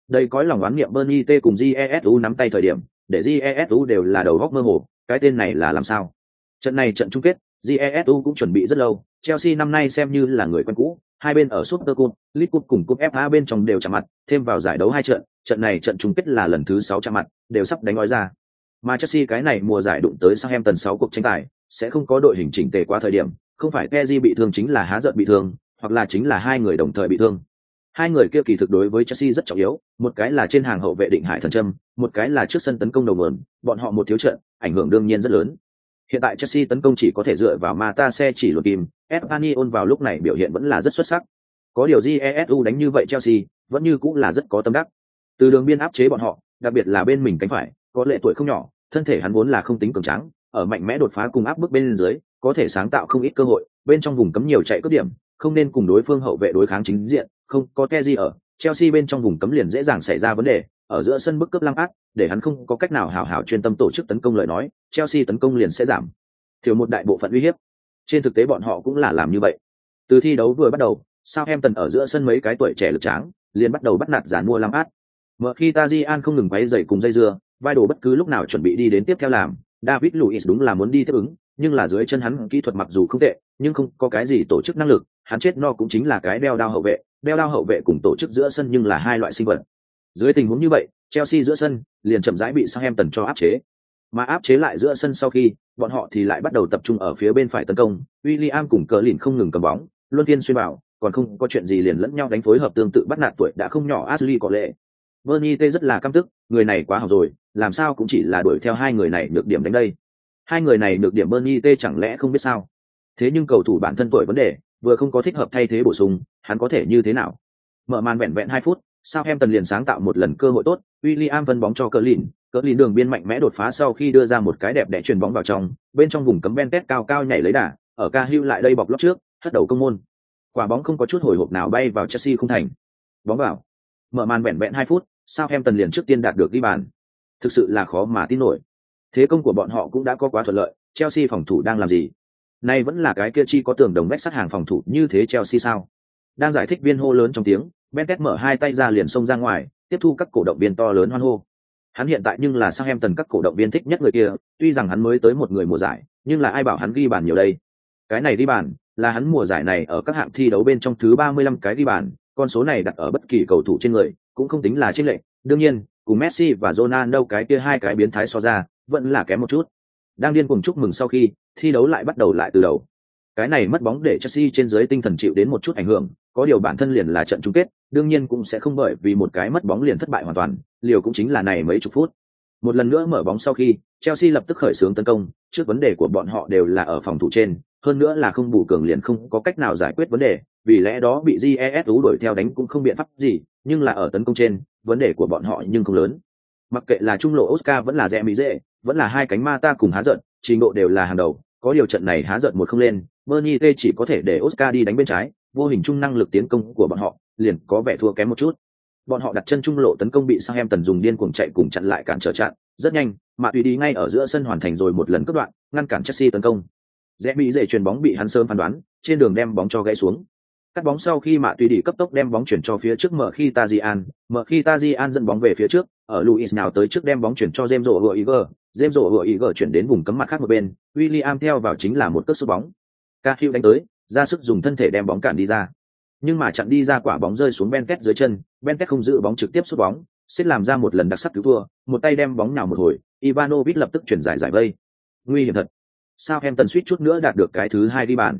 đây có lòng oán niệm bernie t cùng jesu nắm tay thời điểm để jesu đều là đầu góc mơ hồ cái tên này là làm sao trận này trận chung kết jesu cũng chuẩn bị rất lâu chelsea năm nay xem như là người quen cũ hai bên ở super cup league cup cùng cup fa bên trong đều chạm mặt, thêm vào giải đấu hai trận trận này trận chung kết là lần thứ sáu chạm mặt, đều sắp đánh nói ra. Mà chelsea cái này mùa giải đụng tới Southampton sáu cuộc tranh tài, sẽ không có đội hình chỉnh tề qua thời điểm, không phải Kessié bị thương chính là há giận bị thương, hoặc là chính là hai người đồng thời bị thương. Hai người kia kỳ thực đối với Chelsea rất trọng yếu, một cái là trên hàng hậu vệ định hải thần trâm một cái là trước sân tấn công đầu nguồn bọn họ một thiếu trận, ảnh hưởng đương nhiên rất lớn hiện tại Chelsea tấn công chỉ có thể dựa vào Mata xe chỉ luật kim. Espanyol vào lúc này biểu hiện vẫn là rất xuất sắc. Có điều Jesu đánh như vậy Chelsea vẫn như cũng là rất có tâm đắc. Từ đường biên áp chế bọn họ, đặc biệt là bên mình cánh phải, có lệ tuổi không nhỏ, thân thể hắn vốn là không tính cường tráng, ở mạnh mẽ đột phá cùng áp bức bên dưới, có thể sáng tạo không ít cơ hội, bên trong vùng cấm nhiều chạy cướp điểm, không nên cùng đối phương hậu vệ đối kháng chính diện, không có Kessié ở, Chelsea bên trong vùng cấm liền dễ dàng xảy ra vấn đề ở giữa sân bức cướp lăng ác, để hắn không có cách nào hào hào chuyên tâm tổ chức tấn công lời nói, Chelsea tấn công liền sẽ giảm. Thiếu một đại bộ phận uy hiếp. Trên thực tế bọn họ cũng là làm như vậy. Từ thi đấu vừa bắt đầu, Southampton ở giữa sân mấy cái tuổi trẻ lực tráng, liền bắt đầu bắt nạt giàn mua lăng ác. Mở khi Tajian không ngừng váy dày cùng dây dưa, vai đồ bất cứ lúc nào chuẩn bị đi đến tiếp theo làm, david luis đúng là muốn đi tiếp ứng, nhưng là dưới chân hắn kỹ thuật mặc dù không tệ, nhưng không có cái gì tổ chức năng lực, hắn chết no cũng chính là cái đeo đao hậu vệ. Đeo đao hậu vệ cùng tổ chức giữa sân nhưng là hai loại sinh vật dưới tình huống như vậy chelsea giữa sân liền chậm rãi bị Southampton cho áp chế mà áp chế lại giữa sân sau khi bọn họ thì lại bắt đầu tập trung ở phía bên phải tấn công William cùng cờ lìn không ngừng cầm bóng luân phiên xuyên bảo còn không có chuyện gì liền lẫn nhau đánh phối hợp tương tự bắt nạt tuổi đã không nhỏ Ashley có lệ Bernie T rất là căm tức, người này quá hỏng rồi, làm sao cũng chỉ là đuổi theo hai người này được điểm đánh đây. Hai người này được điểm Bernie T chẳng lẽ không biết sao? Thế nhưng cầu thủ bản thân tuổi vấn đề, vừa không có thích hợp thay thế bổ sung, hắn có thể như thế nào? Mở màn vẹn vẹn hai phút, sao em tần liền sáng tạo một lần cơ hội tốt, William vân bóng cho cỡ Lìn, cỡ Lìn đường biên mạnh mẽ đột phá sau khi đưa ra một cái đẹp đẽ chuyền bóng vào trong, bên trong vùng cấm Bentet cao cao nhảy lấy đà, ở ca hưu lại đây bọc lót trước, hất đầu công môn. Quả bóng không có chút hồi hộp nào bay vào Chelsea không thành. Bóng vào. Mở màn vẹn vẹn hai phút, sao em tần liền trước tiên đạt được đi bàn thực sự là khó mà tin nổi thế công của bọn họ cũng đã có quá thuận lợi chelsea phòng thủ đang làm gì nay vẫn là cái kia chi có tường đồng vách sát hàng phòng thủ như thế chelsea sao đang giải thích viên hô lớn trong tiếng Benet mở hai tay ra liền xông ra ngoài tiếp thu các cổ động viên to lớn hoan hô hắn hiện tại nhưng là sang em tần các cổ động viên thích nhất người kia tuy rằng hắn mới tới một người mùa giải nhưng là ai bảo hắn ghi bàn nhiều đây cái này ghi bàn là hắn mùa giải này ở các hạng thi đấu bên trong thứ ba mươi lăm cái ghi bàn con số này đặt ở bất kỳ cầu thủ trên người cũng không tính là chênh lệch, đương nhiên, cùng Messi và Ronaldo cái kia hai cái biến thái so ra, vẫn là kém một chút. Đang điên cuồng chúc mừng sau khi, thi đấu lại bắt đầu lại từ đầu. Cái này mất bóng để Chelsea trên dưới tinh thần chịu đến một chút ảnh hưởng, có điều bản thân liền là trận chung kết, đương nhiên cũng sẽ không bởi vì một cái mất bóng liền thất bại hoàn toàn, liều cũng chính là này mấy chục phút. Một lần nữa mở bóng sau khi, Chelsea lập tức khởi xướng tấn công, trước vấn đề của bọn họ đều là ở phòng thủ trên, hơn nữa là không bù cường liền không có cách nào giải quyết vấn đề, vì lẽ đó bị jesu đuổi theo đánh cũng không biện pháp gì nhưng là ở tấn công trên vấn đề của bọn họ nhưng không lớn mặc kệ là trung lộ oscar vẫn là rẻ mỹ dễ vẫn là hai cánh ma ta cùng há giận trình độ đều là hàng đầu có điều trận này há giận một không lên bernie t chỉ có thể để oscar đi đánh bên trái vô hình chung năng lực tiến công của bọn họ liền có vẻ thua kém một chút. Bọn họ đặt chân trung lộ tấn công bị sang em tần dùng điên cuồng chạy cùng chặn lại cản trở chặn rất nhanh mà tùy đi ngay ở giữa sân hoàn thành rồi một lần cướp đoạn ngăn cản chelsea tấn công. Rẽ bị dễ chuyền bóng bị hắn sớm phán đoán trên đường đem bóng cho gãy xuống. Cắt bóng sau khi mạ tùy đi cấp tốc đem bóng chuyển cho phía trước mở khi Tajian, mở khi Tajian dẫn bóng về phía trước, ở Luis nào tới trước đem bóng chuyển cho James Rowe Iger, James Rowe chuyển đến vùng cấm mặt khác một bên, William theo vào chính là một cước sút bóng. Cahill đánh tới, ra sức dùng thân thể đem bóng cản đi ra. Nhưng mà chặn đi ra quả bóng rơi xuống Benket dưới chân, Benket không giữ bóng trực tiếp sút bóng, xếp làm ra một lần đặc sắc cứu thua, một tay đem bóng nào một hồi, Ivanovic lập tức chuyển giải giải vây. Nguy hiểm thật. Sao em tần suýt chút nữa đạt được cái thứ hai đi bàn.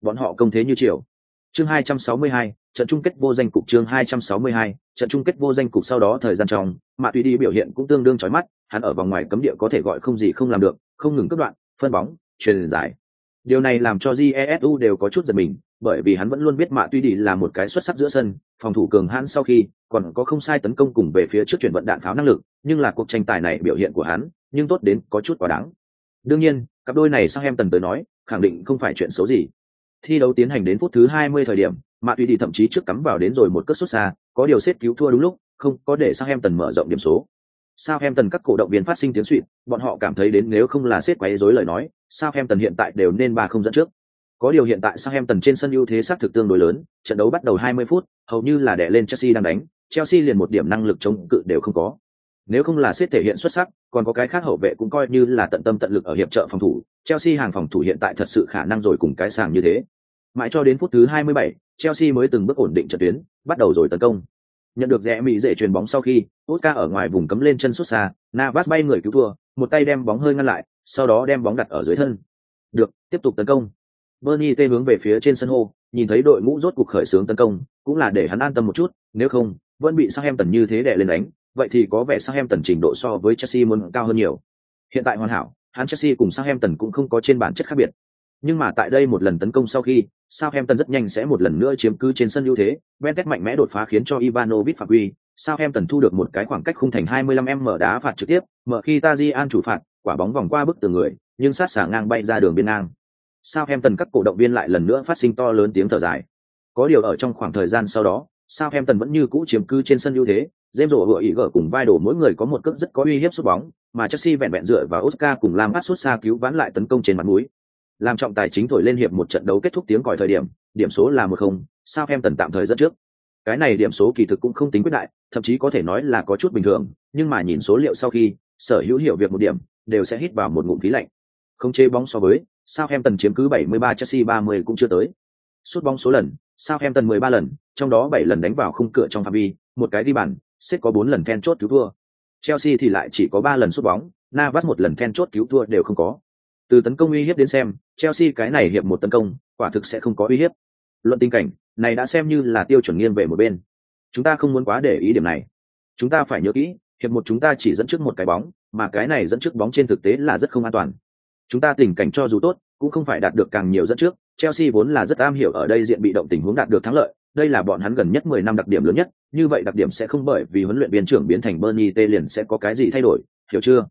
Bọn họ công thế như chiều chương 262, trận chung kết vô danh cục chương 262, trận chung kết vô danh cục sau đó thời gian trong, Mạ Tùy đi biểu hiện cũng tương đương chói mắt, hắn ở vòng ngoài cấm địa có thể gọi không gì không làm được, không ngừng cấp đoạn, phân bóng, truyền giải. Điều này làm cho Jesu đều có chút giật mình, bởi vì hắn vẫn luôn biết Mạ Tuy Đi là một cái xuất sắc giữa sân, phòng thủ cường hãn sau khi, còn có không sai tấn công cùng về phía trước chuyển vận đạn pháo năng lực, nhưng là cuộc tranh tài này biểu hiện của hắn, nhưng tốt đến có chút quá đáng. Đương nhiên, cặp đôi này sang em tần tới nói, khẳng định không phải chuyện xấu gì thi đấu tiến hành đến phút thứ 20 thời điểm mạ Tuy đi thậm chí trước cắm vào đến rồi một cất xuất xa có điều xếp cứu thua đúng lúc không có để sang em tần mở rộng điểm số Southampton các cổ động viên phát sinh tiếng xuýt, bọn họ cảm thấy đến nếu không là xếp quấy rối lời nói, Southampton hiện tại đều nên ba không dẫn trước. Có điều hiện tại Southampton trên sân ưu thế xác thực tương đối lớn, trận đấu bắt đầu 20 phút, hầu như là đè lên Chelsea đang đánh, Chelsea liền một điểm năng lực chống cự đều không có. Nếu không là xếp thể hiện xuất sắc, còn có cái khác hậu vệ cũng coi như là tận tâm tận lực ở hiệp trợ phòng thủ, Chelsea hàng phòng thủ hiện tại thật sự khả năng rồi cùng cái sàng như thế. Mãi cho đến phút thứ 27, Chelsea mới từng bước ổn định trận tuyến, bắt đầu rồi tấn công. Nhận được rẽ mỹ dễ truyền bóng sau khi, Oscar ở ngoài vùng cấm lên chân sút xa, Navas bay người cứu thua, một tay đem bóng hơi ngăn lại, sau đó đem bóng đặt ở dưới thân. Được, tiếp tục tấn công. Bernie tê hướng về phía trên sân hô, nhìn thấy đội ngũ rốt cuộc khởi xướng tấn công, cũng là để hắn an tâm một chút, nếu không, vẫn bị Southampton như thế đè lên đánh, vậy thì có vẻ Southampton trình độ so với Chelsea muốn cao hơn nhiều. Hiện tại hoàn hảo, hắn Chelsea cùng Southampton cũng không có trên bản chất khác biệt. Nhưng mà tại đây một lần tấn công sau khi, Southampton rất nhanh sẽ một lần nữa chiếm cứ trên sân ưu thế, Benet mạnh mẽ đột phá khiến cho Ivanovic phạm quy, Southampton thu được một cái khoảng cách khung thành 25m đá phạt trực tiếp, mở khi Tajian chủ phạt, quả bóng vòng qua bức tường người, nhưng sát xả ngang bay ra đường biên ngang. Southampton các cổ động viên lại lần nữa phát sinh to lớn tiếng thở dài. Có điều ở trong khoảng thời gian sau đó, Southampton vẫn như cũ chiếm cứ trên sân ưu thế, James rổ vừa ý gở cùng vai đổ mỗi người có một cước rất có uy hiếp sút bóng, mà Chelsea vẹn vẹn dựa vào Oscar cùng làm bắt sút xa cứu vãn lại tấn công trên mặt mũi. Làm trọng tài chính thổi lên hiệp một trận đấu kết thúc tiếng còi thời điểm, điểm số là một không, tần tạm thời dẫn trước. Cái này điểm số kỳ thực cũng không tính quyết đại, thậm chí có thể nói là có chút bình thường, nhưng mà nhìn số liệu sau khi, sở hữu hiểu việc một điểm, đều sẽ hít vào một ngụm khí lạnh. Không chế bóng so với, Sao em tần chiếm cứ 73 Chelsea 30 cũng chưa tới. Sút bóng số lần, sao em tần 13 lần, trong đó 7 lần đánh vào khung cửa trong phạm vi, một cái đi bàn, xếp có 4 lần then chốt cứu thua. Chelsea thì lại chỉ có 3 lần sút bóng, Navas một lần then chốt cứu thua đều không có. Từ tấn công uy hiếp đến xem, Chelsea cái này hiệp một tấn công, quả thực sẽ không có uy hiếp. Luận tình cảnh, này đã xem như là tiêu chuẩn nghiêng về một bên. Chúng ta không muốn quá để ý điểm này. Chúng ta phải nhớ kỹ, hiệp một chúng ta chỉ dẫn trước một cái bóng, mà cái này dẫn trước bóng trên thực tế là rất không an toàn. Chúng ta tình cảnh cho dù tốt, cũng không phải đạt được càng nhiều dẫn trước, Chelsea vốn là rất am hiểu ở đây diện bị động tình huống đạt được thắng lợi, đây là bọn hắn gần nhất 10 năm đặc điểm lớn nhất, như vậy đặc điểm sẽ không bởi vì huấn luyện viên trưởng biến thành Bernie T liền sẽ có cái gì thay đổi, hiểu chưa?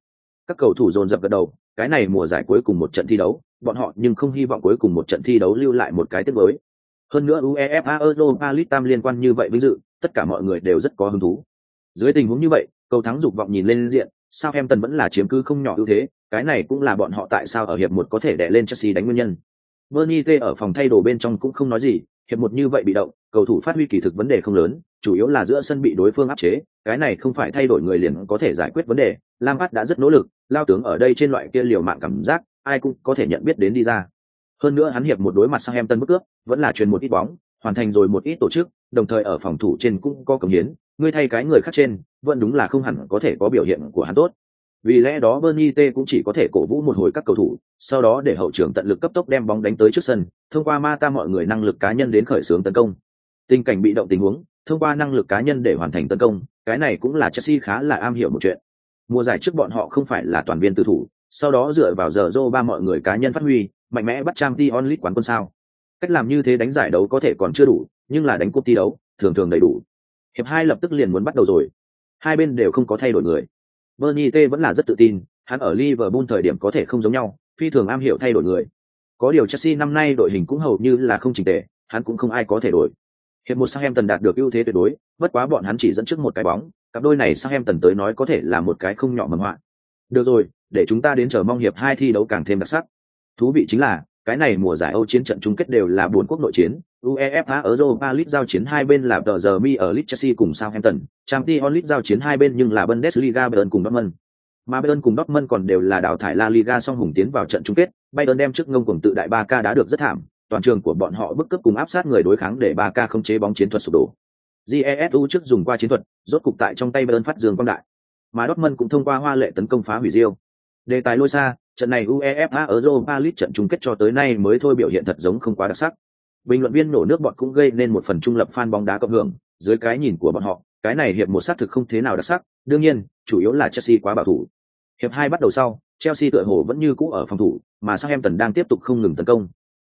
Các cầu thủ dồn dập gật đầu, cái này mùa giải cuối cùng một trận thi đấu, bọn họ nhưng không hy vọng cuối cùng một trận thi đấu lưu lại một cái tiếp mới. Hơn nữa UEFA Europa League tam liên quan như vậy vinh dự, tất cả mọi người đều rất có hứng thú. Dưới tình huống như vậy, cầu thắng dục vọng nhìn lên diện, sao em tần vẫn là chiếm cứ không nhỏ ưu thế, cái này cũng là bọn họ tại sao ở hiệp một có thể đè lên Chelsea đánh nguyên nhân. Bernie T ở phòng thay đồ bên trong cũng không nói gì, hiệp một như vậy bị động, cầu thủ phát huy kỳ thực vấn đề không lớn, chủ yếu là giữa sân bị đối phương áp chế, cái này không phải thay đổi người liền có thể giải quyết vấn đề. Lampard đã rất nỗ lực, lao tướng ở đây trên loại kia liều mạng cảm giác, ai cũng có thể nhận biết đến đi ra. Hơn nữa hắn hiệp một đối mặt sang em tân bức cướp, vẫn là truyền một ít bóng, hoàn thành rồi một ít tổ chức, đồng thời ở phòng thủ trên cũng có cống hiến, người thay cái người khác trên, vẫn đúng là không hẳn có thể có biểu hiện của hắn tốt. Vì lẽ đó Bernie T cũng chỉ có thể cổ vũ một hồi các cầu thủ, sau đó để hậu trưởng tận lực cấp tốc đem bóng đánh tới trước sân, thông qua ma ta mọi người năng lực cá nhân đến khởi xướng tấn công. Tình cảnh bị động tình huống, thông qua năng lực cá nhân để hoàn thành tấn công, cái này cũng là Chelsea khá là am hiểu một chuyện. Mùa giải trước bọn họ không phải là toàn viên tự thủ, sau đó dựa vào giờ Zoro ba mọi người cá nhân phát huy, mạnh mẽ bắt trang Dion League quán quân sao. Cách làm như thế đánh giải đấu có thể còn chưa đủ, nhưng là đánh cúp thi đấu, thường thường đầy đủ. Hiệp hai lập tức liền muốn bắt đầu rồi. Hai bên đều không có thay đổi người. Bernie T vẫn là rất tự tin, hắn ở Liverpool thời điểm có thể không giống nhau, phi thường am hiểu thay đổi người. Có điều Chelsea năm nay đội hình cũng hầu như là không chỉnh tề, hắn cũng không ai có thể đổi. Hiệp một Southampton đạt được ưu thế tuyệt đối, bất quá bọn hắn chỉ dẫn trước một cái bóng, cặp đôi này sao em tần tới nói có thể là một cái không nhỏ mầm họa. Được rồi, để chúng ta đến chờ mong hiệp hai thi đấu càng thêm đặc sắc. Thú vị chính là, cái này mùa giải Âu chiến trận chung kết đều là buồn quốc nội chiến, UEFA Europa League giao chiến hai bên là tờ giờ mi ở Leeds Chelsea cùng Southampton, Champions League giao chiến hai bên nhưng là Bundesliga Bayern cùng Dortmund. Mà Bayern cùng Dortmund còn đều là đào thải La Liga song hùng tiến vào trận chung kết, Bayern đem trước ngông cuồng tự đại 3K đã được rất thảm, toàn trường của bọn họ bức cấp cùng áp sát người đối kháng để 3K không chế bóng chiến thuật sụp đổ. GESU trước dùng qua chiến thuật, rốt cục tại trong tay Bayern phát dương quang đại. Mà Dortmund cũng thông qua hoa lệ tấn công phá hủy Rio. Đề tài lôi xa, trận này UEFA Europa League trận chung kết cho tới nay mới thôi biểu hiện thật giống không quá đặc sắc. Bình luận viên nổ nước bọn cũng gây nên một phần trung lập fan bóng đá cộng hưởng, dưới cái nhìn của bọn họ, cái này hiệp một sát thực không thế nào đặc sắc, đương nhiên, chủ yếu là Chelsea quá bảo thủ. Hiệp hai bắt đầu sau, Chelsea tựa hồ vẫn như cũ ở phòng thủ, mà Southampton đang tiếp tục không ngừng tấn công.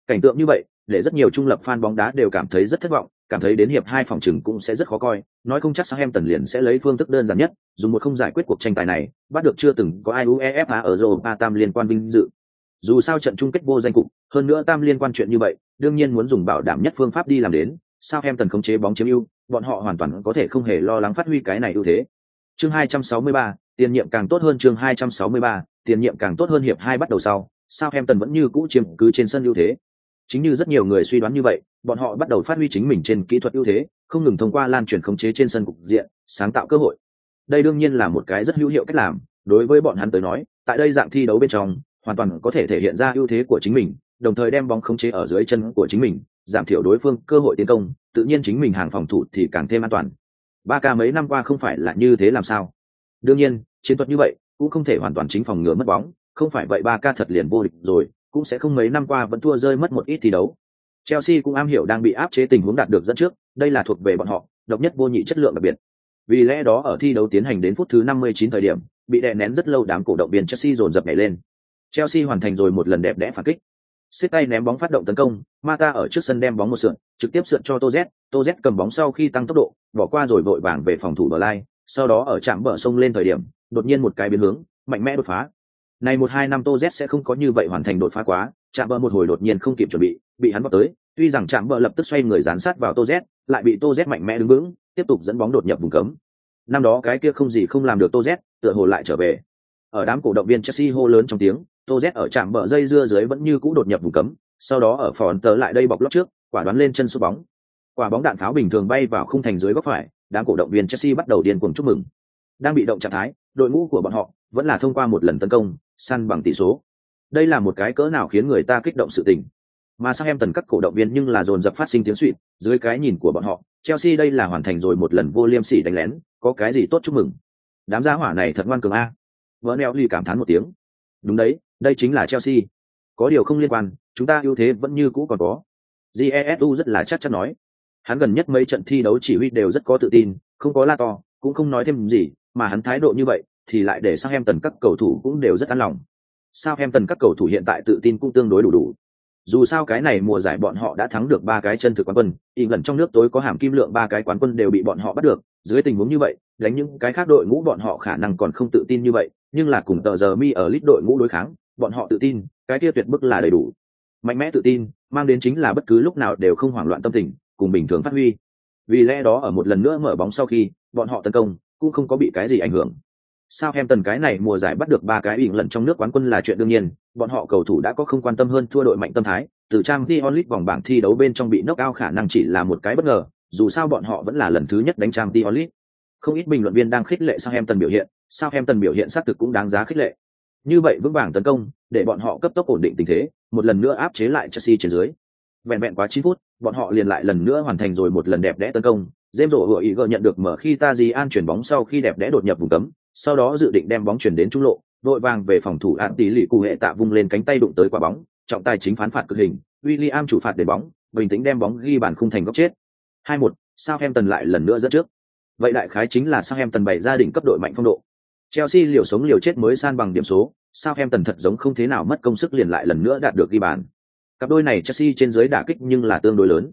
Cảnh tượng như vậy, để rất nhiều trung lập fan bóng đá đều cảm thấy rất thất vọng, cảm thấy đến hiệp hai phòng trừng cũng sẽ rất khó coi, nói không chắc sao em tần liền sẽ lấy phương thức đơn giản nhất, dùng một không giải quyết cuộc tranh tài này, bắt được chưa từng có ai UEFA ở Europa tam liên quan vinh dự. Dù sao trận chung kết vô danh cục, hơn nữa tam liên quan chuyện như vậy, đương nhiên muốn dùng bảo đảm nhất phương pháp đi làm đến, sao em tần khống chế bóng chiếm ưu, bọn họ hoàn toàn có thể không hề lo lắng phát huy cái này ưu thế. Chương 263, tiền nhiệm càng tốt hơn chương 263, tiền nhiệm càng tốt hơn hiệp hai bắt đầu sau, sao em tần vẫn như cũ chiếm cứ trên sân ưu thế. Chính như rất nhiều người suy đoán như vậy, bọn họ bắt đầu phát huy chính mình trên kỹ thuật ưu thế, không ngừng thông qua lan truyền khống chế trên sân cục diện, sáng tạo cơ hội. Đây đương nhiên là một cái rất hữu hiệu cách làm, đối với bọn hắn tới nói, tại đây dạng thi đấu bên trong, hoàn toàn có thể thể hiện ra ưu thế của chính mình, đồng thời đem bóng khống chế ở dưới chân của chính mình, giảm thiểu đối phương cơ hội tiến công, tự nhiên chính mình hàng phòng thủ thì càng thêm an toàn. Ba ca mấy năm qua không phải là như thế làm sao? Đương nhiên, chiến thuật như vậy cũng không thể hoàn toàn chính phòng ngừa mất bóng, không phải vậy ba ca thật liền vô địch rồi, cũng sẽ không mấy năm qua vẫn thua rơi mất một ít thi đấu. Chelsea cũng am hiểu đang bị áp chế tình huống đạt được dẫn trước, đây là thuộc về bọn họ, độc nhất vô nhị chất lượng đặc biệt. Vì lẽ đó ở thi đấu tiến hành đến phút thứ 59 thời điểm, bị đè nén rất lâu đám cổ động viên Chelsea dồn dập nhảy lên. Chelsea hoàn thành rồi một lần đẹp đẽ phản kích. Xếp tay ném bóng phát động tấn công, Mata ở trước sân đem bóng một sượn, trực tiếp sượn cho Toz, Toz cầm bóng sau khi tăng tốc độ, bỏ qua rồi vội vàng về phòng thủ Bờ Lai, sau đó ở chạm bờ sông lên thời điểm, đột nhiên một cái biến hướng, mạnh mẽ đột phá. Này một hai năm Toz sẽ không có như vậy hoàn thành đột phá quá, chạm bờ một hồi đột nhiên không kịp chuẩn bị, bị hắn bắt tới, tuy rằng chạm bờ lập tức xoay người dán sát vào Toz, lại bị Toz mạnh mẽ đứng vững, tiếp tục dẫn bóng đột nhập vùng cấm. Năm đó cái kia không gì không làm được Toz, tựa hồ lại trở về. Ở đám cổ động viên Chelsea hô lớn trong tiếng, Toz ở chạm bờ dây dưa dưới vẫn như cũ đột nhập vùng cấm, sau đó ở phòn tớ lại đây bọc lót trước, quả đoán lên chân sút bóng. Quả bóng đạn pháo bình thường bay vào khung thành dưới góc phải, đám cổ động viên Chelsea bắt đầu điên cuồng chúc mừng. Đang bị động trạng thái, đội ngũ của bọn họ vẫn là thông qua một lần tấn công, săn bằng tỷ số. Đây là một cái cỡ nào khiến người ta kích động sự tình. Mà sang em tần các cổ động viên nhưng là dồn dập phát sinh tiếng xuýt, dưới cái nhìn của bọn họ, Chelsea đây là hoàn thành rồi một lần vô liêm sỉ đánh lén, có cái gì tốt chúc mừng. Đám gia hỏa này thật ngoan cường a. Vỡ neo lì cảm thán một tiếng. Đúng đấy, đây chính là Chelsea. Có điều không liên quan, chúng ta ưu thế vẫn như cũ còn có. Jesu rất là chắc chắn nói. Hắn gần nhất mấy trận thi đấu chỉ huy đều rất có tự tin, không có la to, cũng không nói thêm gì, mà hắn thái độ như vậy, thì lại để sang em tần các cầu thủ cũng đều rất an lòng. Sao em tần các cầu thủ hiện tại tự tin cũng tương đối đủ đủ. Dù sao cái này mùa giải bọn họ đã thắng được ba cái chân thực quán quân, ý lần trong nước tối có hàm kim lượng ba cái quán quân đều bị bọn họ bắt được, dưới tình huống như vậy, đánh những cái khác đội ngũ bọn họ khả năng còn không tự tin như vậy, nhưng là cùng tờ giờ mi ở lít đội ngũ đối kháng, bọn họ tự tin, cái kia tuyệt bức là đầy đủ. Mạnh mẽ tự tin, mang đến chính là bất cứ lúc nào đều không hoảng loạn tâm tình, cùng bình thường phát huy. Vì lẽ đó ở một lần nữa mở bóng sau khi, bọn họ tấn công, cũng không có bị cái gì ảnh hưởng. Sao em tần cái này mùa giải bắt được ba cái ỉn lần trong nước quán quân là chuyện đương nhiên, bọn họ cầu thủ đã có không quan tâm hơn thua đội mạnh tâm thái, từ trang The League vòng bảng thi đấu bên trong bị knock out khả năng chỉ là một cái bất ngờ, dù sao bọn họ vẫn là lần thứ nhất đánh trang The League. Không ít bình luận viên đang khích lệ sao em tần biểu hiện, sao em tần biểu hiện xác thực cũng đáng giá khích lệ. Như vậy vững vàng tấn công, để bọn họ cấp tốc ổn định tình thế, một lần nữa áp chế lại Chelsea trên dưới. Vẹn vẹn quá 9 phút, bọn họ liền lại lần nữa hoàn thành rồi một lần đẹp đẽ tấn công. James rổ hựa ý gỡ nhận được mở khi Tajian chuyển bóng sau khi đẹp đẽ đột nhập vùng cấm, sau đó dự định đem bóng chuyển đến trung lộ, đội vàng về phòng thủ hạn tỷ lì cụ hệ tạ vung lên cánh tay đụng tới quả bóng, trọng tài chính phán phạt cực hình, William chủ phạt để bóng, bình tĩnh đem bóng ghi bàn khung thành góc chết. 2-1, Southampton lại lần nữa dẫn trước. Vậy đại khái chính là Southampton bày gia đình cấp đội mạnh phong độ. Chelsea liều sống liều chết mới san bằng điểm số, Southampton thật giống không thế nào mất công sức liền lại lần nữa đạt được ghi bàn. Cặp đôi này Chelsea trên dưới đả kích nhưng là tương đối lớn.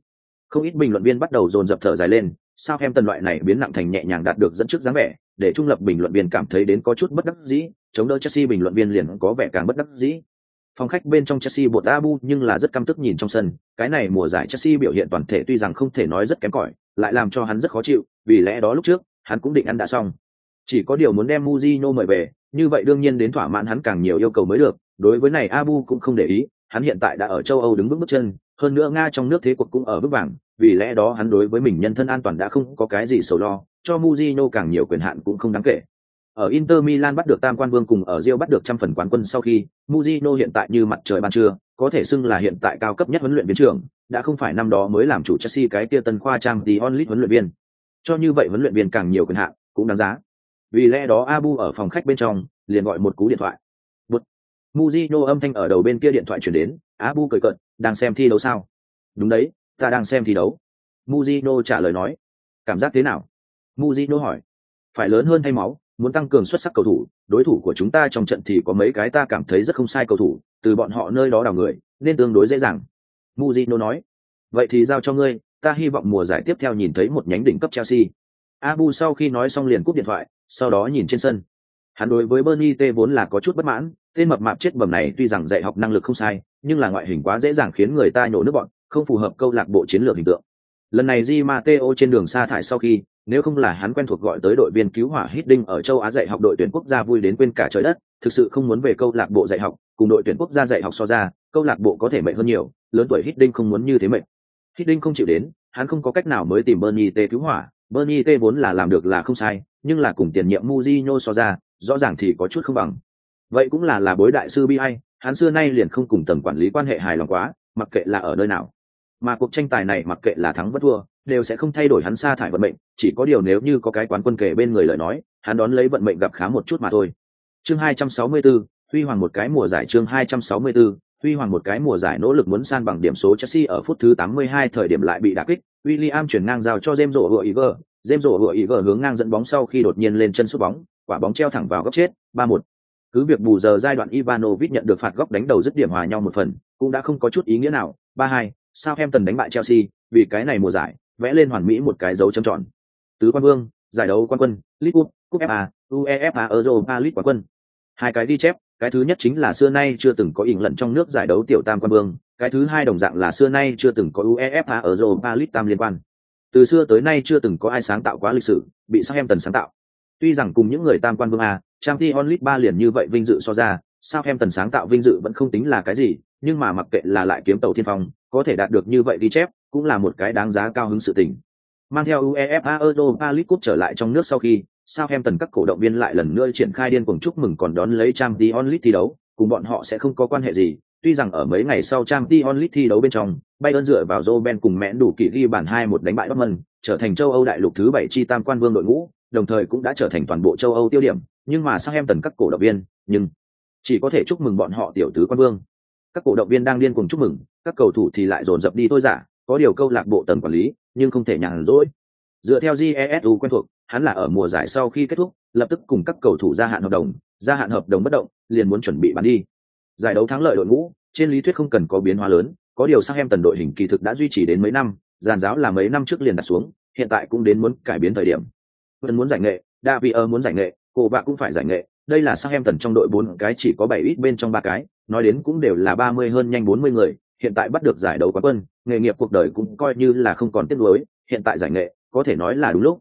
Không ít bình luận viên bắt đầu dồn dập thở dài lên, Southampton loại này biến nặng thành nhẹ nhàng đạt được dẫn trước dáng vẻ, để trung lập bình luận viên cảm thấy đến có chút bất đắc dĩ, chống đỡ Chelsea bình luận viên liền có vẻ càng bất đắc dĩ. Phòng khách bên trong Chelsea bột Abu nhưng là rất căm tức nhìn trong sân, cái này mùa giải Chelsea biểu hiện toàn thể tuy rằng không thể nói rất kém cỏi, lại làm cho hắn rất khó chịu, vì lẽ đó lúc trước, hắn cũng định ăn đã xong. Chỉ có điều muốn đem Mujino mời về, như vậy đương nhiên đến thỏa mãn hắn càng nhiều yêu cầu mới được, đối với này Abu cũng không để ý, hắn hiện tại đã ở châu Âu đứng bước bước chân, hơn nữa Nga trong nước thế cuộc cũng ở bước vàng, vì lẽ đó hắn đối với mình nhân thân an toàn đã không có cái gì sầu lo, cho Mujino càng nhiều quyền hạn cũng không đáng kể. Ở Inter Milan bắt được tam quan vương cùng ở Rio bắt được trăm phần quán quân sau khi, Mujino hiện tại như mặt trời ban trưa, có thể xưng là hiện tại cao cấp nhất huấn luyện viên trưởng, đã không phải năm đó mới làm chủ Chelsea cái kia tân khoa trang The Only huấn luyện viên. Cho như vậy huấn luyện viên càng nhiều quyền hạn, cũng đáng giá. Vì lẽ đó Abu ở phòng khách bên trong, liền gọi một cú điện thoại. Bụt. Mujino âm thanh ở đầu bên kia điện thoại chuyển đến, Abu cười cợt, đang xem thi đấu sao? Đúng đấy, ta đang xem thi đấu. Mujino trả lời nói. Cảm giác thế nào? Mujino hỏi. Phải lớn hơn thay máu, muốn tăng cường xuất sắc cầu thủ, đối thủ của chúng ta trong trận thì có mấy cái ta cảm thấy rất không sai cầu thủ, từ bọn họ nơi đó đào người, nên tương đối dễ dàng. Mujino nói. Vậy thì giao cho ngươi, ta hy vọng mùa giải tiếp theo nhìn thấy một nhánh đỉnh cấp Chelsea. Abu sau khi nói xong liền cúp điện thoại, sau đó nhìn trên sân. Hắn đối với Bernie T vốn là có chút bất mãn, tên mập mạp chết bẩm này tuy rằng dạy học năng lực không sai, nhưng là ngoại hình quá dễ dàng khiến người ta nhổ nước bọn, không phù hợp câu lạc bộ chiến lược hình tượng. Lần này Di Matteo trên đường sa thải sau khi, nếu không là hắn quen thuộc gọi tới đội viên cứu hỏa Hít Đinh ở châu Á dạy học đội tuyển quốc gia vui đến quên cả trời đất, thực sự không muốn về câu lạc bộ dạy học, cùng đội tuyển quốc gia dạy học so ra, câu lạc bộ có thể mệt hơn nhiều, lớn tuổi Hít Đinh không muốn như thế mệt. Đinh không chịu đến, hắn không có cách nào mới tìm Bernie T cứu hỏa, Bernie T vốn là làm được là không sai, nhưng là cùng tiền nhiệm muzino so ra, rõ ràng thì có chút không bằng. Vậy cũng là là bối đại sư bi ai, hắn xưa nay liền không cùng tầng quản lý quan hệ hài lòng quá, mặc kệ là ở nơi nào. Mà cuộc tranh tài này mặc kệ là thắng bất thua, đều sẽ không thay đổi hắn sa thải vận mệnh, chỉ có điều nếu như có cái quán quân kể bên người lời nói, hắn đón lấy vận mệnh gặp khá một chút mà thôi. Chương 264, Huy Hoàng một cái mùa giải chương 264, Huy Hoàng một cái mùa giải nỗ lực muốn san bằng điểm số Chelsea ở phút thứ 82 thời điểm lại bị đả kích, William chuyển ngang giao cho James rổ Iger, James rổ Iger hướng ngang dẫn bóng sau khi đột nhiên lên chân sút bóng, quả bóng treo thẳng vào góc chết, 3-1. Cứ việc bù giờ giai đoạn Ivanovic nhận được phạt góc đánh đầu dứt điểm hòa nhau một phần, cũng đã không có chút ý nghĩa nào, 3-2, Sao em tần đánh bại Chelsea, vì cái này mùa giải, vẽ lên hoàn mỹ một cái dấu trầm tròn. Tứ quan vương, giải đấu quan quân, League Cup, Cup FA, UEFA Europa League quán quân. Hai cái đi chép, cái thứ nhất chính là xưa nay chưa từng có ỉn lận trong nước giải đấu tiểu tam quan vương, cái thứ hai đồng dạng là xưa nay chưa từng có UEFA Europa League tam liên quan. Từ xưa tới nay chưa từng có ai sáng tạo quá lịch sử, bị sao em tần sáng tạo. Tuy rằng cùng những người tam quan vương a, trang t onlit ba liền như vậy vinh dự so ra, sao em tần sáng tạo vinh dự vẫn không tính là cái gì, nhưng mà mặc kệ là lại kiếm tàu thiên phong, có thể đạt được như vậy đi chép, cũng là một cái đáng giá cao hứng sự tình. Mang theo UEFA Europa League Cup trở lại trong nước sau khi, Sao em tần các cổ động viên lại lần nữa triển khai điên cuồng chúc mừng còn đón lấy trang t onlit thi đấu, cùng bọn họ sẽ không có quan hệ gì. Tuy rằng ở mấy ngày sau trang t onlit thi đấu bên trong, Bayern dựa vào Robben cùng mẽn đủ kỳ ghi bản hai một đánh bại Dortmund, trở thành châu Âu đại lục thứ bảy chi tam quan vương đội ngũ, đồng thời cũng đã trở thành toàn bộ châu Âu tiêu điểm, nhưng mà Sao em tần các cổ động viên, nhưng chỉ có thể chúc mừng bọn họ tiểu tứ quan vương. Các cổ động viên đang điên cuồng chúc mừng, các cầu thủ thì lại dồn dập đi thôi giả, có điều câu lạc bộ tầng quản lý, nhưng không thể nhàn rỗi. Dựa theo jesu quen thuộc, hắn là ở mùa giải sau khi kết thúc, lập tức cùng các cầu thủ gia hạn hợp đồng, gia hạn hợp đồng bất động, liền muốn chuẩn bị bán đi. Giải đấu thắng lợi đội ngũ, trên lý thuyết không cần có biến hóa lớn, có điều sang em tần đội hình kỳ thực đã duy trì đến mấy năm, giàn giáo là mấy năm trước liền đặt xuống, hiện tại cũng đến muốn cải biến thời điểm. Vẫn muốn giải nghệ, Davier muốn giải nghệ, cổ bạ cũng phải giải nghệ, đây là sang em tần trong đội bốn cái chỉ có bảy ít bên trong ba cái, nói đến cũng đều là ba mươi hơn nhanh bốn mươi người, hiện tại bắt được giải đấu quán quân, nghề nghiệp cuộc đời cũng coi như là không còn tiếc nuối, hiện tại giải nghệ, có thể nói là đúng lúc.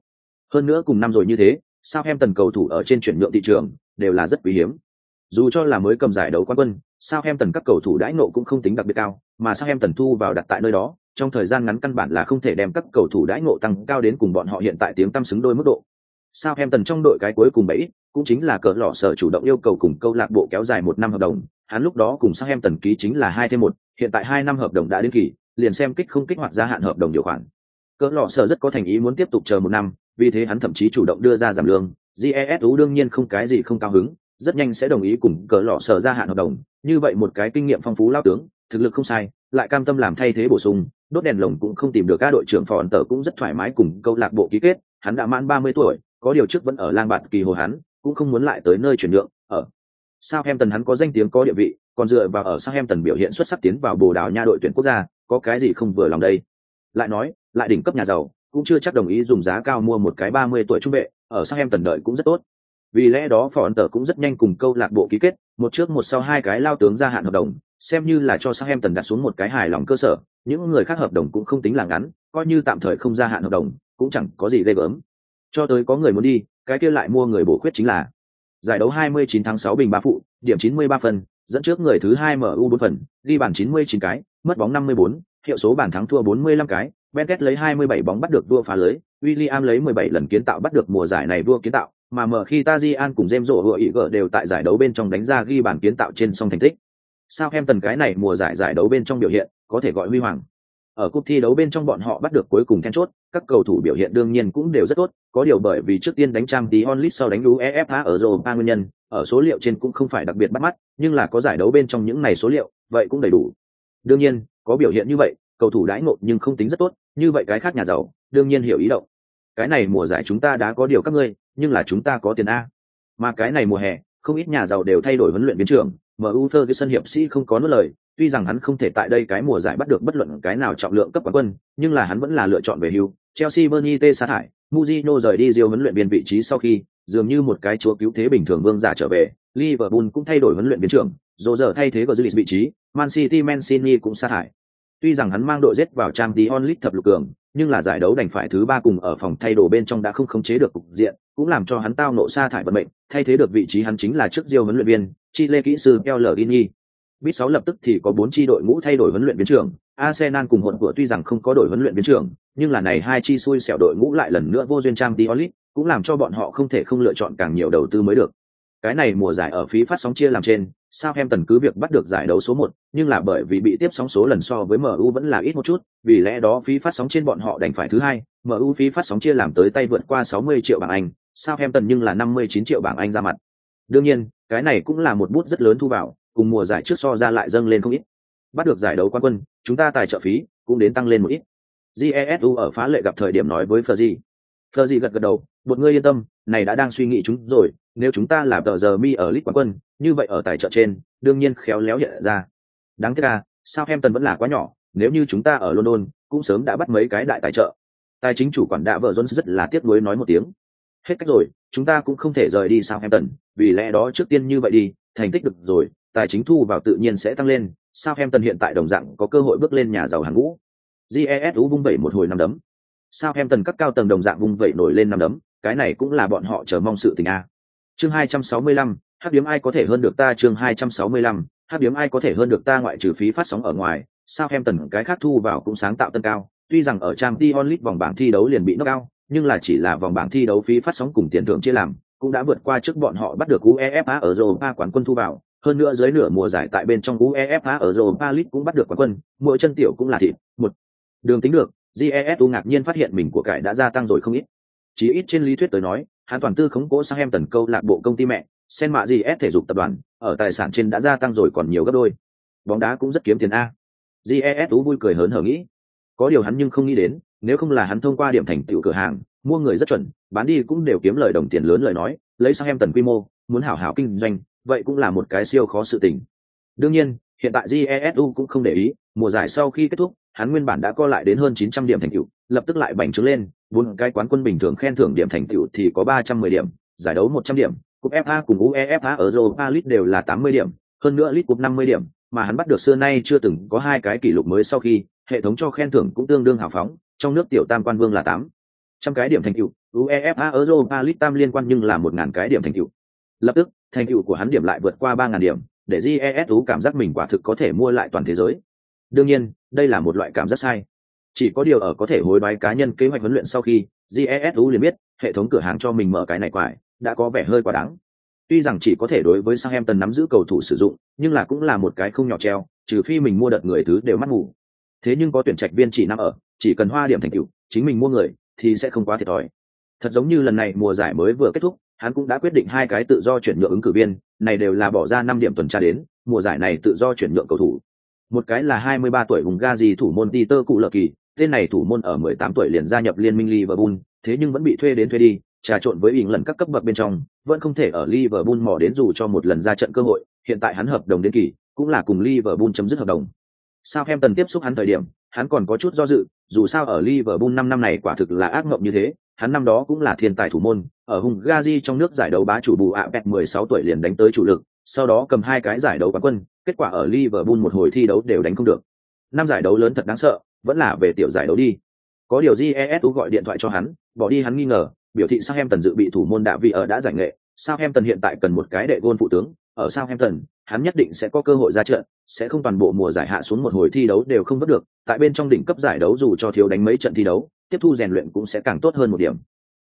Hơn nữa cùng năm rồi như thế, sao em tần cầu thủ ở trên chuyển nhượng thị trường đều là rất quý hiếm. Dù cho là mới cầm giải đấu quán quân, sao em tần các cầu thủ đãi ngộ cũng không tính đặc biệt cao, mà sao em tần thu vào đặt tại nơi đó, trong thời gian ngắn căn bản là không thể đem các cầu thủ đãi ngộ tăng cao đến cùng bọn họ hiện tại tiếng tăm xứng đôi mức độ. Sao em tần trong đội cái cuối cùng bảy, cũng chính là cỡ lọ sở chủ động yêu cầu cùng câu lạc bộ kéo dài một năm hợp đồng, hắn lúc đó cùng sang em tần ký chính là hai thêm một, hiện tại hai năm hợp đồng đã đến kỳ, liền xem kích không kích hoạt gia hạn hợp đồng điều khoản. Cỡ lọ sở rất có thành ý muốn tiếp tục chờ một năm vì thế hắn thậm chí chủ động đưa ra giảm lương. Jesu đương nhiên không cái gì không cao hứng rất nhanh sẽ đồng ý cùng cỡ lọ sở gia hạn hợp đồng. Như vậy một cái kinh nghiệm phong phú lao tướng thực lực không sai lại cam tâm làm thay thế bổ sung đốt đèn lồng cũng không tìm được các đội trưởng phò ẩn tờ cũng rất thoải mái cùng câu lạc bộ ký kết. Hắn đã mãn ba mươi tuổi có điều trước vẫn ở lang bạt kỳ hồ hắn cũng không muốn lại tới nơi chuyển nhượng ở sao em tần hắn có danh tiếng, có địa vị, còn dựa vào ở sao em tần biểu hiện xuất sắc tiến vào bồ đào nha đội tuyển quốc gia, có cái gì không vừa lòng đây? Lại nói, lại đỉnh cấp nhà giàu, cũng chưa chắc đồng ý dùng giá cao mua một cái ba mươi tuổi trung vệ, ở sang em tần đợi cũng rất tốt. Vì lẽ đó phò ấn tờ cũng rất nhanh cùng câu lạc bộ ký kết, một trước một sau hai cái lao tướng gia hạn hợp đồng, xem như là cho sang em tần đặt xuống một cái hài lòng cơ sở, những người khác hợp đồng cũng không tính là ngắn, coi như tạm thời không gia hạn hợp đồng, cũng chẳng có gì ghê gớm. Cho tới có người muốn đi, cái kia lại mua người bổ khuyết chính là giải đấu 29 tháng 6 bình ba phụ điểm 93 phần dẫn trước người thứ hai mu 4 phần ghi bàn 99 cái mất bóng 54, hiệu số bàn thắng thua 45 cái Benket lấy 27 bóng bắt được đua phá lưới, William lấy 17 lần kiến tạo bắt được mùa giải này vua kiến tạo, mà mở khi Tajian cùng James Rowe ý gỡ đều tại giải đấu bên trong đánh ra ghi bàn kiến tạo trên song thành tích. Sao em tần cái này mùa giải giải đấu bên trong biểu hiện, có thể gọi huy hoàng. Ở cuộc thi đấu bên trong bọn họ bắt được cuối cùng then chốt, các cầu thủ biểu hiện đương nhiên cũng đều rất tốt, có điều bởi vì trước tiên đánh trang tí onlit sau đánh Uefa ở Europa nguyên nhân, ở số liệu trên cũng không phải đặc biệt bắt mắt, nhưng là có giải đấu bên trong những này số liệu, vậy cũng đầy đủ. Đương nhiên, có biểu hiện như vậy, cầu thủ đãi ngộ nhưng không tính rất tốt, như vậy cái khác nhà giàu đương nhiên hiểu ý động cái này mùa giải chúng ta đã có điều các ngươi nhưng là chúng ta có tiền a mà cái này mùa hè không ít nhà giàu đều thay đổi huấn luyện viên trưởng mu sân hiệp sĩ không có nuốt lời tuy rằng hắn không thể tại đây cái mùa giải bắt được bất luận cái nào trọng lượng cấp quán quân nhưng là hắn vẫn là lựa chọn về hưu chelsea bernie t sa thải Mourinho rời đi diêu huấn luyện viên vị trí sau khi dường như một cái chúa cứu thế bình thường vương giả trở về liverpool cũng thay đổi huấn luyện viên trưởng rồi giờ thay thế của dư vị trí man city mancini cũng sa thải Tuy rằng hắn mang đội giết vào trang tí onlit thập lục cường, nhưng là giải đấu đành phải thứ ba cùng ở phòng thay đồ bên trong đã không khống chế được cục diện, cũng làm cho hắn tao nộ sa thải vận mệnh, thay thế được vị trí hắn chính là trước Diêu huấn luyện viên, Chile kỹ sư Pellegrini. Bit 6 lập tức thì có bốn chi đội ngũ thay đổi huấn luyện viên trưởng, Arsenal cùng hỗn của tuy rằng không có đội huấn luyện viên trưởng, nhưng là này hai chi xui xẻo đội ngũ lại lần nữa vô duyên trang Diolit, cũng làm cho bọn họ không thể không lựa chọn càng nhiều đầu tư mới được. Cái này mùa giải ở phí phát sóng chia làm trên, Southampton cứ việc bắt được giải đấu số 1, nhưng là bởi vì bị tiếp sóng số lần so với MU vẫn là ít một chút, vì lẽ đó phí phát sóng trên bọn họ đành phải thứ hai, MU phí phát sóng chia làm tới tay vượt qua 60 triệu bảng Anh, Southampton nhưng là 59 triệu bảng Anh ra mặt. Đương nhiên, cái này cũng là một bút rất lớn thu vào, cùng mùa giải trước so ra lại dâng lên không ít. Bắt được giải đấu quán quân, chúng ta tài trợ phí cũng đến tăng lên một ít. Jesu ở phá lệ gặp thời điểm nói với Ferdi. Ferdi gật gật đầu, một ngươi yên tâm, này đã đang suy nghĩ chúng rồi, nếu chúng ta làm tờ giờ mi ở lit quán quân, như vậy ở tài trợ trên, đương nhiên khéo léo hiện ra. Đáng tiếc là, Southampton vẫn là quá nhỏ, nếu như chúng ta ở London, cũng sớm đã bắt mấy cái đại tài trợ. Tài chính chủ quản đã vợ Jones rất là tiếc nuối nói một tiếng. Hết cách rồi, chúng ta cũng không thể rời đi Southampton, vì lẽ đó trước tiên như vậy đi, thành tích được rồi, tài chính thu vào tự nhiên sẽ tăng lên, Southampton hiện tại đồng dạng có cơ hội bước lên nhà giàu hàng ngũ. GESU vung vẩy một hồi năm đấm. Southampton các cao tầng đồng dạng vung vẩy nổi lên năm đấm, cái này cũng là bọn họ chờ mong sự tình a. Chương 265, hắc điếm ai có thể hơn được ta chương 265, hắc điếm ai có thể hơn được ta ngoại trừ phí phát sóng ở ngoài, Southampton cái khác thu vào cũng sáng tạo tân cao, tuy rằng ở trang Dion League vòng bảng thi đấu liền bị knock out, nhưng là chỉ là vòng bảng thi đấu phí phát sóng cùng tiền thưởng chia làm, cũng đã vượt qua trước bọn họ bắt được UEFA ở Europa quán quân thu vào, hơn nữa dưới nửa mùa giải tại bên trong UEFA ở Europa League cũng bắt được quán quân, mỗi chân tiểu cũng là thịt, một đường tính được, GESU ngạc nhiên phát hiện mình của cải đã gia tăng rồi không ít. Chỉ ít trên lý thuyết tới nói, hắn toàn tư khống cố sang em tần câu lạc bộ công ty mẹ, sen mạ GS thể dục tập đoàn, ở tài sản trên đã gia tăng rồi còn nhiều gấp đôi. Bóng đá cũng rất kiếm tiền a. GESU vui cười hớn hở nghĩ. Có điều hắn nhưng không nghĩ đến, nếu không là hắn thông qua điểm thành tựu cửa hàng, mua người rất chuẩn, bán đi cũng đều kiếm lời đồng tiền lớn lời nói, lấy sang em tần quy mô, muốn hảo hảo kinh doanh, vậy cũng là một cái siêu khó sự tình. Đương nhiên, hiện tại Jesu cũng không để ý, mùa giải sau khi kết thúc, hắn nguyên bản đã co lại đến hơn 900 điểm thành tựu, lập tức lại bành trướng lên, bốn cái quán quân bình thường khen thưởng điểm thành tựu thì có 310 điểm, giải đấu 100 điểm, cúp FA cùng UEFA ở Europa League đều là 80 điểm, hơn nữa League Cup 50 điểm, mà hắn bắt được xưa nay chưa từng có hai cái kỷ lục mới sau khi, hệ thống cho khen thưởng cũng tương đương hào phóng, trong nước tiểu tam quan vương là 8 trăm cái điểm thành tựu, UEFA Europa League tam liên quan nhưng là 1000 cái điểm thành tựu. Lập tức, thành tựu của hắn điểm lại vượt qua ba ngàn điểm, để Jesu cảm giác mình quả thực có thể mua lại toàn thế giới. Đương nhiên, đây là một loại cảm giác sai. Chỉ có điều ở có thể hối đoái cá nhân kế hoạch huấn luyện sau khi, Jesu liền biết, hệ thống cửa hàng cho mình mở cái này quải, đã có vẻ hơi quá đáng. Tuy rằng chỉ có thể đối với sang em tần nắm giữ cầu thủ sử dụng, nhưng là cũng là một cái không nhỏ treo, trừ phi mình mua đợt người thứ đều mắt ngủ. Thế nhưng có tuyển trạch viên chỉ nằm ở, chỉ cần hoa điểm thành tựu, chính mình mua người thì sẽ không quá thiệt thòi. Thật giống như lần này mùa giải mới vừa kết thúc, hắn cũng đã quyết định hai cái tự do chuyển nhượng ứng cử viên, này đều là bỏ ra năm điểm tuần tra đến, mùa giải này tự do chuyển nhượng cầu thủ. Một cái là 23 tuổi vùng Gazi thủ môn Peter Cụ Lợ Kỳ, tên này thủ môn ở 18 tuổi liền gia nhập liên minh Liverpool, thế nhưng vẫn bị thuê đến thuê đi, trà trộn với ỉn lần các cấp bậc bên trong, vẫn không thể ở Liverpool mò đến dù cho một lần ra trận cơ hội, hiện tại hắn hợp đồng đến kỳ, cũng là cùng Liverpool chấm dứt hợp đồng. Sao em tần tiếp xúc hắn thời điểm, hắn còn có chút do dự, dù sao ở Liverpool năm năm này quả thực là ác mộng như thế, hắn năm đó cũng là thiên tài thủ môn, ở Hungary trong nước giải đấu bá chủ bù ạ bẹt 16 tuổi liền đánh tới chủ lực, sau đó cầm hai cái giải đấu quán quân, kết quả ở Liverpool một hồi thi đấu đều đánh không được. Năm giải đấu lớn thật đáng sợ, vẫn là về tiểu giải đấu đi. Có điều GESU gọi điện thoại cho hắn, bỏ đi hắn nghi ngờ, biểu thị Southampton dự bị thủ môn đã vị ở đã giải nghệ, Southampton hiện tại cần một cái đệ gôn phụ tướng, ở Southampton, hắn nhất định sẽ có cơ hội ra trận, sẽ không toàn bộ mùa giải hạ xuống một hồi thi đấu đều không vớt được, tại bên trong đỉnh cấp giải đấu dù cho thiếu đánh mấy trận thi đấu, tiếp thu rèn luyện cũng sẽ càng tốt hơn một điểm.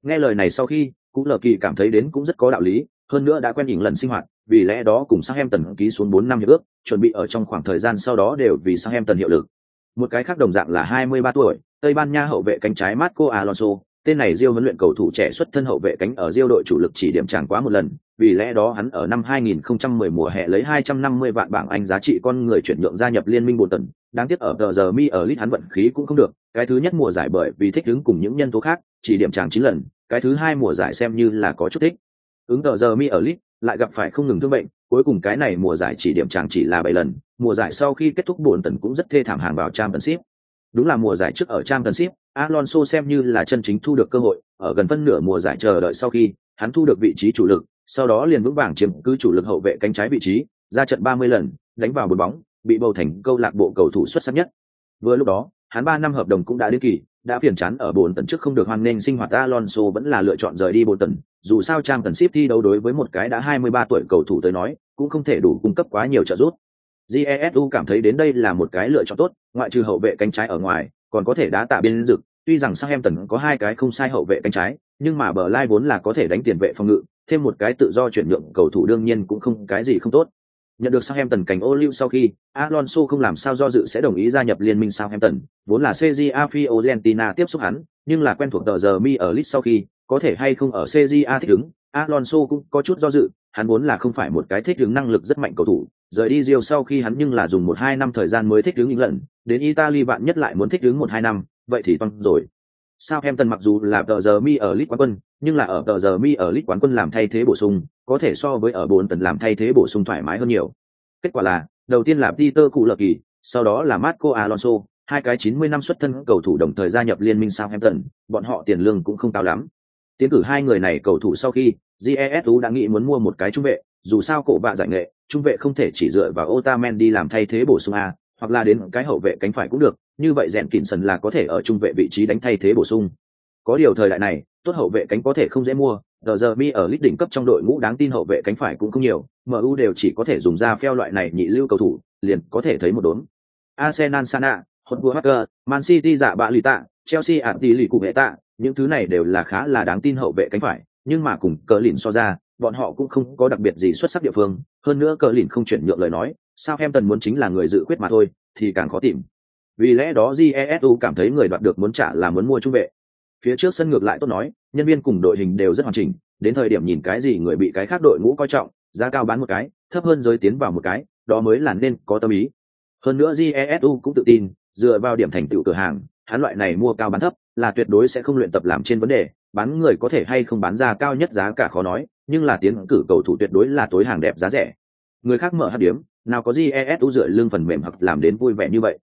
Nghe lời này sau khi, cũng Lờ Kỳ cảm thấy đến cũng rất có đạo lý, hơn nữa đã quen nhìn lần sinh hoạt, vì lẽ đó cùng sang em tần ký xuống bốn năm hiệp ước, chuẩn bị ở trong khoảng thời gian sau đó đều vì xác em tần hiệu lực. Một cái khác đồng dạng là 23 tuổi, Tây Ban Nha hậu vệ cánh trái Marco Alonso, tên này Diêu huấn luyện cầu thủ trẻ xuất thân hậu vệ cánh ở Diêu đội chủ lực chỉ điểm chẳng quá một lần, vì lẽ đó hắn ở năm 2010 mùa hè lấy 250 vạn bảng Anh giá trị con người chuyển nhượng gia nhập liên minh Bolton, đáng tiếc ở tờ giờ mi ở lit hắn vận khí cũng không được, cái thứ nhất mùa giải bởi vì thích ứng cùng những nhân tố khác, chỉ điểm tràng 9 lần, cái thứ hai mùa giải xem như là có chút thích. Ứng tờ giờ mi ở lit lại gặp phải không ngừng thương bệnh, cuối cùng cái này mùa giải chỉ điểm chẳng chỉ là 7 lần, mùa giải sau khi kết thúc buồn tần cũng rất thê thảm hàng vào Championship. Đúng là mùa giải trước ở Championship, Alonso xem như là chân chính thu được cơ hội, ở gần phân nửa mùa giải chờ đợi sau khi, hắn thu được vị trí chủ lực, sau đó liền vững vàng chiếm cứ chủ lực hậu vệ cánh trái vị trí, ra trận 30 lần, đánh vào bốn bóng, bị bầu thành câu lạc bộ cầu thủ xuất sắc nhất. Vừa lúc đó, hắn 3 năm hợp đồng cũng đã đến kỳ, đã phiền chán ở bốn tần trước không được hoan nghênh sinh hoạt Alonso vẫn là lựa chọn rời đi bốn tần, dù sao trang tần ship thi đấu đối với một cái đã 23 tuổi cầu thủ tới nói, cũng không thể đủ cung cấp quá nhiều trợ giúp. Jesu cảm thấy đến đây là một cái lựa chọn tốt, ngoại trừ hậu vệ cánh trái ở ngoài, còn có thể đá tạ biên dực, tuy rằng Southampton có hai cái không sai hậu vệ cánh trái, nhưng mà bờ lai vốn là có thể đánh tiền vệ phòng ngự, thêm một cái tự do chuyển nhượng cầu thủ đương nhiên cũng không cái gì không tốt. Nhận được Southampton cảnh ô lưu sau khi, Alonso không làm sao do dự sẽ đồng ý gia nhập liên minh Southampton, vốn là CJA Fiorentina tiếp xúc hắn, nhưng là quen thuộc tờ giờ mi ở Leeds sau khi, có thể hay không ở CJA thích ứng, Alonso cũng có chút do dự, hắn vốn là không phải một cái thích ứng năng lực rất mạnh cầu thủ, rời đi Rio sau khi hắn nhưng là dùng một hai năm thời gian mới thích ứng những lần, đến Italy bạn nhất lại muốn thích ứng một hai năm, vậy thì toang rồi. Southampton mặc dù là tờ giờ mi ở League quán quân, nhưng là ở tờ giờ mi ở League quán quân làm thay thế bổ sung, có thể so với ở bốn tần làm thay thế bổ sung thoải mái hơn nhiều. Kết quả là, đầu tiên là Peter Cụ Lợi Kỳ, sau đó là Marco Alonso, hai cái 90 năm xuất thân cầu thủ đồng thời gia nhập liên minh Southampton, bọn họ tiền lương cũng không cao lắm. Tiến cử hai người này cầu thủ sau khi, GESU đã nghĩ muốn mua một cái trung vệ, dù sao cổ bạ giải nghệ, trung vệ không thể chỉ dựa vào Otamendi làm thay thế bổ sung a, hoặc là đến cái hậu vệ cánh phải cũng được, như vậy rèn kỉnh sần là có thể ở trung vệ vị trí đánh thay thế bổ sung. Có điều thời đại này, tốt hậu vệ cánh có thể không dễ mua, giờ giờ mi ở lít đỉnh cấp trong đội ngũ đáng tin hậu vệ cánh phải cũng không nhiều, MU đều chỉ có thể dùng ra pheo loại này nhị lưu cầu thủ, liền có thể thấy một đốn. Arsenal Sana, Hotspur Hacker, Man City giả bạ lì tạ, Chelsea ạt tỷ lì cụ hệ tạ, những thứ này đều là khá là đáng tin hậu vệ cánh phải, nhưng mà cùng cờ lìn so ra, bọn họ cũng không có đặc biệt gì xuất sắc địa phương, hơn nữa cờ lìn không chuyển nhượng lời nói, sao em tần muốn chính là người dự quyết mà thôi, thì càng khó tìm. Vì lẽ đó Jesu cảm thấy người đoạt được muốn trả là muốn mua trung vệ. Phía trước sân ngược lại tốt nói, nhân viên cùng đội hình đều rất hoàn chỉnh, đến thời điểm nhìn cái gì người bị cái khác đội ngũ coi trọng, giá cao bán một cái, thấp hơn giới tiến vào một cái, đó mới là nên có tâm ý. Hơn nữa Jesu cũng tự tin, dựa vào điểm thành tựu cửa hàng, hắn loại này mua cao bán thấp, là tuyệt đối sẽ không luyện tập làm trên vấn đề, bán người có thể hay không bán ra cao nhất giá cả khó nói, nhưng là tiến cử cầu thủ tuyệt đối là tối hàng đẹp giá rẻ. Người khác mở hát điểm, nào có Jesu dựa lưng phần mềm hoặc làm đến vui vẻ như vậy.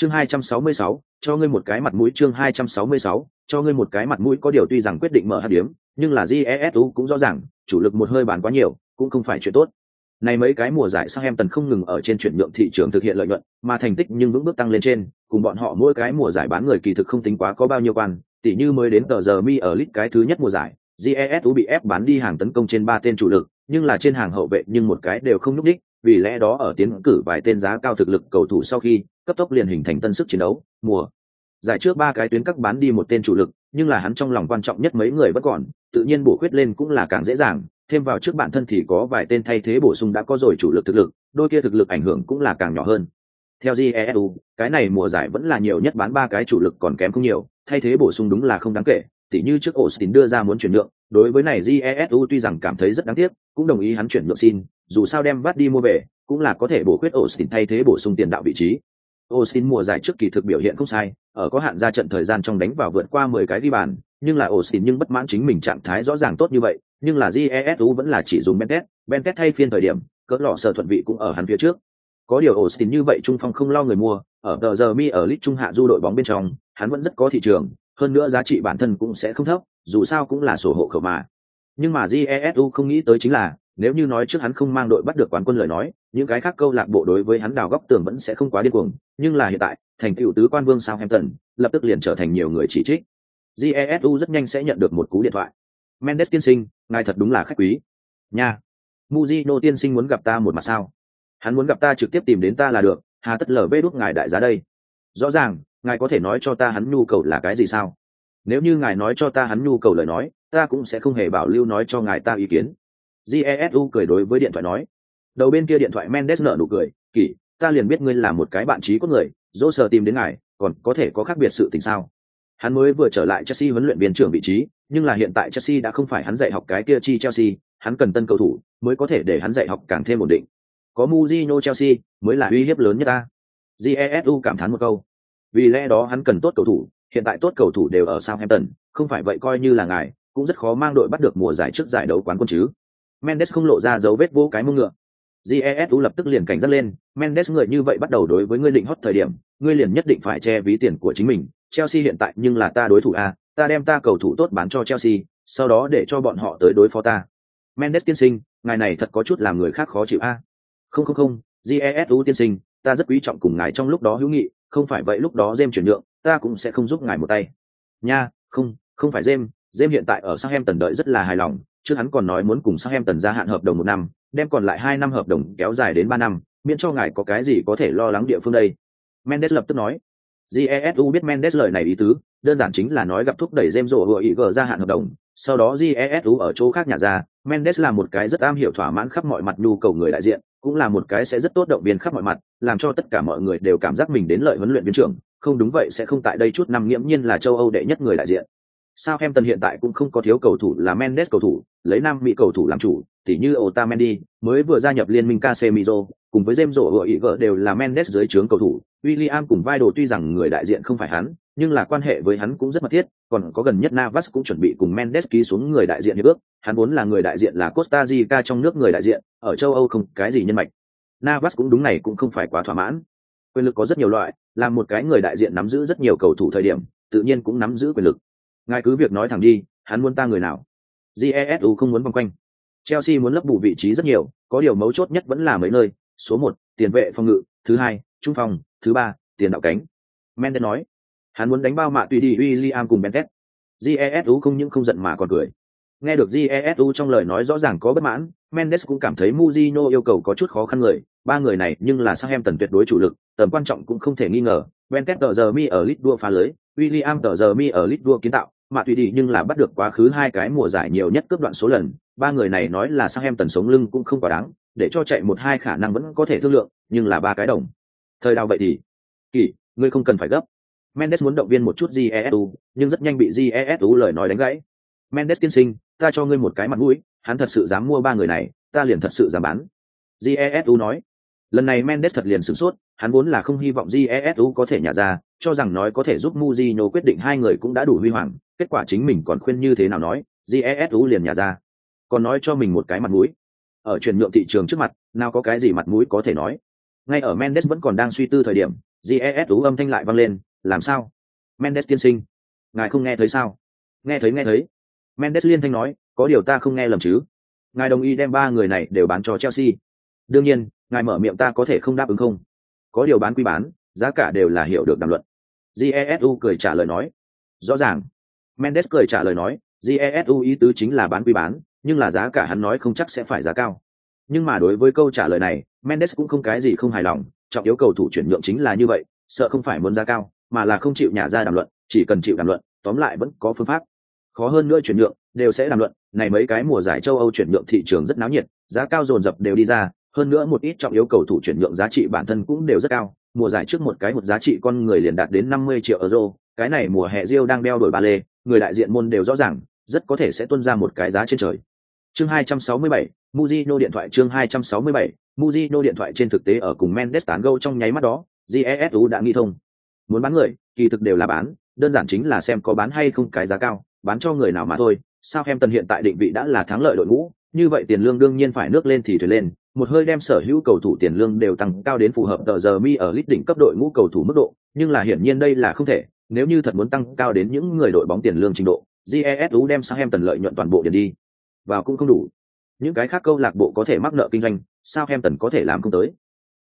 Chương 266, cho ngươi một cái mặt mũi chương 266, cho ngươi một cái mặt mũi có điều tuy rằng quyết định mở hạt điểm, nhưng là GESU cũng rõ ràng, chủ lực một hơi bán quá nhiều, cũng không phải chuyện tốt. Này mấy cái mùa giải sang em tần không ngừng ở trên chuyển nhượng thị trường thực hiện lợi nhuận, mà thành tích nhưng vững bước tăng lên trên, cùng bọn họ mỗi cái mùa giải bán người kỳ thực không tính quá có bao nhiêu quan, tỉ như mới đến tờ giờ mi ở lit cái thứ nhất mùa giải, GESU bị ép bán đi hàng tấn công trên ba tên chủ lực, nhưng là trên hàng hậu vệ nhưng một cái đều không núp đích, vì lẽ đó ở tiến cử vài tên giá cao thực lực cầu thủ sau khi, cấp tốc liền hình thành tân sức chiến đấu, mùa. Giải trước ba cái tuyến các bán đi một tên chủ lực, nhưng là hắn trong lòng quan trọng nhất mấy người vẫn còn, tự nhiên bổ khuyết lên cũng là càng dễ dàng, thêm vào trước bản thân thì có vài tên thay thế bổ sung đã có rồi chủ lực thực lực, đôi kia thực lực ảnh hưởng cũng là càng nhỏ hơn. Theo jesu cái này mùa giải vẫn là nhiều nhất bán ba cái chủ lực còn kém không nhiều, thay thế bổ sung đúng là không đáng kể, tỉ như trước Austin đưa ra muốn chuyển nhượng, đối với này Jesu tuy rằng cảm thấy rất đáng tiếc, cũng đồng ý hắn chuyển nhượng xin, dù sao đem vắt đi mua về, cũng là có thể bổ khuyết Austin thay thế bổ sung tiền đạo vị trí. Austin mùa giải trước kỳ thực biểu hiện không sai, ở có hạn ra trận thời gian trong đánh vào vượt qua 10 cái ghi bàn, nhưng là Austin nhưng bất mãn chính mình trạng thái rõ ràng tốt như vậy, nhưng là Jesu vẫn là chỉ dùng Bentet, Bentet thay phiên thời điểm, cỡ lọ sở thuận vị cũng ở hắn phía trước. Có điều Austin như vậy trung phong không lo người mua, ở tờ giờ mi ở lit trung hạ du đội bóng bên trong, hắn vẫn rất có thị trường, hơn nữa giá trị bản thân cũng sẽ không thấp, dù sao cũng là sổ hộ khẩu mà. Nhưng mà Jesu không nghĩ tới chính là, nếu như nói trước hắn không mang đội bắt được quán quân lời nói, những cái khác câu lạc bộ đối với hắn đào góc tường vẫn sẽ không quá điên cuồng, nhưng là hiện tại, thành tựu tứ quan vương Southampton, lập tức liền trở thành nhiều người chỉ trích. Jesu rất nhanh sẽ nhận được một cú điện thoại. Mendes tiên sinh, ngài thật đúng là khách quý. Nha. Mujino tiên sinh muốn gặp ta một mặt sao? Hắn muốn gặp ta trực tiếp tìm đến ta là được, hà tất lở bê đút ngài đại giá đây. Rõ ràng, ngài có thể nói cho ta hắn nhu cầu là cái gì sao? Nếu như ngài nói cho ta hắn nhu cầu lời nói, ta cũng sẽ không hề bảo lưu nói cho ngài ta ý kiến. Jesu cười đối với điện thoại nói. Đầu bên kia điện thoại Mendes nở nụ cười, kỳ, ta liền biết ngươi là một cái bạn trí cốt người, dỗ sờ tìm đến ngài, còn có thể có khác biệt sự tình sao? Hắn mới vừa trở lại Chelsea huấn luyện viên trưởng vị trí, nhưng là hiện tại Chelsea đã không phải hắn dạy học cái kia chi Chelsea, hắn cần tân cầu thủ mới có thể để hắn dạy học càng thêm ổn định. Có Mourinho Chelsea mới là uy hiếp lớn nhất ta. Jesu cảm thán một câu. Vì lẽ đó hắn cần tốt cầu thủ, hiện tại tốt cầu thủ đều ở Southampton, không phải vậy coi như là ngài, cũng rất khó mang đội bắt được mùa giải trước giải đấu quán quân chứ. Mendes không lộ ra dấu vết vô cái mông ngựa. Jesu lập tức liền cảnh giác lên, Mendes người như vậy bắt đầu đối với ngươi định hot thời điểm, ngươi liền nhất định phải che ví tiền của chính mình. Chelsea hiện tại nhưng là ta đối thủ a, ta đem ta cầu thủ tốt bán cho Chelsea, sau đó để cho bọn họ tới đối phó ta. Mendes tiên sinh, ngài này thật có chút làm người khác khó chịu a. Không không không, Jesu tiên sinh, ta rất quý trọng cùng ngài trong lúc đó hữu nghị, không phải vậy lúc đó James chuyển nhượng, ta cũng sẽ không giúp ngài một tay. Nha không không phải jem jem hiện tại ở Southampton đợi rất là hài lòng chứ hắn còn nói muốn cùng Southampton gia hạn hợp đồng một năm đem còn lại hai năm hợp đồng kéo dài đến ba năm miễn cho ngài có cái gì có thể lo lắng địa phương đây. Mendes lập tức nói. Jesu biết mendes lời này ý tứ đơn giản chính là nói gặp thúc đẩy jem rồ hựa ý gờ gia hạn hợp đồng sau đó jesu ở chỗ khác nhà ra mendes là một cái rất am hiểu thỏa mãn khắp mọi mặt nhu cầu người đại diện cũng là một cái sẽ rất tốt động viên khắp mọi mặt, làm cho tất cả mọi người đều cảm giác mình đến lợi huấn luyện viên trưởng, không đúng vậy sẽ không tại đây chút năm nghiễm nhiên là châu âu đệ nhất người đại diện. Sao em hiện tại cũng không có thiếu cầu thủ là mendes cầu thủ, lấy nam mỹ cầu thủ làm chủ tỉ như otamendi, mới vừa gia nhập liên minh casemiro cùng với James rổ ý gỡ đều là mendes dưới trướng cầu thủ. William cùng vai đồ tuy rằng người đại diện không phải hắn, nhưng là quan hệ với hắn cũng rất mật thiết, còn có gần nhất navas cũng chuẩn bị cùng mendes ký xuống người đại diện hiệp ước. Hắn vốn là người đại diện là costa rica trong nước người đại diện, ở châu âu không cái gì nhân mạch. Navas cũng đúng này cũng không phải quá thỏa mãn. Quyền lực có rất nhiều loại, là một cái người đại diện nắm giữ rất nhiều cầu thủ thời điểm, tự nhiên cũng nắm giữ quyền lực. Ngài cứ việc nói thẳng đi, hắn muốn ta người nào? Jesu không muốn vòng quanh chelsea muốn lấp bù vị trí rất nhiều, có điều mấu chốt nhất vẫn là mấy nơi, số một, tiền vệ phòng ngự, thứ hai, trung phòng, thứ ba, tiền đạo cánh. Mendes nói, hắn muốn đánh bao mạ tùy đi, William cùng bentet jesu không những không giận mà còn cười. Nghe được jesu trong lời nói rõ ràng có bất mãn, mendes cũng cảm thấy Mujino yêu cầu có chút khó khăn người. Ba người này nhưng là sang em tần tuyệt đối chủ lực, tầm quan trọng cũng không thể nghi ngờ. Bentet tờ giờ mi ở lít đua phá lưới, William tờ giờ mi ở lít đua kiến tạo. Mà tùy đi nhưng là bắt được quá khứ hai cái mùa giải nhiều nhất cướp đoạn số lần ba người này nói là sang em tần sống lưng cũng không quá đáng, để cho chạy một hai khả năng vẫn có thể thương lượng, nhưng là ba cái đồng. Thời đào vậy thì, kỳ, ngươi không cần phải gấp. Mendes muốn động viên một chút jesu nhưng rất nhanh bị jesu lời nói đánh gãy. Mendes tiên sinh, ta cho ngươi một cái mặt mũi, hắn thật sự dám mua ba người này, ta liền thật sự dám bán. Jesu nói. Lần này mendes thật liền sửng sốt, hắn vốn là không hy vọng jesu có thể nhả ra, cho rằng nói có thể giúp muzino quyết định hai người cũng đã đủ huy hoàng, kết quả chính mình còn khuyên như thế nào nói jesu liền nhả ra còn nói cho mình một cái mặt mũi. Ở chuyển nhượng thị trường trước mặt, nào có cái gì mặt mũi có thể nói. Ngay ở mendes vẫn còn đang suy tư thời điểm jesu âm thanh lại vang lên, làm sao? Mendes tiên sinh, ngài không nghe thấy sao? Nghe thấy nghe thấy. Mendes liên thanh nói, có điều ta không nghe lầm chứ. Ngài đồng ý đem ba người này đều bán cho chelsea. Đương nhiên, ngài mở miệng ta có thể không đáp ứng không? Có điều bán quy bán, giá cả đều là hiểu được đàm luận. Jesu cười trả lời nói, rõ ràng. Mendes cười trả lời nói jesu ý tứ chính là bán quy bán nhưng là giá cả hắn nói không chắc sẽ phải giá cao. Nhưng mà đối với câu trả lời này, mendes cũng không cái gì không hài lòng, trọng yếu cầu thủ chuyển nhượng chính là như vậy, sợ không phải muốn giá cao, mà là không chịu nhả ra đàm luận, chỉ cần chịu đàm luận, tóm lại vẫn có phương pháp. Khó hơn nữa chuyển nhượng, đều sẽ đàm luận, này mấy cái mùa giải châu âu chuyển nhượng thị trường rất náo nhiệt, giá cao dồn dập đều đi ra, hơn nữa một ít trọng yếu cầu thủ chuyển nhượng giá trị bản thân cũng đều rất cao, mùa giải trước một cái một giá trị con người liền đạt đến 50 triệu euro, cái này mùa hè Rio đang đeo đổi ba lê, người đại diện môn đều rõ ràng, rất có thể sẽ tuân ra một cái giá trên trời chương 267, Mujino điện thoại chương 267, Mujino điện thoại trên thực tế ở cùng Mendes tán gẫu trong nháy mắt đó, GESU đã nghĩ thông. Muốn bán người, kỳ thực đều là bán, đơn giản chính là xem có bán hay không cái giá cao, bán cho người nào mà thôi. Sao em tần hiện tại định vị đã là thắng lợi đội ngũ, như vậy tiền lương đương nhiên phải nước lên thì thuyền lên, một hơi đem sở hữu cầu thủ tiền lương đều tăng cao đến phù hợp tờ giờ mi ở lít đỉnh cấp đội ngũ cầu thủ mức độ, nhưng là hiển nhiên đây là không thể, nếu như thật muốn tăng cao đến những người đội bóng tiền lương trình độ, GESU đem sang em tần lợi nhuận toàn bộ điền đi, vào cũng không đủ. Những cái khác câu lạc bộ có thể mắc nợ kinh doanh, sao em tần có thể làm không tới?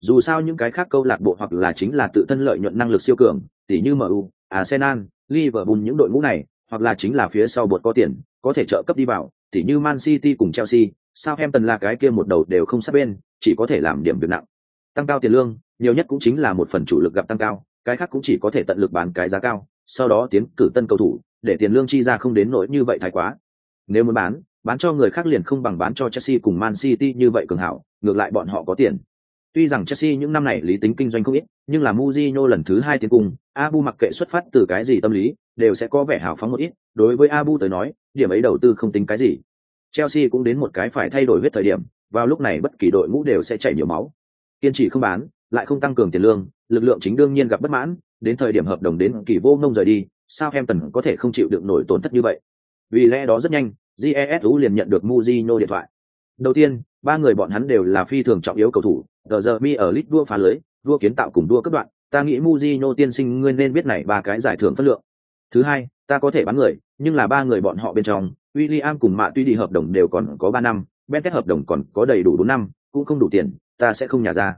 Dù sao những cái khác câu lạc bộ hoặc là chính là tự thân lợi nhuận năng lực siêu cường tỷ như mu arsenal, liverpool những đội ngũ này, hoặc là chính là phía sau bột có tiền, có thể trợ cấp đi vào tỷ như man city cùng chelsea, sao em tần là cái kia một đầu đều không sát bên, chỉ có thể làm điểm việc nặng. Tăng cao tiền lương, nhiều nhất cũng chính là một phần chủ lực gặp tăng cao, cái khác cũng chỉ có thể tận lực bán cái giá cao, sau đó tiến cử tân cầu thủ, để tiền lương chi ra không đến nỗi như vậy thái quá. Nếu muốn bán bán cho người khác liền không bằng bán cho Chelsea cùng Man City như vậy cường hảo, ngược lại bọn họ có tiền. Tuy rằng Chelsea những năm này lý tính kinh doanh không ít, nhưng là Mourinho lần thứ hai tiến cùng, Abu mặc kệ xuất phát từ cái gì tâm lý, đều sẽ có vẻ hào phóng một ít, đối với Abu tới nói, điểm ấy đầu tư không tính cái gì. Chelsea cũng đến một cái phải thay đổi huyết thời điểm, vào lúc này bất kỳ đội ngũ đều sẽ chảy nhiều máu. Kiên trì không bán, lại không tăng cường tiền lương, lực lượng chính đương nhiên gặp bất mãn, đến thời điểm hợp đồng đến kỳ vô ngông rời đi, sao Southampton có thể không chịu được nổi tổn thất như vậy. Vì lẽ đó rất nhanh, jesu liền nhận được muzino điện thoại. Đầu tiên, ba người bọn hắn đều là phi thường trọng yếu cầu thủ. Tờ giờ mi ở lit đua phá lưới đua kiến tạo cùng đua cấp đoạn. Ta nghĩ muzino tiên sinh ngươi nên biết này ba cái giải thưởng phân lượng. Thứ hai, ta có thể bán người, nhưng là ba người bọn họ bên trong, William cùng mạ tuy đi hợp đồng đều còn có ba năm, Bentet hợp đồng còn có đầy đủ bốn năm, cũng không đủ tiền, ta sẽ không nhả ra.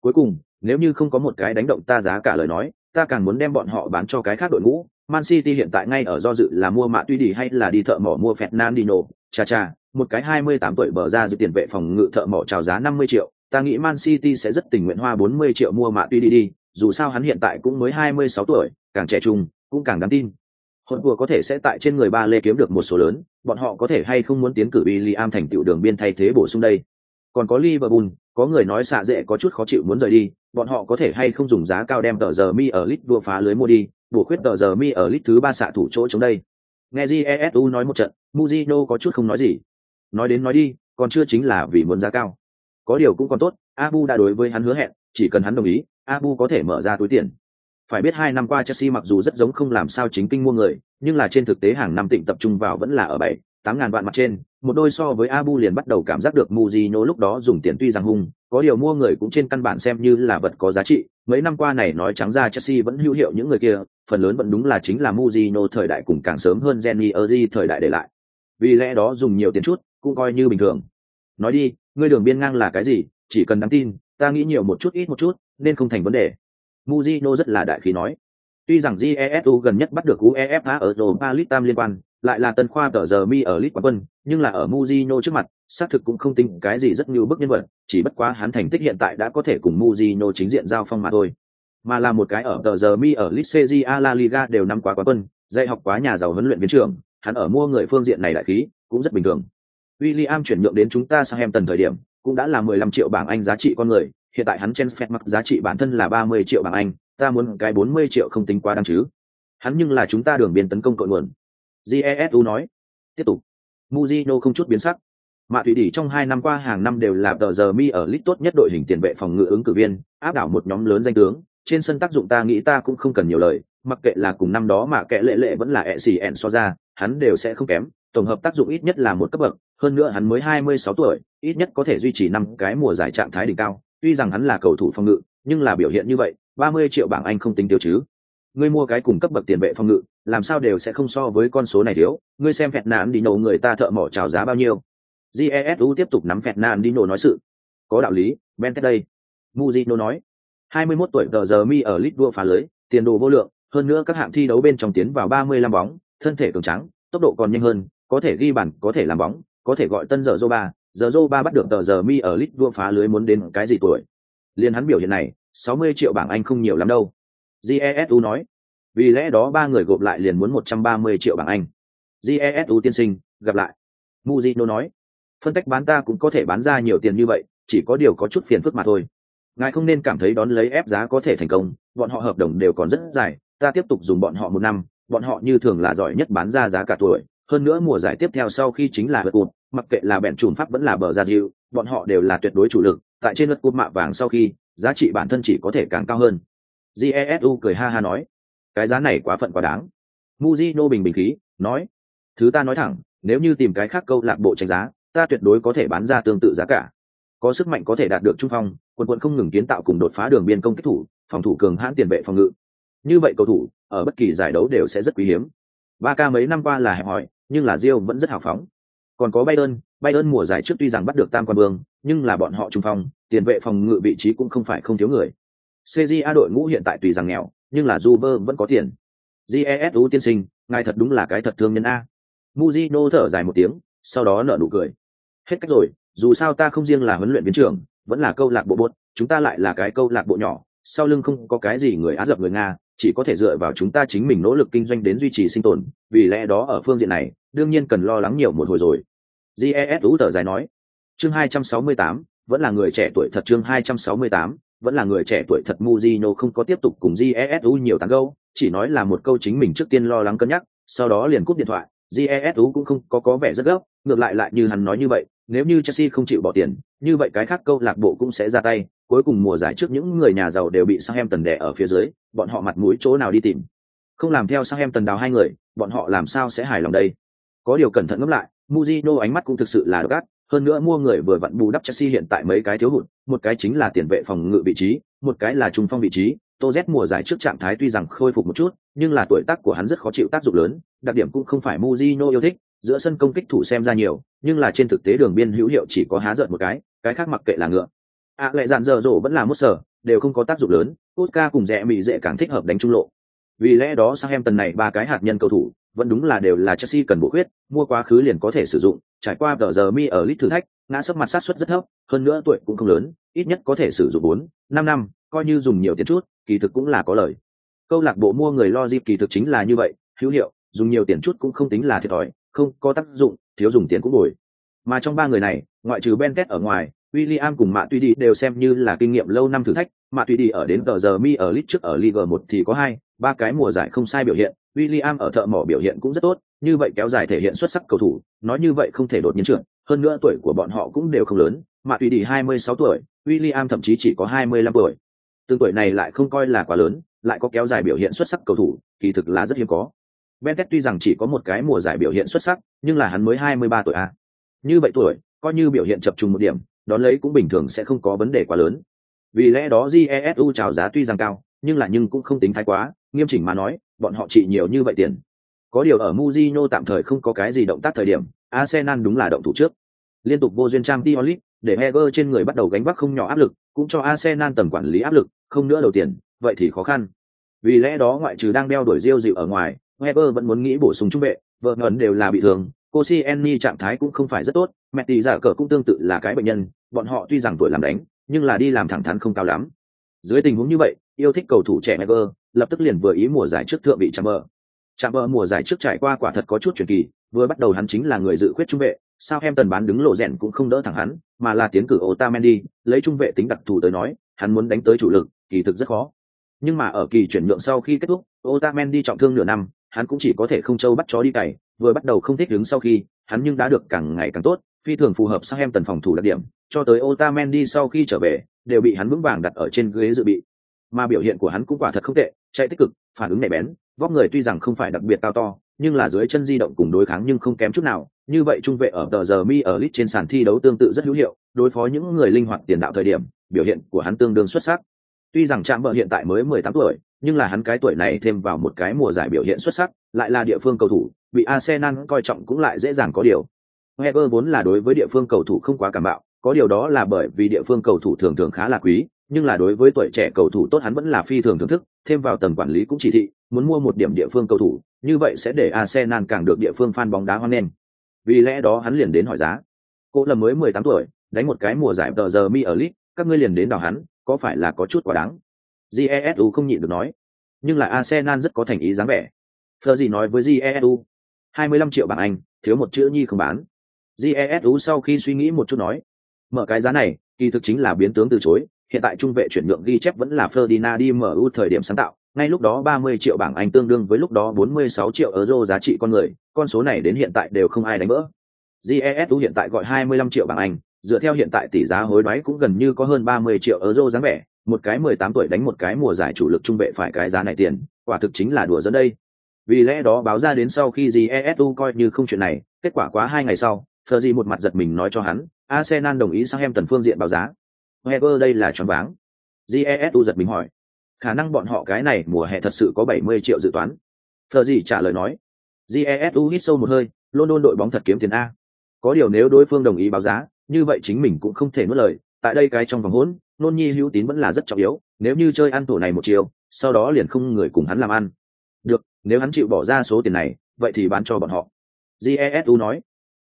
Cuối cùng, nếu như không có một cái đánh động ta giá cả lời nói, ta càng muốn đem bọn họ bán cho cái khác đội ngũ. Man City hiện tại ngay ở do dự là mua mạ tuy đi hay là đi thợ mỏ mua Fernandinho, cha cha, một cái 28 tuổi bờ ra dự tiền vệ phòng ngự thợ mỏ chào giá 50 triệu, ta nghĩ Man City sẽ rất tình nguyện hoa 40 triệu mua mạ tuy đi đi, dù sao hắn hiện tại cũng mới 26 tuổi, càng trẻ trung, cũng càng đáng tin. Hồn vừa có thể sẽ tại trên người ba lê kiếm được một số lớn, bọn họ có thể hay không muốn tiến cử William thành tiểu đường biên thay thế bổ sung đây. Còn có Liverpool, có người nói xạ dễ có chút khó chịu muốn rời đi, bọn họ có thể hay không dùng giá cao đem tờ giờ mi ở lit đua phá lưới mua đi, bổ khuyết tờ giờ mi ở lit thứ ba xạ thủ chỗ chống đây. Nghe Jesu nói một trận, muzino có chút không nói gì. Nói đến nói đi, còn chưa chính là vì muốn giá cao. Có điều cũng còn tốt, Abu đã đối với hắn hứa hẹn, chỉ cần hắn đồng ý, Abu có thể mở ra túi tiền. Phải biết hai năm qua Chelsea mặc dù rất giống không làm sao chính kinh mua người, nhưng là trên thực tế hàng năm tịnh tập trung vào vẫn là ở bảy, tám ngàn vạn mặt trên, một đôi so với Abu liền bắt đầu cảm giác được muzino lúc đó dùng tiền tuy rằng hung, có điều mua người cũng trên căn bản xem như là vật có giá trị. Mấy năm qua này nói trắng ra Chelsea vẫn hữu hiệu những người kia, phần lớn vẫn đúng là chính là Mujino thời đại cùng càng sớm hơn Jenny Erzi thời đại để lại. Vì lẽ đó dùng nhiều tiền chút, cũng coi như bình thường. Nói đi, ngươi đường biên ngang là cái gì, chỉ cần đáng tin, ta nghĩ nhiều một chút ít một chút, nên không thành vấn đề. Mujino rất là đại khí nói. Tuy rằng Jesu gần nhất bắt được UEFA ở Europa League tam liên quan, lại là tân khoa tờ giờ mi ở League quán quân, nhưng là ở Mujino trước mặt, xác thực cũng không tính cái gì rất nhiều bức nhân vật, chỉ bất quá hắn thành tích hiện tại đã có thể cùng Mujino chính diện giao phong mà thôi. Mà là một cái ở tờ giờ mi ở League La Liga đều năm quá quán quân, dạy học quá nhà giàu huấn luyện viên trưởng, hắn ở mua người phương diện này đại khí, cũng rất bình thường. William chuyển nhượng đến chúng ta sang em tần thời điểm, cũng đã là 15 triệu bảng Anh giá trị con người, hiện tại hắn trên phép mặc giá trị bản thân là 30 triệu bảng Anh, ta muốn cái 40 triệu không tính quá đáng chứ. Hắn nhưng là chúng ta đường biên tấn công cội nguồn. Jesu nói. Tiếp tục. Mujino không chút biến sắc. Mạ Thủy Đỉ trong hai năm qua hàng năm đều là tờ giờ mi ở lít tốt nhất đội hình tiền vệ phòng ngự ứng cử viên, áp đảo một nhóm lớn danh tướng. Trên sân tác dụng ta nghĩ ta cũng không cần nhiều lời, mặc kệ là cùng năm đó mà kệ lệ lệ vẫn là ẹ xì ẹn so ra, hắn đều sẽ không kém. Tổng hợp tác dụng ít nhất là một cấp bậc, hơn nữa hắn mới 26 tuổi, ít nhất có thể duy trì năm cái mùa giải trạng thái đỉnh cao. Tuy rằng hắn là cầu thủ phòng ngự, nhưng là biểu hiện như vậy, 30 triệu bảng Anh không tính tiêu chứ. Ngươi mua cái cùng cấp bậc tiền vệ phòng ngự, làm sao đều sẽ không so với con số này thiếu. Ngươi xem phẹt nạn đi nổ người ta thợ mỏ chào giá bao nhiêu. Jesu tiếp tục nắm phẹt nạn đi nổ nói sự. Có đạo lý, Ben đây. Mujino nói. 21 tuổi tờ giờ mi ở League phá lưới, tiền đồ vô lượng, hơn nữa các hạng thi đấu bên trong tiến vào 35 bóng, thân thể cường trắng, tốc độ còn nhanh hơn, có thể ghi bàn, có thể làm bóng, có thể gọi tân giờ Zoba, giờ Zoba bắt được tờ giờ mi ở League phá lưới muốn đến cái gì tuổi. Liên hắn biểu hiện này, 60 triệu bảng Anh không nhiều lắm đâu. Jesu nói. Vì lẽ đó ba người gộp lại liền muốn 130 triệu bảng Anh. Jesu tiên sinh, gặp lại. Mujino nói. Phân tách bán ta cũng có thể bán ra nhiều tiền như vậy, chỉ có điều có chút phiền phức mà thôi. Ngài không nên cảm thấy đón lấy ép giá có thể thành công, bọn họ hợp đồng đều còn rất dài, ta tiếp tục dùng bọn họ một năm, bọn họ như thường là giỏi nhất bán ra giá cả tuổi. Hơn nữa mùa giải tiếp theo sau khi chính là vượt cụt mặc kệ là bẹn trùn pháp vẫn là bờ ra diệu, bọn họ đều là tuyệt đối chủ lực. Tại trên vật cụt mạ vàng sau khi, giá trị bản thân chỉ có thể càng cao hơn. Jesu cười ha ha nói, cái giá này quá phận quá đáng. muzino bình bình khí, nói, thứ ta nói thẳng, nếu như tìm cái khác câu lạc bộ tranh giá, ta tuyệt đối có thể bán ra tương tự giá cả. Có sức mạnh có thể đạt được trung phong, quân quân không ngừng kiến tạo cùng đột phá đường biên công kích thủ, phòng thủ cường hãn tiền vệ phòng ngự. Như vậy cầu thủ, ở bất kỳ giải đấu đều sẽ rất quý hiếm. Barca mấy năm qua là hẹp hòi, nhưng là Rio vẫn rất hào phóng. Còn có Bayern, Bayern mùa giải trước tuy rằng bắt được tam quan vương, nhưng là bọn họ trung phong, tiền vệ phòng ngự vị trí cũng không phải không thiếu người. CJA đội ngũ hiện tại tùy rằng nghèo, nhưng là Juve vẫn có tiền. Jesu tiên sinh, ngài thật đúng là cái thật thương nhân a. Mujino thở dài một tiếng, sau đó nở nụ cười. Hết cách rồi, dù sao ta không riêng là huấn luyện viên trưởng, vẫn là câu lạc bộ bột, chúng ta lại là cái câu lạc bộ nhỏ, sau lưng không có cái gì người Á dập người Nga, chỉ có thể dựa vào chúng ta chính mình nỗ lực kinh doanh đến duy trì sinh tồn, vì lẽ đó ở phương diện này, đương nhiên cần lo lắng nhiều một hồi rồi. Jesu thở dài nói. Chương 268, vẫn là người trẻ tuổi thật chương 268, vẫn là người trẻ tuổi thật Mujino không có tiếp tục cùng Jesu nhiều tán gẫu, chỉ nói là một câu chính mình trước tiên lo lắng cân nhắc, sau đó liền cúp điện thoại. Jesu cũng không có có vẻ rất gấp, ngược lại lại như hắn nói như vậy, nếu như Chelsea không chịu bỏ tiền, như vậy cái khác câu lạc bộ cũng sẽ ra tay, cuối cùng mùa giải trước những người nhà giàu đều bị sang em tần đẻ ở phía dưới, bọn họ mặt mũi chỗ nào đi tìm. Không làm theo sang em tần đào hai người, bọn họ làm sao sẽ hài lòng đây? Có điều cẩn thận ngẫm lại, muzino ánh mắt cũng thực sự là độc hơn nữa mua người vừa vặn bù đắp Chelsea hiện tại mấy cái thiếu hụt, một cái chính là tiền vệ phòng ngự vị trí, một cái là trung phong vị trí. Tô Z mùa giải trước trạng thái tuy rằng khôi phục một chút, nhưng là tuổi tác của hắn rất khó chịu tác dụng lớn, đặc điểm cũng không phải muzino yêu thích, giữa sân công kích thủ xem ra nhiều, nhưng là trên thực tế đường biên hữu hiệu chỉ có há giận một cái, cái khác mặc kệ là ngựa. À lại dạn dở dỗ vẫn là mốt sở, đều không có tác dụng lớn, Oscar cùng rẽ mỹ dễ càng thích hợp đánh trung lộ. Vì lẽ đó sang em tần này ba cái hạt nhân cầu thủ, vẫn đúng là đều là Chelsea cần bộ huyết, mua quá khứ liền có thể sử dụng, trải qua tờ giờ mi ở lít thử thách, ngã sấp mặt sát suất rất thấp, hơn nữa tuổi cũng không lớn, ít nhất có thể sử dụng bốn, năm năm, coi như dùng nhiều tiền chút, kỳ thực cũng là có lời. Câu lạc bộ mua người lo dịp kỳ thực chính là như vậy, hữu hiệu, dùng nhiều tiền chút cũng không tính là thiệt thòi, không có tác dụng, thiếu dùng tiền cũng bồi. Mà trong ba người này, ngoại trừ Ben Bentet ở ngoài, William cùng Mạ Tuy Đi đều xem như là kinh nghiệm lâu năm thử thách, Mạ Tuy Đi ở đến tờ giờ mi ở lit trước ở Liga 1 thì có hai, ba cái mùa giải không sai biểu hiện, William ở thợ mỏ biểu hiện cũng rất tốt, như vậy kéo dài thể hiện xuất sắc cầu thủ, nói như vậy không thể đột nhiên trưởng, hơn nữa tuổi của bọn họ cũng đều không lớn, Mạ Tuy Đi 26 tuổi, William thậm chí chỉ có 25 tuổi. Tương tuổi này lại không coi là quá lớn, lại có kéo dài biểu hiện xuất sắc cầu thủ, kỳ thực là rất hiếm có. Benet tuy rằng chỉ có một cái mùa giải biểu hiện xuất sắc, nhưng là hắn mới 23 tuổi à. Như vậy tuổi, coi như biểu hiện chập trùng một điểm, đón lấy cũng bình thường sẽ không có vấn đề quá lớn. Vì lẽ đó Jesu chào giá tuy rằng cao, nhưng là nhưng cũng không tính thái quá, nghiêm chỉnh mà nói, bọn họ chỉ nhiều như vậy tiền. Có điều ở Mujino tạm thời không có cái gì động tác thời điểm, Arsenal đúng là động thủ trước. Liên tục vô duyên trang Diolit, để Heger trên người bắt đầu gánh vác không nhỏ áp lực, cũng cho Arsenal tầm quản lý áp lực, không nữa đầu tiền, vậy thì khó khăn. Vì lẽ đó ngoại trừ đang đeo đuổi Diêu dịu ở ngoài, Weber vẫn muốn nghĩ bổ sung trung vệ, vợ ngẩn đều là bị thương, Koscielny trạng thái cũng không phải rất tốt, mẹ tỷ giả cờ cũng tương tự là cái bệnh nhân, bọn họ tuy rằng tuổi làm đánh, nhưng là đi làm thẳng thắn không cao lắm. Dưới tình huống như vậy, yêu thích cầu thủ trẻ Weber, lập tức liền vừa ý mùa giải trước thượng vị Chamber. Chamber mùa giải trước trải qua quả thật có chút chuyển kỳ, vừa bắt đầu hắn chính là người dự khuyết trung vệ, sao em tần bán đứng lộ rèn cũng không đỡ thẳng hắn, mà là tiến cử Otamendi, lấy trung vệ tính đặc thù tới nói, hắn muốn đánh tới chủ lực, kỳ thực rất khó. Nhưng mà ở kỳ chuyển nhượng sau khi kết thúc, Otamendi trọng thương nửa năm, hắn cũng chỉ có thể không châu bắt chó đi cày, vừa bắt đầu không thích đứng sau khi, hắn nhưng đã được càng ngày càng tốt, phi thường phù hợp sang em tần phòng thủ đặc điểm, cho tới Otamendi sau khi trở về, đều bị hắn vững vàng đặt ở trên ghế dự bị. Mà biểu hiện của hắn cũng quả thật không tệ, chạy tích cực, phản ứng nhạy bén, vóc người tuy rằng không phải đặc biệt cao to, nhưng là dưới chân di động cùng đối kháng nhưng không kém chút nào. Như vậy trung vệ ở tờ giờ mi ở lit trên sàn thi đấu tương tự rất hữu hiệu, đối phó những người linh hoạt tiền đạo thời điểm, biểu hiện của hắn tương đương xuất sắc. Tuy rằng Trạm Bợ hiện tại mới 18 tuổi, nhưng là hắn cái tuổi này thêm vào một cái mùa giải biểu hiện xuất sắc, lại là địa phương cầu thủ, bị Arsenal coi trọng cũng lại dễ dàng có điều. Wenger vốn là đối với địa phương cầu thủ không quá cảm bạo, có điều đó là bởi vì địa phương cầu thủ thường thường khá là quý, nhưng là đối với tuổi trẻ cầu thủ tốt hắn vẫn là phi thường thưởng thức, thêm vào tầng quản lý cũng chỉ thị, muốn mua một điểm địa phương cầu thủ, như vậy sẽ để Arsenal càng được địa phương fan bóng đá hoan nghênh. Vì lẽ đó hắn liền đến hỏi giá. Cô là mới 18 tuổi, đánh một cái mùa giải tờ giờ mi ở League, các ngươi liền đến đào hắn, có phải là có chút quá đáng? Jesu không nhịn được nói. Nhưng là Arsenal rất có thành ý dáng vẻ. thơ gì nói với Jesu, 25 triệu bảng Anh, thiếu một chữ nhi không bán. Jesu sau khi suy nghĩ một chút nói, mở cái giá này, kỳ thực chính là biến tướng từ chối. Hiện tại trung vệ chuyển nhượng ghi chép vẫn là Ferdinand đi mở ưu thời điểm sáng tạo, ngay lúc đó 30 triệu bảng Anh tương đương với lúc đó 46 triệu euro giá trị con người, con số này đến hiện tại đều không ai đánh bỡ. GESU hiện tại gọi 25 triệu bảng Anh, dựa theo hiện tại tỷ giá hối đoái cũng gần như có hơn 30 triệu euro dáng vẻ, một cái 18 tuổi đánh một cái mùa giải chủ lực trung vệ phải cái giá này tiền, quả thực chính là đùa dẫn đây. Vì lẽ đó báo ra đến sau khi GESU coi như không chuyện này, kết quả quá hai ngày sau, Fergie một mặt giật mình nói cho hắn, Arsenal đồng ý sang em tần phương diện báo giá. Wenger đây là choáng váng. GESU giật mình hỏi, khả năng bọn họ cái này mùa hè thật sự có 70 triệu dự toán. Fergie trả lời nói, GESU hít sâu một hơi, London đội bóng thật kiếm tiền a. Có điều nếu đối phương đồng ý báo giá, như vậy chính mình cũng không thể nuốt lời, tại đây cái trong vòng hỗn, nôn nhi hữu tín vẫn là rất trọng yếu, nếu như chơi ăn tổ này một chiều, sau đó liền không người cùng hắn làm ăn. Được, nếu hắn chịu bỏ ra số tiền này, vậy thì bán cho bọn họ. Jesu nói.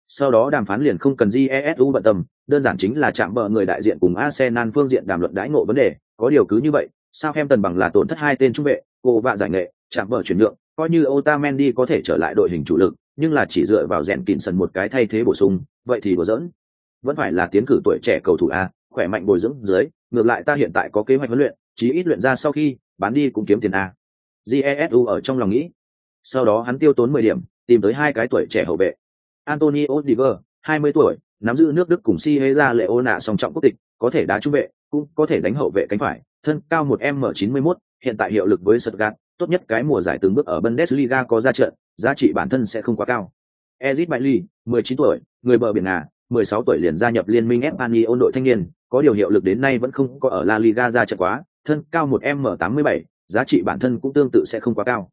Sau đó đàm phán liền không cần jesu bận tâm, đơn giản chính là chạm bờ người đại diện cùng arsenal phương diện đàm luận đãi ngộ vấn đề, có điều cứ như vậy sao em tần bằng là tổn thất hai tên trung vệ, cô vạ giải nghệ, chạm bờ chuyển nhượng, coi như otamendi có thể trở lại đội hình chủ lực, nhưng là chỉ dựa vào rèn kín sần một cái thay thế bổ sung, vậy thì đùa giỡn. Vẫn phải là tiến cử tuổi trẻ cầu thủ a, khỏe mạnh bồi dưỡng dưới ngược lại ta hiện tại có kế hoạch huấn luyện chí ít luyện ra sau khi bán đi cũng kiếm tiền a. Jesu ở trong lòng nghĩ. Sau đó hắn tiêu tốn mười điểm tìm tới hai cái tuổi trẻ hậu vệ. Antonio diver hai mươi tuổi nắm giữ nước đức cùng si hê ra lệ ô nạ song trọng quốc tịch có thể đá trung vệ cũng có thể đánh hậu vệ cánh phải thân cao một m chín mươi mốt hiện tại hiệu lực với Stuttgart, tốt nhất cái mùa giải từng bước ở Bundesliga có ra trận, giá trị bản thân sẽ không quá cao. Ezit Bailey, 19 tuổi, người bờ biển Nga, 16 tuổi liền gia nhập liên minh Espanyol đội thanh niên, có điều hiệu lực đến nay vẫn không có ở La Liga ra trận quá, thân cao một m 87 giá trị bản thân cũng tương tự sẽ không quá cao.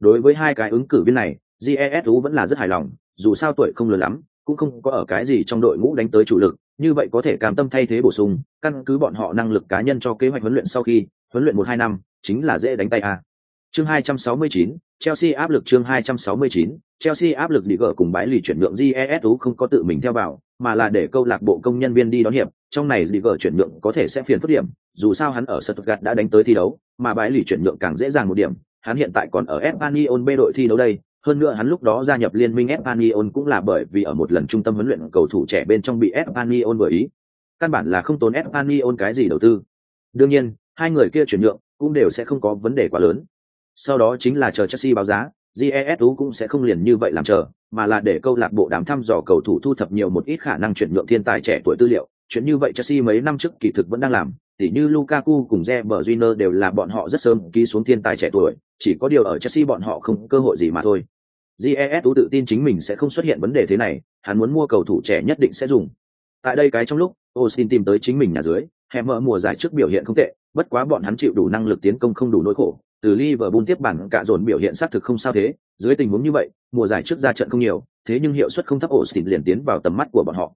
Đối với hai cái ứng cử viên này, GESU vẫn là rất hài lòng, dù sao tuổi không lớn lắm, cũng không có ở cái gì trong đội ngũ đánh tới chủ lực, như vậy có thể cam tâm thay thế bổ sung, căn cứ bọn họ năng lực cá nhân cho kế hoạch huấn luyện sau khi huấn luyện một hai năm, chính là dễ đánh tay a. Chương 269, Chelsea áp lực chương 269, Chelsea áp lực đi gỡ cùng bãi lì chuyển nhượng GESU không có tự mình theo vào, mà là để câu lạc bộ công nhân viên đi đón hiệp, trong này đi vợ chuyển nhượng có thể sẽ phiền phức điểm, dù sao hắn ở Stuttgart đã đánh tới thi đấu, mà bãi lì chuyển nhượng càng dễ dàng một điểm, hắn hiện tại còn ở Espanyol B đội thi đấu đây, hơn nữa hắn lúc đó gia nhập liên minh Espanyol cũng là bởi vì ở một lần trung tâm huấn luyện cầu thủ trẻ bên trong bị Espanyol vừa ý. Căn bản là không tốn Espanyol cái gì đầu tư. Đương nhiên, hai người kia chuyển nhượng cũng đều sẽ không có vấn đề quá lớn. Sau đó chính là chờ Chelsea báo giá, GESU cũng sẽ không liền như vậy làm chờ, mà là để câu lạc bộ đám thăm dò cầu thủ thu thập nhiều một ít khả năng chuyển nhượng thiên tài trẻ tuổi tư liệu. Chuyện như vậy Chelsea mấy năm trước kỳ thực vẫn đang làm, tỉ như Lukaku cùng Reber đều là bọn họ rất sớm ký xuống thiên tài trẻ tuổi, chỉ có điều ở Chelsea bọn họ không cơ hội gì mà thôi. GESU tự tin chính mình sẽ không xuất hiện vấn đề thế này, hắn muốn mua cầu thủ trẻ nhất định sẽ dùng. Tại đây cái trong lúc, Austin tìm tới chính mình nhà dưới, mở mùa giải trước biểu hiện không tệ, bất quá bọn hắn chịu đủ năng lực tiến công không đủ nỗi khổ, từ Liverpool tiếp bản cả dồn biểu hiện xác thực không sao thế, dưới tình huống như vậy, mùa giải trước ra trận không nhiều, thế nhưng hiệu suất không thấp Austin liền tiến vào tầm mắt của bọn họ.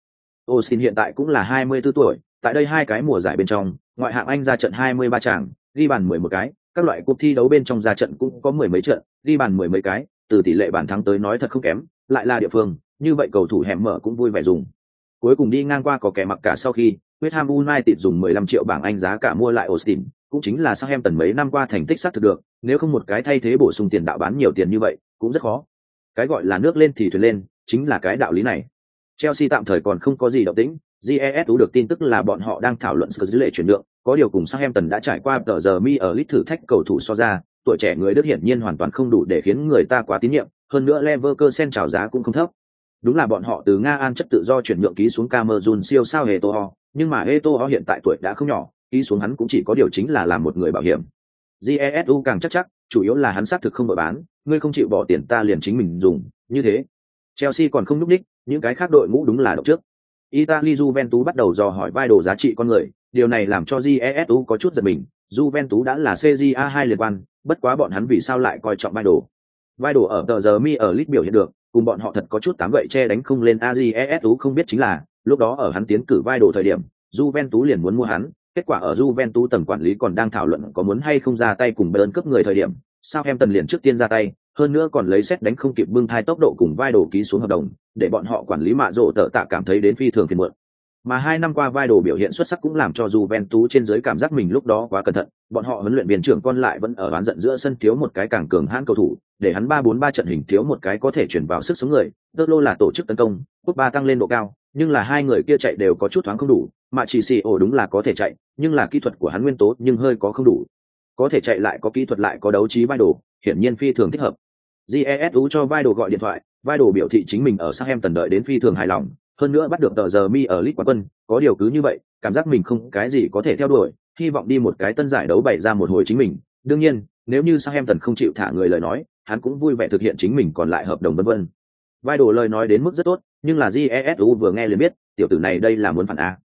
Austin hiện tại cũng là 24 tuổi, tại đây hai cái mùa giải bên trong, ngoại hạng Anh ra trận 23 trận, ghi bàn 11 cái, các loại cuộc thi đấu bên trong ra trận cũng có mười mấy trận, ghi bàn mười mấy cái, từ tỷ lệ bàn thắng tới nói thật không kém, lại là địa phương, như vậy cầu thủ hẻm mở cũng vui vẻ dùng. Cuối cùng đi ngang qua có kẻ mặc cả sau khi, West Ham United dùng 15 triệu bảng Anh giá cả mua lại Austin, cũng chính là sang em tần mấy năm qua thành tích xác thực được, nếu không một cái thay thế bổ sung tiền đạo bán nhiều tiền như vậy, cũng rất khó. Cái gọi là nước lên thì thuyền lên, chính là cái đạo lý này. Chelsea tạm thời còn không có gì động tĩnh, GES được tin tức là bọn họ đang thảo luận sự dữ lệ chuyển nhượng, có điều cùng Southampton đã trải qua tờ giờ mi ở lít thử thách cầu thủ so ra, tuổi trẻ người Đức hiển nhiên hoàn toàn không đủ để khiến người ta quá tín nhiệm, hơn nữa Leverkusen chào giá cũng không thấp. Đúng là bọn họ từ Nga An chất tự do chuyển nhượng ký xuống Cameroon siêu sao Eto'o, nhưng mà Eto'o hiện tại tuổi đã không nhỏ, ý xuống hắn cũng chỉ có điều chính là làm một người bảo hiểm. Jesu càng chắc chắc, chủ yếu là hắn xác thực không đội bán, ngươi không chịu bỏ tiền ta liền chính mình dùng, như thế. Chelsea còn không núp đích, những cái khác đội ngũ đúng là động trước. Italy Juventus bắt đầu dò hỏi vai đồ giá trị con người, điều này làm cho Jesu có chút giật mình. Juventus đã là CJA 2 liên quan, bất quá bọn hắn vì sao lại coi trọng vai đồ. Vai đồ ở tờ giờ mi ở lít biểu hiện được, cùng bọn họ thật có chút tám gậy che đánh không lên AGESU không biết chính là, lúc đó ở hắn tiến cử vai đồ thời điểm, Juventus liền muốn mua hắn, kết quả ở Juventus tầng quản lý còn đang thảo luận có muốn hay không ra tay cùng Bayern cướp người thời điểm, sao em tần liền trước tiên ra tay, hơn nữa còn lấy xét đánh không kịp bưng thai tốc độ cùng vai đồ ký xuống hợp đồng, để bọn họ quản lý mạ rộ tợ tạ cảm thấy đến phi thường phiền muộn. Mà hai năm qua vai đồ biểu hiện xuất sắc cũng làm cho Juventus trên dưới cảm giác mình lúc đó quá cẩn thận, bọn họ huấn luyện viên trưởng con lại vẫn ở bán giận giữa sân thiếu một cái càng cường hãn cầu thủ, để hắn ba bốn ba trận hình thiếu một cái có thể chuyển vào sức sống người, Tơ lô là tổ chức tấn công, quốc ba tăng lên độ cao, nhưng là hai người kia chạy đều có chút thoáng không đủ, mà chỉ xì ổ đúng là có thể chạy, nhưng là kỹ thuật của hắn nguyên tố nhưng hơi có không đủ. Có thể chạy lại có kỹ thuật lại có đấu trí vai đồ, hiển nhiên phi thường thích hợp. Jesu cho vai đồ gọi điện thoại, vai đồ biểu thị chính mình ở sang em tần đợi đến phi thường hài lòng, hơn nữa bắt được tờ giờ mi ở lit quán quân, có điều cứ như vậy, cảm giác mình không cái gì có thể theo đuổi, hy vọng đi một cái tân giải đấu bày ra một hồi chính mình. Đương nhiên, nếu như sang em tần không chịu thả người lời nói, hắn cũng vui vẻ thực hiện chính mình còn lại hợp đồng vân vân. Vai đồ lời nói đến mức rất tốt, nhưng là Jesu vừa nghe liền biết, tiểu tử này đây là muốn phản a.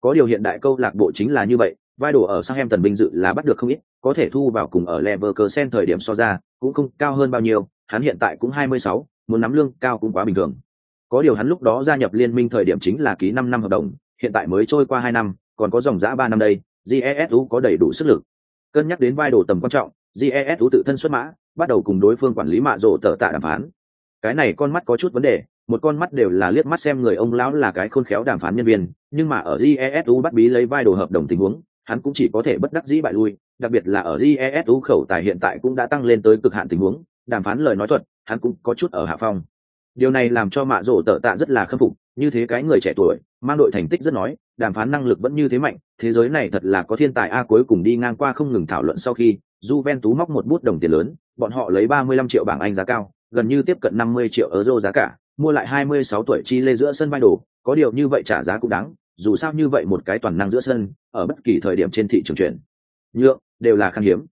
Có điều hiện đại câu lạc bộ chính là như vậy, vai đồ ở sang em tần vinh dự là bắt được không ít, có thể thu vào cùng ở Leverkusen thời điểm so ra, cũng không cao hơn bao nhiêu, hắn hiện tại cũng 26, muốn nắm lương cao cũng quá bình thường. Có điều hắn lúc đó gia nhập liên minh thời điểm chính là ký 5 năm hợp đồng, hiện tại mới trôi qua 2 năm, còn có dòng giã 3 năm đây, Jesu có đầy đủ sức lực. Cân nhắc đến vai đồ tầm quan trọng, Jesu tự thân xuất mã, bắt đầu cùng đối phương quản lý mạ rộ tờ tạ đàm phán. Cái này con mắt có chút vấn đề, một con mắt đều là liếc mắt xem người ông lão là cái khôn khéo đàm phán nhân viên, nhưng mà ở jesu bắt bí lấy vai đồ hợp đồng tình huống, hắn cũng chỉ có thể bất đắc dĩ bại lui, đặc biệt là ở jesu khẩu tài hiện tại cũng đã tăng lên tới cực hạn tình huống, đàm phán lời nói thuật, hắn cũng có chút ở hạ phong. Điều này làm cho mạ rổ tợ tạ rất là khâm phục, như thế cái người trẻ tuổi, mang đội thành tích rất nói, đàm phán năng lực vẫn như thế mạnh, thế giới này thật là có thiên tài a cuối cùng đi ngang qua không ngừng thảo luận sau khi du ven tú móc một bút đồng tiền lớn, bọn họ lấy 35 triệu bảng anh giá cao, gần như tiếp cận 50 triệu euro giá cả mua lại 26 tuổi chi lê giữa sân vai đồ, có điều như vậy trả giá cũng đáng, dù sao như vậy một cái toàn năng giữa sân, ở bất kỳ thời điểm trên thị trường chuyển nhượng đều là khan hiếm.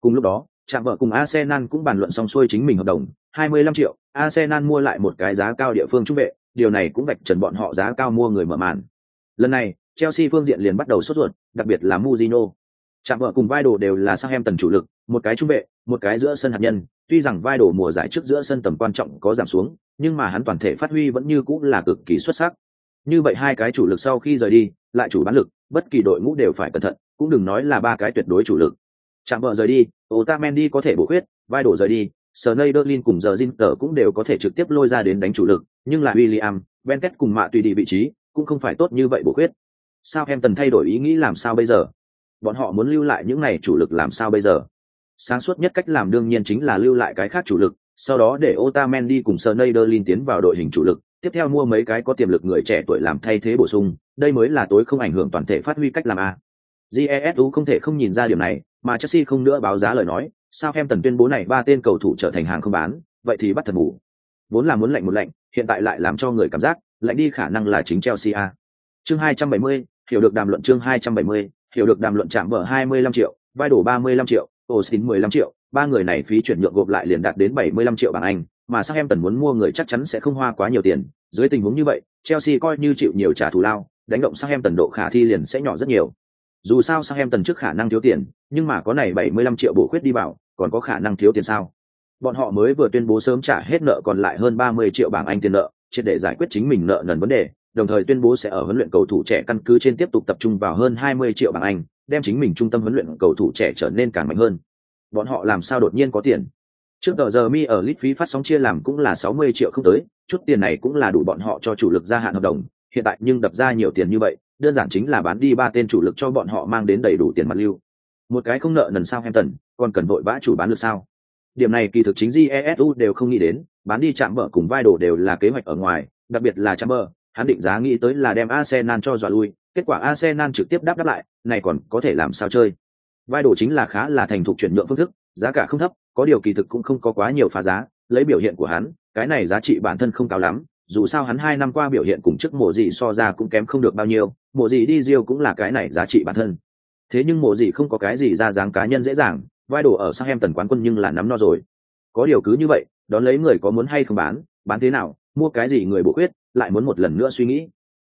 Cùng lúc đó, chạm vợ cùng Arsenal cũng bàn luận xong xuôi chính mình hợp đồng, 25 triệu, Arsenal mua lại một cái giá cao địa phương trung vệ, điều này cũng vạch trần bọn họ giá cao mua người mở màn. Lần này, Chelsea phương diện liền bắt đầu sốt ruột, đặc biệt là Mourinho. Chạm vợ cùng vai đồ đều là sang em tần chủ lực, một cái trung vệ, một cái giữa sân hạt nhân, tuy rằng vai đồ mùa giải trước giữa sân tầm quan trọng có giảm xuống, nhưng mà hắn toàn thể phát huy vẫn như cũng là cực kỳ xuất sắc. Như vậy hai cái chủ lực sau khi rời đi, lại chủ bán lực, bất kỳ đội ngũ đều phải cẩn thận, cũng đừng nói là ba cái tuyệt đối chủ lực. chạm vợ rời đi otamendi có thể bổ khuyết vai đổ rời đi Sneijderlin cùng giờ Zinter cũng đều có thể trực tiếp lôi ra đến đánh chủ lực, nhưng là William, Benket cùng mạ tùy đi vị trí, cũng không phải tốt như vậy bổ khuyết. Sao em tần thay đổi ý nghĩ làm sao bây giờ? Bọn họ muốn lưu lại những này chủ lực làm sao bây giờ? Sáng suốt nhất cách làm đương nhiên chính là lưu lại cái khác chủ lực, sau đó để Otamendi cùng Sneijderlin tiến vào đội hình chủ lực, tiếp theo mua mấy cái có tiềm lực người trẻ tuổi làm thay thế bổ sung, đây mới là tối không ảnh hưởng toàn thể phát huy cách làm a. GESU không thể không nhìn ra điểm này, mà Chelsea không nữa báo giá lời nói, sao em tần tuyên bố này ba tên cầu thủ trở thành hàng không bán, vậy thì bắt thật ngủ. Vốn là muốn lạnh một lạnh, hiện tại lại làm cho người cảm giác, lạnh đi khả năng là chính Chelsea a. Chương 270, hiểu được đàm luận chương 270, hiểu được đàm luận chạm bờ 25 triệu, vai đổ 35 triệu, Austin 15 triệu, ba người này phí chuyển nhượng gộp lại liền đạt đến 75 triệu bảng Anh, mà sang em tần muốn mua người chắc chắn sẽ không hoa quá nhiều tiền, dưới tình huống như vậy, Chelsea coi như chịu nhiều trả thù lao, đánh động sang em tần độ khả thi liền sẽ nhỏ rất nhiều. Dù sao sang em tần trước khả năng thiếu tiền, nhưng mà có này 75 triệu bổ khuyết đi bảo, còn có khả năng thiếu tiền sao? Bọn họ mới vừa tuyên bố sớm trả hết nợ còn lại hơn 30 triệu bảng Anh tiền nợ, triệt để giải quyết chính mình nợ nần vấn đề, đồng thời tuyên bố sẽ ở huấn luyện cầu thủ trẻ căn cứ trên tiếp tục tập trung vào hơn 20 triệu bảng Anh, đem chính mình trung tâm huấn luyện cầu thủ trẻ trở nên càng mạnh hơn. Bọn họ làm sao đột nhiên có tiền? Trước tờ giờ mi ở lit phí phát sóng chia làm cũng là 60 triệu không tới, chút tiền này cũng là đủ bọn họ cho chủ lực gia hạn hợp đồng, hiện tại nhưng đập ra nhiều tiền như vậy, đơn giản chính là bán đi ba tên chủ lực cho bọn họ mang đến đầy đủ tiền mặt lưu. Một cái không nợ nần sao Hampton, còn cần vội vã chủ bán được sao? Điểm này kỳ thực chính Jesu đều không nghĩ đến, bán đi chạm bờ cùng vai đồ đều là kế hoạch ở ngoài, đặc biệt là chạm bờ, hắn định giá nghĩ tới là đem Arsenal cho dọa lui, kết quả Arsenal trực tiếp đáp đáp lại, này còn có thể làm sao chơi. Vai đồ chính là khá là thành thục chuyển nhượng phương thức, giá cả không thấp, có điều kỳ thực cũng không có quá nhiều phá giá, lấy biểu hiện của hắn, cái này giá trị bản thân không cao lắm, dù sao hắn hai năm qua biểu hiện cùng chức mộ gì so ra cũng kém không được bao nhiêu, mộ gì đi riêu cũng là cái này giá trị bản thân. Thế nhưng mộ gì không có cái gì ra dáng cá nhân dễ dàng, vai đồ ở sang em tần quán quân nhưng là nắm no rồi. Có điều cứ như vậy, đón lấy người có muốn hay không bán, bán thế nào, mua cái gì người bổ quyết, lại muốn một lần nữa suy nghĩ.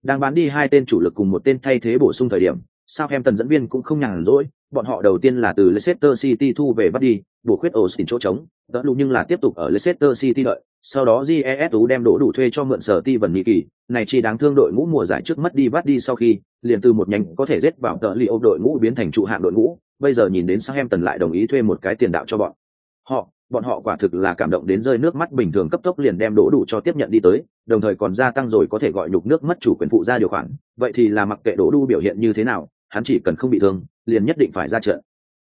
Đang bán đi hai tên chủ lực cùng một tên thay thế bổ sung thời điểm, sao em tần dẫn viên cũng không nhàn rỗi, bọn họ đầu tiên là từ Leicester City thu về bắt đi, bổ khuyết Austin chỗ trống, đỡ lù nhưng là tiếp tục ở Leicester City đợi, sau đó GESU đem đổ đủ thuê cho mượn sở ti vần kỳ, này chỉ đáng thương đội ngũ mùa giải trước mất đi bắt đi sau khi, liền từ một nhánh có thể giết vào tợ li đội ngũ biến thành trụ hạng đội ngũ, bây giờ nhìn đến Southampton lại đồng ý thuê một cái tiền đạo cho bọn. Họ, bọn họ quả thực là cảm động đến rơi nước mắt bình thường cấp tốc liền đem đổ đủ cho tiếp nhận đi tới, đồng thời còn gia tăng rồi có thể gọi nhục nước mất chủ quyền phụ ra điều khoản, vậy thì là mặc kệ đổ đủ biểu hiện như thế nào, hắn chỉ cần không bị thương, liền nhất định phải ra trận.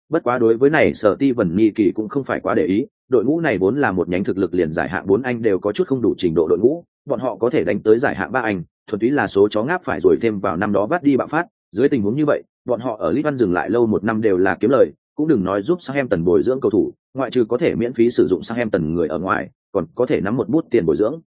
Bất quá đối với này Sở Ti Vân nghi kỳ cũng không phải quá để ý, đội ngũ này vốn là một nhánh thực lực liền giải hạng bốn anh đều có chút không đủ trình độ đội ngũ, bọn họ có thể đánh tới giải hạng ba anh, thuần túy là số chó ngáp phải rồi thêm vào năm đó vắt đi bạo phát, dưới tình huống như vậy, bọn họ ở Lisbon dừng lại lâu một năm đều là kiếm lời, cũng đừng nói giúp Southampton bồi dưỡng cầu thủ, ngoại trừ có thể miễn phí sử dụng Southampton người ở ngoài, còn có thể nắm một bút tiền bồi dưỡng.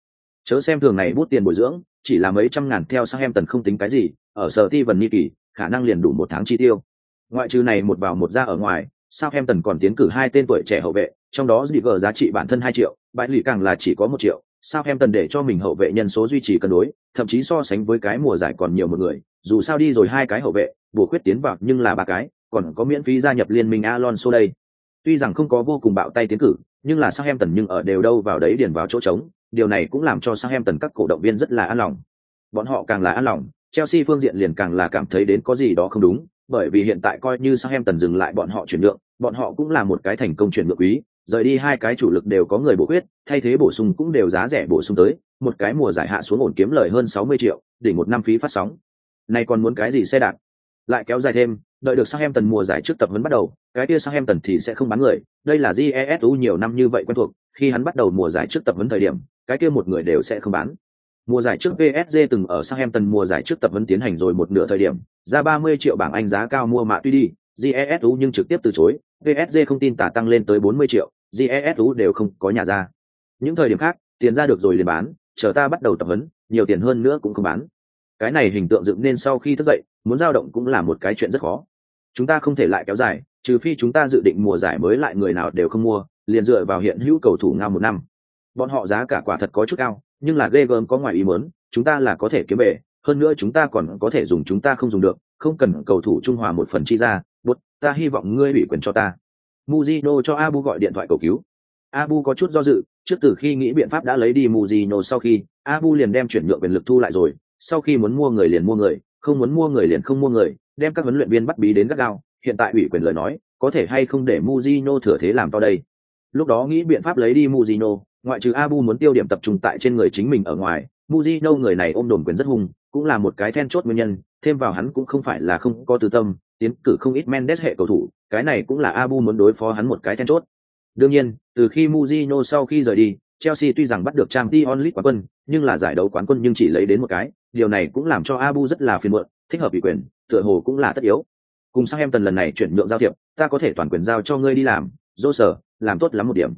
Chớ xem thường này bút tiền bồi dưỡng, chỉ là mấy trăm ngàn theo Southampton không tính cái gì, ở sở ti vần nghi kỳ, khả năng liền đủ một tháng chi tiêu. Ngoại trừ này một vào một ra ở ngoài, Southampton còn tiến cử hai tên tuổi trẻ hậu vệ, trong đó Ziger giá trị bản thân hai triệu, bãi lì càng là chỉ có một triệu. Southampton để cho mình hậu vệ nhân số duy trì cân đối, thậm chí so sánh với cái mùa giải còn nhiều một người, dù sao đi rồi hai cái hậu vệ, bổ khuyết tiến vào nhưng là ba cái, còn có miễn phí gia nhập liên minh Alonso đây. Tuy rằng không có vô cùng bạo tay tiến cử, nhưng là Southampton nhưng ở đều đâu vào đấy điền vào chỗ trống, điều này cũng làm cho Southampton các cổ động viên rất là an lòng. Bọn họ càng là an lòng, Chelsea phương diện liền càng là cảm thấy đến có gì đó không đúng, bởi vì hiện tại coi như Southampton dừng lại bọn họ chuyển nhượng, bọn họ cũng là một cái thành công chuyển nhượng quý, rời đi hai cái chủ lực đều có người bổ huyết, thay thế bổ sung cũng đều giá rẻ bổ sung tới, một cái mùa giải hạ xuống ổn kiếm lời hơn 60 triệu, đỉnh một năm phí phát sóng. Này còn muốn cái gì xe đạp? Lại kéo dài thêm, đợi được Southampton mùa giải trước tập huấn bắt đầu, cái kia Southampton thì sẽ không bán người, đây là GESU nhiều năm như vậy quen thuộc, khi hắn bắt đầu mùa giải trước tập huấn thời điểm, cái kia một người đều sẽ không bán. Mùa giải trước PSG từng ở Southampton mùa giải trước tập huấn tiến hành rồi một nửa thời điểm, ra 30 triệu bảng Anh giá cao mua mạ tuy đi, GESU nhưng trực tiếp từ chối, PSG không tin tả tăng lên tới 40 triệu, GESU đều không có nhà ra. Những thời điểm khác, tiền ra được rồi liền bán, chờ ta bắt đầu tập huấn, nhiều tiền hơn nữa cũng không bán. Cái này hình tượng dựng nên sau khi thức dậy, muốn dao động cũng là một cái chuyện rất khó. Chúng ta không thể lại kéo dài, trừ phi chúng ta dự định mùa giải mới lại người nào đều không mua, liền dựa vào hiện hữu cầu thủ ngao một năm. Bọn họ giá cả quả thật có chút cao, nhưng là ghê gớm có ngoài ý muốn, chúng ta là có thể kiếm về, hơn nữa chúng ta còn có thể dùng chúng ta không dùng được, không cần cầu thủ trung hòa một phần chi ra, bút, ta hy vọng ngươi ủy quyền cho ta. Mujino cho Abu gọi điện thoại cầu cứu. Abu có chút do dự, trước từ khi nghĩ biện pháp đã lấy đi Mujino sau khi, Abu liền đem chuyển nhượng quyền lực thu lại rồi, sau khi muốn mua người liền mua người, không muốn mua người liền không mua người, đem các huấn luyện viên bắt bí đến gắt gao, hiện tại ủy quyền lời nói, có thể hay không để Mujino thừa thế làm to đây. Lúc đó nghĩ biện pháp lấy đi Mujino, ngoại trừ Abu muốn tiêu điểm tập trung tại trên người chính mình ở ngoài, Mujino người này ôm đồn quyền rất hung, cũng là một cái then chốt nguyên nhân, thêm vào hắn cũng không phải là không có tư tâm, tiến cử không ít Mendes hệ cầu thủ, cái này cũng là Abu muốn đối phó hắn một cái then chốt. Đương nhiên, từ khi Mujino sau khi rời đi, Chelsea tuy rằng bắt được Champions League quán quân, nhưng là giải đấu quán quân nhưng chỉ lấy đến một cái, điều này cũng làm cho Abu rất là phiền muộn, thích hợp ủy quyền, tựa hồ cũng là tất yếu. Cùng sang em tần lần này chuyển nhượng giao thiệp, ta có thể toàn quyền giao cho ngươi đi làm, dô sở, làm tốt lắm một điểm.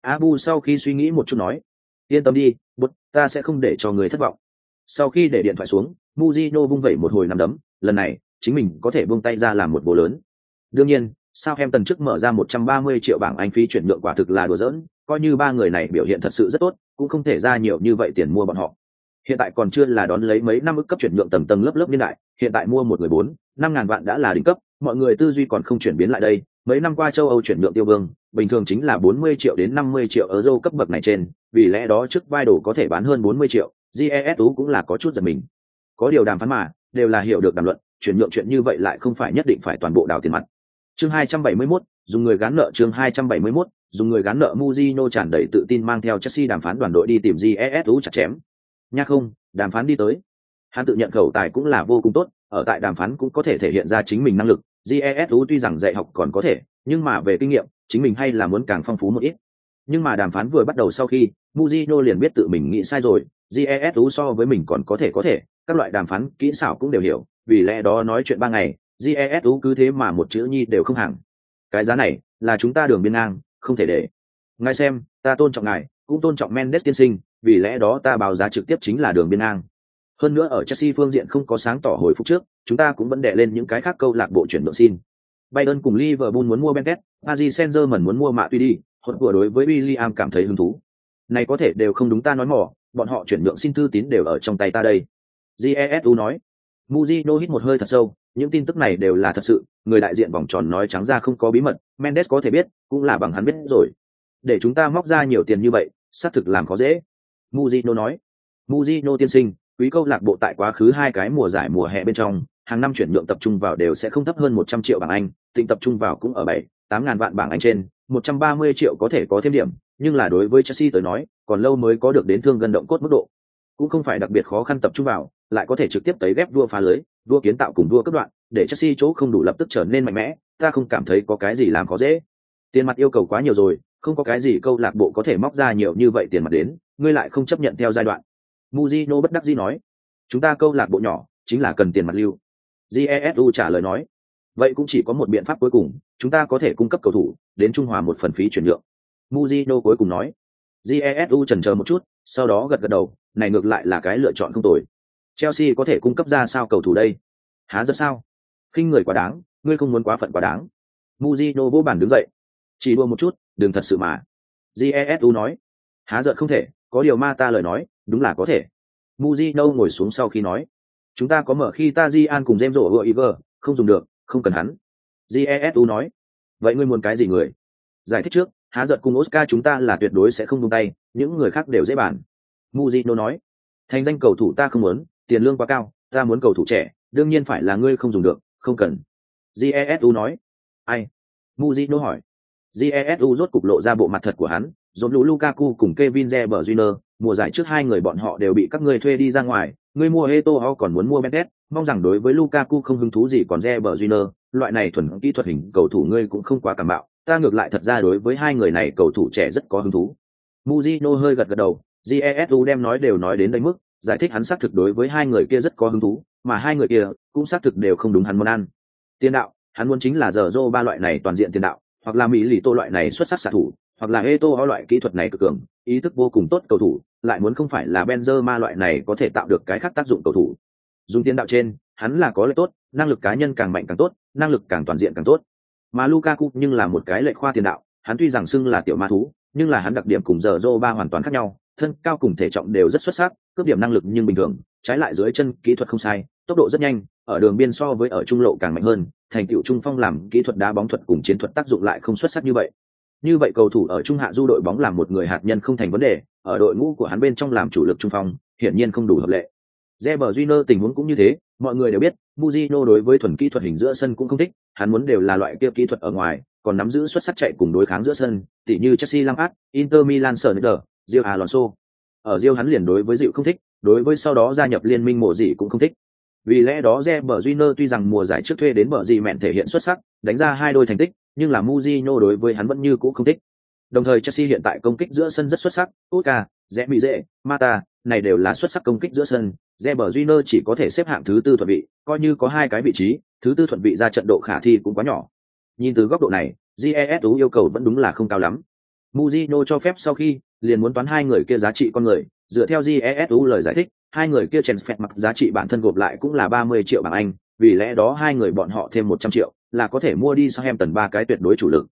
Abu sau khi suy nghĩ một chút nói, yên tâm đi, bút, ta sẽ không để cho người thất vọng. Sau khi để điện thoại xuống, Mujino vung vẩy một hồi nằm đấm, lần này, chính mình có thể buông tay ra làm một bố lớn. Đương nhiên, sao em tần trước mở ra 130 triệu bảng Anh phí chuyển nhượng quả thực là đùa giỡn, coi như ba người này biểu hiện thật sự rất tốt, cũng không thể ra nhiều như vậy tiền mua bọn họ. Hiện tại còn chưa là đón lấy mấy năm ức cấp chuyển nhượng tầng tầng lớp lớp niên đại, hiện tại mua một người bốn, năm ngàn vạn đã là đỉnh cấp, mọi người tư duy còn không chuyển biến lại đây. Mấy năm qua châu Âu chuyển nhượng tiêu vương, bình thường chính là 40 triệu đến 50 triệu euro cấp bậc này trên, vì lẽ đó trước vai đồ có thể bán hơn 40 triệu, GESU cũng là có chút giật mình. Có điều đàm phán mà, đều là hiểu được đàm luận, chuyển nhượng chuyện như vậy lại không phải nhất định phải toàn bộ đào tiền mặt. Chương 271, dùng người gán nợ chương 271, dùng người gán nợ Mujino tràn đầy tự tin mang theo Chelsea đàm phán đoàn đội đi tìm GESU chặt chém. Nha không, đàm phán đi tới. Hắn tự nhận khẩu tài cũng là vô cùng tốt, ở tại đàm phán cũng có thể thể hiện ra chính mình năng lực. GESU tuy rằng dạy học còn có thể, nhưng mà về kinh nghiệm, chính mình hay là muốn càng phong phú một ít. Nhưng mà đàm phán vừa bắt đầu sau khi, Mujino liền biết tự mình nghĩ sai rồi, GESU so với mình còn có thể có thể, các loại đàm phán kỹ xảo cũng đều hiểu, vì lẽ đó nói chuyện ba ngày, GESU cứ thế mà một chữ nhi đều không hàng. Cái giá này là chúng ta đường biên ngang, không thể để. Ngài xem, ta tôn trọng ngài, cũng tôn trọng Mendes tiên sinh, vì lẽ đó ta báo giá trực tiếp chính là đường biên ngang. Hơn nữa ở Chelsea phương diện không có sáng tỏ hồi phục trước, chúng ta cũng vẫn đè lên những cái khác câu lạc bộ chuyển nhượng xin. Bayern cùng Liverpool muốn mua Benket, Paris Saint-Germain muốn mua Mạ Tuy đi, hốt vừa đối với William cảm thấy hứng thú. Này có thể đều không đúng ta nói mỏ, bọn họ chuyển nhượng xin thư tín đều ở trong tay ta đây. Jesu nói. Mujino hít một hơi thật sâu, những tin tức này đều là thật sự, người đại diện vòng tròn nói trắng ra không có bí mật, Mendes có thể biết, cũng là bằng hắn biết rồi. Để chúng ta móc ra nhiều tiền như vậy, xác thực làm khó dễ. Mujino nói. Mujino tiên sinh, quý câu lạc bộ tại quá khứ hai cái mùa giải mùa hè bên trong, hàng năm chuyển nhượng tập trung vào đều sẽ không thấp hơn một trăm triệu bảng Anh, tịnh tập trung vào cũng ở bảy, tám ngàn vạn bảng Anh trên, một trăm ba mươi triệu có thể có thêm điểm, nhưng là đối với Chelsea tới nói, còn lâu mới có được đến thương gần động cốt mức độ. Cũng không phải đặc biệt khó khăn tập trung vào, lại có thể trực tiếp tới ghép đua phá lưới, đua kiến tạo cùng đua cấp đoạn, để Chelsea chỗ không đủ lập tức trở nên mạnh mẽ, ta không cảm thấy có cái gì làm khó dễ. Tiền mặt yêu cầu quá nhiều rồi, không có cái gì câu lạc bộ có thể móc ra nhiều như vậy tiền mặt đến, ngươi lại không chấp nhận theo giai đoạn. Mujino bất đắc dĩ nói, chúng ta câu lạc bộ nhỏ, chính là cần tiền mặt lưu. Jesu trả lời nói, vậy cũng chỉ có một biện pháp cuối cùng, chúng ta có thể cung cấp cầu thủ đến trung hòa một phần phí chuyển nhượng. Mujino cuối cùng nói, Jesu chần chờ một chút, sau đó gật gật đầu, này ngược lại là cái lựa chọn không tồi. Chelsea có thể cung cấp ra sao cầu thủ đây? Há rất sao? khinh người quá đáng, ngươi không muốn quá phận quá đáng. Mujino vô bản đứng dậy. Chỉ đua một chút, đừng thật sự mà. Jesu nói. Há giận không thể, có điều ma ta lời nói, đúng là có thể. Mujino ngồi xuống sau khi nói. Chúng ta có mở khi ta Di An cùng James rổ Iver, không dùng được, không cần hắn. Jesu nói. Vậy ngươi muốn cái gì người? Giải thích trước, há giận cùng Oscar chúng ta là tuyệt đối sẽ không buông tay, những người khác đều dễ bàn. Mujino nói. Thành danh cầu thủ ta không muốn, tiền lương quá cao, ta muốn cầu thủ trẻ, đương nhiên phải là ngươi không dùng được, không cần. Jesu nói. Ai? Mujino hỏi. Jesu rốt cục lộ ra bộ mặt thật của hắn, dồn lũ Lukaku cùng Kevin De Bruyne, mùa giải trước hai người bọn họ đều bị các ngươi thuê đi ra ngoài, ngươi mua Eto'o còn muốn mua Mendes, mong rằng đối với Lukaku không hứng thú gì còn De Bruyne, loại này thuần kỹ thuật hình cầu thủ ngươi cũng không quá cảm bạo, ta ngược lại thật ra đối với hai người này cầu thủ trẻ rất có hứng thú. Mujino hơi gật gật đầu, Jesu đem nói đều nói đến đây mức, giải thích hắn xác thực đối với hai người kia rất có hứng thú, mà hai người kia cũng xác thực đều không đúng hắn muốn ăn. Tiền đạo, hắn muốn chính là giờ ba loại này toàn diện tiền đạo, hoặc là mỹ lì tô loại này xuất sắc xạ thủ, hoặc là Eto loại kỹ thuật này cực cường, ý thức vô cùng tốt cầu thủ, lại muốn không phải là Benzema loại này có thể tạo được cái khác tác dụng cầu thủ. Dùng tiền đạo trên, hắn là có lợi tốt, năng lực cá nhân càng mạnh càng tốt, năng lực càng toàn diện càng tốt. Mà Lukaku nhưng là một cái lệ khoa tiền đạo, hắn tuy rằng xưng là tiểu ma thú, nhưng là hắn đặc điểm cùng giờ ba hoàn toàn khác nhau, thân cao cùng thể trọng đều rất xuất sắc, cướp điểm năng lực nhưng bình thường, trái lại dưới chân kỹ thuật không sai, tốc độ rất nhanh, ở đường biên so với ở trung lộ càng mạnh hơn, thành tựu trung phong làm kỹ thuật đá bóng thuật cùng chiến thuật tác dụng lại không xuất sắc như vậy. Như vậy cầu thủ ở trung hạ du đội bóng làm một người hạt nhân không thành vấn đề, ở đội ngũ của hắn bên trong làm chủ lực trung phong, hiển nhiên không đủ hợp lệ. Reber Júnior tình huống cũng như thế, mọi người đều biết, Mujino đối với thuần kỹ thuật hình giữa sân cũng không thích, hắn muốn đều là loại kia kỹ thuật ở ngoài, còn nắm giữ xuất sắc chạy cùng đối kháng giữa sân, tỉ như Chelsea Lampard, Inter Milan Sneijder, Real Alonso. Ở Real hắn liền đối với dịu không thích, đối với sau đó gia nhập liên minh mộ gì cũng không thích. Vì lẽ đó Reber Júnior tuy rằng mùa giải trước thuê đến bờ gì mẹn thể hiện xuất sắc, đánh ra hai đôi thành tích, nhưng là Mujino đối với hắn vẫn như cũ không thích. Đồng thời Chelsea hiện tại công kích giữa sân rất xuất sắc, Uca, Rẽ Mỹ Dệ, Mata, này đều là xuất sắc công kích giữa sân. Reber Júnior chỉ có thể xếp hạng thứ tư thuận vị, coi như có hai cái vị trí, thứ tư thuận vị ra trận độ khả thi cũng quá nhỏ. Nhìn từ góc độ này, GESU yêu cầu vẫn đúng là không cao lắm. Mujino cho phép sau khi liền muốn toán hai người kia giá trị con người, dựa theo GESU lời giải thích, hai người kia chèn phẹt mặc giá trị bản thân gộp lại cũng là 30 triệu bảng Anh, vì lẽ đó hai người bọn họ thêm 100 triệu, là có thể mua đi sang em tần ba cái tuyệt đối chủ lực.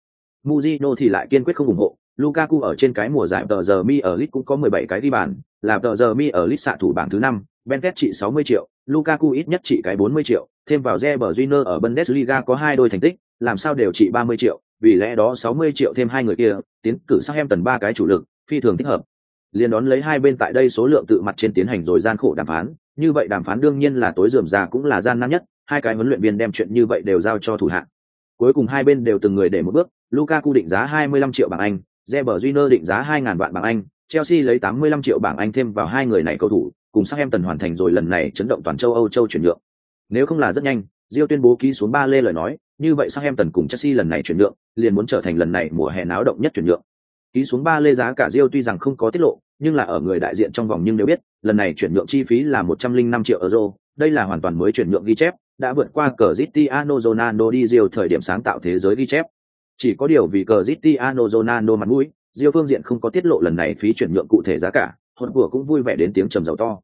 Mujino thì lại kiên quyết không ủng hộ, Lukaku ở trên cái mùa giải tờ giờ mi ở Leeds cũng có 17 cái đi bàn, là tờ giờ mi ở Leeds xạ thủ bảng thứ 5, Benket trị 60 triệu, Lukaku ít nhất trị cái 40 triệu, thêm vào Reber Júnior ở Bundesliga có hai đôi thành tích, làm sao đều trị 30 triệu, vì lẽ đó 60 triệu thêm hai người kia, tiến cử sang em tần ba cái chủ lực, phi thường thích hợp. Liên đón lấy hai bên tại đây số lượng tự mặt trên tiến hành rồi gian khổ đàm phán, như vậy đàm phán đương nhiên là tối rườm rà cũng là gian nan nhất, hai cái huấn luyện viên đem chuyện như vậy đều giao cho thủ hạ. Cuối cùng hai bên đều từng người để một bước, Lukaku định giá 25 triệu bảng Anh, Reber Júnior định giá 2000 vạn bảng Anh, Chelsea lấy 85 triệu bảng Anh thêm vào hai người này cầu thủ, cùng xác em tần hoàn thành rồi lần này chấn động toàn châu Âu châu chuyển nhượng. Nếu không là rất nhanh, Rio tuyên bố ký xuống ba lê lời nói, như vậy xác em tần cùng Chelsea lần này chuyển nhượng, liền muốn trở thành lần này mùa hè náo động nhất chuyển nhượng. Ký xuống ba lê giá cả Rio tuy rằng không có tiết lộ, nhưng là ở người đại diện trong vòng nhưng đều biết, lần này chuyển nhượng chi phí là 105 triệu euro, đây là hoàn toàn mới chuyển nhượng ghi chép, đã vượt qua Cờ Cristiano Ronaldo đi Rio thời điểm sáng tạo thế giới ghi chép. Chỉ có điều vì cờ Cristiano Ronaldo mặt mũi, Rio phương diện không có tiết lộ lần này phí chuyển nhượng cụ thể giá cả, hồn của cũng vui vẻ đến tiếng trầm giàu to.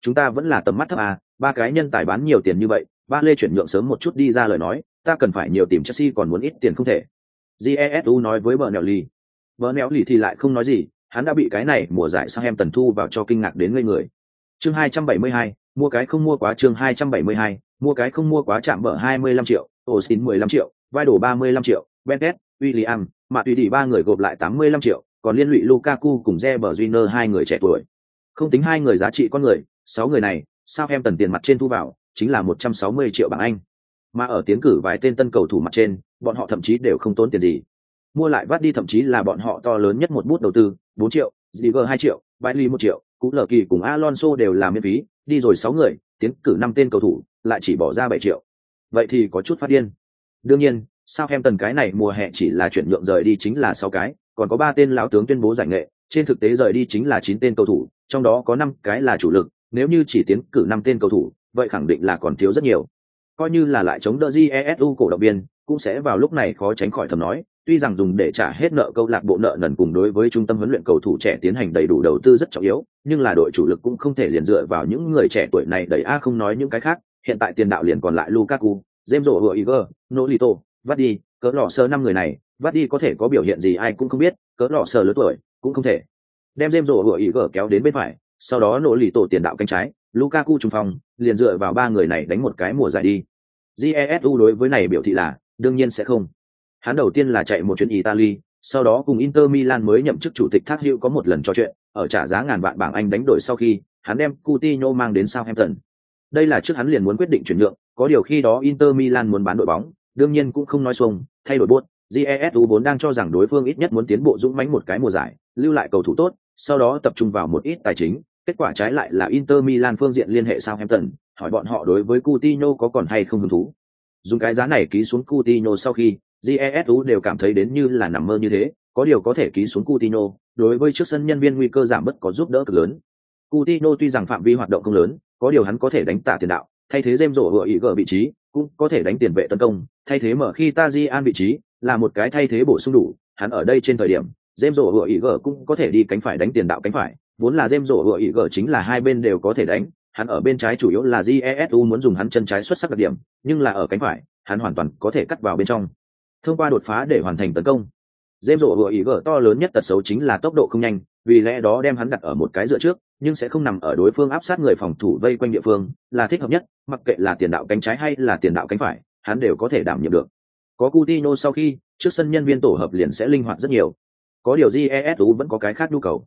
Chúng ta vẫn là tầm mắt thấp à, ba cái nhân tài bán nhiều tiền như vậy, ba lê chuyển nhượng sớm một chút đi ra lời nói, ta cần phải nhiều tìm Chelsea còn muốn ít tiền không thể. Jesu nói với Bernelli. Bernelli thì lại không nói gì, hắn đã bị cái này mùa giải sang em tần thu vào cho kinh ngạc đến ngây người. Chương 272, mua cái không mua quá chương 272, mua cái không mua quá chạm bờ 25 triệu, Austin 15 triệu, vai đổ 35 triệu, Bennett, William, mà tùy đi ba người gộp lại 85 triệu, còn liên lụy Lukaku cùng Reber Júnior hai người trẻ tuổi. Không tính hai người giá trị con người, sáu người này, sao em tần tiền mặt trên thu vào, chính là 160 triệu bảng Anh. Mà ở tiến cử vài tên tân cầu thủ mặt trên, bọn họ thậm chí đều không tốn tiền gì. Mua lại vắt đi thậm chí là bọn họ to lớn nhất một bút đầu tư, 4 triệu, Ziger 2 triệu, Bailey 1 triệu, Cú Lờ Kỳ cùng Alonso đều làm miễn phí, đi rồi 6 người, tiến cử năm tên cầu thủ, lại chỉ bỏ ra 7 triệu. Vậy thì có chút phát điên. Đương nhiên, sao em tần cái này mùa hè chỉ là chuyển nhượng rời đi chính là 6 cái, còn có 3 tên lão tướng tuyên bố giải nghệ, trên thực tế rời đi chính là 9 tên cầu thủ, trong đó có 5 cái là chủ lực, nếu như chỉ tiến cử 5 tên cầu thủ, vậy khẳng định là còn thiếu rất nhiều. Coi như là lại chống đỡ GESU cổ động viên, cũng sẽ vào lúc này khó tránh khỏi thầm nói, tuy rằng dùng để trả hết nợ câu lạc bộ nợ nần cùng đối với trung tâm huấn luyện cầu thủ trẻ tiến hành đầy đủ đầu tư rất trọng yếu, nhưng là đội chủ lực cũng không thể liền dựa vào những người trẻ tuổi này đẩy a không nói những cái khác, hiện tại tiền đạo liền còn lại Lukaku, James Rodriguez, Nolito, Vardy, cỡ lọ sờ năm người này, Vardy có thể có biểu hiện gì ai cũng không biết, cỡ lọ sờ lớn tuổi, cũng không thể. Đem James Rodriguez kéo đến bên phải, sau đó Nolito tiền đạo cánh trái, Lukaku trung phòng, liền dựa vào ba người này đánh một cái mùa giải đi. Jesu đối với này biểu thị là, đương nhiên sẽ không. Hắn đầu tiên là chạy một chuyến Italy, sau đó cùng Inter Milan mới nhậm chức chủ tịch thác hữu có một lần trò chuyện, ở trả giá ngàn vạn bảng Anh đánh đổi sau khi, hắn đem Coutinho mang đến Southampton. Đây là trước hắn liền muốn quyết định chuyển nhượng, có điều khi đó Inter Milan muốn bán đội bóng, đương nhiên cũng không nói xuông, thay đổi buốt. Jesu vốn đang cho rằng đối phương ít nhất muốn tiến bộ dũng mãnh một cái mùa giải, lưu lại cầu thủ tốt, sau đó tập trung vào một ít tài chính, kết quả trái lại là Inter Milan phương diện liên hệ Southampton, hỏi bọn họ đối với Coutinho có còn hay không hứng thú. Dùng cái giá này ký xuống Coutinho sau khi, Jesu đều cảm thấy đến như là nằm mơ như thế, có điều có thể ký xuống Coutinho, đối với trước sân nhân viên nguy cơ giảm bất có giúp đỡ cực lớn. Coutinho tuy rằng phạm vi hoạt động không lớn, có điều hắn có thể đánh tả tiền đạo, thay thế James rổ ý gờ vị trí, cũng có thể đánh tiền vệ tấn công, thay thế mở khi Tajian vị trí, là một cái thay thế bổ sung đủ, hắn ở đây trên thời điểm, James rổ ý gờ cũng có thể đi cánh phải đánh tiền đạo cánh phải, vốn là James rổ ý gờ chính là hai bên đều có thể đánh, hắn ở bên trái chủ yếu là jesu muốn dùng hắn chân trái xuất sắc đặc điểm nhưng là ở cánh phải hắn hoàn toàn có thể cắt vào bên trong. Thông qua đột phá để hoàn thành tấn công James rổ vừa ý gở to lớn nhất tật xấu chính là tốc độ không nhanh, vì lẽ đó đem hắn đặt ở một cái dựa trước, nhưng sẽ không nằm ở đối phương áp sát người phòng thủ vây quanh địa phương, là thích hợp nhất, mặc kệ là tiền đạo cánh trái hay là tiền đạo cánh phải, hắn đều có thể đảm nhiệm được. Có Coutinho sau khi, trước sân nhân viên tổ hợp liền sẽ linh hoạt rất nhiều. Có điều GESU vẫn có cái khác nhu cầu.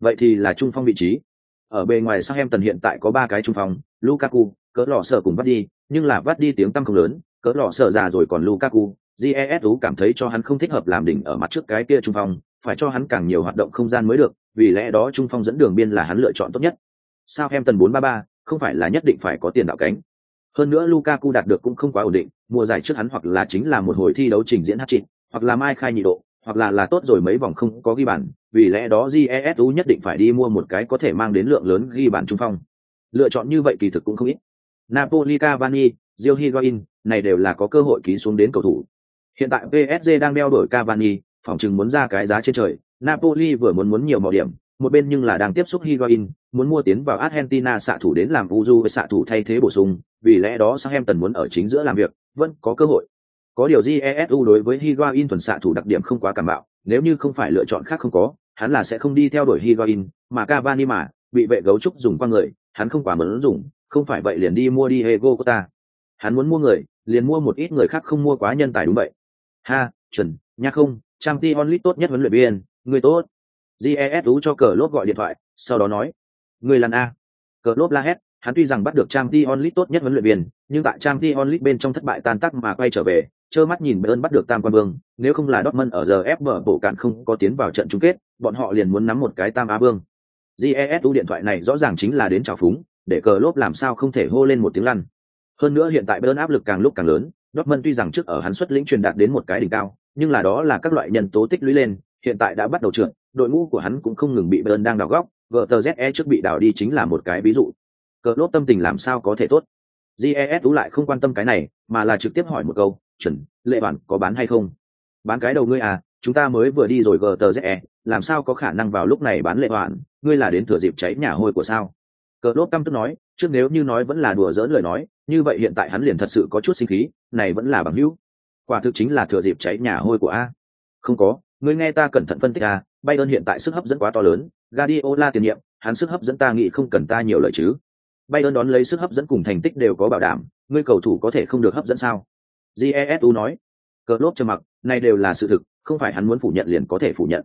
Vậy thì là trung phong vị trí. Ở bề ngoài Southampton hiện tại có ba cái trung phong, Lukaku, cỡ lò sở cùng vắt đi, nhưng là vắt đi tiếng tăm không lớn, cỡ lò sở già rồi còn Lukaku, GESU cảm thấy cho hắn không thích hợp làm đỉnh ở mặt trước cái kia trung phong, phải cho hắn càng nhiều hoạt động không gian mới được, vì lẽ đó trung phong dẫn đường biên là hắn lựa chọn tốt nhất. Sao em tần 433, không phải là nhất định phải có tiền đạo cánh. Hơn nữa Lukaku đạt được cũng không quá ổn định, mùa giải trước hắn hoặc là chính là một hồi thi đấu trình diễn hat-trick, hoặc là mai khai nhị độ, hoặc là là tốt rồi mấy vòng không có ghi bàn, vì lẽ đó GESU nhất định phải đi mua một cái có thể mang đến lượng lớn ghi bàn trung phong. Lựa chọn như vậy kỳ thực cũng không ít. Napoli Cavani, Gio Higuain, này đều là có cơ hội ký xuống đến cầu thủ. Hiện tại PSG đang đeo đổi Cavani, phòng chừng muốn ra cái giá trên trời. Napoli vừa muốn muốn nhiều màu điểm, một bên nhưng là đang tiếp xúc Higuain, muốn mua tiến vào Argentina xạ thủ đến làm Uju với xạ thủ thay thế bổ sung, vì lẽ đó Southampton muốn ở chính giữa làm việc, vẫn có cơ hội. Có điều Jesu đối với Higuain thuần xạ thủ đặc điểm không quá cảm bạo, nếu như không phải lựa chọn khác không có, hắn là sẽ không đi theo đuổi Higuain, mà Cavani mà, bị vệ gấu trúc dùng qua người, hắn không quá muốn dùng, không phải vậy liền đi mua Diego Costa. Hắn muốn mua người, liền mua một ít người khác không mua quá nhân tài đúng vậy. Ha, chuẩn, nha không, Trang Tion onlit tốt nhất huấn luyện viên, người tốt. Jesu cho cờ lốp gọi điện thoại, sau đó nói, người lần A. Cờ lốp la hét, hắn tuy rằng bắt được Trang Tion onlit tốt nhất huấn luyện viên, nhưng tại Trang Tion onlit bên trong thất bại tan tác mà quay trở về, trơ mắt nhìn Bayern bắt được Tam Quan Vương, nếu không là Dortmund ở giờ ép mở bộ cạn không có tiến vào trận chung kết, bọn họ liền muốn nắm một cái Tam Á Vương. GESU điện thoại này rõ ràng chính là đến chào phúng, để cờ lốp làm sao không thể hô lên một tiếng lăn. Hơn nữa hiện tại Bayern áp lực càng lúc càng lớn, Dortmund tuy rằng trước ở hắn xuất lĩnh truyền đạt đến một cái đỉnh cao, nhưng là đó là các loại nhân tố tích lũy lên, hiện tại đã bắt đầu trưởng đội ngũ của hắn cũng không ngừng bị Bayern đang đào góc, GTZE trước bị đào đi chính là một cái ví dụ. Cờ lốt tâm tình làm sao có thể tốt. GES lại không quan tâm cái này, mà là trực tiếp hỏi một câu, chuẩn lệ bản có bán hay không bán cái đầu ngươi à chúng ta mới vừa đi rồi GTZE, làm sao có khả năng vào lúc này bán lệ bản ngươi là đến thừa dịp cháy nhà hôi của sao cờ lốt căm tức nói trước nếu như nói vẫn là đùa dỡn lời nói như vậy hiện tại hắn liền thật sự có chút sinh khí này vẫn là bằng hữu quả thực chính là thừa dịp cháy nhà hôi của a. Không có, ngươi nghe ta cẩn thận phân tích a bayern hiện tại sức hấp dẫn quá to lớn, Guardiola tiền nhiệm, hắn sức hấp dẫn ta nghĩ không cần ta nhiều lời chứ. Bayern đón lấy sức hấp dẫn cùng thành tích đều có bảo đảm, ngươi cầu thủ có thể không được hấp dẫn sao? Jesu nói. Cờ lốp trầm mặc, này đều là sự thực, không phải hắn muốn phủ nhận liền có thể phủ nhận.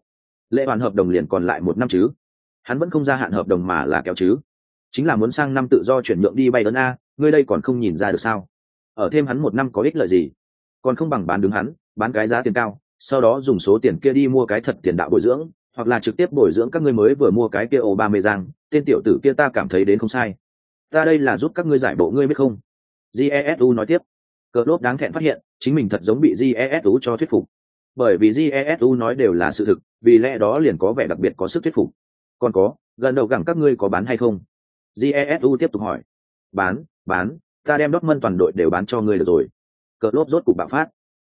Lệ hoàn hợp đồng liền còn lại một năm chứ. Hắn vẫn không gia hạn hợp đồng mà là kéo chứ. Chính là muốn sang năm tự do chuyển nhượng đi bay a, ngươi đây còn không nhìn ra được sao? Ở thêm hắn một năm có ích lợi gì? Còn không bằng bán đứng hắn, bán cái giá tiền cao, sau đó dùng số tiền kia đi mua cái thật tiền đạo bồi dưỡng, hoặc là trực tiếp bồi dưỡng các ngươi mới vừa mua cái kia ô ba mươi giang tên tiểu tử kia ta cảm thấy đến không sai. Ta đây là giúp các ngươi giải bộ ngươi biết không? Jesu nói tiếp. Cờ lốp đáng thẹn phát hiện, chính mình thật giống bị jesu cho thuyết phục. Bởi vì jesu nói đều là sự thực, vì lẽ đó liền có vẻ đặc biệt có sức thuyết phục. Còn có, gần đầu gẳng các ngươi có bán hay không? Jesu tiếp tục hỏi. Bán bán, ta đem đốt mân toàn đội đều bán cho ngươi được rồi cờ lốp rốt cục bạo phát.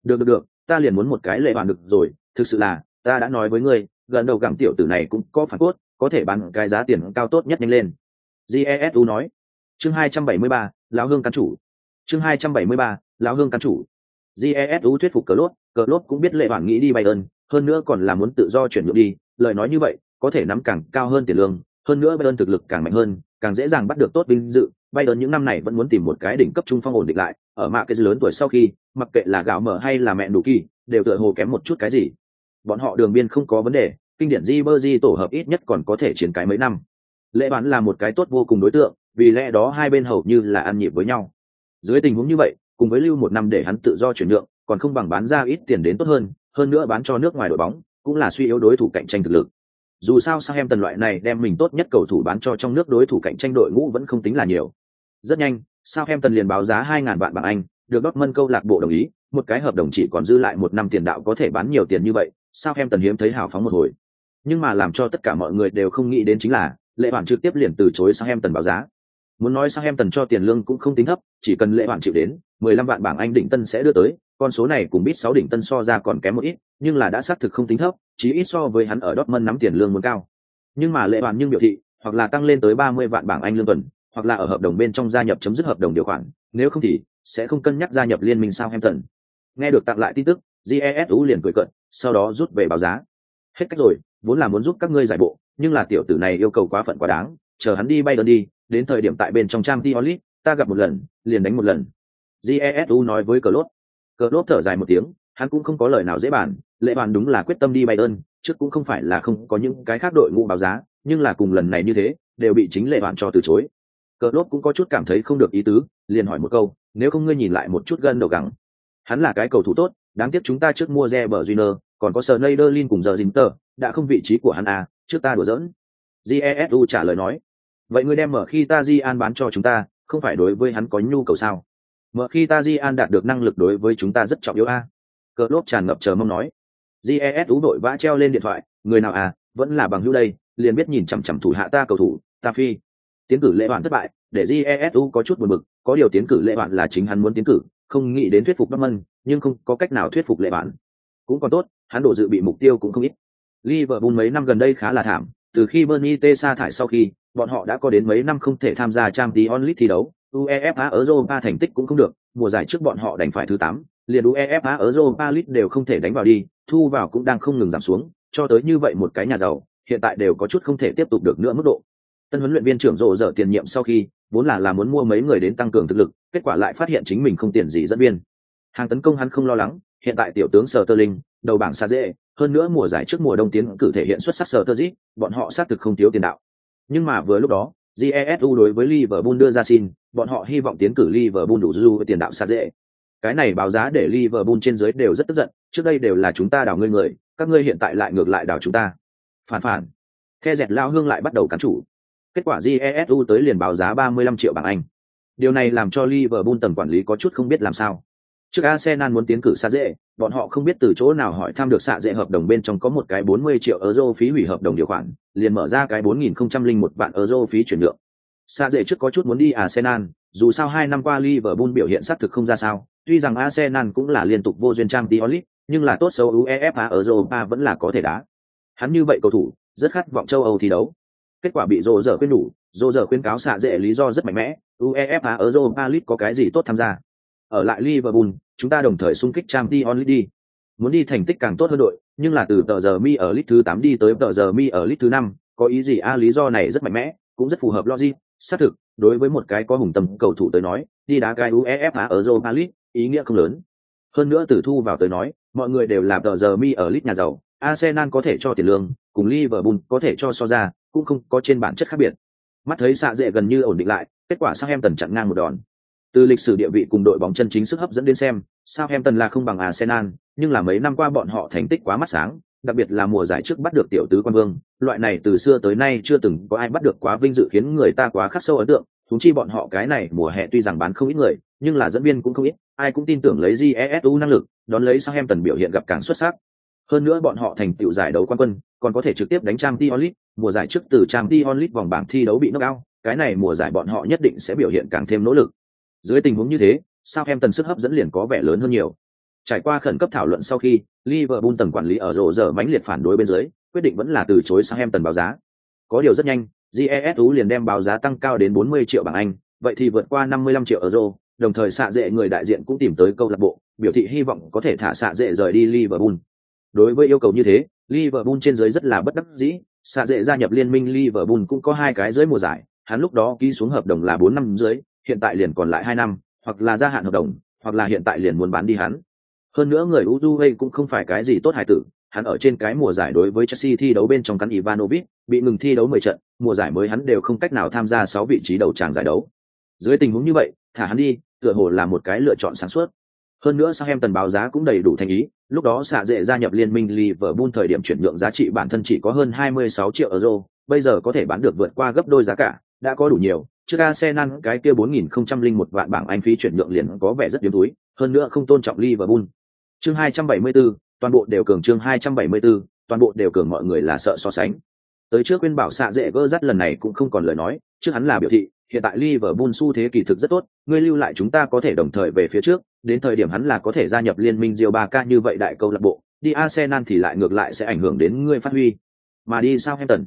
Được được được, ta liền muốn một cái lệ bản được rồi, thực sự là, ta đã nói với ngươi, gần đầu gẳng tiểu tử này cũng có phản cốt, có thể bán cái giá tiền cao tốt nhất nhanh lên. Jesu nói. Chương hai trăm bảy mươi ba, lão hương căn chủ. Chương hai trăm bảy mươi ba, lão hương căn chủ. Jesu thuyết phục cờ lốt cờ lốt cũng biết lệ bản nghĩ đi bay ơn, hơn nữa còn là muốn tự do chuyển nhượng đi, lời nói như vậy, có thể nắm càng cao hơn tiền lương, hơn nữa bay ơn thực lực càng mạnh hơn, càng dễ dàng bắt được tốt vinh dự bayern những năm này vẫn muốn tìm một cái đỉnh cấp trung phong ổn định lại, ở mạ cái lớn tuổi sau khi, mặc kệ là gạo mở hay là mẹ đủ kỳ, đều tựa hồ kém một chút cái gì. Bọn họ đường biên không có vấn đề, kinh điển di bơ di tổ hợp ít nhất còn có thể chiến cái mấy năm. Lệ bán là một cái tốt vô cùng đối tượng, vì lẽ đó hai bên hầu như là ăn nhịp với nhau. Dưới tình huống như vậy, cùng với lưu một năm để hắn tự do chuyển nhượng, còn không bằng bán ra ít tiền đến tốt hơn hơn nữa bán cho nước ngoài đội bóng, cũng là suy yếu đối thủ cạnh tranh thực lực. Dù sao sang em tần loại này đem mình tốt nhất cầu thủ bán cho trong nước đối thủ cạnh tranh đội ngũ vẫn không tính là nhiều rất nhanh, sao em tần liền báo giá hai ngàn vạn bảng anh, được Dortmund câu lạc bộ đồng ý, một cái hợp đồng chỉ còn dư lại một năm tiền đạo có thể bán nhiều tiền như vậy, sao em tần hiếm thấy hào phóng một hồi. Nhưng mà làm cho tất cả mọi người đều không nghĩ đến chính là, lệ bản trực tiếp liền từ chối sao em tần báo giá. Muốn nói sao em tần cho tiền lương cũng không tính thấp, chỉ cần lệ bản chịu đến, mười lăm vạn bảng anh đỉnh tân sẽ đưa tới, con số này cùng biết sáu đỉnh tân so ra còn kém một ít, nhưng là đã xác thực không tính thấp, chí ít so với hắn ở Dortmund nắm tiền lương muốn cao. Nhưng mà lệ bản nhưng biểu thị, hoặc là tăng lên tới ba mươi vạn bảng anh lương tuần hoặc là ở hợp đồng bên trong gia nhập chấm dứt hợp đồng điều khoản nếu không thì sẽ không cân nhắc gia nhập liên minh Southampton. Nghe được tặng lại tin tức, GESU liền cười cợt, sau đó rút về báo giá. Hết cách rồi, vốn là muốn giúp các ngươi giải bộ, nhưng là tiểu tử này yêu cầu quá phận quá đáng, chờ hắn đi bay đơn đi, đến thời điểm tại bên trong trang Tiolit, ta gặp một lần, liền đánh một lần. Jesu nói với Cờ Lốt. Cờ Lốt thở dài một tiếng, hắn cũng không có lời nào dễ bàn, lệ bàn đúng là quyết tâm đi bay đơn, trước cũng không phải là không có những cái khác đội ngũ báo giá, nhưng là cùng lần này như thế, đều bị chính lệ bàn cho từ chối cờ lốp cũng có chút cảm thấy không được ý tứ, liền hỏi một câu, nếu không ngươi nhìn lại một chút gân đầu gắng hắn là cái cầu thủ tốt, đáng tiếc chúng ta trước mua re bờ junior, còn có sờ neiderlin cùng giờ dính tờ đã không vị trí của hắn à trước ta đùa giỡn. Jesu trả lời nói, vậy ngươi đem mở khi ta di an bán cho chúng ta, không phải đối với hắn có nhu cầu sao? Mở khi ta di an đạt được năng lực đối với chúng ta rất trọng yếu à? a cờ lốp tràn ngập chờ mong nói. Jesu đội vã treo lên điện thoại, người nào à vẫn là bằng hữu đây, liền biết nhìn chằm chằm thủ hạ ta cầu thủ, ta phi tiến cử lệ hoạn thất bại để jesu có chút buồn bực có điều tiến cử lệ hoạn là chính hắn muốn tiến cử không nghĩ đến thuyết phục Dortmund, nhưng không có cách nào thuyết phục lệ hoạn. Cũng còn tốt hắn đổ dự bị mục tiêu cũng không ít. Liverpool mấy năm gần đây khá là thảm từ khi bernie t sa thải sau khi bọn họ đã có đến mấy năm không thể tham gia Champions League thi đấu uefa europa thành tích cũng không được mùa giải trước bọn họ đành phải thứ tám liền uefa europa league đều không thể đánh vào đi thu vào cũng đang không ngừng giảm xuống cho tới như vậy một cái nhà giàu hiện tại đều có chút không thể tiếp tục được nữa mức độ tân huấn luyện viên trưởng rộ dở tiền nhiệm sau khi, vốn là là muốn mua mấy người đến tăng cường thực lực, kết quả lại phát hiện chính mình không tiền gì dẫn viên. Hàng tấn công hắn không lo lắng, hiện tại tiểu tướng sở tơ linh, đầu bảng xa dễ, hơn nữa mùa giải trước mùa đông tiến cử thể hiện xuất sắc sở tơ dít bọn họ xác thực không thiếu tiền đạo. Nhưng mà vừa lúc đó jesu đối với liverpool đưa ra xin, bọn họ hy vọng tiến cử liverpool đủ du với tiền đạo xa dễ. Cái này báo giá để liverpool trên dưới đều rất tức giận, trước đây đều là chúng ta đào ngươi người, các ngươi hiện tại lại ngược lại đào chúng ta. Phản phản. The dẹt lao hương lại bắt đầu cắn chủ kết quả jesu tới liền báo giá 35 triệu bảng anh. Điều này làm cho liverpool tầng quản lý có chút không biết làm sao. Trước arsenal muốn tiến cử xa dễ bọn họ không biết từ chỗ nào hỏi thăm được xạ dễ hợp đồng bên trong có một cái 40 triệu euro phí hủy hợp đồng điều khoản liền mở ra cái 4001 vạn euro phí chuyển nhượng. Xa dễ trước có chút muốn đi arsenal dù sao hai năm qua liverpool biểu hiện xác thực không ra sao tuy rằng arsenal cũng là liên tục vô duyên trang League, nhưng là tốt xấu uefa ở europa vẫn là có thể đá. Hắn như vậy cầu thủ rất khát vọng châu âu thi đấu kết quả bị rô rơ khuyên đủ. Rô rơ khuyên cáo xạ dễ lý do rất mạnh mẽ. Uefa ở europa league có cái gì tốt tham gia? Ở lại liverpool, chúng ta đồng thời xung kích trang t onlit đi. Muốn đi thành tích càng tốt hơn đội, nhưng là từ tờ giờ mi ở lit thứ tám đi tới tờ giờ mi ở lit thứ năm, có ý gì? A lý do này rất mạnh mẽ, cũng rất phù hợp logic. Xác thực, đối với một cái có hùng tâm cầu thủ tới nói, đi đá cái uefa ở europa league ý nghĩa không lớn. Hơn nữa từ thu vào tới nói, mọi người đều là tờ giờ mi ở lit nhà giàu. Arsenal có thể cho tiền lương, cùng liverpool có thể cho so ra cũng không có trên bản chất khác biệt. Mắt thấy xạ dễ gần như ổn định lại, kết quả Southampton chặn ngang một đòn. Từ lịch sử địa vị cùng đội bóng chân chính sức hấp dẫn đến xem, Southampton là không bằng Arsenal, nhưng là mấy năm qua bọn họ thành tích quá mắt sáng, đặc biệt là mùa giải trước bắt được tiểu tứ quan vương, loại này từ xưa tới nay chưa từng có ai bắt được quá vinh dự khiến người ta quá khắc sâu ấn tượng, thúng chi bọn họ cái này mùa hè tuy rằng bán không ít người, nhưng là dẫn viên cũng không ít, ai cũng tin tưởng lấy jesu năng lực, đón lấy Southampton biểu hiện gặp càng xuất sắc. Hơn nữa bọn họ thành tựu giải đấu quan quân, còn có thể trực tiếp đánh trang t mùa giải trước từ trang Dion onlit vòng bảng thi đấu bị knock out, cái này mùa giải bọn họ nhất định sẽ biểu hiện càng thêm nỗ lực. Dưới tình huống như thế sao em tần sức hấp dẫn liền có vẻ lớn hơn nhiều. Trải qua khẩn cấp thảo luận sau khi, liverpool tầng quản lý ở rộ giờ mãnh liệt phản đối bên dưới, quyết định vẫn là từ chối sang em tần báo giá. Có điều rất nhanh jesu liền đem báo giá tăng cao đến 40 triệu bảng anh, vậy thì vượt qua 55 triệu euro, đồng thời xạ dệ người đại diện cũng tìm tới câu lạc bộ, biểu thị hy vọng có thể thả xạ dệ rời đi liverpool. Đối với yêu cầu như thế, liverpool trên dưới rất là bất đắc dĩ xạ dệ gia nhập liên minh liverpool cũng có hai cái dưới mùa giải hắn lúc đó ký xuống hợp đồng là bốn năm dưới hiện tại liền còn lại hai năm hoặc là gia hạn hợp đồng hoặc là hiện tại liền muốn bán đi hắn hơn nữa người Uruguay cũng không phải cái gì tốt hài tử hắn ở trên cái mùa giải đối với Chelsea thi đấu bên trong cắn Ivanovic, bị ngừng thi đấu 10 trận, mùa giải mới hắn đều không cách nào tham gia 6 vị trí đầu tràng giải đấu. Dưới tình huống như vậy, thả hắn đi, tựa hồ là một cái lựa chọn sáng suốt. Hơn nữa Southampton báo giá cũng đầy đủ thành ý, lúc đó xạ dệ gia nhập liên minh Liverpool thời điểm chuyển nhượng giá trị bản thân chỉ có hơn 26 triệu euro, bây giờ có thể bán được vượt qua gấp đôi giá cả, đã có đủ nhiều. Trước Arsenal cái kia 4001 vạn bảng Anh phí chuyển nhượng liền có vẻ rất yếu túi, hơn nữa không tôn trọng Liverpool. Chương 274, toàn bộ đều cường chương 274, toàn bộ đều cường mọi người là sợ so sánh. Tới trước quên bảo xạ dệ gỡ dắt lần này cũng không còn lời nói, trước hắn là biểu thị, hiện tại Liverpool xu thế kỳ thực rất tốt, ngươi lưu lại chúng ta có thể đồng thời về phía trước, đến thời điểm hắn là có thể gia nhập liên minh Real Barca như vậy đại câu lạc bộ, đi Arsenal thì lại ngược lại sẽ ảnh hưởng đến ngươi phát huy. Mà đi Southampton,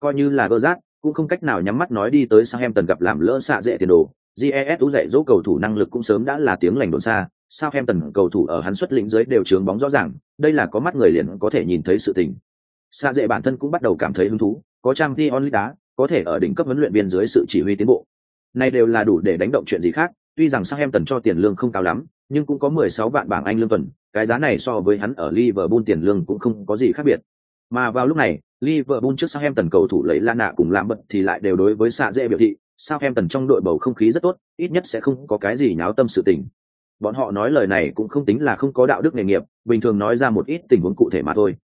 coi như là Gerrard, cũng không cách nào nhắm mắt nói đi tới Southampton gặp làm lỡ xạ dễ tiền đồ. GES dạy dỗ cầu thủ năng lực cũng sớm đã là tiếng lành đồn xa, Southampton cầu thủ ở hắn xuất lĩnh dưới đều chướng bóng rõ ràng, đây là có mắt người liền có thể nhìn thấy sự tình. Xạ dễ bản thân cũng bắt đầu cảm thấy hứng thú, có trang Dion đá, có thể ở đỉnh cấp huấn luyện viên dưới sự chỉ huy tiến bộ. Này đều là đủ để đánh động chuyện gì khác, tuy rằng Southampton cho tiền lương không cao lắm, nhưng cũng có 16 vạn bảng Anh lương tuần, cái giá này so với hắn ở Liverpool tiền lương cũng không có gì khác biệt. Mà vào lúc này, Liverpool trước Southampton cầu thủ lấy Lana cùng làm bật thì lại đều đối với xạ dễ biểu thị, Southampton trong đội bầu không khí rất tốt, ít nhất sẽ không có cái gì náo tâm sự tình. Bọn họ nói lời này cũng không tính là không có đạo đức nghề nghiệp, bình thường nói ra một ít tình huống cụ thể mà thôi.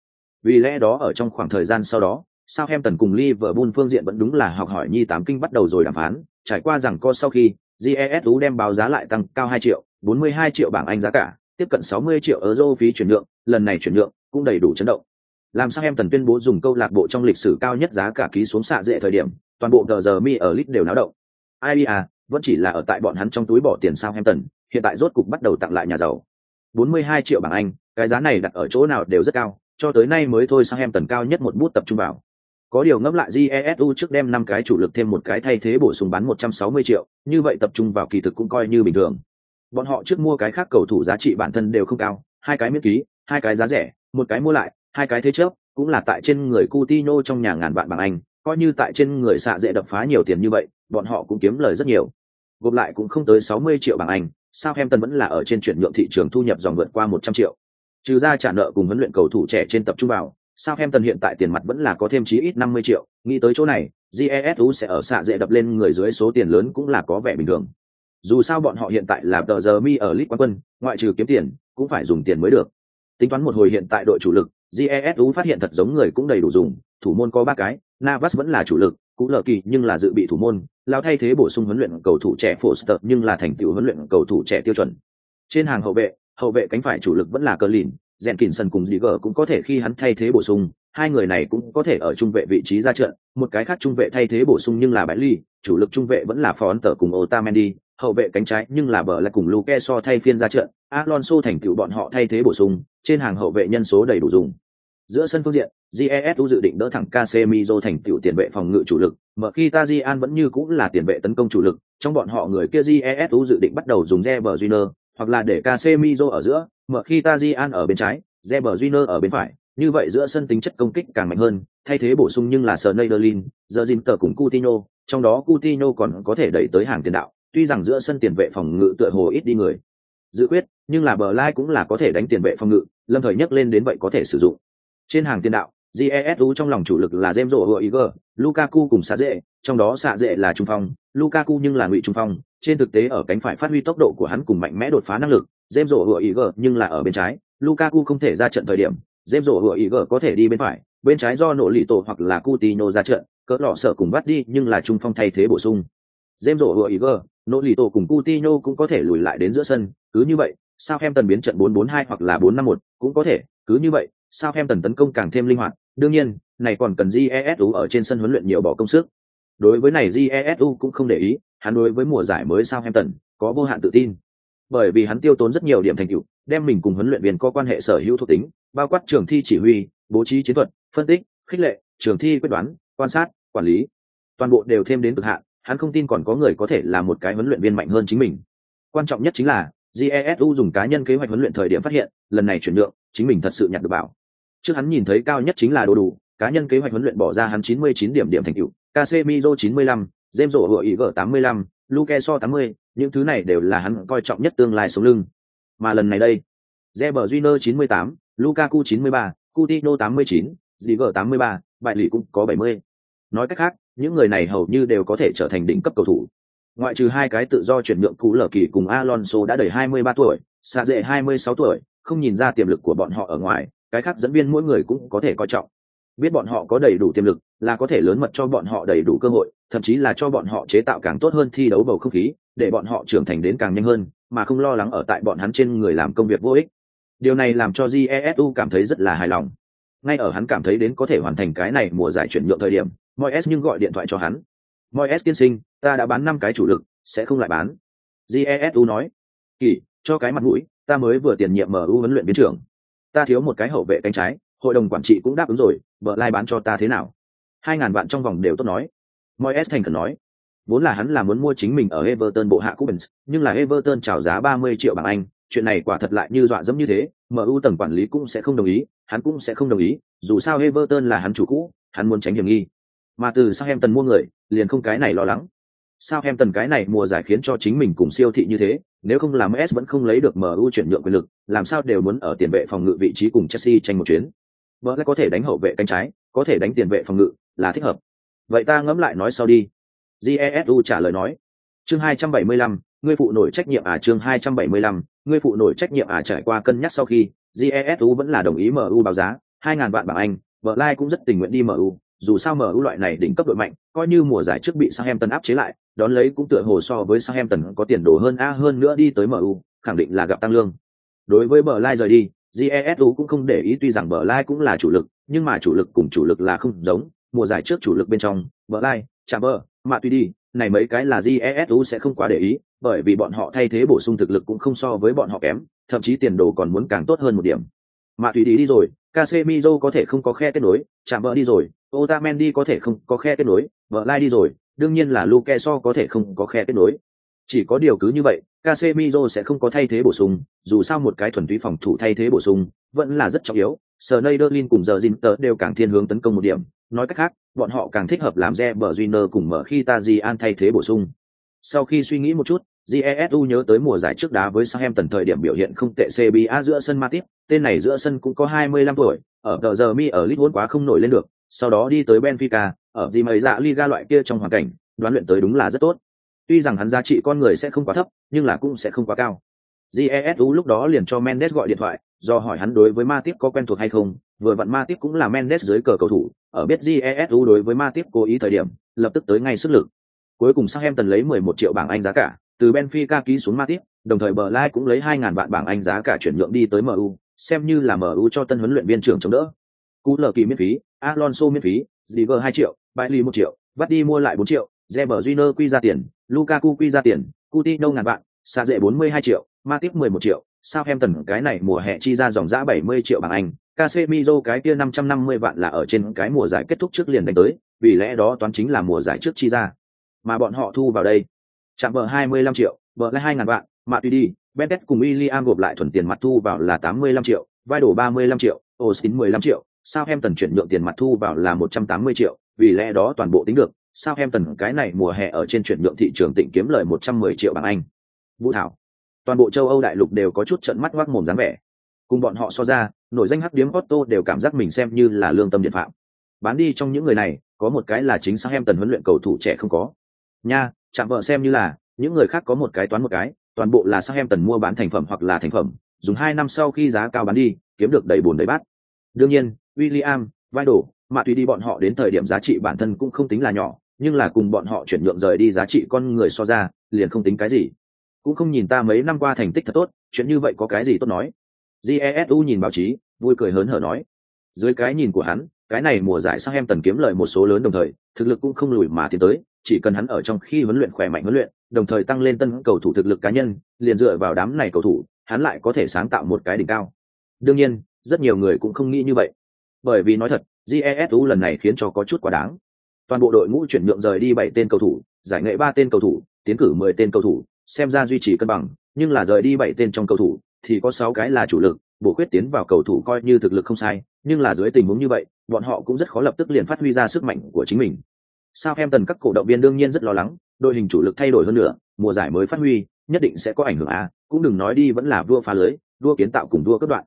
Vì lẽ đó ở trong khoảng thời gian sau đó, Southampton cùng Liverpool phương diện vẫn đúng là học hỏi nhi tám kinh bắt đầu rồi đàm phán, trải qua rằng co sau khi GESU đem báo giá lại tăng cao 2 triệu, 42 triệu bảng Anh giá cả, tiếp cận 60 triệu euro phí chuyển nhượng, lần này chuyển nhượng cũng đầy đủ chấn động. Làm sao em tần tuyên bố dùng câu lạc bộ trong lịch sử cao nhất giá cả ký xuống xạ dễ thời điểm, toàn bộ tờ giờ mi ở lit đều náo động. Ai à, vẫn chỉ là ở tại bọn hắn trong túi bỏ tiền sao em tần, hiện tại rốt cục bắt đầu tặng lại nhà giàu. 42 triệu bảng Anh, cái giá này đặt ở chỗ nào đều rất cao, cho tới nay mới thôi sang em tần cao nhất một bút tập trung vào. Có điều ngẫm lại GESU trước đem năm cái chủ lực thêm một cái thay thế bổ sung bán 160 triệu, như vậy tập trung vào kỳ thực cũng coi như bình thường. Bọn họ trước mua cái khác cầu thủ giá trị bản thân đều không cao, hai cái miễn ký, hai cái giá rẻ, một cái mua lại, hai cái thế chấp, cũng là tại trên người Coutinho trong nhà ngàn vạn bảng Anh, coi như tại trên người xạ dễ đập phá nhiều tiền như vậy, bọn họ cũng kiếm lời rất nhiều. Gộp lại cũng không tới 60 triệu bảng Anh, Southampton vẫn là ở trên chuyển nhượng thị trường thu nhập dòng vượt qua 100 triệu. Trừ ra trả nợ cùng huấn luyện cầu thủ trẻ trên tập trung vào, Southampton hiện tại tiền mặt vẫn là có thêm chí ít 50 triệu, nghĩ tới chỗ này, GESU sẽ ở xạ dễ đập lên người dưới số tiền lớn cũng là có vẻ bình thường. Dù sao bọn họ hiện tại là tờ giờ mi ở League quân, ngoại trừ kiếm tiền, cũng phải dùng tiền mới được. Tính toán một hồi hiện tại đội chủ lực, GESU phát hiện thật giống người cũng đầy đủ dùng, thủ môn có ba cái, Navas vẫn là chủ lực, cũng lờ kỳ nhưng là dự bị thủ môn, lao thay thế bổ sung huấn luyện cầu thủ trẻ Foster nhưng là thành tựu huấn luyện cầu thủ trẻ tiêu chuẩn. Trên hàng hậu vệ, hậu vệ cánh phải chủ lực vẫn là Cờ Lìn, rèn kỉnh sân cùng Digger cũng có thể khi hắn thay thế bổ sung, hai người này cũng có thể ở trung vệ vị trí ra trận, một cái khác trung vệ thay thế bổ sung nhưng là Bãi Ly, chủ lực trung vệ vẫn là Phó Tở cùng Otamendi, hậu vệ cánh trái nhưng là bờ lại cùng Luke so thay phiên ra trận, Alonso thành tựu bọn họ thay thế bổ sung, trên hàng hậu vệ nhân số đầy đủ dùng. Giữa sân phương diện, Jesu dự định đỡ thẳng Casemiro thành tựu tiền vệ phòng ngự chủ lực, mà khi Tajian vẫn như cũng là tiền vệ tấn công chủ lực, trong bọn họ người kia Jesu dự định bắt đầu dùng Reber junior hoặc là để Casemiro ở giữa, mở khi Tajian ở bên trái, Reber Júnior ở bên phải, như vậy giữa sân tính chất công kích càng mạnh hơn, thay thế bổ sung nhưng là Sneijderlin, Jorginho cùng Coutinho, trong đó Coutinho còn có thể đẩy tới hàng tiền đạo, tuy rằng giữa sân tiền vệ phòng ngự tựa hồ ít đi người. Dự quyết, nhưng là bờ lai cũng là có thể đánh tiền vệ phòng ngự, lâm thời nhắc lên đến vậy có thể sử dụng. Trên hàng tiền đạo, GESU trong lòng chủ lực là Zemzo Rodriguez, Lukaku cùng Sa Dệ, trong đó Sa Dệ là trung phong, Lukaku nhưng là ngụy trung phong, trên thực tế ở cánh phải phát huy tốc độ của hắn cùng mạnh mẽ đột phá năng lực, James Rodriguez nhưng là ở bên trái, Lukaku không thể ra trận thời điểm, James Rodriguez có thể đi bên phải, bên trái do nổ lì tổ hoặc là Coutinho ra trận, cỡ lọ sợ cùng bắt đi nhưng là trung phong thay thế bổ sung. James Rodriguez, nỗ lì tổ cùng Coutinho cũng có thể lùi lại đến giữa sân, cứ như vậy, sao em tần biến trận 4-4-2 hoặc là 4-5-1 cũng có thể, cứ như vậy, sao em tần tấn công càng thêm linh hoạt, đương nhiên, này còn cần GESU ở trên sân huấn luyện nhiều bỏ công sức. Đối với này GESU cũng không để ý, hắn đối với mùa giải mới sao em tần có vô hạn tự tin. Bởi vì hắn tiêu tốn rất nhiều điểm thành tựu, đem mình cùng huấn luyện viên có quan hệ sở hữu thuộc tính, bao quát trường thi chỉ huy, bố trí chiến thuật, phân tích, khích lệ, trường thi quyết đoán, quan sát, quản lý, toàn bộ đều thêm đến cực hạn, hắn không tin còn có người có thể là một cái huấn luyện viên mạnh hơn chính mình. Quan trọng nhất chính là, Jesu dùng cá nhân kế hoạch huấn luyện thời điểm phát hiện, lần này chuyển nhượng, chính mình thật sự nhặt được bảo. Trước hắn nhìn thấy cao nhất chính là đồ đủ, cá nhân kế hoạch huấn luyện bỏ ra hắn 99 điểm điểm thành tựu, Casemiro 95, James Rowe ý gở 85, Luke so 80, những thứ này đều là hắn coi trọng nhất tương lai sống lưng. Mà lần này đây, Reber Júnior 98, Lukaku 93, Coutinho 89, Ziger 83, bại lì cũng có 70. Nói cách khác, những người này hầu như đều có thể trở thành đỉnh cấp cầu thủ. Ngoại trừ hai cái tự do chuyển nhượng cũ lở kỳ cùng Alonso đã đầy 23 tuổi, xa dệ 26 tuổi, không nhìn ra tiềm lực của bọn họ ở ngoài, cái khác dẫn viên mỗi người cũng có thể coi trọng. Biết bọn họ có đầy đủ tiềm lực, là có thể lớn mật cho bọn họ đầy đủ cơ hội, thậm chí là cho bọn họ chế tạo càng tốt hơn thi đấu bầu không khí, để bọn họ trưởng thành đến càng nhanh hơn, mà không lo lắng ở tại bọn hắn trên người làm công việc vô ích. Điều này làm cho Jesu cảm thấy rất là hài lòng. Ngay ở hắn cảm thấy đến có thể hoàn thành cái này mùa giải chuyển nhượng thời điểm, Moyes nhưng gọi điện thoại cho hắn. Moyes tiên sinh, ta đã bán năm cái chủ lực, sẽ không lại bán. Jesu nói, kỳ, cho cái mặt mũi, ta mới vừa tiền nhiệm MU huấn luyện biến trưởng. Ta thiếu một cái hậu vệ cánh trái, hội đồng quản trị cũng đáp ứng rồi, vợ lai bán cho ta thế nào? Hai ngàn vạn trong vòng đều tốt nói. Moyes thành khẩn nói, vốn là hắn là muốn mua chính mình ở Everton bộ hạ Cubans, nhưng là Everton chào giá 30 triệu bảng Anh, chuyện này quả thật lại như dọa dẫm như thế, MU tầng quản lý cũng sẽ không đồng ý, hắn cũng sẽ không đồng ý, dù sao Everton là hắn chủ cũ, hắn muốn tránh hiểm nghi. Mà từ Southampton mua người, liền không cái này lo lắng. Southampton cái này mùa giải khiến cho chính mình cùng siêu thị như thế, nếu không làm MS vẫn không lấy được MU chuyển nhượng quyền lực, làm sao đều muốn ở tiền vệ phòng ngự vị trí cùng Chelsea tranh một chuyến. Bờ có thể đánh hậu vệ cánh trái, có thể đánh tiền vệ phòng ngự, là thích hợp. Vậy ta ngẫm lại nói sau đi jesu trả lời nói chương 275, ngươi phụ nổi trách nhiệm à chương 275, ngươi phụ nổi trách nhiệm à trải qua cân nhắc sau khi jesu vẫn là đồng ý mu báo giá 2.000 vạn bảng anh vợ lai cũng rất tình nguyện đi mu dù sao MU loại này đỉnh cấp đội mạnh, coi như mùa giải trước bị Southampton áp chế lại, đón lấy cũng tựa hồ so với Southampton có tiền đồ hơn a hơn nữa đi tới MU, khẳng định là gặp tăng lương. Đối với Bờ Lai rời đi, GESU cũng không để ý tuy rằng Bờ Lai cũng là chủ lực, nhưng mà chủ lực cùng chủ lực là không giống, mùa giải trước chủ lực bên trong, Bờ Lai, Chamber, mà tuy đi, này mấy cái là jesu sẽ không quá để ý, bởi vì bọn họ thay thế bổ sung thực lực cũng không so với bọn họ kém, thậm chí tiền đồ còn muốn càng tốt hơn một điểm. Mà tuy đi đi rồi, Casemiro có thể không có khe kết nối, chạm vợ đi rồi, Otamendi có thể không có khe kết nối, vợ lai đi rồi, đương nhiên là Luke so có thể không có khe kết nối. Chỉ có điều cứ như vậy, Casemiro sẽ không có thay thế bổ sung, dù sao một cái thuần túy phòng thủ thay thế bổ sung, vẫn là rất trọng yếu. Sneijderlin cùng giờ Zinter đều càng thiên hướng tấn công một điểm, nói cách khác, bọn họ càng thích hợp làm Rêbber Junior cùng mở khi Tajian thay thế bổ sung. Sau khi suy nghĩ một chút, Jesu nhớ tới mùa giải trước đá với Southampton thời điểm biểu hiện không tệ CBA giữa sân Matip, tên này giữa sân cũng có 25 tuổi, ở tờ giờ mi ở Lisbon quá không nổi lên được, sau đó đi tới Benfica, ở gì mấy dạ Liga loại kia trong hoàn cảnh, đoán luyện tới đúng là rất tốt. Tuy rằng hắn giá trị con người sẽ không quá thấp, nhưng là cũng sẽ không quá cao. Jesu lúc đó liền cho Mendes gọi điện thoại, do hỏi hắn đối với Matip có quen thuộc hay không, vừa vặn Matip cũng là Mendes dưới cờ cầu thủ, ở biết Jesu đối với ma tiếp cố ý thời điểm, lập tức tới ngay sức lực. Cuối cùng Southampton lấy 11 triệu bảng Anh giá cả, từ Benfica ký xuống ma tiếp đồng thời bờ lai cũng lấy 2.000 vạn bảng Anh giá cả chuyển nhượng đi tới MU, xem như là MU cho tân huấn luyện viên trưởng chống đỡ. Cú lờ kỳ miễn phí, Alonso miễn phí, Ziver 2 triệu, Bailey 1 triệu, vắt đi mua lại 4 triệu, Reber Júnior quy ra tiền, Lukaku quy ra tiền, Coutinho ngàn vạn, xa dễ 42 triệu, Matip 11 triệu, Southampton cái này mùa hè chi ra dòng giá 70 triệu bảng Anh, Casemiro cái kia 550 vạn là ở trên cái mùa giải kết thúc trước liền đánh tới, vì lẽ đó toán chính là mùa giải trước chi ra. Mà bọn họ thu vào đây, chạm bờ 25 triệu, bờ lại 2 ngàn vạn, mà tùy đi, Benet cùng William gộp lại thuần tiền mặt thu vào là 85 triệu, vai đổ 35 triệu, Austin 15 triệu, Southampton chuyển nhượng tiền mặt thu vào là 180 triệu, vì lẽ đó toàn bộ tính được, Southampton cái này mùa hè ở trên chuyển nhượng thị trường tỉnh kiếm lời 110 triệu bảng Anh. Vũ Thảo, toàn bộ châu Âu đại lục đều có chút trận mắt ngoác mồm dáng vẻ. Cùng bọn họ so ra, nổi danh hắc điếm Otto đều cảm giác mình xem như là lương tâm điện phạm. Bán đi trong những người này, có một cái là chính Southampton huấn luyện cầu thủ trẻ không có. Nha, chạm vợ xem như là những người khác có một cái toán một cái toàn bộ là sang em tần mua bán thành phẩm hoặc là thành phẩm dùng hai năm sau khi giá cao bán đi kiếm được đầy bùn đầy bát đương nhiên William, vai đổ mà tùy đi bọn họ đến thời điểm giá trị bản thân cũng không tính là nhỏ nhưng là cùng bọn họ chuyển nhượng rời đi giá trị con người so ra liền không tính cái gì cũng không nhìn ta mấy năm qua thành tích thật tốt chuyện như vậy có cái gì tốt nói jesu nhìn báo chí vui cười hớn hở nói dưới cái nhìn của hắn cái này mùa giải sang em tần kiếm lợi một số lớn đồng thời thực lực cũng không lùi mà tiến tới chỉ cần hắn ở trong khi huấn luyện khỏe mạnh huấn luyện, đồng thời tăng lên tân cầu thủ thực lực cá nhân, liền dựa vào đám này cầu thủ, hắn lại có thể sáng tạo một cái đỉnh cao. Đương nhiên, rất nhiều người cũng không nghĩ như vậy. Bởi vì nói thật, jesu lần này khiến cho có chút quá đáng. Toàn bộ đội ngũ chuyển nhượng rời đi bảy tên cầu thủ, giải nghệ ba tên cầu thủ, tiến cử mười tên cầu thủ, xem ra duy trì cân bằng, nhưng là rời đi bảy tên trong cầu thủ, thì có sáu cái là chủ lực, bổ khuyết tiến vào cầu thủ coi như thực lực không sai, nhưng là dưới tình huống như vậy, bọn họ cũng rất khó lập tức liền phát huy ra sức mạnh của chính mình. Sao em tần các cổ động viên đương nhiên rất lo lắng, đội hình chủ lực thay đổi hơn nữa, mùa giải mới phát huy, nhất định sẽ có ảnh hưởng a, cũng đừng nói đi vẫn là vua phá lưới, đua kiến tạo cùng đua cấp đoạn.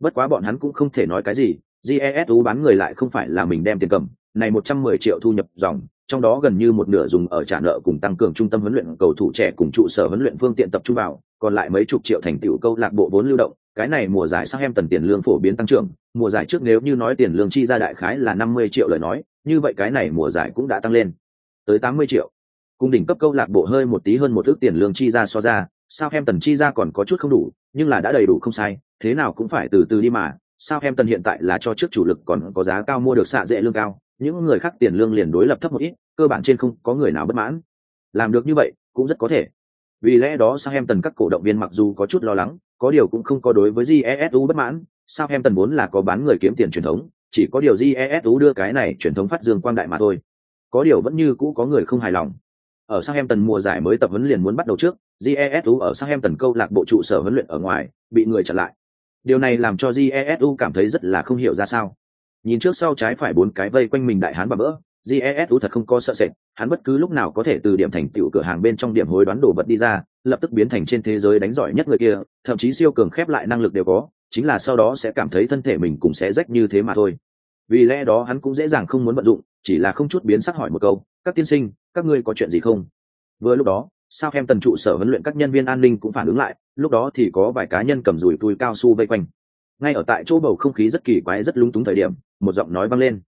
Bất quá bọn hắn cũng không thể nói cái gì, GESU bán người lại không phải là mình đem tiền cầm, này 110 triệu thu nhập dòng, trong đó gần như một nửa dùng ở trả nợ cùng tăng cường trung tâm huấn luyện cầu thủ trẻ cùng trụ sở huấn luyện phương tiện tập trung vào, còn lại mấy chục triệu thành tựu câu lạc bộ vốn lưu động, cái này mùa giải sang em tần tiền lương phổ biến tăng trưởng, mùa giải trước nếu như nói tiền lương chi ra đại khái là 50 triệu lời nói, như vậy cái này mùa giải cũng đã tăng lên tới 80 triệu. Cung đỉnh cấp câu lạc bộ hơi một tí hơn một thước tiền lương chi ra so ra, sao em tần chi ra còn có chút không đủ, nhưng là đã đầy đủ không sai, thế nào cũng phải từ từ đi mà. Sao em tần hiện tại là cho trước chủ lực còn có giá cao mua được xạ dễ lương cao, những người khác tiền lương liền đối lập thấp một ít, cơ bản trên không có người nào bất mãn. Làm được như vậy, cũng rất có thể. Vì lẽ đó sao em tần các cổ động viên mặc dù có chút lo lắng, có điều cũng không có đối với GESU bất mãn, sao em tần vốn là có bán người kiếm tiền truyền thống, chỉ có điều GESU đưa cái này truyền thống phát dương quang đại mà thôi. Có điều vẫn như cũ có người không hài lòng. Ở Southampton mùa giải mới tập huấn liền muốn bắt đầu trước, GESU ở Southampton câu lạc bộ trụ sở huấn luyện ở ngoài, bị người chặn lại. Điều này làm cho GESU cảm thấy rất là không hiểu ra sao. Nhìn trước sau trái phải bốn cái vây quanh mình đại hán bà bỡ, GESU thật không có sợ sệt, hắn bất cứ lúc nào có thể từ điểm thành tựu cửa hàng bên trong điểm hối đoán đồ vật đi ra, lập tức biến thành trên thế giới đánh giỏi nhất người kia, thậm chí siêu cường khép lại năng lực đều có, chính là sau đó sẽ cảm thấy thân thể mình cũng sẽ rách như thế mà thôi. Vì lẽ đó hắn cũng dễ dàng không muốn vận dụng chỉ là không chút biến sắc hỏi một câu các tiên sinh các ngươi có chuyện gì không? Vừa lúc đó sao em tần trụ sở huấn luyện các nhân viên an ninh cũng phản ứng lại lúc đó thì có vài cá nhân cầm dùi tui cao su vây quanh. Ngay ở tại chỗ bầu không khí rất kỳ quái rất lúng túng thời điểm một giọng nói vang lên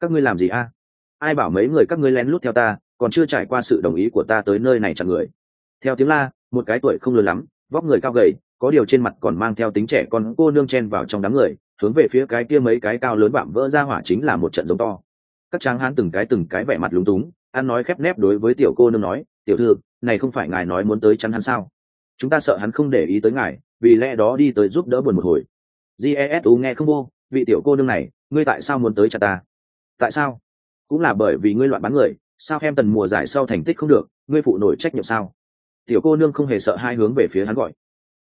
các ngươi làm gì a? Ai bảo mấy người các ngươi lén lút theo ta, còn chưa trải qua sự đồng ý của ta tới nơi này chặn người. Theo tiếng la, một cái tuổi không lớn lắm, vóc người cao gầy, có điều trên mặt còn mang theo tính trẻ con cô nương chen vào trong đám người, hướng về phía cái kia mấy cái cao lớn vạm vỡ ra hỏa chính là một trận giống to. Các tráng hán từng cái từng cái vẻ mặt lúng túng, ăn nói khép nép đối với tiểu cô nương nói, tiểu thư, này không phải ngài nói muốn tới chắn hắn sao? Chúng ta sợ hắn không để ý tới ngài, vì lẽ đó đi tới giúp đỡ buồn một hồi. Jesu nghe không vô, vị tiểu cô nương này, ngươi tại sao muốn tới chặt ta? Tại sao? Cũng là bởi vì ngươi loạn bán người, sao em tần mùa giải sau thành tích không được, ngươi phụ nổi trách nhiệm sao? Tiểu cô nương không hề sợ hai hướng về phía hắn gọi.